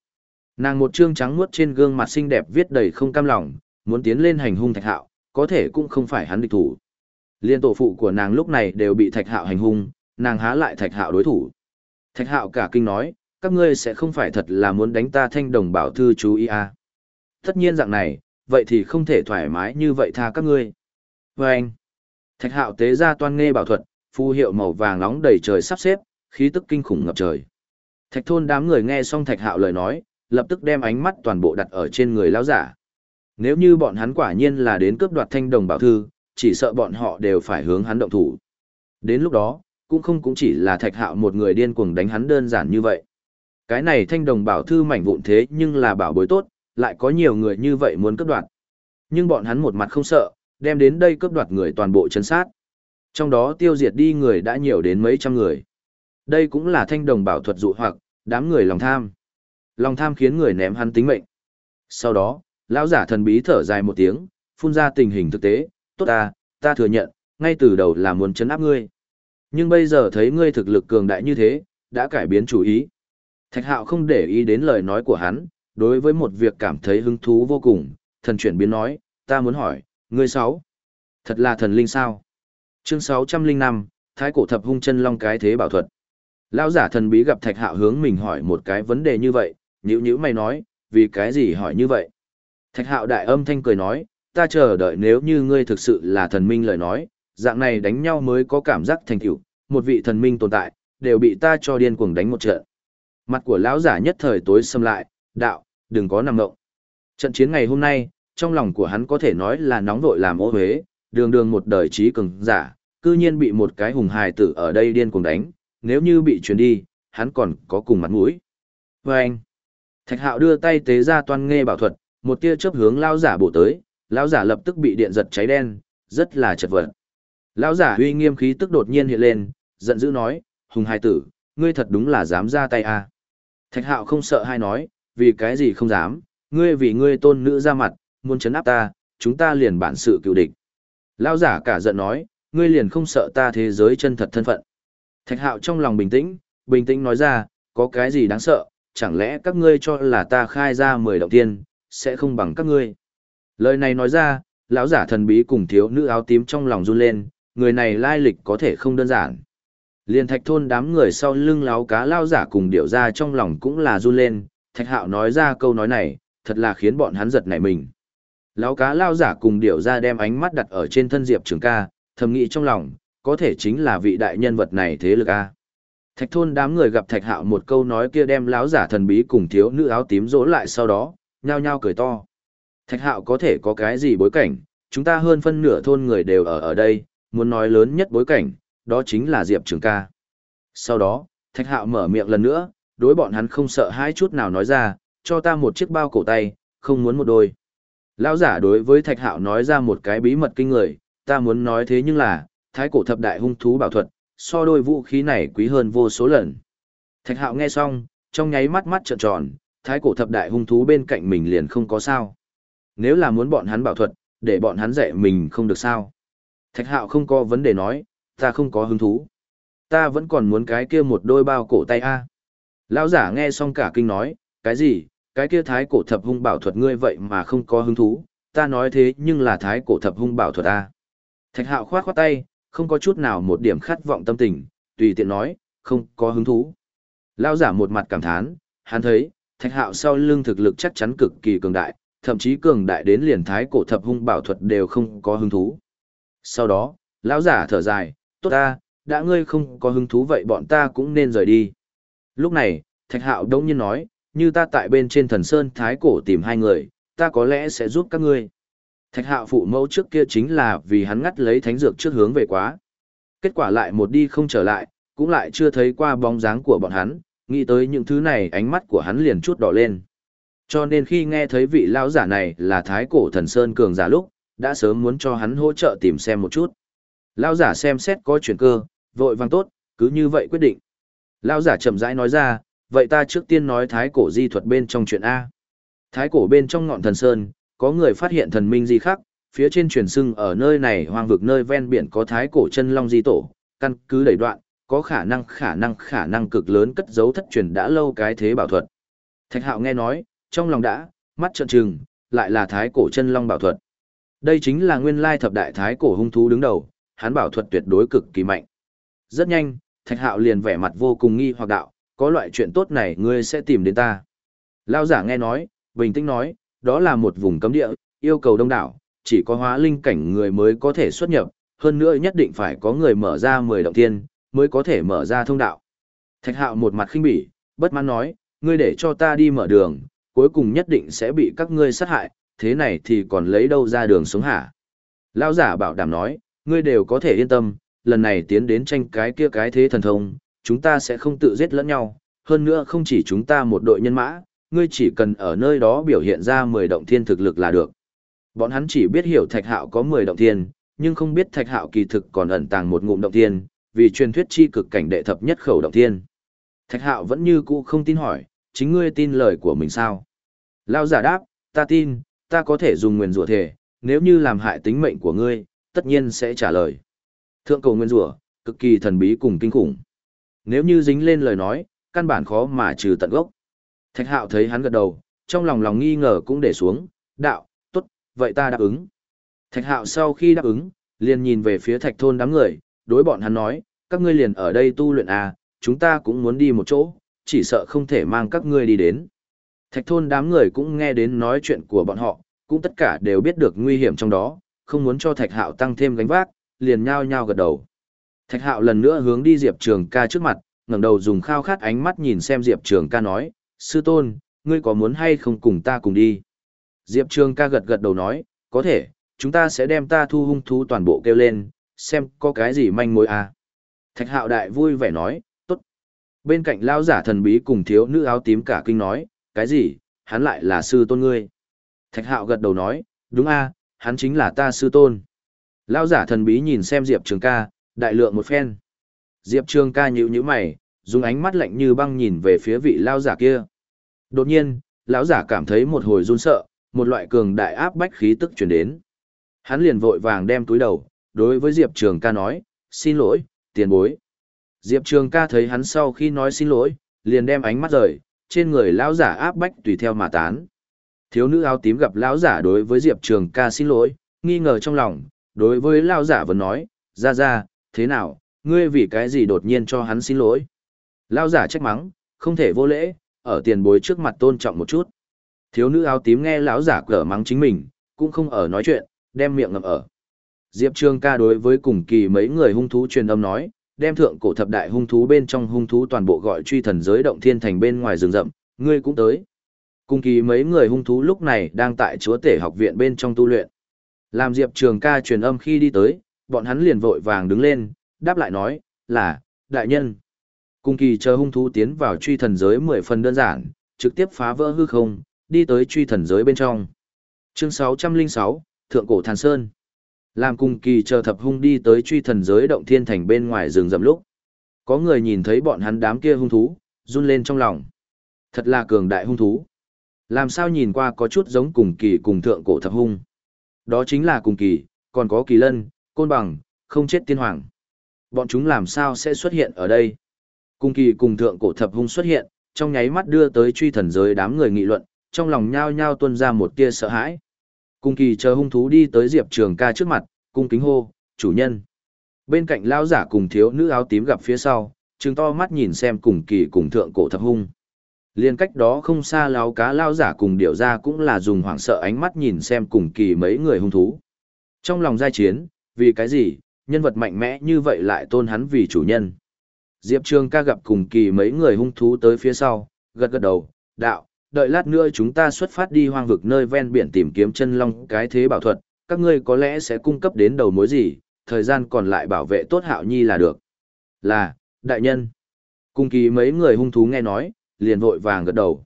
Nàng một trương trắng muốt trên gương mặt xinh đẹp viết đầy không cam lòng, muốn tiến lên hành hung thạch hạo, có thể cũng không phải hắn địch thủ. Liên tổ phụ của nàng lúc này đều bị thạch hạo hành hung, nàng há lại thạch hạo đối thủ. Thạch hạo cả kinh nói, các ngươi sẽ không phải thật là muốn đánh ta thanh đồng bảo thư chú ý à. Tất nhiên dạng này, vậy thì không thể thoải mái như vậy tha các ngươi. Và anh, thạch hạo tế ra toan nghe bảo thuật, phù hiệu màu vàng nóng đầy trời sắp xếp, khí tức kinh khủng ngập trời. Thạch thôn đám người nghe xong thạch hạo lời nói, lập tức đem ánh mắt toàn bộ đặt ở trên người lão giả. Nếu như bọn hắn quả nhiên là đến cướp đoạt thanh đồng bảo thư, chỉ sợ bọn họ đều phải hướng hắn động thủ. Đến lúc đó, cũng không cũng chỉ là thạch hạo một người điên cuồng đánh hắn đơn giản như vậy. Cái này thanh đồng bảo thư mảnh vụn thế nhưng là bảo bối tốt, lại có nhiều người như vậy muốn cướp đoạt. Nhưng bọn hắn một mặt không sợ, đem đến đây cướp đoạt người toàn bộ chân sát. Trong đó tiêu diệt đi người đã nhiều đến mấy trăm người. Đây cũng là thanh đồng bảo thuật dụ hoặc, đám người lòng tham. Lòng tham khiến người ném hắn tính mệnh. Sau đó, lão giả thần bí thở dài một tiếng, phun ra tình hình thực tế, tốt ta, ta thừa nhận, ngay từ đầu là muốn chấn áp ngươi. Nhưng bây giờ thấy ngươi thực lực cường đại như thế, đã cải biến chủ ý. Thạch hạo không để ý đến lời nói của hắn, đối với một việc cảm thấy hứng thú vô cùng, thần chuyển biến nói, ta muốn hỏi, ngươi sáu, thật là thần linh sao? Chương 605, Thái cổ thập hung chân long cái thế bảo thuật. Lão giả thần bí gặp Thạch Hạo hướng mình hỏi một cái vấn đề như vậy, nhữ nhữ mày nói, vì cái gì hỏi như vậy? Thạch Hạo đại âm thanh cười nói, ta chờ đợi nếu như ngươi thực sự là thần minh lời nói, dạng này đánh nhau mới có cảm giác thành tựu, một vị thần minh tồn tại, đều bị ta cho điên cuồng đánh một trận. Mặt của lão giả nhất thời tối xâm lại, đạo, đừng có nằm ngộng. Trận chiến ngày hôm nay, trong lòng của hắn có thể nói là nóng vội làm ô huế, đường đường một đời trí cường giả, cư nhiên bị một cái hùng hài tử ở đây điên cuồng đánh, nếu như bị truyền đi, hắn còn có cùng mặt mũi. Và anh, Thạch Hạo đưa tay tế ra toan nghe bảo thuật, một tia chớp hướng lão giả bổ tới, lão giả lập tức bị điện giật cháy đen, rất là chật vật. Lão giả uy nghiêm khí tức đột nhiên hiện lên, giận dữ nói, hùng hai tử, ngươi thật đúng là dám ra tay à. Thạch hạo không sợ hai nói, vì cái gì không dám, ngươi vì ngươi tôn nữ ra mặt, muốn chấn áp ta, chúng ta liền bản sự cựu địch. Lao giả cả giận nói, ngươi liền không sợ ta thế giới chân thật thân phận. Thạch hạo trong lòng bình tĩnh, bình tĩnh nói ra, có cái gì đáng sợ, chẳng lẽ các ngươi cho là ta khai ra mười động tiên, sẽ không bằng các ngươi. Lời này nói ra, lão giả thần bí cùng thiếu nữ áo tím trong lòng run lên, người này lai lịch có thể không đơn giản. Liên thạch thôn đám người sau lưng láo cá lao giả cùng điệu ra trong lòng cũng là run lên, thạch hạo nói ra câu nói này, thật là khiến bọn hắn giật nảy mình. Láo cá lao giả cùng điểu ra đem ánh mắt đặt ở trên thân diệp trường ca, thầm nghĩ trong lòng, có thể chính là vị đại nhân vật này thế lực a. Thạch thôn đám người gặp thạch hạo một câu nói kia đem láo giả thần bí cùng thiếu nữ áo tím dỗ lại sau đó, nhao nhao cười to. Thạch hạo có thể có cái gì bối cảnh, chúng ta hơn phân nửa thôn người đều ở ở đây, muốn nói lớn nhất bối cảnh, đó chính là Diệp Trường ca. Sau đó, Thạch hạo mở miệng lần nữa, đối bọn hắn không sợ hai chút nào nói ra, cho ta một chiếc bao cổ tay, không muốn một đôi. Lão giả đối với Thạch hạo nói ra một cái bí mật kinh người, ta muốn nói thế nhưng là, thái cổ thập đại hung thú bảo thuật, so đôi vũ khí này quý hơn vô số lần. Thạch hạo nghe xong, trong nháy mắt mắt trợn tròn, thái cổ thập đại hung thú bên cạnh mình liền không có sao. Nếu là muốn bọn hắn bảo thuật, để bọn hắn dạy mình không được sao. Thạch hạo không có vấn đề nói, ta không có hứng thú. Ta vẫn còn muốn cái kia một đôi bao cổ tay a. Lão giả nghe xong cả kinh nói, cái gì, cái kia thái cổ thập hung bảo thuật ngươi vậy mà không có hứng thú, ta nói thế nhưng là thái cổ thập hung bảo thuật a. Thạch hạo khoát khoát tay, không có chút nào một điểm khát vọng tâm tình, tùy tiện nói, không có hứng thú. Lão giả một mặt cảm thán, hắn thấy, thạch hạo sau lưng thực lực chắc chắn cực kỳ cường đại, thậm chí cường đại đến liền thái cổ thập hung bảo thuật đều không có hứng thú. Sau đó, lão giả thở dài, tốt ta, đã ngươi không có hứng thú vậy bọn ta cũng nên rời đi. Lúc này, thạch hạo đông nhiên nói, như ta tại bên trên thần sơn thái cổ tìm hai người, ta có lẽ sẽ giúp các ngươi. Thạch hạo phụ mẫu trước kia chính là vì hắn ngắt lấy thánh dược trước hướng về quá. Kết quả lại một đi không trở lại, cũng lại chưa thấy qua bóng dáng của bọn hắn, nghĩ tới những thứ này ánh mắt của hắn liền chút đỏ lên. Cho nên khi nghe thấy vị lão giả này là thái cổ thần sơn cường giả lúc, đã sớm muốn cho hắn hỗ trợ tìm xem một chút. Lão giả xem xét có chuyển cơ, vội vàng tốt, cứ như vậy quyết định. Lão giả chậm rãi nói ra, vậy ta trước tiên nói thái cổ di thuật bên trong chuyện A. Thái cổ bên trong ngọn thần sơn, có người phát hiện thần minh di khắc, phía trên truyền sưng ở nơi này hoang vực nơi ven biển có thái cổ chân long di tổ, căn cứ đẩy đoạn, có khả năng khả năng khả năng cực lớn cất giấu thất truyền đã lâu cái thế bảo thuật. Thạch hạo nghe nói, trong lòng đã, mắt trợn trừng, lại là thái cổ chân long bảo thuật. Đây chính là nguyên lai thập đại thái cổ hung thú đứng đầu, hắn bảo thuật tuyệt đối cực kỳ mạnh. Rất nhanh, Thạch Hạo liền vẻ mặt vô cùng nghi hoặc đạo, có loại chuyện tốt này ngươi sẽ tìm đến ta. Lao giả nghe nói, bình tĩnh nói, đó là một vùng cấm địa, yêu cầu đông đảo, chỉ có hóa linh cảnh người mới có thể xuất nhập, hơn nữa nhất định phải có người mở ra 10 động thiên, mới có thể mở ra thông đạo. Thạch Hạo một mặt khinh bỉ, bất mãn nói, ngươi để cho ta đi mở đường, cuối cùng nhất định sẽ bị các ngươi sát hại, thế này thì còn lấy đâu ra đường sống hả? Lão giả bảo đảm nói, ngươi đều có thể yên tâm, lần này tiến đến tranh cái kia cái thế thần thông, chúng ta sẽ không tự giết lẫn nhau, hơn nữa không chỉ chúng ta một đội nhân mã, ngươi chỉ cần ở nơi đó biểu hiện ra 10 động thiên thực lực là được. Bọn hắn chỉ biết hiểu thạch hạo có 10 động thiên, nhưng không biết thạch hạo kỳ thực còn ẩn tàng một ngụm động thiên, vì truyền thuyết chi cực cảnh đệ thập nhất khẩu động thiên. Thạch hạo vẫn như cũ không tin hỏi, chính ngươi tin lời của mình sao? Lao giả đáp, ta tin, ta có thể dùng nguyền rủa thể, nếu như làm hại tính mệnh của ngươi, tất nhiên sẽ trả lời. Thượng cầu nguyên rủa, cực kỳ thần bí cùng kinh khủng. Nếu như dính lên lời nói, căn bản khó mà trừ tận gốc. Thạch hạo thấy hắn gật đầu, trong lòng lòng nghi ngờ cũng để xuống, đạo, tốt, vậy ta đáp ứng. Thạch hạo sau khi đáp ứng, liền nhìn về phía thạch thôn đám người, đối bọn hắn nói, các ngươi liền ở đây tu luyện à, chúng ta cũng muốn đi một chỗ, chỉ sợ không thể mang các ngươi đi đến. Thạch thôn đám người cũng nghe đến nói chuyện của bọn họ, cũng tất cả đều biết được nguy hiểm trong đó, không muốn cho Thạch Hạo tăng thêm gánh vác, liền nhao nhao gật đầu. Thạch Hạo lần nữa hướng đi Diệp Trường ca trước mặt, ngẩng đầu dùng khao khát ánh mắt nhìn xem Diệp Trường ca nói, sư tôn, ngươi có muốn hay không cùng ta cùng đi? Diệp Trường ca gật gật đầu nói, có thể, chúng ta sẽ đem ta thu hung thú toàn bộ kêu lên, xem có cái gì manh mối à. Thạch Hạo đại vui vẻ nói, tốt. Bên cạnh lao giả thần bí cùng thiếu nữ áo tím cả kinh nói, cái gì, hắn lại là sư tôn ngươi. Thạch hạo gật đầu nói, đúng a, hắn chính là ta sư tôn. Lao giả thần bí nhìn xem Diệp Trường ca, đại lượng một phen. Diệp Trường ca nhíu nhíu mày, dùng ánh mắt lạnh như băng nhìn về phía vị lao giả kia. Đột nhiên, lão giả cảm thấy một hồi run sợ, một loại cường đại áp bách khí tức chuyển đến. Hắn liền vội vàng đem túi đầu, đối với Diệp Trường ca nói, xin lỗi, tiền bối. Diệp Trường ca thấy hắn sau khi nói xin lỗi, liền đem ánh mắt rời, trên người lão giả áp bách tùy theo mà tán. Thiếu nữ áo tím gặp lão giả đối với Diệp Trường ca xin lỗi, nghi ngờ trong lòng, đối với lão giả vẫn nói, ra ra, thế nào, ngươi vì cái gì đột nhiên cho hắn xin lỗi. Lão giả trách mắng, không thể vô lễ, ở tiền bối trước mặt tôn trọng một chút. Thiếu nữ áo tím nghe lão giả cở mắng chính mình, cũng không ở nói chuyện, đem miệng ngậm ở. Diệp Trường ca đối với cùng kỳ mấy người hung thú truyền âm nói, đem thượng cổ thập đại hung thú bên trong hung thú toàn bộ gọi truy thần giới động thiên thành bên ngoài rừng rậm, ngươi cũng tới. Cùng kỳ mấy người hung thú lúc này đang tại chúa tể học viện bên trong tu luyện. Làm Diệp Trường ca truyền âm khi đi tới, bọn hắn liền vội vàng đứng lên, đáp lại nói, là, đại nhân. Cung kỳ chờ hung thú tiến vào truy thần giới mười phần đơn giản, trực tiếp phá vỡ hư không, đi tới truy thần giới bên trong. Chương 606, Thượng Cổ Thàn Sơn. Làm cùng kỳ chờ thập hung đi tới truy thần giới động thiên thành bên ngoài rừng rậm lúc. Có người nhìn thấy bọn hắn đám kia hung thú, run lên trong lòng. Thật là cường đại hung thú. Làm sao nhìn qua có chút giống cùng kỳ cùng thượng cổ thập hung. Đó chính là cùng kỳ, còn có kỳ lân, côn bằng, không chết tiên hoàng. Bọn chúng làm sao sẽ xuất hiện ở đây? cung kỳ cùng thượng cổ thập hung xuất hiện, trong nháy mắt đưa tới truy thần giới đám người nghị luận, trong lòng nhao nhao tuôn ra một tia sợ hãi. Cung kỳ chờ hung thú đi tới Diệp Trường ca trước mặt, cung kính hô, chủ nhân. Bên cạnh lao giả cùng thiếu nữ áo tím gặp phía sau, trừng to mắt nhìn xem cùng kỳ cùng thượng cổ thập hung. Liên cách đó không xa lao cá lao giả cùng điệu ra cũng là dùng hoảng sợ ánh mắt nhìn xem cùng kỳ mấy người hung thú. Trong lòng giai chiến, vì cái gì, nhân vật mạnh mẽ như vậy lại tôn hắn vì chủ nhân. Diệp Trường ca gặp cùng kỳ mấy người hung thú tới phía sau, gật gật đầu, đạo, đợi lát nữa chúng ta xuất phát đi hoang vực nơi ven biển tìm kiếm chân long cái thế bảo thuật, các ngươi có lẽ sẽ cung cấp đến đầu mối gì, thời gian còn lại bảo vệ tốt hạo nhi là được. Là, đại nhân. Cùng kỳ mấy người hung thú nghe nói, liền vội vàng gật đầu.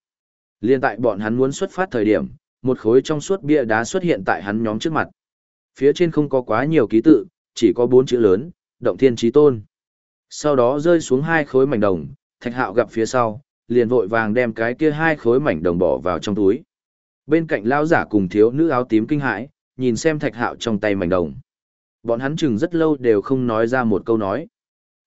Liên tại bọn hắn muốn xuất phát thời điểm, một khối trong suốt bia đá xuất hiện tại hắn nhóm trước mặt. Phía trên không có quá nhiều ký tự, chỉ có bốn chữ lớn, động thiên trí tôn. Sau đó rơi xuống hai khối mảnh đồng, thạch hạo gặp phía sau, liền vội vàng đem cái kia hai khối mảnh đồng bỏ vào trong túi. Bên cạnh lão giả cùng thiếu nữ áo tím kinh hãi, nhìn xem thạch hạo trong tay mảnh đồng. Bọn hắn chừng rất lâu đều không nói ra một câu nói.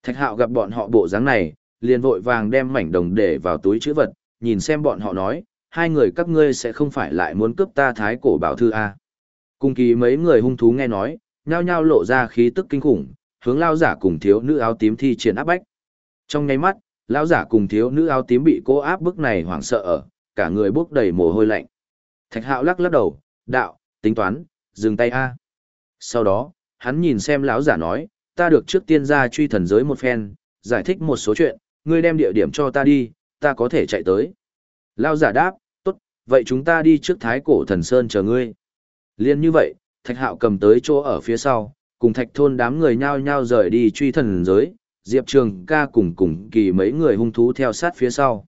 Thạch hạo gặp bọn họ bộ dáng này, liền vội vàng đem mảnh đồng để vào túi chữ vật, nhìn xem bọn họ nói, hai người các ngươi sẽ không phải lại muốn cướp ta thái cổ bảo thư A. Cùng kỳ mấy người hung thú nghe nói, nhao nhao lộ ra khí tức kinh khủng, hướng lao giả cùng thiếu nữ áo tím thi triển áp bách. Trong nháy mắt, lão giả cùng thiếu nữ áo tím bị cô áp bức này hoảng sợ ở, cả người bốc đầy mồ hôi lạnh. Thạch hạo lắc lắc đầu, đạo, tính toán, dừng tay a. Sau đó, hắn nhìn xem lão giả nói, ta được trước tiên ra truy thần giới một phen, giải thích một số chuyện, ngươi đem địa điểm cho ta đi, ta có thể chạy tới. Lão giả đáp, tốt, vậy chúng ta đi trước thái cổ thần sơn chờ ngươi. Liên như vậy, thạch hạo cầm tới chỗ ở phía sau, cùng thạch thôn đám người nhao nhao rời đi truy thần giới, Diệp Trường ca cùng cùng kỳ mấy người hung thú theo sát phía sau.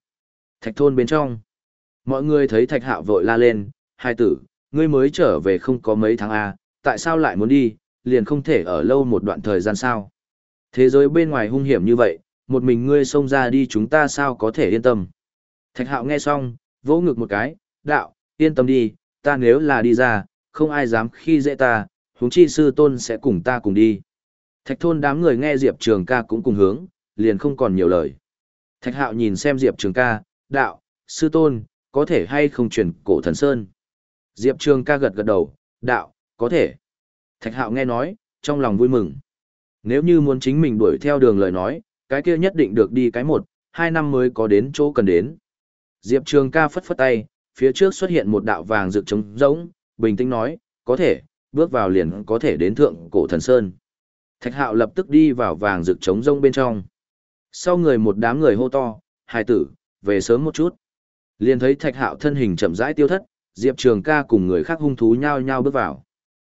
Thạch thôn bên trong. Mọi người thấy thạch hạo vội la lên, hai tử, ngươi mới trở về không có mấy tháng A, tại sao lại muốn đi, liền không thể ở lâu một đoạn thời gian sao. Thế giới bên ngoài hung hiểm như vậy, một mình ngươi xông ra đi chúng ta sao có thể yên tâm. Thạch hạo nghe xong, vỗ ngực một cái, đạo, yên tâm đi, ta nếu là đi ra, không ai dám khi dễ ta, huống chi sư tôn sẽ cùng ta cùng đi. Thạch thôn đám người nghe Diệp Trường ca cũng cùng hướng, liền không còn nhiều lời. Thạch hạo nhìn xem Diệp Trường ca, đạo, sư tôn, có thể hay không chuyển cổ thần sơn. Diệp Trường ca gật gật đầu, đạo, có thể. Thạch hạo nghe nói, trong lòng vui mừng. Nếu như muốn chính mình đuổi theo đường lời nói, cái kia nhất định được đi cái một, hai năm mới có đến chỗ cần đến. Diệp Trường ca phất phất tay, phía trước xuất hiện một đạo vàng rực trống rỗng, bình tĩnh nói, có thể, bước vào liền có thể đến thượng cổ thần sơn. Thạch hạo lập tức đi vào vàng rực trống rông bên trong. Sau người một đám người hô to, hài tử, về sớm một chút. Liền thấy thạch hạo thân hình chậm rãi tiêu thất, Diệp Trường ca cùng người khác hung thú nhau nhau bước vào.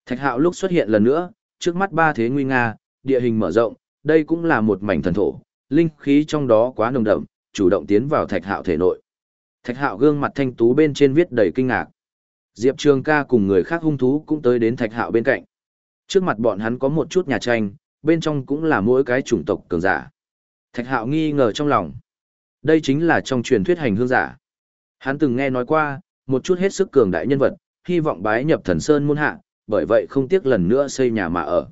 Thạch hạo lúc xuất hiện lần nữa, trước mắt ba thế nguy nga, địa hình mở rộng, đây cũng là một mảnh thần thổ, linh khí trong đó quá nồng đậm, chủ động tiến vào thạch hạo thể nội. Thạch hạo gương mặt thanh tú bên trên viết đầy kinh ngạc. Diệp Trường ca cùng người khác hung thú cũng tới đến thạch hạo bên cạnh. Trước mặt bọn hắn có một chút nhà tranh, bên trong cũng là mỗi cái chủng tộc cường giả. Thạch hạo nghi ngờ trong lòng. Đây chính là trong truyền thuyết hành hương giả. Hắn từng nghe nói qua, một chút hết sức cường đại nhân vật, hy vọng bái nhập thần sơn môn hạ, bởi vậy không tiếc lần nữa xây nhà mà ở.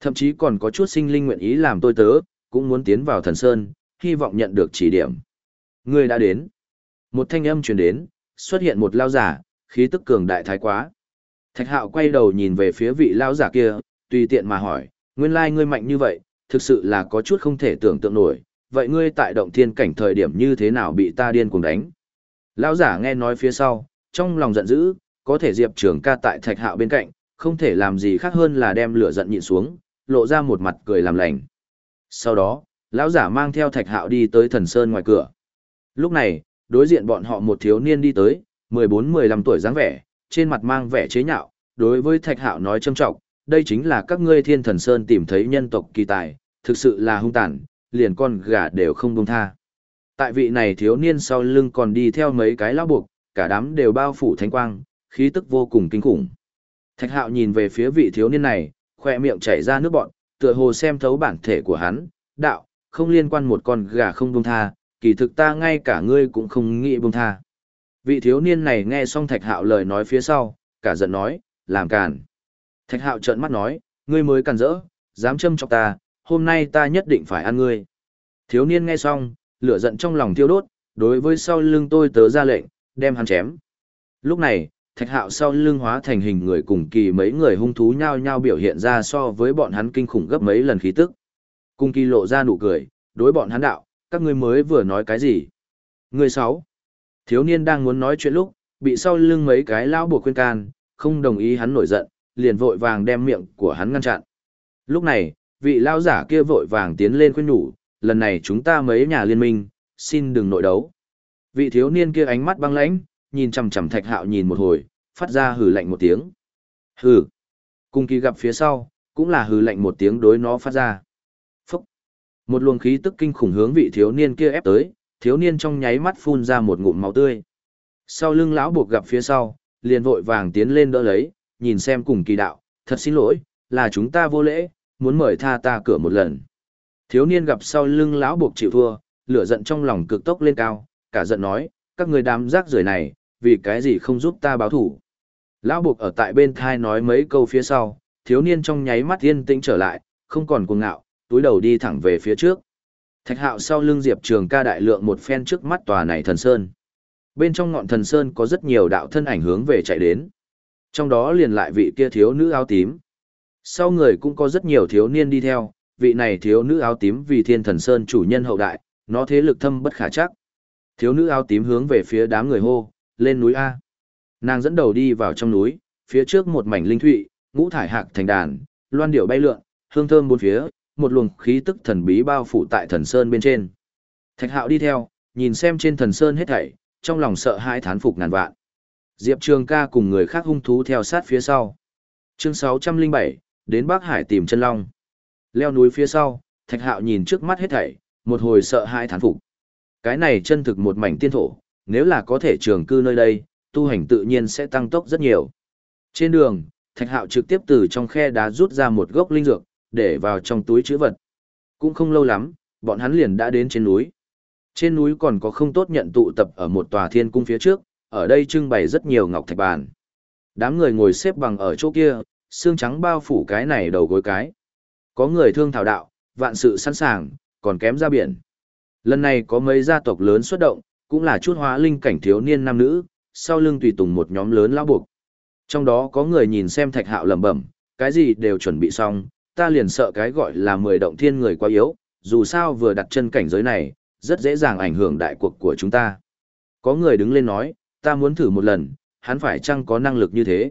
Thậm chí còn có chút sinh linh nguyện ý làm tôi tớ, cũng muốn tiến vào thần sơn, hy vọng nhận được chỉ điểm. Người đã đến. Một thanh âm truyền đến, xuất hiện một lao giả, khí tức cường đại thái quá. Thạch hạo quay đầu nhìn về phía vị lao giả kia, tùy tiện mà hỏi, nguyên lai ngươi mạnh như vậy, thực sự là có chút không thể tưởng tượng nổi, vậy ngươi tại động thiên cảnh thời điểm như thế nào bị ta điên cuồng đánh? Lão giả nghe nói phía sau, trong lòng giận dữ, có thể Diệp Trường ca tại thạch hạo bên cạnh, không thể làm gì khác hơn là đem lửa giận nhịn xuống, lộ ra một mặt cười làm lành. Sau đó, lão giả mang theo thạch hạo đi tới thần sơn ngoài cửa. Lúc này, đối diện bọn họ một thiếu niên đi tới, 14-15 tuổi dáng vẻ, trên mặt mang vẻ chế nhạo, đối với thạch hạo nói châm trọng, đây chính là các ngươi thiên thần sơn tìm thấy nhân tộc kỳ tài, thực sự là hung tàn, liền con gà đều không buông tha. Tại vị này thiếu niên sau lưng còn đi theo mấy cái lão buộc, cả đám đều bao phủ thánh quang, khí tức vô cùng kinh khủng. Thạch hạo nhìn về phía vị thiếu niên này, khoe miệng chảy ra nước bọt, tựa hồ xem thấu bản thể của hắn, đạo, không liên quan một con gà không buông tha, kỳ thực ta ngay cả ngươi cũng không nghĩ buông tha. Vị thiếu niên này nghe xong thạch hạo lời nói phía sau, cả giận nói, làm càn. Thạch hạo trợn mắt nói, ngươi mới càn rỡ, dám châm chọc ta, hôm nay ta nhất định phải ăn ngươi. Thiếu niên nghe xong, lửa giận trong lòng thiêu đốt, đối với sau lưng tôi tớ ra lệnh, đem hắn chém. Lúc này, thạch hạo sau lưng hóa thành hình người cùng kỳ mấy người hung thú nhao nhao biểu hiện ra so với bọn hắn kinh khủng gấp mấy lần khí tức. Cung kỳ lộ ra nụ cười, đối bọn hắn đạo, các ngươi mới vừa nói cái gì? Người sáu. Thiếu niên đang muốn nói chuyện lúc, bị sau lưng mấy cái lão buộc khuyên can, không đồng ý hắn nổi giận, liền vội vàng đem miệng của hắn ngăn chặn. Lúc này, vị lão giả kia vội vàng tiến lên khuyên nhủ, lần này chúng ta mấy nhà liên minh, xin đừng nội đấu. Vị thiếu niên kia ánh mắt băng lãnh, nhìn chằm chằm thạch hạo nhìn một hồi, phát ra hừ lạnh một tiếng. Hừ. Cùng kỳ gặp phía sau, cũng là hừ lạnh một tiếng đối nó phát ra. Phúc. Một luồng khí tức kinh khủng hướng vị thiếu niên kia ép tới, thiếu niên trong nháy mắt phun ra một ngụm máu tươi. Sau lưng lão buộc gặp phía sau, liền vội vàng tiến lên đỡ lấy, nhìn xem cùng kỳ đạo, thật xin lỗi, là chúng ta vô lễ, muốn mời tha ta cửa một lần. Thiếu niên gặp sau lưng lão buộc chịu thua, lửa giận trong lòng cực tốc lên cao, cả giận nói, các người đám rác rưởi này, vì cái gì không giúp ta báo thủ. Lão buộc ở tại bên thai nói mấy câu phía sau, thiếu niên trong nháy mắt yên tĩnh trở lại, không còn cuồng ngạo, túi đầu đi thẳng về phía trước. Thạch hạo sau lưng Diệp Trường ca đại lượng một phen trước mắt tòa này thần sơn. Bên trong ngọn thần sơn có rất nhiều đạo thân ảnh hướng về chạy đến. Trong đó liền lại vị kia thiếu nữ áo tím. Sau người cũng có rất nhiều thiếu niên đi theo, vị này thiếu nữ áo tím vì thiên thần sơn chủ nhân hậu đại, nó thế lực thâm bất khả chắc. Thiếu nữ áo tím hướng về phía đám người hô, lên núi A. Nàng dẫn đầu đi vào trong núi, phía trước một mảnh linh thụy, ngũ thải hạc thành đàn, loan điệu bay lượn, hương thơm bốn phía, một luồng khí tức thần bí bao phủ tại thần sơn bên trên. Thạch hạo đi theo, nhìn xem trên thần sơn hết thảy, trong lòng sợ hãi thán phục ngàn vạn. Diệp Trường ca cùng người khác hung thú theo sát phía sau. Chương 607, đến Bắc Hải tìm chân long. Leo núi phía sau, Thạch Hạo nhìn trước mắt hết thảy, một hồi sợ hãi thán phục. Cái này chân thực một mảnh tiên thổ, nếu là có thể trường cư nơi đây, tu hành tự nhiên sẽ tăng tốc rất nhiều. Trên đường, Thạch Hạo trực tiếp từ trong khe đá rút ra một gốc linh dược, để vào trong túi chữ vật. Cũng không lâu lắm, bọn hắn liền đã đến trên núi. Trên núi còn có không tốt nhận tụ tập ở một tòa thiên cung phía trước, ở đây trưng bày rất nhiều ngọc thạch bàn. Đám người ngồi xếp bằng ở chỗ kia, xương trắng bao phủ cái này đầu gối cái. Có người thương thảo đạo, vạn sự sẵn sàng, còn kém ra biển. Lần này có mấy gia tộc lớn xuất động, cũng là chút hóa linh cảnh thiếu niên nam nữ, sau lưng tùy tùng một nhóm lớn lão buộc. Trong đó có người nhìn xem thạch hạo lẩm bẩm, cái gì đều chuẩn bị xong, ta liền sợ cái gọi là mười động thiên người quá yếu, dù sao vừa đặt chân cảnh giới này, rất dễ dàng ảnh hưởng đại cuộc của chúng ta. Có người đứng lên nói, ta muốn thử một lần, hắn phải chăng có năng lực như thế.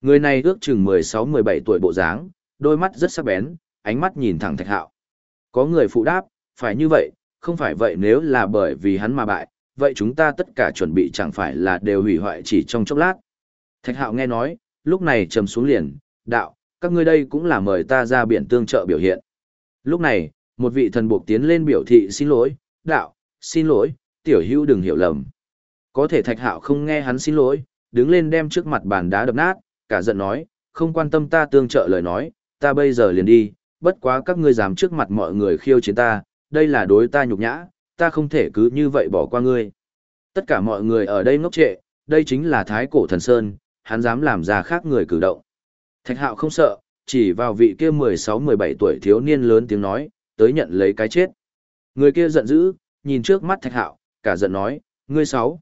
Người này ước chừng 16-17 tuổi bộ dáng, đôi mắt rất sắc bén, ánh mắt nhìn thẳng thạch hạo. Có người phụ đáp, phải như vậy, không phải vậy nếu là bởi vì hắn mà bại, vậy chúng ta tất cả chuẩn bị chẳng phải là đều hủy hoại chỉ trong chốc lát. Thạch hạo nghe nói, lúc này trầm xuống liền, đạo, các ngươi đây cũng là mời ta ra biển tương trợ biểu hiện. Lúc này, một vị thần buộc tiến lên biểu thị xin lỗi, đạo, xin lỗi, tiểu hữu đừng hiểu lầm. Có thể thạch hạo không nghe hắn xin lỗi, đứng lên đem trước mặt bàn đá đập nát, cả giận nói, không quan tâm ta tương trợ lời nói, ta bây giờ liền đi, bất quá các ngươi dám trước mặt mọi người khiêu chiến ta, đây là đối ta nhục nhã, ta không thể cứ như vậy bỏ qua ngươi. Tất cả mọi người ở đây ngốc trệ, đây chính là thái cổ thần sơn, hắn dám làm ra khác người cử động. Thạch hạo không sợ, chỉ vào vị kia 16-17 tuổi thiếu niên lớn tiếng nói, tới nhận lấy cái chết. Người kia giận dữ, nhìn trước mắt thạch hạo, cả giận nói, ngươi sáu.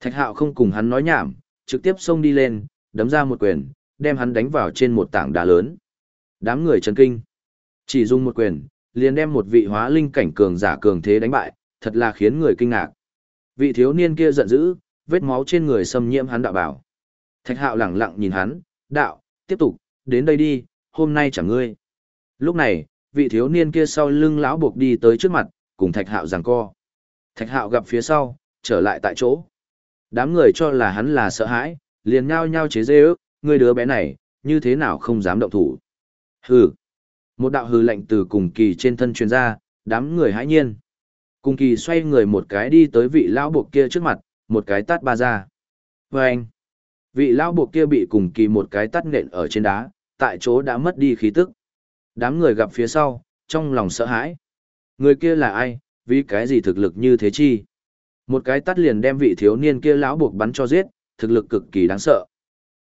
Thạch hạo không cùng hắn nói nhảm, trực tiếp xông đi lên, đấm ra một quyền, đem hắn đánh vào trên một tảng đá lớn. Đám người chấn kinh. Chỉ dùng một quyền, liền đem một vị hóa linh cảnh cường giả cường thế đánh bại, thật là khiến người kinh ngạc. Vị thiếu niên kia giận dữ, vết máu trên người xâm nhiễm hắn đạo bảo. Thạch hạo lẳng lặng nhìn hắn, đạo, tiếp tục, đến đây đi, hôm nay chẳng ngươi. Lúc này, vị thiếu niên kia sau lưng lão buộc đi tới trước mặt, cùng thạch hạo giằng co. Thạch hạo gặp phía sau, trở lại tại chỗ. Đám người cho là hắn là sợ hãi, liền nhao nhao chế dê ước, người đứa bé này, như thế nào không dám động thủ. Hừ. Một đạo hừ lạnh từ cùng kỳ trên thân truyền ra, đám người hãi nhiên. Cùng kỳ xoay người một cái đi tới vị lão buộc kia trước mặt, một cái tát ba ra. Và anh. Vị lão buộc kia bị cùng kỳ một cái tát nện ở trên đá, tại chỗ đã mất đi khí tức. Đám người gặp phía sau, trong lòng sợ hãi. Người kia là ai, vì cái gì thực lực như thế chi? Một cái tắt liền đem vị thiếu niên kia lão buộc bắn cho giết, thực lực cực kỳ đáng sợ.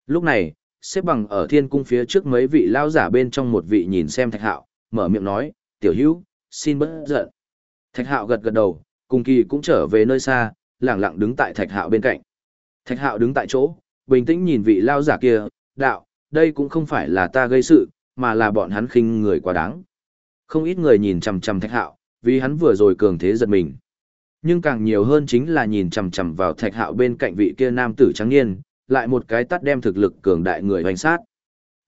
Lúc này, xếp bằng ở thiên cung phía trước mấy vị lao giả bên trong một vị nhìn xem thạch hạo, mở miệng nói, tiểu hữu, xin bớt giận. Thạch hạo gật gật đầu, cùng kỳ cũng trở về nơi xa, lẳng lặng đứng tại thạch hạo bên cạnh. Thạch hạo đứng tại chỗ, bình tĩnh nhìn vị lao giả kia, đạo, đây cũng không phải là ta gây sự, mà là bọn hắn khinh người quá đáng. Không ít người nhìn chằm chằm thạch hạo, vì hắn vừa rồi cường thế giật mình. Nhưng càng nhiều hơn chính là nhìn chằm chằm vào thạch hạo bên cạnh vị kia nam tử trắng niên, lại một cái tắt đem thực lực cường đại người hoành sát.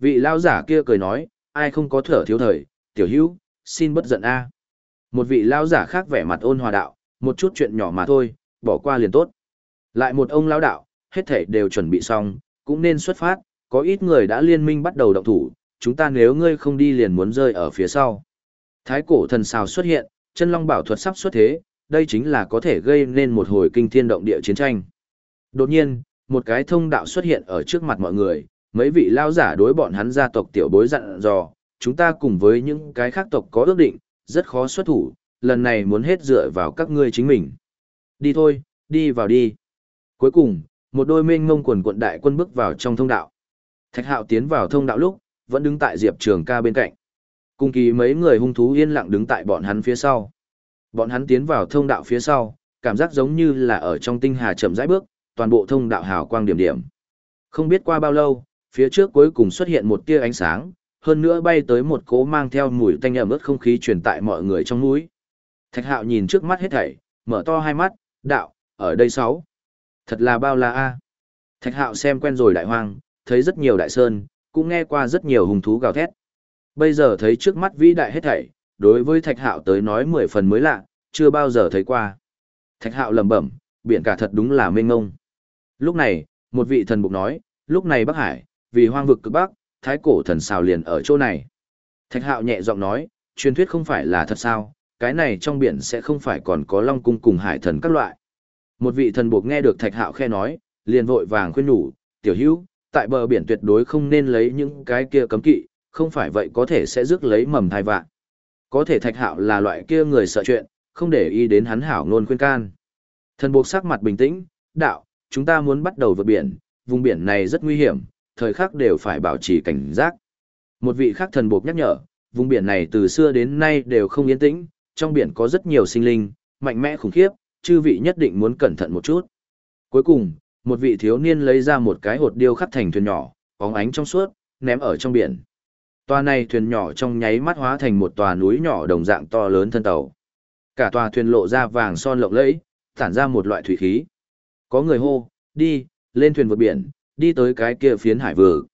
Vị lao giả kia cười nói, ai không có thở thiếu thời, tiểu hữu, xin bất giận a. Một vị lao giả khác vẻ mặt ôn hòa đạo, một chút chuyện nhỏ mà thôi, bỏ qua liền tốt. Lại một ông lao đạo, hết thể đều chuẩn bị xong, cũng nên xuất phát, có ít người đã liên minh bắt đầu động thủ, chúng ta nếu ngươi không đi liền muốn rơi ở phía sau. Thái cổ thần xào xuất hiện, chân long bảo thuật sắp xuất thế, đây chính là có thể gây nên một hồi kinh thiên động địa chiến tranh. Đột nhiên, một cái thông đạo xuất hiện ở trước mặt mọi người, mấy vị lao giả đối bọn hắn gia tộc tiểu bối dặn dò, chúng ta cùng với những cái khác tộc có ước định, rất khó xuất thủ, lần này muốn hết dựa vào các ngươi chính mình. Đi thôi, đi vào đi. Cuối cùng, một đôi mênh ngông quần quận đại quân bước vào trong thông đạo. Thạch hạo tiến vào thông đạo lúc, vẫn đứng tại Diệp Trường ca bên cạnh. Cùng kỳ mấy người hung thú yên lặng đứng tại bọn hắn phía sau. Bọn hắn tiến vào thông đạo phía sau, cảm giác giống như là ở trong tinh hà chậm rãi bước, toàn bộ thông đạo hào quang điểm điểm. Không biết qua bao lâu, phía trước cuối cùng xuất hiện một tia ánh sáng, hơn nữa bay tới một cố mang theo mùi tanh ẩm ướt không khí truyền tại mọi người trong núi. Thạch hạo nhìn trước mắt hết thảy, mở to hai mắt, đạo, ở đây sáu. Thật là bao la a. Thạch hạo xem quen rồi đại hoang, thấy rất nhiều đại sơn, cũng nghe qua rất nhiều hùng thú gào thét. Bây giờ thấy trước mắt vĩ đại hết thảy, đối với thạch hạo tới nói mười phần mới lạ, chưa bao giờ thấy qua. Thạch hạo lẩm bẩm, biển cả thật đúng là mênh ngông. Lúc này, một vị thần bục nói, lúc này Bắc Hải, vì hoang vực cực Bắc, thái cổ thần xào liền ở chỗ này. Thạch hạo nhẹ giọng nói, truyền thuyết không phải là thật sao, cái này trong biển sẽ không phải còn có long cung cùng hải thần các loại. Một vị thần buộc nghe được thạch hạo khe nói, liền vội vàng khuyên nhủ, tiểu hữu, tại bờ biển tuyệt đối không nên lấy những cái kia cấm kỵ, không phải vậy có thể sẽ rước lấy mầm thai vạn. Có thể thạch hạo là loại kia người sợ chuyện, không để ý đến hắn hảo nôn khuyên can. Thần buộc sắc mặt bình tĩnh, đạo, chúng ta muốn bắt đầu vượt biển, vùng biển này rất nguy hiểm, thời khắc đều phải bảo trì cảnh giác. Một vị khác thần buộc nhắc nhở, vùng biển này từ xưa đến nay đều không yên tĩnh, trong biển có rất nhiều sinh linh, mạnh mẽ khủng khiếp, chư vị nhất định muốn cẩn thận một chút. Cuối cùng, một vị thiếu niên lấy ra một cái hột điêu khắc thành thuyền nhỏ, bóng ánh trong suốt, ném ở trong biển. Tòa này thuyền nhỏ trong nháy mắt hóa thành một tòa núi nhỏ đồng dạng to lớn thân tàu. Cả tòa thuyền lộ ra vàng son lộng lẫy, tản ra một loại thủy khí. Có người hô, đi, lên thuyền vượt biển, đi tới cái kia phiến hải vực.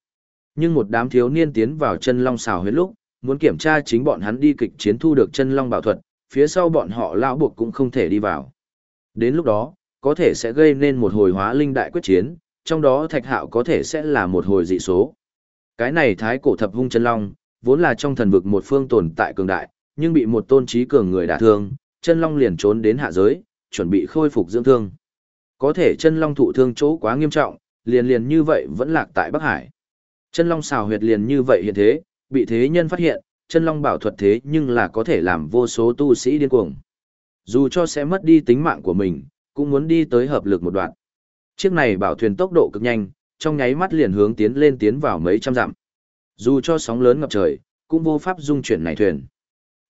Nhưng một đám thiếu niên tiến vào chân long xào huyết lúc, muốn kiểm tra chính bọn hắn đi kịch chiến thu được chân long bảo thuật, phía sau bọn họ lão buộc cũng không thể đi vào. Đến lúc đó, có thể sẽ gây nên một hồi hóa linh đại quyết chiến, trong đó thạch hạo có thể sẽ là một hồi dị số. Cái này thái cổ thập hung chân long, vốn là trong thần vực một phương tồn tại cường đại, nhưng bị một tôn trí cường người đả thương, chân long liền trốn đến hạ giới, chuẩn bị khôi phục dưỡng thương. Có thể chân long thụ thương chỗ quá nghiêm trọng, liền liền như vậy vẫn lạc tại Bắc Hải. Chân long xào huyệt liền như vậy hiện thế, bị thế nhân phát hiện, chân long bảo thuật thế nhưng là có thể làm vô số tu sĩ điên cuồng. Dù cho sẽ mất đi tính mạng của mình, cũng muốn đi tới hợp lực một đoạn. Chiếc này bảo thuyền tốc độ cực nhanh, trong nháy mắt liền hướng tiến lên tiến vào mấy trăm dặm. Dù cho sóng lớn ngập trời, cũng vô pháp dung chuyển này thuyền.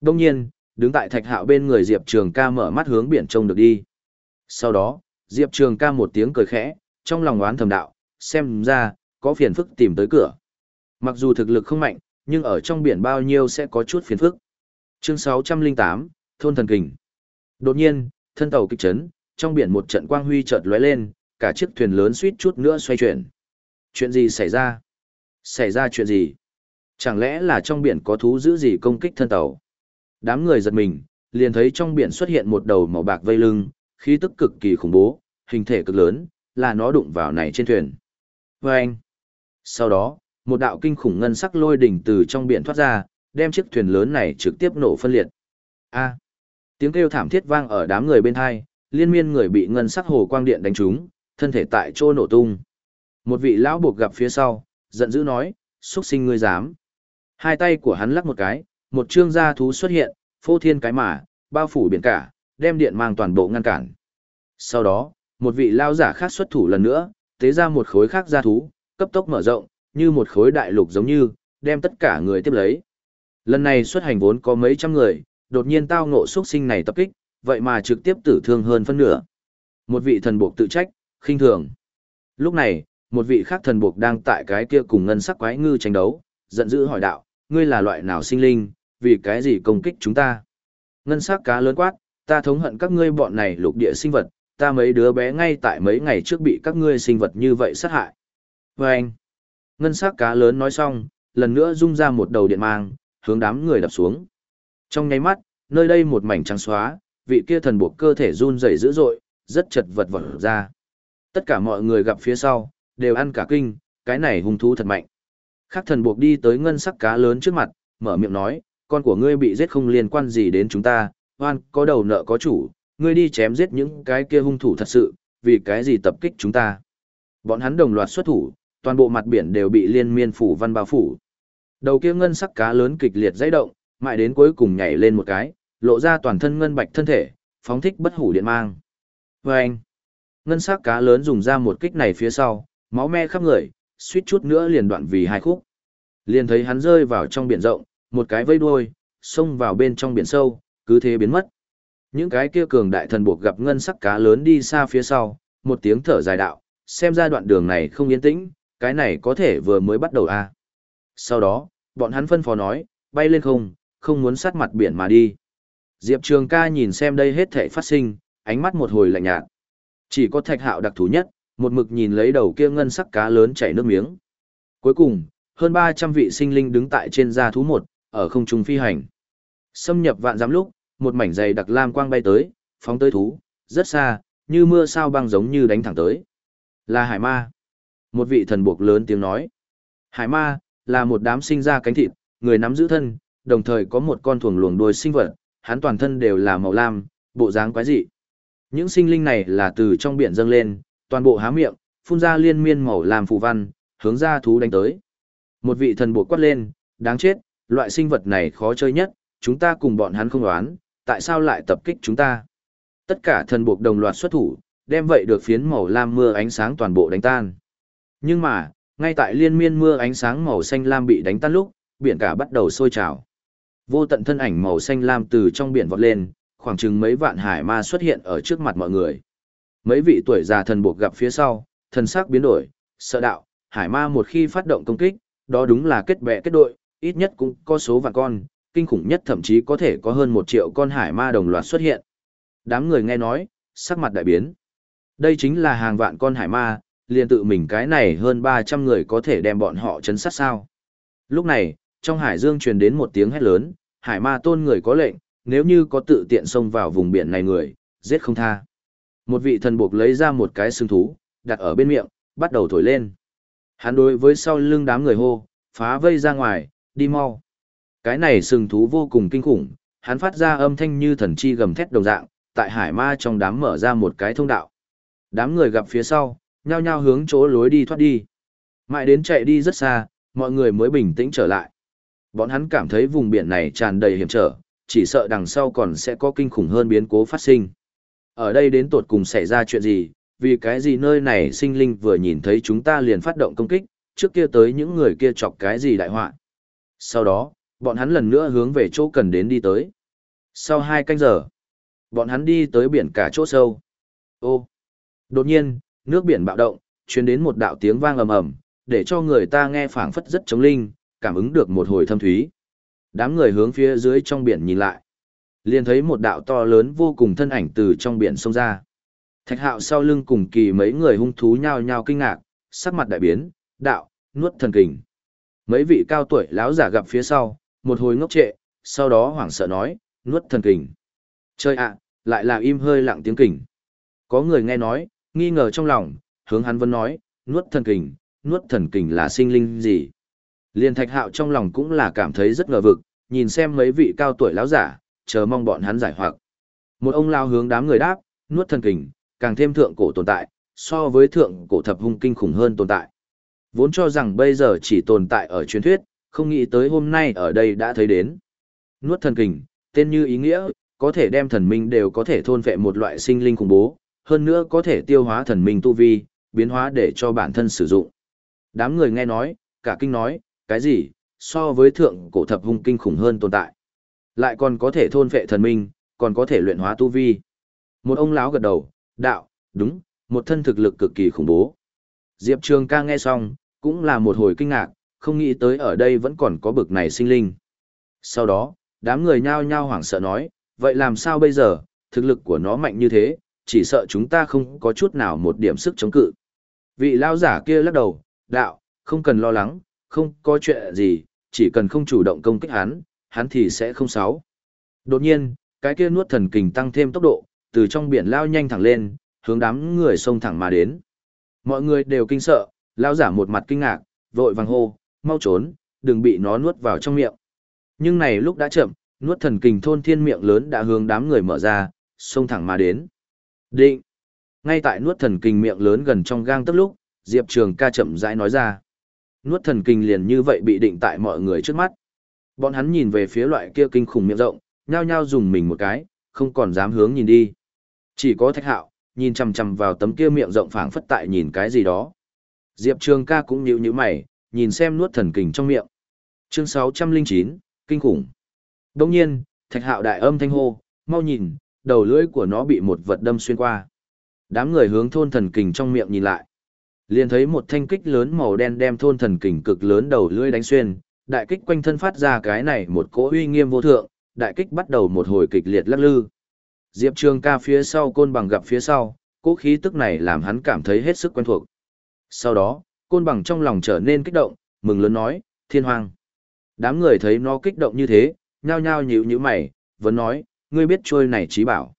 Đông nhiên, đứng tại thạch hạo bên người Diệp Trường ca mở mắt hướng biển trông được đi. Sau đó, Diệp Trường ca một tiếng cười khẽ, trong lòng oán thầm đạo, xem ra, có phiền phức tìm tới cửa. Mặc dù thực lực không mạnh, nhưng ở trong biển bao nhiêu sẽ có chút phiền phức. Chương 608, Thôn Thần Kình. Đột nhiên, thân tàu kịch chấn, trong biển một trận quang huy chợt lóe lên, cả chiếc thuyền lớn suýt chút nữa xoay chuyển. Chuyện gì xảy ra? Xảy ra chuyện gì? Chẳng lẽ là trong biển có thú dữ gì công kích thân tàu? Đám người giật mình, liền thấy trong biển xuất hiện một đầu màu bạc vây lưng, khí tức cực kỳ khủng bố, hình thể cực lớn, là nó đụng vào này trên thuyền. Và anh. Sau đó, một đạo kinh khủng ngân sắc lôi đỉnh từ trong biển thoát ra, đem chiếc thuyền lớn này trực tiếp nổ phân liệt. A. Tiếng kêu thảm thiết vang ở đám người bên hai, liên miên người bị ngân sắc hồ quang điện đánh trúng, thân thể tại chỗ nổ tung. Một vị lão buộc gặp phía sau, giận dữ nói, xuất sinh ngươi dám. Hai tay của hắn lắc một cái, một trương gia thú xuất hiện, phô thiên cái mà bao phủ biển cả, đem điện mang toàn bộ ngăn cản. Sau đó, một vị lao giả khác xuất thủ lần nữa, tế ra một khối khác gia thú, cấp tốc mở rộng, như một khối đại lục giống như, đem tất cả người tiếp lấy. Lần này xuất hành vốn có mấy trăm người, đột nhiên tao ngộ xuất sinh này tập kích, vậy mà trực tiếp tử thương hơn phân nửa. Một vị thần buộc tự trách, khinh thường. Lúc này, một vị khác thần buộc đang tại cái kia cùng ngân sắc quái ngư tranh đấu, giận dữ hỏi đạo, ngươi là loại nào sinh linh, vì cái gì công kích chúng ta? Ngân sắc cá lớn quát, ta thống hận các ngươi bọn này lục địa sinh vật, ta mấy đứa bé ngay tại mấy ngày trước bị các ngươi sinh vật như vậy sát hại. Và anh, ngân sắc cá lớn nói xong, lần nữa rung ra một đầu điện mang, hướng đám người đập xuống. Trong nháy mắt, nơi đây một mảnh trắng xóa, vị kia thần buộc cơ thể run rẩy dữ dội, rất chật vật vật ra. Tất cả mọi người gặp phía sau, đều ăn cả kinh, cái này hung thú thật mạnh. Khắc thần buộc đi tới ngân sắc cá lớn trước mặt, mở miệng nói, con của ngươi bị giết không liên quan gì đến chúng ta, oan có đầu nợ có chủ, ngươi đi chém giết những cái kia hung thủ thật sự, vì cái gì tập kích chúng ta. Bọn hắn đồng loạt xuất thủ, toàn bộ mặt biển đều bị liên miên phủ văn bao phủ. Đầu kia ngân sắc cá lớn kịch liệt dãy động, mãi đến cuối cùng nhảy lên một cái, lộ ra toàn thân ngân bạch thân thể, phóng thích bất hủ điện mang. Và anh, ngân sắc cá lớn dùng ra một kích này phía sau, máu me khắp người, suýt chút nữa liền đoạn vì hai khúc. Liền thấy hắn rơi vào trong biển rộng, một cái vây đuôi, xông vào bên trong biển sâu, cứ thế biến mất. Những cái kia cường đại thần buộc gặp ngân sắc cá lớn đi xa phía sau, một tiếng thở dài đạo, xem ra đoạn đường này không yên tĩnh, cái này có thể vừa mới bắt đầu a. À. Sau đó, bọn hắn phân phó nói, bay lên không, không muốn sát mặt biển mà đi. Diệp Trường ca nhìn xem đây hết thể phát sinh, ánh mắt một hồi lạnh nhạt. Chỉ có thạch hạo đặc thú nhất, một mực nhìn lấy đầu kia ngân sắc cá lớn chảy nước miếng. Cuối cùng, hơn 300 vị sinh linh đứng tại trên gia thú một, ở không trung phi hành. Xâm nhập vạn giám lúc, một mảnh dày đặc lam quang bay tới, phóng tới thú, rất xa, như mưa sao băng giống như đánh thẳng tới. Là hải ma. Một vị thần buộc lớn tiếng nói. Hải ma, là một đám sinh ra cánh thịt, người nắm giữ thân, đồng thời có một con thuồng luồng đuôi sinh vật, hắn toàn thân đều là màu lam, bộ dáng quái dị. Những sinh linh này là từ trong biển dâng lên, toàn bộ há miệng, phun ra liên miên màu lam phù văn, hướng ra thú đánh tới. Một vị thần buộc quát lên, đáng chết, loại sinh vật này khó chơi nhất, chúng ta cùng bọn hắn không đoán, tại sao lại tập kích chúng ta. Tất cả thần buộc đồng loạt xuất thủ, đem vậy được phiến màu lam mưa ánh sáng toàn bộ đánh tan. Nhưng mà, ngay tại liên miên mưa ánh sáng màu xanh lam bị đánh tan lúc, biển cả bắt đầu sôi trào. Vô tận thân ảnh màu xanh lam từ trong biển vọt lên, khoảng chừng mấy vạn hải ma xuất hiện ở trước mặt mọi người. Mấy vị tuổi già thần buộc gặp phía sau, thần sắc biến đổi, sợ đạo, hải ma một khi phát động công kích, đó đúng là kết bè kết đội, ít nhất cũng có số vạn con, kinh khủng nhất thậm chí có thể có hơn một triệu con hải ma đồng loạt xuất hiện. Đám người nghe nói, sắc mặt đại biến. Đây chính là hàng vạn con hải ma, liền tự mình cái này hơn 300 người có thể đem bọn họ chấn sát sao. Lúc này, trong hải dương truyền đến một tiếng hét lớn, hải ma tôn người có lệnh, nếu như có tự tiện xông vào vùng biển này người, giết không tha. Một vị thần buộc lấy ra một cái xương thú, đặt ở bên miệng, bắt đầu thổi lên. Hắn đối với sau lưng đám người hô, phá vây ra ngoài, đi mau. Cái này sừng thú vô cùng kinh khủng, hắn phát ra âm thanh như thần chi gầm thét đồng dạng, tại hải ma trong đám mở ra một cái thông đạo. Đám người gặp phía sau, nhao nhao hướng chỗ lối đi thoát đi. Mãi đến chạy đi rất xa, mọi người mới bình tĩnh trở lại. Bọn hắn cảm thấy vùng biển này tràn đầy hiểm trở, chỉ sợ đằng sau còn sẽ có kinh khủng hơn biến cố phát sinh. Ở đây đến tột cùng xảy ra chuyện gì, vì cái gì nơi này sinh linh vừa nhìn thấy chúng ta liền phát động công kích, trước kia tới những người kia chọc cái gì đại họa. Sau đó, bọn hắn lần nữa hướng về chỗ cần đến đi tới. Sau hai canh giờ, bọn hắn đi tới biển cả chỗ sâu. Ô! Đột nhiên, nước biển bạo động, truyền đến một đạo tiếng vang ầm ầm, để cho người ta nghe phảng phất rất chống linh, cảm ứng được một hồi thâm thúy. Đám người hướng phía dưới trong biển nhìn lại. Liền thấy một đạo to lớn vô cùng thân ảnh từ trong biển xông ra. Thạch hạo sau lưng cùng kỳ mấy người hung thú nhao nhao kinh ngạc, sắc mặt đại biến, đạo, nuốt thần kình. Mấy vị cao tuổi lão giả gặp phía sau, một hồi ngốc trệ, sau đó hoảng sợ nói, nuốt thần kình. Chơi ạ, lại là im hơi lặng tiếng kình. Có người nghe nói, nghi ngờ trong lòng, hướng hắn vẫn nói, nuốt thần kình, nuốt thần kình là sinh linh gì. Liên thạch hạo trong lòng cũng là cảm thấy rất ngờ vực, nhìn xem mấy vị cao tuổi lão giả, chờ mong bọn hắn giải hoặc. Một ông lao hướng đám người đáp, nuốt thần kình, càng thêm thượng cổ tồn tại, so với thượng cổ thập hung kinh khủng hơn tồn tại. Vốn cho rằng bây giờ chỉ tồn tại ở truyền thuyết, không nghĩ tới hôm nay ở đây đã thấy đến. Nuốt thần kình, tên như ý nghĩa, có thể đem thần minh đều có thể thôn vệ một loại sinh linh khủng bố, hơn nữa có thể tiêu hóa thần minh tu vi, biến hóa để cho bản thân sử dụng. Đám người nghe nói, cả kinh nói, cái gì, so với thượng cổ thập hung kinh khủng hơn tồn tại. Lại còn có thể thôn vệ thần minh, còn có thể luyện hóa tu vi. Một ông lão gật đầu, đạo, đúng, một thân thực lực cực kỳ khủng bố. Diệp Trường ca nghe xong, cũng là một hồi kinh ngạc, không nghĩ tới ở đây vẫn còn có bực này sinh linh. Sau đó, đám người nhao nhao hoảng sợ nói, vậy làm sao bây giờ, thực lực của nó mạnh như thế, chỉ sợ chúng ta không có chút nào một điểm sức chống cự. Vị lao giả kia lắc đầu, đạo, không cần lo lắng, không có chuyện gì, chỉ cần không chủ động công kích hắn, hắn thì sẽ không xáo. Đột nhiên, cái kia nuốt thần kình tăng thêm tốc độ, từ trong biển lao nhanh thẳng lên, hướng đám người xông thẳng mà đến. Mọi người đều kinh sợ, lao giả một mặt kinh ngạc, vội vàng hô, mau trốn, đừng bị nó nuốt vào trong miệng. Nhưng này lúc đã chậm, nuốt thần kình thôn thiên miệng lớn đã hướng đám người mở ra, xông thẳng mà đến. Định! Ngay tại nuốt thần kình miệng lớn gần trong gang tấc lúc, Diệp Trường ca chậm rãi nói ra. Nuốt thần kinh liền như vậy bị định tại mọi người trước mắt. Bọn hắn nhìn về phía loại kia kinh khủng miệng rộng, nhao nhao dùng mình một cái, không còn dám hướng nhìn đi. Chỉ có thạch hạo, nhìn chằm chằm vào tấm kia miệng rộng phảng phất tại nhìn cái gì đó. Diệp Trường ca cũng nhíu nhíu mày, nhìn xem nuốt thần kinh trong miệng. Chương 609, kinh khủng. Đồng nhiên, thạch hạo đại âm thanh hô, mau nhìn, đầu lưỡi của nó bị một vật đâm xuyên qua. Đám người hướng thôn thần kình trong miệng nhìn lại. Liền thấy một thanh kích lớn màu đen đem thôn thần kình cực lớn đầu lưỡi đánh xuyên, đại kích quanh thân phát ra cái này một cỗ uy nghiêm vô thượng, đại kích bắt đầu một hồi kịch liệt lắc lư. Diệp Trường ca phía sau côn bằng gặp phía sau, cỗ khí tức này làm hắn cảm thấy hết sức quen thuộc. Sau đó, côn bằng trong lòng trở nên kích động, mừng lớn nói, thiên hoàng. Đám người thấy nó kích động như thế, nhao nhao nhíu nhíu mày, vẫn nói, ngươi biết trôi này trí bảo.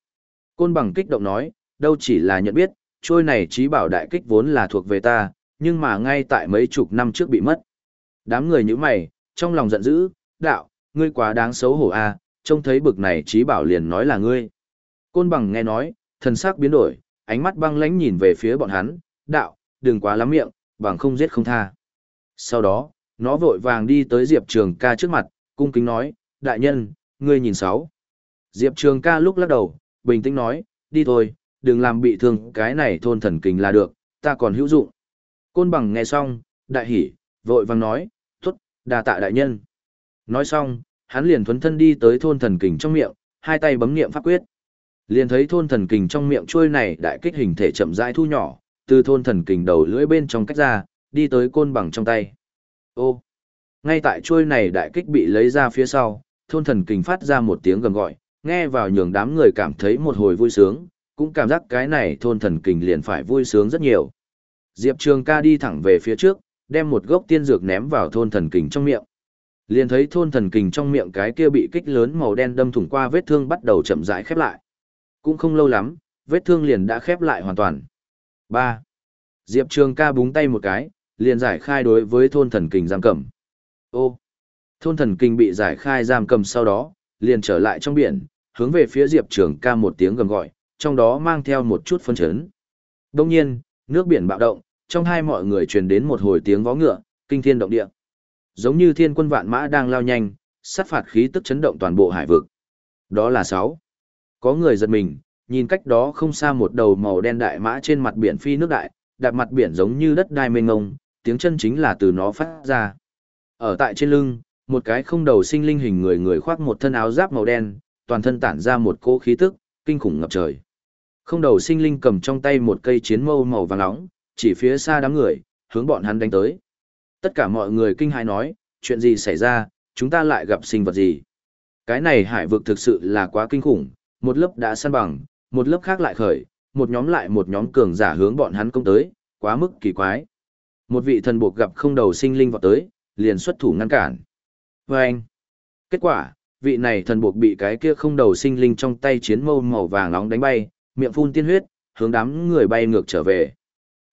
Côn bằng kích động nói, đâu chỉ là nhận biết, trôi này trí bảo đại kích vốn là thuộc về ta, nhưng mà ngay tại mấy chục năm trước bị mất. Đám người như mày, trong lòng giận dữ, đạo, ngươi quá đáng xấu hổ a, à, trông thấy bực này trí bảo liền nói là ngươi. Côn bằng nghe nói, thần sắc biến đổi, ánh mắt băng lãnh nhìn về phía bọn hắn, đạo, đừng quá lắm miệng, bằng không giết không tha. Sau đó, nó vội vàng đi tới Diệp Trường ca trước mặt, cung kính nói, đại nhân, ngươi nhìn sáu. Diệp Trường ca lúc lắc đầu, bình tĩnh nói, đi thôi, đừng làm bị thương cái này thôn thần kình là được, ta còn hữu dụng. Côn bằng nghe xong, đại hỉ, vội vàng nói, tốt, đà tạ đại nhân. Nói xong, hắn liền thuấn thân đi tới thôn thần kình trong miệng, hai tay bấm niệm pháp quyết. Liền thấy thôn thần kình trong miệng trôi này đại kích hình thể chậm rãi thu nhỏ, từ thôn thần kình đầu lưỡi bên trong cách ra, đi tới côn bằng trong tay. Ô! Ngay tại trôi này đại kích bị lấy ra phía sau, thôn thần kình phát ra một tiếng gầm gọi, nghe vào nhường đám người cảm thấy một hồi vui sướng, cũng cảm giác cái này thôn thần kình liền phải vui sướng rất nhiều. Diệp Trường ca đi thẳng về phía trước, đem một gốc tiên dược ném vào thôn thần kình trong miệng. Liền thấy thôn thần kình trong miệng cái kia bị kích lớn màu đen đâm thủng qua vết thương bắt đầu chậm rãi khép lại. Cũng không lâu lắm, vết thương liền đã khép lại hoàn toàn. 3. Diệp Trường ca búng tay một cái, liền giải khai đối với thôn thần kình giam cầm. Ô! Thôn thần kình bị giải khai giam cầm sau đó, liền trở lại trong biển, hướng về phía Diệp Trường ca một tiếng gầm gọi, trong đó mang theo một chút phân chấn. Đông nhiên, nước biển bạo động, trong hai mọi người truyền đến một hồi tiếng vó ngựa, kinh thiên động địa. Giống như thiên quân vạn mã đang lao nhanh, sát phạt khí tức chấn động toàn bộ hải vực. Đó là sáu. Có người giật mình, nhìn cách đó không xa một đầu màu đen đại mã trên mặt biển phi nước đại, đạp mặt biển giống như đất đai mênh ngông, tiếng chân chính là từ nó phát ra. Ở tại trên lưng, một cái không đầu sinh linh hình người người khoác một thân áo giáp màu đen, toàn thân tản ra một cỗ khí tức, kinh khủng ngập trời. Không đầu sinh linh cầm trong tay một cây chiến mâu màu vàng nóng, chỉ phía xa đám người, hướng bọn hắn đánh tới. Tất cả mọi người kinh hãi nói, chuyện gì xảy ra, chúng ta lại gặp sinh vật gì. Cái này hải vực thực sự là quá kinh khủng, một lớp đã săn bằng, một lớp khác lại khởi, một nhóm lại một nhóm cường giả hướng bọn hắn công tới, quá mức kỳ quái. Một vị thần buộc gặp không đầu sinh linh vọt tới, liền xuất thủ ngăn cản. Và anh, kết quả, vị này thần buộc bị cái kia không đầu sinh linh trong tay chiến mâu màu vàng nóng đánh bay, miệng phun tiên huyết, hướng đám người bay ngược trở về.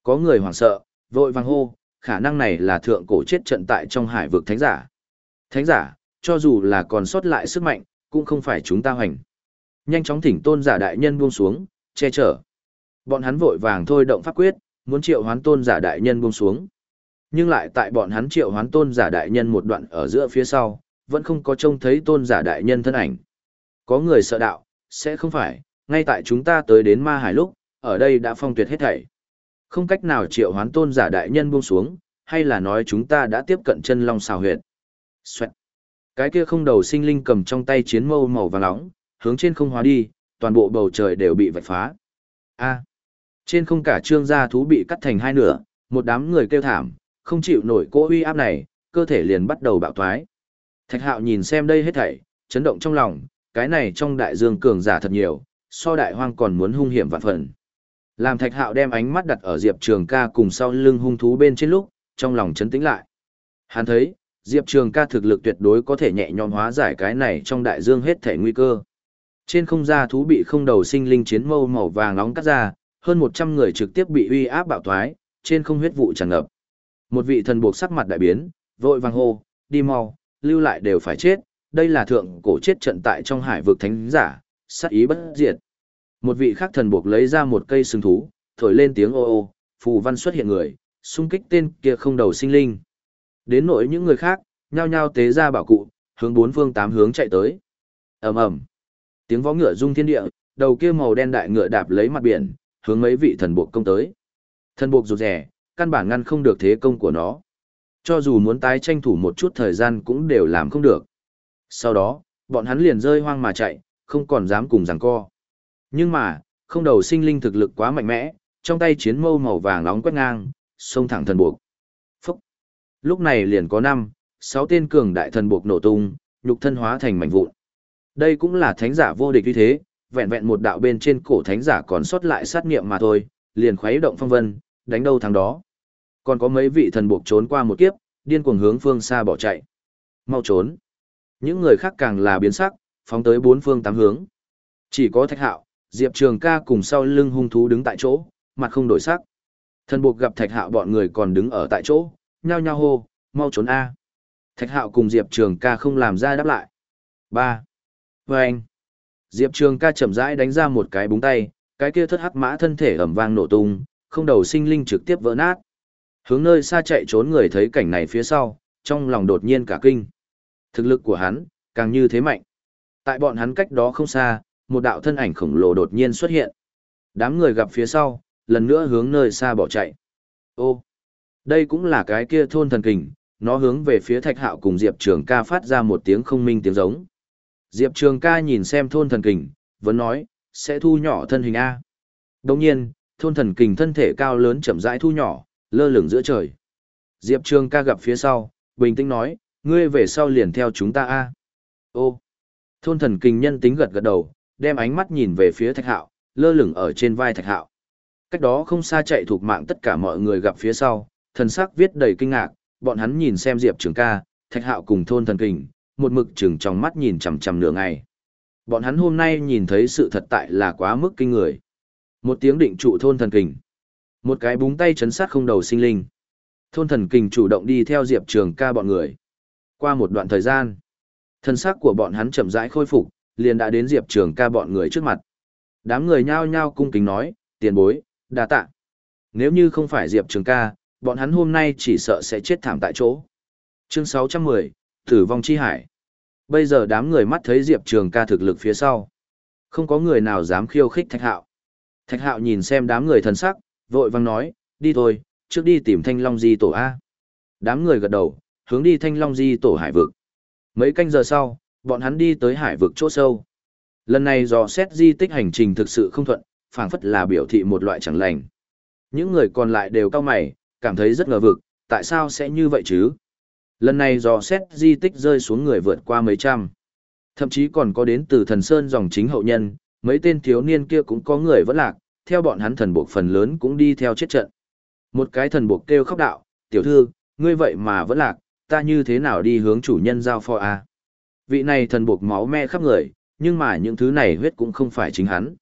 Có người hoảng sợ, vội vàng hô, khả năng này là thượng cổ chết trận tại trong hải vực thánh giả. Thánh giả, cho dù là còn sót lại sức mạnh, cũng không phải chúng ta hoành. Nhanh chóng thỉnh tôn giả đại nhân buông xuống, che chở. Bọn hắn vội vàng thôi động pháp quyết, muốn triệu hoán tôn giả đại nhân buông xuống. Nhưng lại tại bọn hắn triệu hoán tôn giả đại nhân một đoạn ở giữa phía sau, vẫn không có trông thấy tôn giả đại nhân thân ảnh. Có người sợ đạo, sẽ không phải, ngay tại chúng ta tới đến ma hải lúc, ở đây đã phong tuyệt hết thảy. Không cách nào triệu hoán tôn giả đại nhân buông xuống, hay là nói chúng ta đã tiếp cận chân long xào huyệt. Xoẹt. Cái kia không đầu sinh linh cầm trong tay chiến mâu màu vàng nóng, hướng trên không hóa đi, toàn bộ bầu trời đều bị vạch phá. A. Trên không cả trương gia thú bị cắt thành hai nửa, một đám người kêu thảm, không chịu nổi cỗ uy áp này, cơ thể liền bắt đầu bạo thoái. Thạch hạo nhìn xem đây hết thảy, chấn động trong lòng, cái này trong đại dương cường giả thật nhiều, so đại hoang còn muốn hung hiểm vạn phần. Làm thạch hạo đem ánh mắt đặt ở Diệp Trường ca cùng sau lưng hung thú bên trên lúc, trong lòng chấn tĩnh lại. Hắn thấy, Diệp Trường ca thực lực tuyệt đối có thể nhẹ nhõm hóa giải cái này trong đại dương hết thể nguy cơ. Trên không gia thú bị không đầu sinh linh chiến mâu màu vàng nóng cắt ra, hơn 100 người trực tiếp bị uy áp bạo thoái, trên không huyết vụ tràn ngập. Một vị thần buộc sắc mặt đại biến, vội vàng hô, đi mau, lưu lại đều phải chết, đây là thượng cổ chết trận tại trong hải vực thánh giả, sát ý bất diệt. Một vị khác thần buộc lấy ra một cây sừng thú, thổi lên tiếng ô ô, phù văn xuất hiện người, xung kích tên kia không đầu sinh linh. Đến nỗi những người khác, nhao nhao tế ra bảo cụ, hướng bốn phương tám hướng chạy tới. ầm ầm, tiếng vó ngựa rung thiên địa, đầu kia màu đen đại ngựa đạp lấy mặt biển, hướng mấy vị thần buộc công tới. Thần buộc rụt rẻ, căn bản ngăn không được thế công của nó. Cho dù muốn tái tranh thủ một chút thời gian cũng đều làm không được. Sau đó, bọn hắn liền rơi hoang mà chạy, không còn dám cùng giằng co. Nhưng mà, không đầu sinh linh thực lực quá mạnh mẽ, trong tay chiến mâu màu vàng nóng quét ngang, xông thẳng thần buộc. Phúc! Lúc này liền có năm, sáu tên cường đại thần buộc nổ tung, nhục thân hóa thành mảnh vụn. Đây cũng là thánh giả vô địch như thế, vẹn vẹn một đạo bên trên cổ thánh giả còn sót lại sát nghiệm mà thôi, liền khuấy động phong vân, đánh đâu thắng đó. Còn có mấy vị thần buộc trốn qua một kiếp, điên cuồng hướng phương xa bỏ chạy. Mau trốn! Những người khác càng là biến sắc, phóng tới bốn phương tám hướng. Chỉ có Thạch Hạo, Diệp Trường ca cùng sau lưng hung thú đứng tại chỗ, mặt không đổi sắc. Thần buộc gặp Thạch Hạo bọn người còn đứng ở tại chỗ, nhao nhao hô, mau trốn A. Thạch Hạo cùng Diệp Trường ca không làm ra đáp lại. 3. Vâng. Diệp Trường ca chậm rãi đánh ra một cái búng tay, cái kia thất hắc mã thân thể ầm vang nổ tung, không đầu sinh linh trực tiếp vỡ nát. Hướng nơi xa chạy trốn người thấy cảnh này phía sau, trong lòng đột nhiên cả kinh. Thực lực của hắn, càng như thế mạnh. Tại bọn hắn cách đó không xa, một đạo thân ảnh khổng lồ đột nhiên xuất hiện. Đám người gặp phía sau, lần nữa hướng nơi xa bỏ chạy. Ô, đây cũng là cái kia thôn thần kình, nó hướng về phía thạch hạo cùng Diệp Trường ca phát ra một tiếng không minh tiếng giống. Diệp Trường ca nhìn xem thôn thần kình, vẫn nói, sẽ thu nhỏ thân hình A. Đồng nhiên, thôn thần kình thân thể cao lớn chậm rãi thu nhỏ, lơ lửng giữa trời. Diệp Trường ca gặp phía sau, bình tĩnh nói, ngươi về sau liền theo chúng ta A. Ô, thôn thần kinh nhân tính gật gật đầu, đem ánh mắt nhìn về phía thạch hạo, lơ lửng ở trên vai thạch hạo. Cách đó không xa chạy thuộc mạng tất cả mọi người gặp phía sau, thần sắc viết đầy kinh ngạc, bọn hắn nhìn xem Diệp Trường ca, thạch hạo cùng thôn thần kình, một mực trừng trong mắt nhìn chằm chằm nửa ngày. Bọn hắn hôm nay nhìn thấy sự thật tại là quá mức kinh người. Một tiếng định trụ thôn thần kình. Một cái búng tay chấn sát không đầu sinh linh. Thôn thần kình chủ động đi theo Diệp Trường ca bọn người. Qua một đoạn thời gian, thân xác của bọn hắn chậm rãi khôi phục, liền đã đến Diệp Trường ca bọn người trước mặt. Đám người nhao nhao cung kính nói, tiền bối, đa tạ. Nếu như không phải Diệp Trường ca, bọn hắn hôm nay chỉ sợ sẽ chết thảm tại chỗ. Chương 610, Tử vong chi hải. Bây giờ đám người mắt thấy Diệp Trường ca thực lực phía sau. Không có người nào dám khiêu khích Thạch Hạo. Thạch Hạo nhìn xem đám người thần sắc, vội vang nói, đi thôi, trước đi tìm Thanh Long Di tổ A. Đám người gật đầu, hướng đi thanh long di tổ hải vực. Mấy canh giờ sau, bọn hắn đi tới hải vực chỗ sâu. Lần này dò xét di tích hành trình thực sự không thuận, phảng phất là biểu thị một loại chẳng lành. Những người còn lại đều cao mày, cảm thấy rất ngờ vực, tại sao sẽ như vậy chứ? Lần này dò xét di tích rơi xuống người vượt qua mấy trăm. Thậm chí còn có đến từ thần sơn dòng chính hậu nhân, mấy tên thiếu niên kia cũng có người vẫn lạc, theo bọn hắn thần buộc phần lớn cũng đi theo chết trận. Một cái thần buộc kêu khóc đạo, tiểu thư, ngươi vậy mà vẫn lạc, ta như thế nào đi hướng chủ nhân giao phó a? Vị này thần buộc máu me khắp người, nhưng mà những thứ này huyết cũng không phải chính hắn.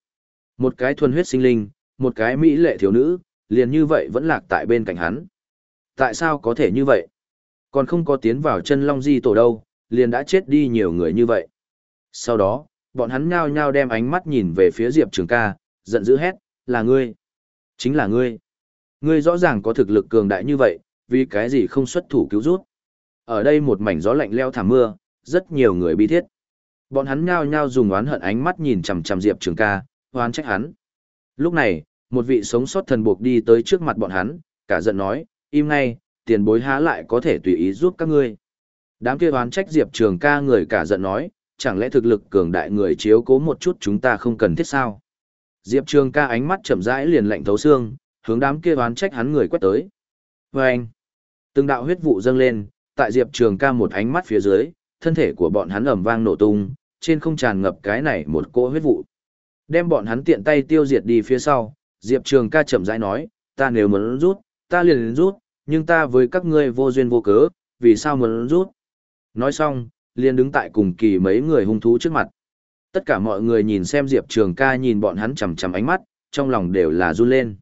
Một cái thuần huyết sinh linh, một cái mỹ lệ thiếu nữ, liền như vậy vẫn lạc tại bên cạnh hắn. Tại sao có thể như vậy? Còn không có tiến vào chân long di tổ đâu, liền đã chết đi nhiều người như vậy. Sau đó, bọn hắn nhao nhao đem ánh mắt nhìn về phía Diệp Trường ca, giận dữ hét, là ngươi. Chính là ngươi. Ngươi rõ ràng có thực lực cường đại như vậy, vì cái gì không xuất thủ cứu rút. Ở đây một mảnh gió lạnh leo thảm mưa, rất nhiều người bi thiết. Bọn hắn nhao nhao dùng oán hận ánh mắt nhìn chằm chằm Diệp Trường ca, oán trách hắn. Lúc này, một vị sống sót thần buộc đi tới trước mặt bọn hắn, cả giận nói, im ngay, tiền bối há lại có thể tùy ý giúp các ngươi. Đám kia oán trách Diệp Trường ca người cả giận nói, chẳng lẽ thực lực cường đại người chiếu cố một chút chúng ta không cần thiết sao? Diệp Trường ca ánh mắt chậm rãi liền lạnh thấu xương, hướng đám kia oán trách hắn người quét tới. Và anh, từng đạo huyết vụ dâng lên, tại Diệp Trường ca một ánh mắt phía dưới, thân thể của bọn hắn ầm vang nổ tung, trên không tràn ngập cái này một cỗ huyết vụ. Đem bọn hắn tiện tay tiêu diệt đi phía sau, Diệp Trường ca chậm rãi nói, ta nếu muốn rút, ta liền rút, nhưng ta với các ngươi vô duyên vô cớ, vì sao muốn rút? Nói xong, liền đứng tại cùng kỳ mấy người hung thú trước mặt. Tất cả mọi người nhìn xem Diệp Trường ca nhìn bọn hắn chầm chầm ánh mắt, trong lòng đều là run lên.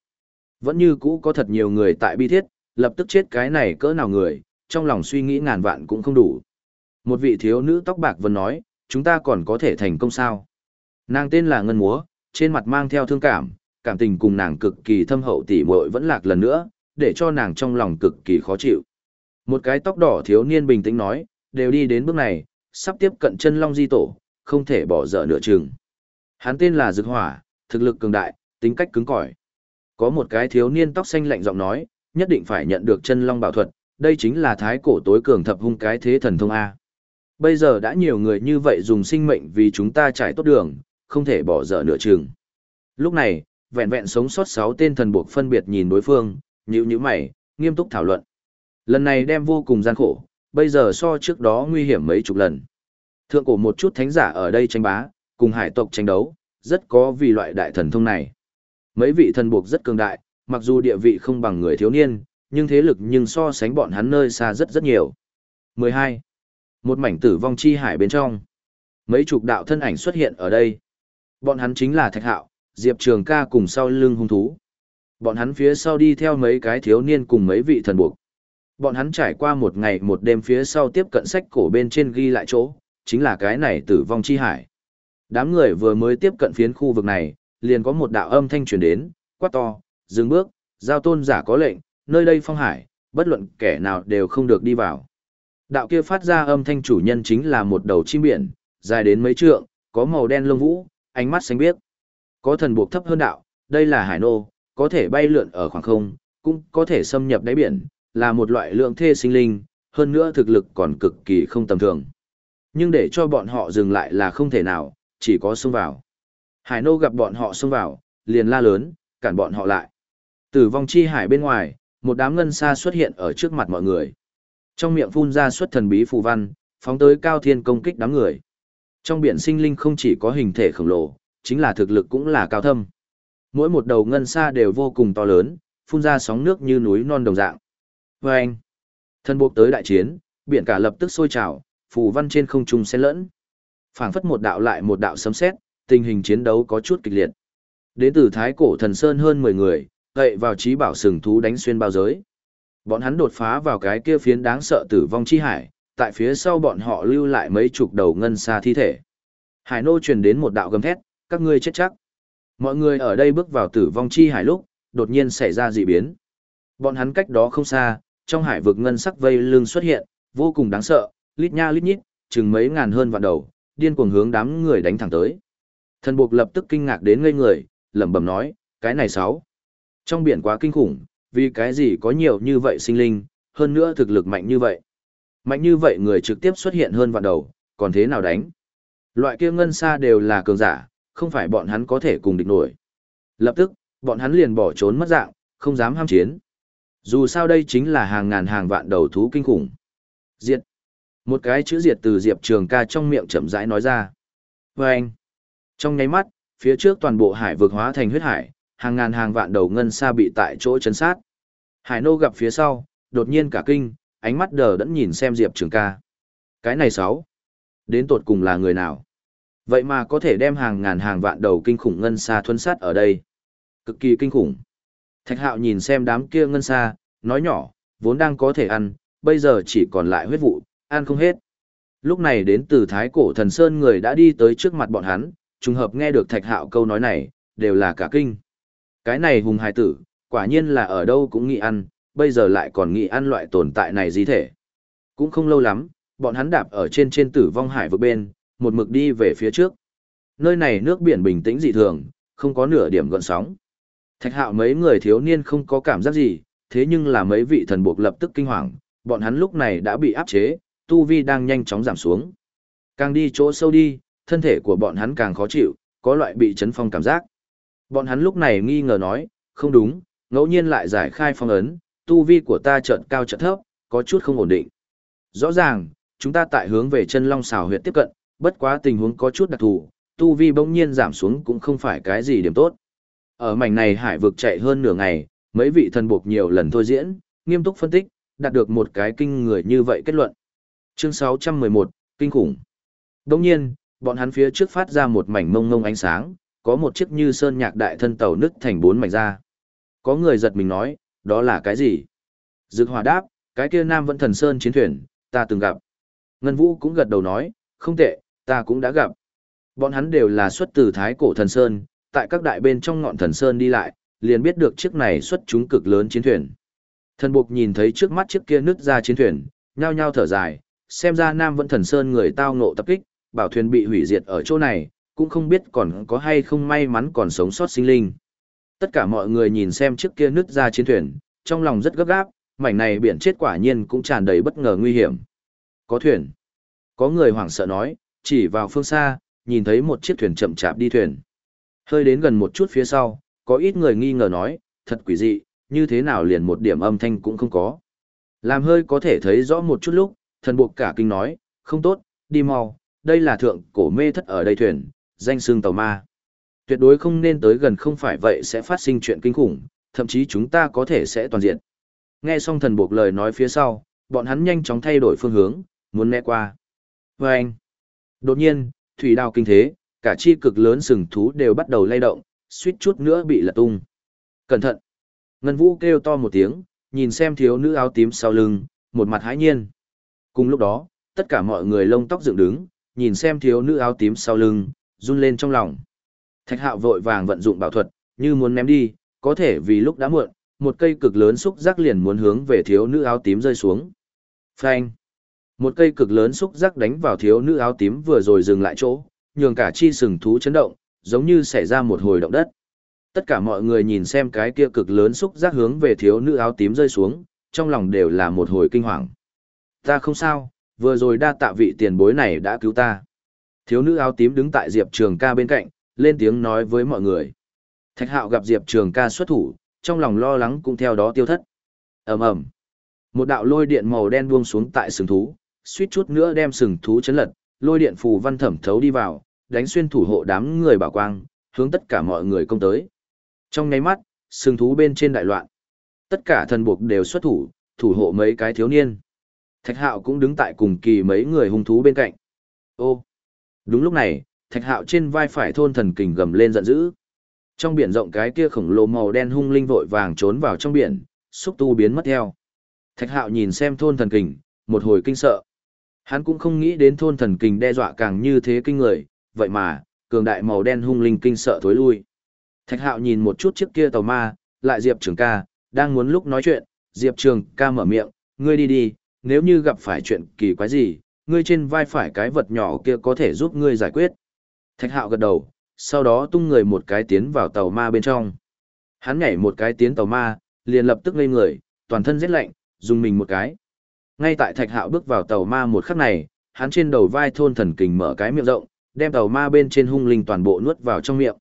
Vẫn như cũ có thật nhiều người tại bi thiết, lập tức chết cái này cỡ nào người, trong lòng suy nghĩ ngàn vạn cũng không đủ. Một vị thiếu nữ tóc bạc vẫn nói, chúng ta còn có thể thành công sao? Nàng tên là Ngân Múa, trên mặt mang theo thương cảm, cảm tình cùng nàng cực kỳ thâm hậu tỉ muội vẫn lạc lần nữa, để cho nàng trong lòng cực kỳ khó chịu. Một cái tóc đỏ thiếu niên bình tĩnh nói, đều đi đến bước này, sắp tiếp cận chân long di tổ, không thể bỏ dở nửa chừng. Hắn tên là Dực Hỏa, thực lực cường đại, tính cách cứng cỏi. Có một cái thiếu niên tóc xanh lạnh giọng nói, nhất định phải nhận được chân long bảo thuật, đây chính là thái cổ tối cường thập hung cái thế thần thông A. Bây giờ đã nhiều người như vậy dùng sinh mệnh vì chúng ta trải tốt đường, không thể bỏ dở nửa chừng. Lúc này, vẹn vẹn sống sót sáu tên thần buộc phân biệt nhìn đối phương, nhíu nhíu mày, nghiêm túc thảo luận. Lần này đem vô cùng gian khổ, bây giờ so trước đó nguy hiểm mấy chục lần. Thượng cổ một chút thánh giả ở đây tranh bá, cùng hải tộc tranh đấu, rất có vì loại đại thần thông này. Mấy vị thần buộc rất cường đại, mặc dù địa vị không bằng người thiếu niên, nhưng thế lực nhưng so sánh bọn hắn nơi xa rất rất nhiều. 12. Một mảnh tử vong chi hải bên trong. Mấy chục đạo thân ảnh xuất hiện ở đây. Bọn hắn chính là Thạch Hạo, Diệp Trường ca cùng sau lưng hung thú. Bọn hắn phía sau đi theo mấy cái thiếu niên cùng mấy vị thần buộc. Bọn hắn trải qua một ngày một đêm phía sau tiếp cận sách cổ bên trên ghi lại chỗ, chính là cái này tử vong chi hải. Đám người vừa mới tiếp cận phiến khu vực này, liền có một đạo âm thanh truyền đến, quát to, dừng bước, giao tôn giả có lệnh, nơi đây phong hải, bất luận kẻ nào đều không được đi vào. Đạo kia phát ra âm thanh chủ nhân chính là một đầu chim biển, dài đến mấy trượng, có màu đen lông vũ, ánh mắt xanh biếc. Có thần buộc thấp hơn đạo, đây là hải nô, có thể bay lượn ở khoảng không, cũng có thể xâm nhập đáy biển, là một loại lượng thê sinh linh, hơn nữa thực lực còn cực kỳ không tầm thường. Nhưng để cho bọn họ dừng lại là không thể nào, chỉ có xông vào. Hải nô gặp bọn họ xông vào, liền la lớn, cản bọn họ lại. Tử vong chi hải bên ngoài, một đám ngân sa xuất hiện ở trước mặt mọi người. Trong miệng phun ra xuất thần bí phù văn, phóng tới cao thiên công kích đám người. Trong biển sinh linh không chỉ có hình thể khổng lồ, chính là thực lực cũng là cao thâm. Mỗi một đầu ngân sa đều vô cùng to lớn, phun ra sóng nước như núi non đồng dạng. Và anh, thân buộc tới đại chiến, biển cả lập tức sôi trào, phù văn trên không trung xen lẫn. phảng phất một đạo lại một đạo sấm sét, tình hình chiến đấu có chút kịch liệt. Đến từ thái cổ thần sơn hơn 10 người, gậy vào trí bảo sừng thú đánh xuyên bao giới. Bọn hắn đột phá vào cái kia phiến đáng sợ tử vong chi hải, tại phía sau bọn họ lưu lại mấy chục đầu ngân xa thi thể. Hải nô truyền đến một đạo gầm thét, các ngươi chết chắc. Mọi người ở đây bước vào tử vong chi hải lúc, đột nhiên xảy ra dị biến. Bọn hắn cách đó không xa, trong hải vực ngân sắc vây lưng xuất hiện, vô cùng đáng sợ, lít nha lít nhít, chừng mấy ngàn hơn vạn đầu, điên cuồng hướng đám người đánh thẳng tới. Thần buộc lập tức kinh ngạc đến ngây người, lẩm bẩm nói, cái này sáu. Trong biển quá kinh khủng, vì cái gì có nhiều như vậy sinh linh, hơn nữa thực lực mạnh như vậy. Mạnh như vậy người trực tiếp xuất hiện hơn vạn đầu, còn thế nào đánh? Loại kia ngân xa đều là cường giả, không phải bọn hắn có thể cùng địch nổi. Lập tức, bọn hắn liền bỏ trốn mất dạng, không dám ham chiến. Dù sao đây chính là hàng ngàn hàng vạn đầu thú kinh khủng. Diệt. Một cái chữ diệt từ Diệp Trường ca trong miệng chậm rãi nói ra. Và anh. Trong nháy mắt, phía trước toàn bộ hải vực hóa thành huyết hải, hàng ngàn hàng vạn đầu ngân xa bị tại chỗ chấn sát. Hải nô gặp phía sau, đột nhiên cả kinh, ánh mắt đờ đẫn nhìn xem Diệp Trường ca. Cái này sáu. Đến tột cùng là người nào? Vậy mà có thể đem hàng ngàn hàng vạn đầu kinh khủng ngân xa thuân sát ở đây. Cực kỳ kinh khủng. Thạch hạo nhìn xem đám kia ngân xa, nói nhỏ, vốn đang có thể ăn, bây giờ chỉ còn lại huyết vụ, ăn không hết. Lúc này đến từ thái cổ thần sơn người đã đi tới trước mặt bọn hắn, trùng hợp nghe được thạch hạo câu nói này, đều là cả kinh. Cái này hùng hài tử, quả nhiên là ở đâu cũng nghĩ ăn, bây giờ lại còn nghĩ ăn loại tồn tại này gì thể. Cũng không lâu lắm, bọn hắn đạp ở trên trên tử vong hải vực bên, một mực đi về phía trước. Nơi này nước biển bình tĩnh dị thường, không có nửa điểm gợn sóng. Thạch hạo mấy người thiếu niên không có cảm giác gì, thế nhưng là mấy vị thần buộc lập tức kinh hoàng, bọn hắn lúc này đã bị áp chế, tu vi đang nhanh chóng giảm xuống. Càng đi chỗ sâu đi, thân thể của bọn hắn càng khó chịu, có loại bị chấn phong cảm giác. Bọn hắn lúc này nghi ngờ nói, không đúng, ngẫu nhiên lại giải khai phong ấn, tu vi của ta chợt cao chợt thấp, có chút không ổn định. Rõ ràng, chúng ta tại hướng về chân long xào huyệt tiếp cận, bất quá tình huống có chút đặc thù, tu vi bỗng nhiên giảm xuống cũng không phải cái gì điểm tốt. Ở mảnh này hải vực chạy hơn nửa ngày, mấy vị thần buộc nhiều lần thôi diễn, nghiêm túc phân tích, đạt được một cái kinh người như vậy kết luận. Chương 611, Kinh khủng. Đồng nhiên, bọn hắn phía trước phát ra một mảnh mông mông ánh sáng, có một chiếc như sơn nhạc đại thân tàu nứt thành bốn mảnh ra. Có người giật mình nói, đó là cái gì? Dực hòa đáp, cái kia nam vẫn thần sơn chiến thuyền, ta từng gặp. Ngân Vũ cũng gật đầu nói, không tệ, ta cũng đã gặp. Bọn hắn đều là xuất từ thái cổ thần sơn, tại các đại bên trong ngọn thần sơn đi lại, liền biết được chiếc này xuất chúng cực lớn chiến thuyền. Thần buộc nhìn thấy trước mắt chiếc kia nứt ra chiến thuyền, nhao nhao thở dài, xem ra Nam vẫn thần sơn người tao ngộ tập kích, bảo thuyền bị hủy diệt ở chỗ này, cũng không biết còn có hay không may mắn còn sống sót sinh linh. Tất cả mọi người nhìn xem chiếc kia nứt ra chiến thuyền, trong lòng rất gấp gáp, mảnh này biển chết quả nhiên cũng tràn đầy bất ngờ nguy hiểm. Có thuyền. Có người hoảng sợ nói, chỉ vào phương xa, nhìn thấy một chiếc thuyền chậm chạp đi thuyền. Hơi đến gần một chút phía sau, có ít người nghi ngờ nói, thật quỷ dị, như thế nào liền một điểm âm thanh cũng không có. Làm hơi có thể thấy rõ một chút lúc, thần buộc cả kinh nói, không tốt, đi mau, đây là thượng cổ mê thất ở đây thuyền, danh xương tàu ma. Tuyệt đối không nên tới gần không phải vậy sẽ phát sinh chuyện kinh khủng, thậm chí chúng ta có thể sẽ toàn diện. Nghe xong thần buộc lời nói phía sau, bọn hắn nhanh chóng thay đổi phương hướng, muốn né qua. Và anh, đột nhiên, thủy đào kinh thế, cả chi cực lớn sừng thú đều bắt đầu lay động, suýt chút nữa bị lật tung. Cẩn thận! Ngân Vũ kêu to một tiếng, nhìn xem thiếu nữ áo tím sau lưng, một mặt hãi nhiên. Cùng lúc đó, tất cả mọi người lông tóc dựng đứng, nhìn xem thiếu nữ áo tím sau lưng, run lên trong lòng. Thạch hạo vội vàng vận dụng bảo thuật, như muốn ném đi, có thể vì lúc đã muộn, một cây cực lớn xúc giác liền muốn hướng về thiếu nữ áo tím rơi xuống. Phanh! Một cây cực lớn xúc giác đánh vào thiếu nữ áo tím vừa rồi dừng lại chỗ, nhường cả chi sừng thú chấn động, giống như xảy ra một hồi động đất. Tất cả mọi người nhìn xem cái kia cực lớn xúc giác hướng về thiếu nữ áo tím rơi xuống, trong lòng đều là một hồi kinh hoàng. Ta không sao, vừa rồi đa tạ vị tiền bối này đã cứu ta. Thiếu nữ áo tím đứng tại Diệp Trường ca bên cạnh, lên tiếng nói với mọi người. Thạch hạo gặp Diệp Trường ca xuất thủ, trong lòng lo lắng cũng theo đó tiêu thất. ầm ầm Một đạo lôi điện màu đen buông xuống tại sừng thú, suýt chút nữa đem sừng thú chấn lật, lôi điện phù văn thẩm thấu đi vào, đánh xuyên thủ hộ đám người bảo quang, hướng tất cả mọi người công tới. Trong nháy mắt, sừng thú bên trên đại loạn. Tất cả thần buộc đều xuất thủ, thủ hộ mấy cái thiếu niên. Thạch hạo cũng đứng tại cùng kỳ mấy người hung thú bên cạnh. Ô! Đúng lúc này, thạch hạo trên vai phải thôn thần kình gầm lên giận dữ. Trong biển rộng cái kia khổng lồ màu đen hung linh vội vàng trốn vào trong biển, xúc tu biến mất theo. Thạch hạo nhìn xem thôn thần kình, một hồi kinh sợ. Hắn cũng không nghĩ đến thôn thần kình đe dọa càng như thế kinh người, vậy mà, cường đại màu đen hung linh kinh sợ thối lui. Thạch hạo nhìn một chút chiếc kia tàu ma, lại Diệp Trường ca, đang muốn lúc nói chuyện, Diệp Trường ca mở miệng, ngươi đi đi, nếu như gặp phải chuyện kỳ quái gì, ngươi trên vai phải cái vật nhỏ kia có thể giúp ngươi giải quyết. Thạch hạo gật đầu, sau đó tung người một cái tiến vào tàu ma bên trong. Hắn nhảy một cái tiến tàu ma, liền lập tức ngây người, toàn thân rét lạnh, dùng mình một cái. Ngay tại Thạch Hạo bước vào tàu ma một khắc này, hắn trên đầu vai thôn thần kình mở cái miệng rộng, đem tàu ma bên trên hung linh toàn bộ nuốt vào trong miệng.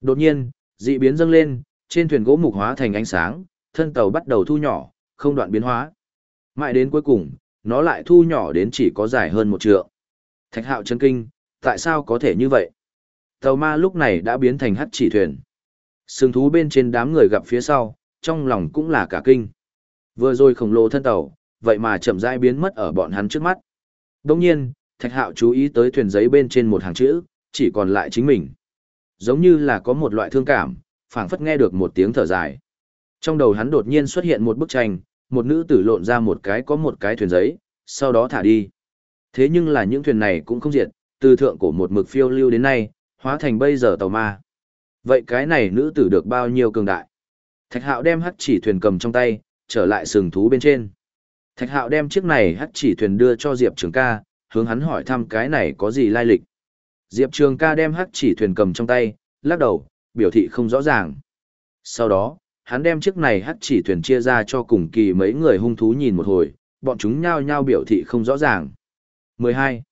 Đột nhiên, dị biến dâng lên, trên thuyền gỗ mục hóa thành ánh sáng, thân tàu bắt đầu thu nhỏ, không đoạn biến hóa. Mãi đến cuối cùng, nó lại thu nhỏ đến chỉ có dài hơn một trượng. Thạch hạo chân kinh, tại sao có thể như vậy? Tàu ma lúc này đã biến thành hắt chỉ thuyền. Sừng thú bên trên đám người gặp phía sau, trong lòng cũng là cả kinh. Vừa rồi khổng lồ thân tàu, vậy mà chậm rãi biến mất ở bọn hắn trước mắt. Đồng nhiên, Thạch Hạo chú ý tới thuyền giấy bên trên một hàng chữ, chỉ còn lại chính mình. Giống như là có một loại thương cảm, phảng phất nghe được một tiếng thở dài. Trong đầu hắn đột nhiên xuất hiện một bức tranh, một nữ tử lộn ra một cái có một cái thuyền giấy, sau đó thả đi. Thế nhưng là những thuyền này cũng không diệt, từ thượng cổ một mực phiêu lưu đến nay, hóa thành bây giờ tàu ma. Vậy cái này nữ tử được bao nhiêu cường đại? Thạch hạo đem hắc chỉ thuyền cầm trong tay, trở lại sừng thú bên trên. Thạch hạo đem chiếc này hắc chỉ thuyền đưa cho Diệp Trường ca, hướng hắn hỏi thăm cái này có gì lai lịch. Diệp Trường ca đem hắc chỉ thuyền cầm trong tay, lắc đầu, biểu thị không rõ ràng. Sau đó, hắn đem chiếc này hắt chỉ thuyền chia ra cho cùng kỳ mấy người hung thú nhìn một hồi, bọn chúng nhao nhao biểu thị không rõ ràng. 12.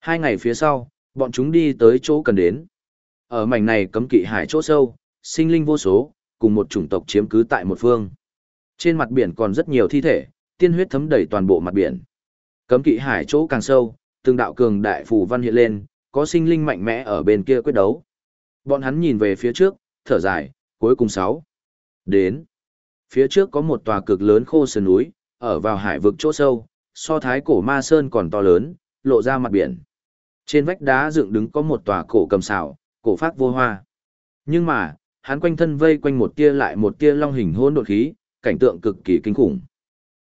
Hai ngày phía sau, bọn chúng đi tới chỗ cần đến. Ở mảnh này cấm kỵ hải chỗ sâu, sinh linh vô số, cùng một chủng tộc chiếm cứ tại một phương. Trên mặt biển còn rất nhiều thi thể, tiên huyết thấm đầy toàn bộ mặt biển. Cấm kỵ hải chỗ càng sâu, từng đạo cường đại phù văn hiện lên, có sinh linh mạnh mẽ ở bên kia quyết đấu. Bọn hắn nhìn về phía trước, thở dài, cuối cùng sáu. Đến. Phía trước có một tòa cực lớn khô sườn núi, ở vào hải vực chỗ sâu, so thái cổ ma sơn còn to lớn, lộ ra mặt biển. Trên vách đá dựng đứng có một tòa cổ cầm xảo, cổ phát vô hoa. Nhưng mà, hắn quanh thân vây quanh một tia lại một tia long hình hỗn độn khí, cảnh tượng cực kỳ kinh khủng.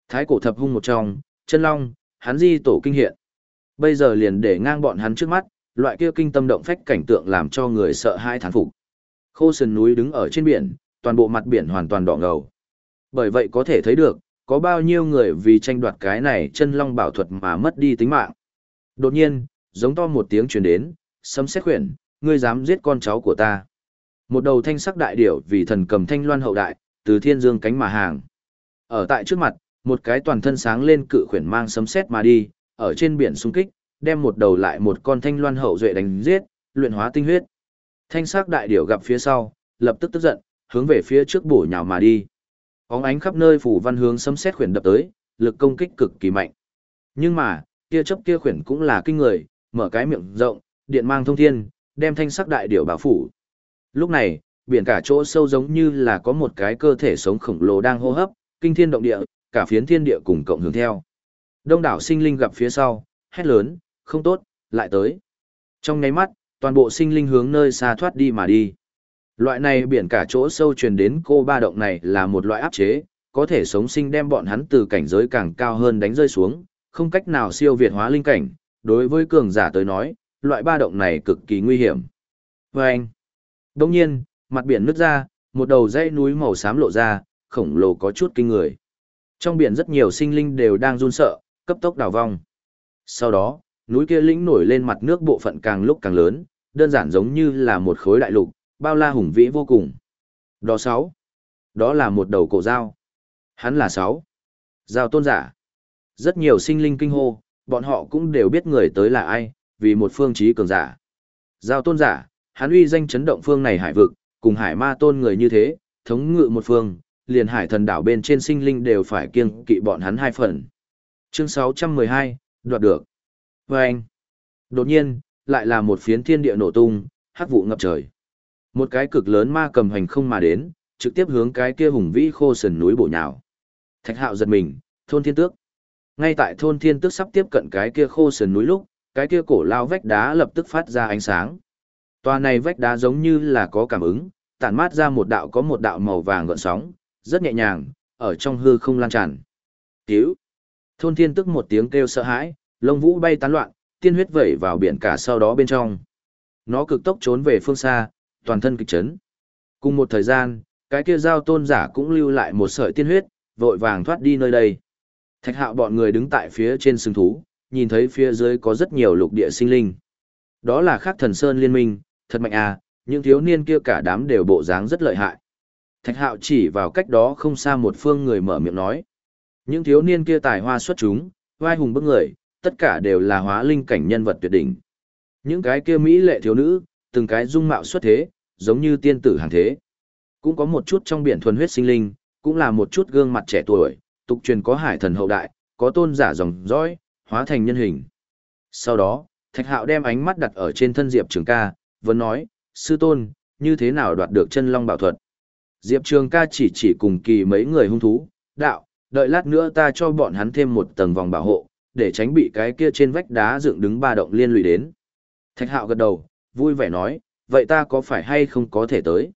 Thái cổ thập hung một trong, chân long, hắn di tổ kinh hiện. Bây giờ liền để ngang bọn hắn trước mắt, loại kia kinh tâm động phách cảnh tượng làm cho người sợ hãi thán phục. Khô sườn núi đứng ở trên biển, toàn bộ mặt biển hoàn toàn đỏ ngầu. Bởi vậy có thể thấy được, có bao nhiêu người vì tranh đoạt cái này chân long bảo thuật mà mất đi tính mạng. Đột nhiên, giống to một tiếng truyền đến, sấm xét khuyển, ngươi dám giết con cháu của ta. Một đầu thanh sắc đại điểu vì thần cầm thanh loan hậu đại, từ thiên dương cánh mà hàng. Ở tại trước mặt, một cái toàn thân sáng lên cự khuyển mang sấm sét mà đi, ở trên biển xung kích, đem một đầu lại một con thanh loan hậu duệ đánh giết, luyện hóa tinh huyết. Thanh sắc đại điểu gặp phía sau, lập tức tức giận, hướng về phía trước bổ nhào mà đi. Bóng ánh khắp nơi phủ văn hướng sấm xét khuyển đập tới, lực công kích cực kỳ mạnh. Nhưng mà, kia chấp kia khuyển cũng là kinh người, mở cái miệng rộng, điện mang thông thiên, đem thanh sắc đại điểu bảo phủ. Lúc này, biển cả chỗ sâu giống như là có một cái cơ thể sống khổng lồ đang hô hấp, kinh thiên động địa, cả phiến thiên địa cùng cộng hưởng theo. Đông đảo sinh linh gặp phía sau, hét lớn, không tốt, lại tới. Trong nháy mắt, toàn bộ sinh linh hướng nơi xa thoát đi mà đi. Loại này biển cả chỗ sâu truyền đến cô ba động này là một loại áp chế, có thể sống sinh đem bọn hắn từ cảnh giới càng cao hơn đánh rơi xuống, không cách nào siêu việt hóa linh cảnh, đối với cường giả tới nói, loại ba động này cực kỳ nguy hiểm. Và anh, đông nhiên, mặt biển nứt ra, một đầu dãy núi màu xám lộ ra, khổng lồ có chút kinh người. Trong biển rất nhiều sinh linh đều đang run sợ, cấp tốc đào vong. Sau đó, núi kia lĩnh nổi lên mặt nước bộ phận càng lúc càng lớn, đơn giản giống như là một khối đại lục, bao la hùng vĩ vô cùng. Đó sáu. Đó là một đầu cổ dao. Hắn là sáu. Giao tôn giả. Rất nhiều sinh linh kinh hô, bọn họ cũng đều biết người tới là ai, vì một phương trí cường giả. Giao tôn giả, hắn uy danh chấn động phương này hải vực, cùng hải ma tôn người như thế, thống ngự một phương, liền hải thần đảo bên trên sinh linh đều phải kiêng kỵ bọn hắn hai phần. Chương 612, đoạt được. Vâng! anh, đột nhiên, lại là một phiến thiên địa nổ tung, hắc vụ ngập trời. Một cái cực lớn ma cầm hành không mà đến, trực tiếp hướng cái kia hùng vĩ khô sườn núi bổ nhào. Thạch hạo giật mình, thôn thiên tước. Ngay tại thôn thiên tước sắp tiếp cận cái kia khô sườn núi lúc, cái kia cổ lao vách đá lập tức phát ra ánh sáng. Tòa này vách đá giống như là có cảm ứng, tản mát ra một đạo có một đạo màu vàng gợn sóng, rất nhẹ nhàng, ở trong hư không lan tràn. Cứu! Thôn thiên tức một tiếng kêu sợ hãi, lông vũ bay tán loạn, tiên huyết vẩy vào biển cả sau đó bên trong. Nó cực tốc trốn về phương xa, toàn thân kịch chấn. Cùng một thời gian, cái kia giao tôn giả cũng lưu lại một sợi tiên huyết, vội vàng thoát đi nơi đây. Thạch hạo bọn người đứng tại phía trên sừng thú, nhìn thấy phía dưới có rất nhiều lục địa sinh linh. Đó là khắc thần sơn liên minh, thật mạnh à, những thiếu niên kia cả đám đều bộ dáng rất lợi hại. Thạch hạo chỉ vào cách đó không xa một phương người mở miệng nói. Những thiếu niên kia tài hoa xuất chúng, vai hùng bức người, tất cả đều là hóa linh cảnh nhân vật tuyệt đỉnh. Những cái kia mỹ lệ thiếu nữ, từng cái dung mạo xuất thế, giống như tiên tử hàng thế. Cũng có một chút trong biển thuần huyết sinh linh, cũng là một chút gương mặt trẻ tuổi, tục truyền có hải thần hậu đại, có tôn giả dòng dõi, hóa thành nhân hình. Sau đó, Thạch Hạo đem ánh mắt đặt ở trên thân Diệp Trường ca, vẫn nói, sư tôn, như thế nào đoạt được chân long bảo thuật. Diệp Trường ca chỉ chỉ cùng kỳ mấy người hung thú, đạo, đợi lát nữa ta cho bọn hắn thêm một tầng vòng bảo hộ, để tránh bị cái kia trên vách đá dựng đứng ba động liên lụy đến. Thạch Hạo gật đầu, vui vẻ nói, vậy ta có phải hay không có thể tới?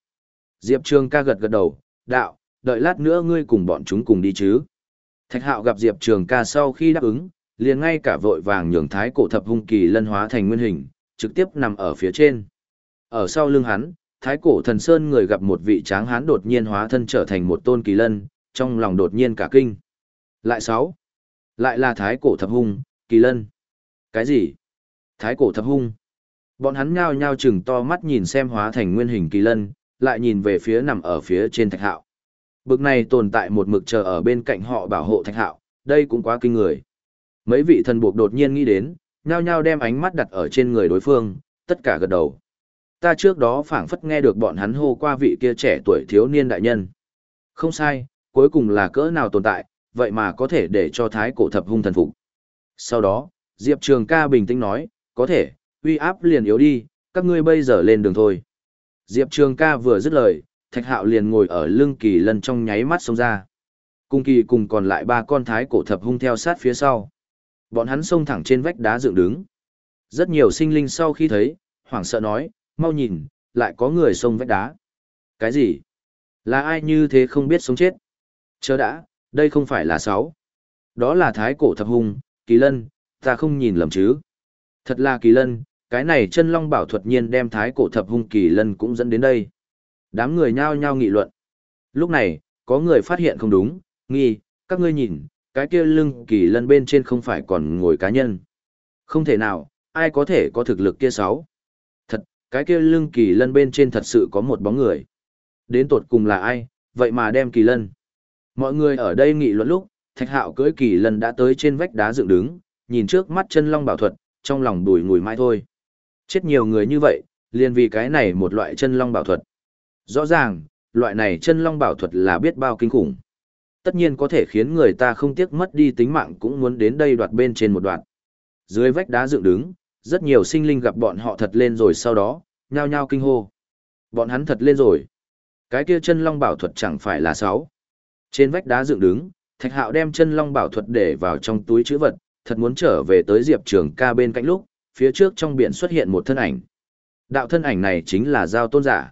Diệp Trường ca gật gật đầu, đạo, đợi lát nữa ngươi cùng bọn chúng cùng đi chứ. Thạch Hạo gặp Diệp Trường ca sau khi đáp ứng, liền ngay cả vội vàng nhường thái cổ thập hung kỳ lân hóa thành nguyên hình, trực tiếp nằm ở phía trên. Ở sau lưng hắn, thái cổ thần sơn người gặp một vị tráng hán đột nhiên hóa thân trở thành một tôn kỳ lân, trong lòng đột nhiên cả kinh. Lại sáu, lại là thái cổ thập hung, kỳ lân. Cái gì? Thái cổ thập hung. Bọn hắn nhao nhao chừng to mắt nhìn xem hóa thành nguyên hình kỳ lân, lại nhìn về phía nằm ở phía trên thạch hạo. Bực này tồn tại một mực chờ ở bên cạnh họ bảo hộ thạch hạo, đây cũng quá kinh người. Mấy vị thần buộc đột nhiên nghĩ đến, nhao nhao đem ánh mắt đặt ở trên người đối phương, tất cả gật đầu. Ta trước đó phảng phất nghe được bọn hắn hô qua vị kia trẻ tuổi thiếu niên đại nhân. Không sai, cuối cùng là cỡ nào tồn tại, vậy mà có thể để cho thái cổ thập hung thần phục. Sau đó, Diệp Trường ca bình tĩnh nói, có thể, uy áp liền yếu đi, các ngươi bây giờ lên đường thôi. Diệp Trường ca vừa dứt lời, Thạch Hạo liền ngồi ở lưng kỳ lân trong nháy mắt xông ra. Cung kỳ cùng còn lại ba con thái cổ thập hung theo sát phía sau. Bọn hắn xông thẳng trên vách đá dựng đứng. Rất nhiều sinh linh sau khi thấy, hoảng sợ nói, mau nhìn, lại có người xông vách đá. Cái gì? Là ai như thế không biết sống chết? Chớ đã, đây không phải là sáu. Đó là thái cổ thập hung, kỳ lân, ta không nhìn lầm chứ. Thật là kỳ lân, cái này chân long bảo thuật nhiên đem thái cổ thập hung kỳ lân cũng dẫn đến đây. Đám người nhao nhao nghị luận. Lúc này, có người phát hiện không đúng, nghi, các ngươi nhìn, cái kia lưng kỳ lân bên trên không phải còn ngồi cá nhân. Không thể nào, ai có thể có thực lực kia sáu. Thật, cái kia lưng kỳ lân bên trên thật sự có một bóng người. Đến tột cùng là ai, vậy mà đem kỳ lân. Mọi người ở đây nghị luận lúc, thạch hạo cưỡi kỳ lân đã tới trên vách đá dựng đứng, nhìn trước mắt chân long bảo thuật, trong lòng đùi ngùi mãi thôi. Chết nhiều người như vậy, liền vì cái này một loại chân long bảo thuật. Rõ ràng, loại này chân long bảo thuật là biết bao kinh khủng. Tất nhiên có thể khiến người ta không tiếc mất đi tính mạng cũng muốn đến đây đoạt bên trên một đoạn. Dưới vách đá dựng đứng, rất nhiều sinh linh gặp bọn họ thật lên rồi sau đó, nhao nhao kinh hô. Bọn hắn thật lên rồi. Cái kia chân long bảo thuật chẳng phải là sáu. Trên vách đá dựng đứng, Thạch Hạo đem chân long bảo thuật để vào trong túi chữ vật, thật muốn trở về tới Diệp Trường ca bên cạnh lúc, phía trước trong biển xuất hiện một thân ảnh. Đạo thân ảnh này chính là Giao Tôn Giả.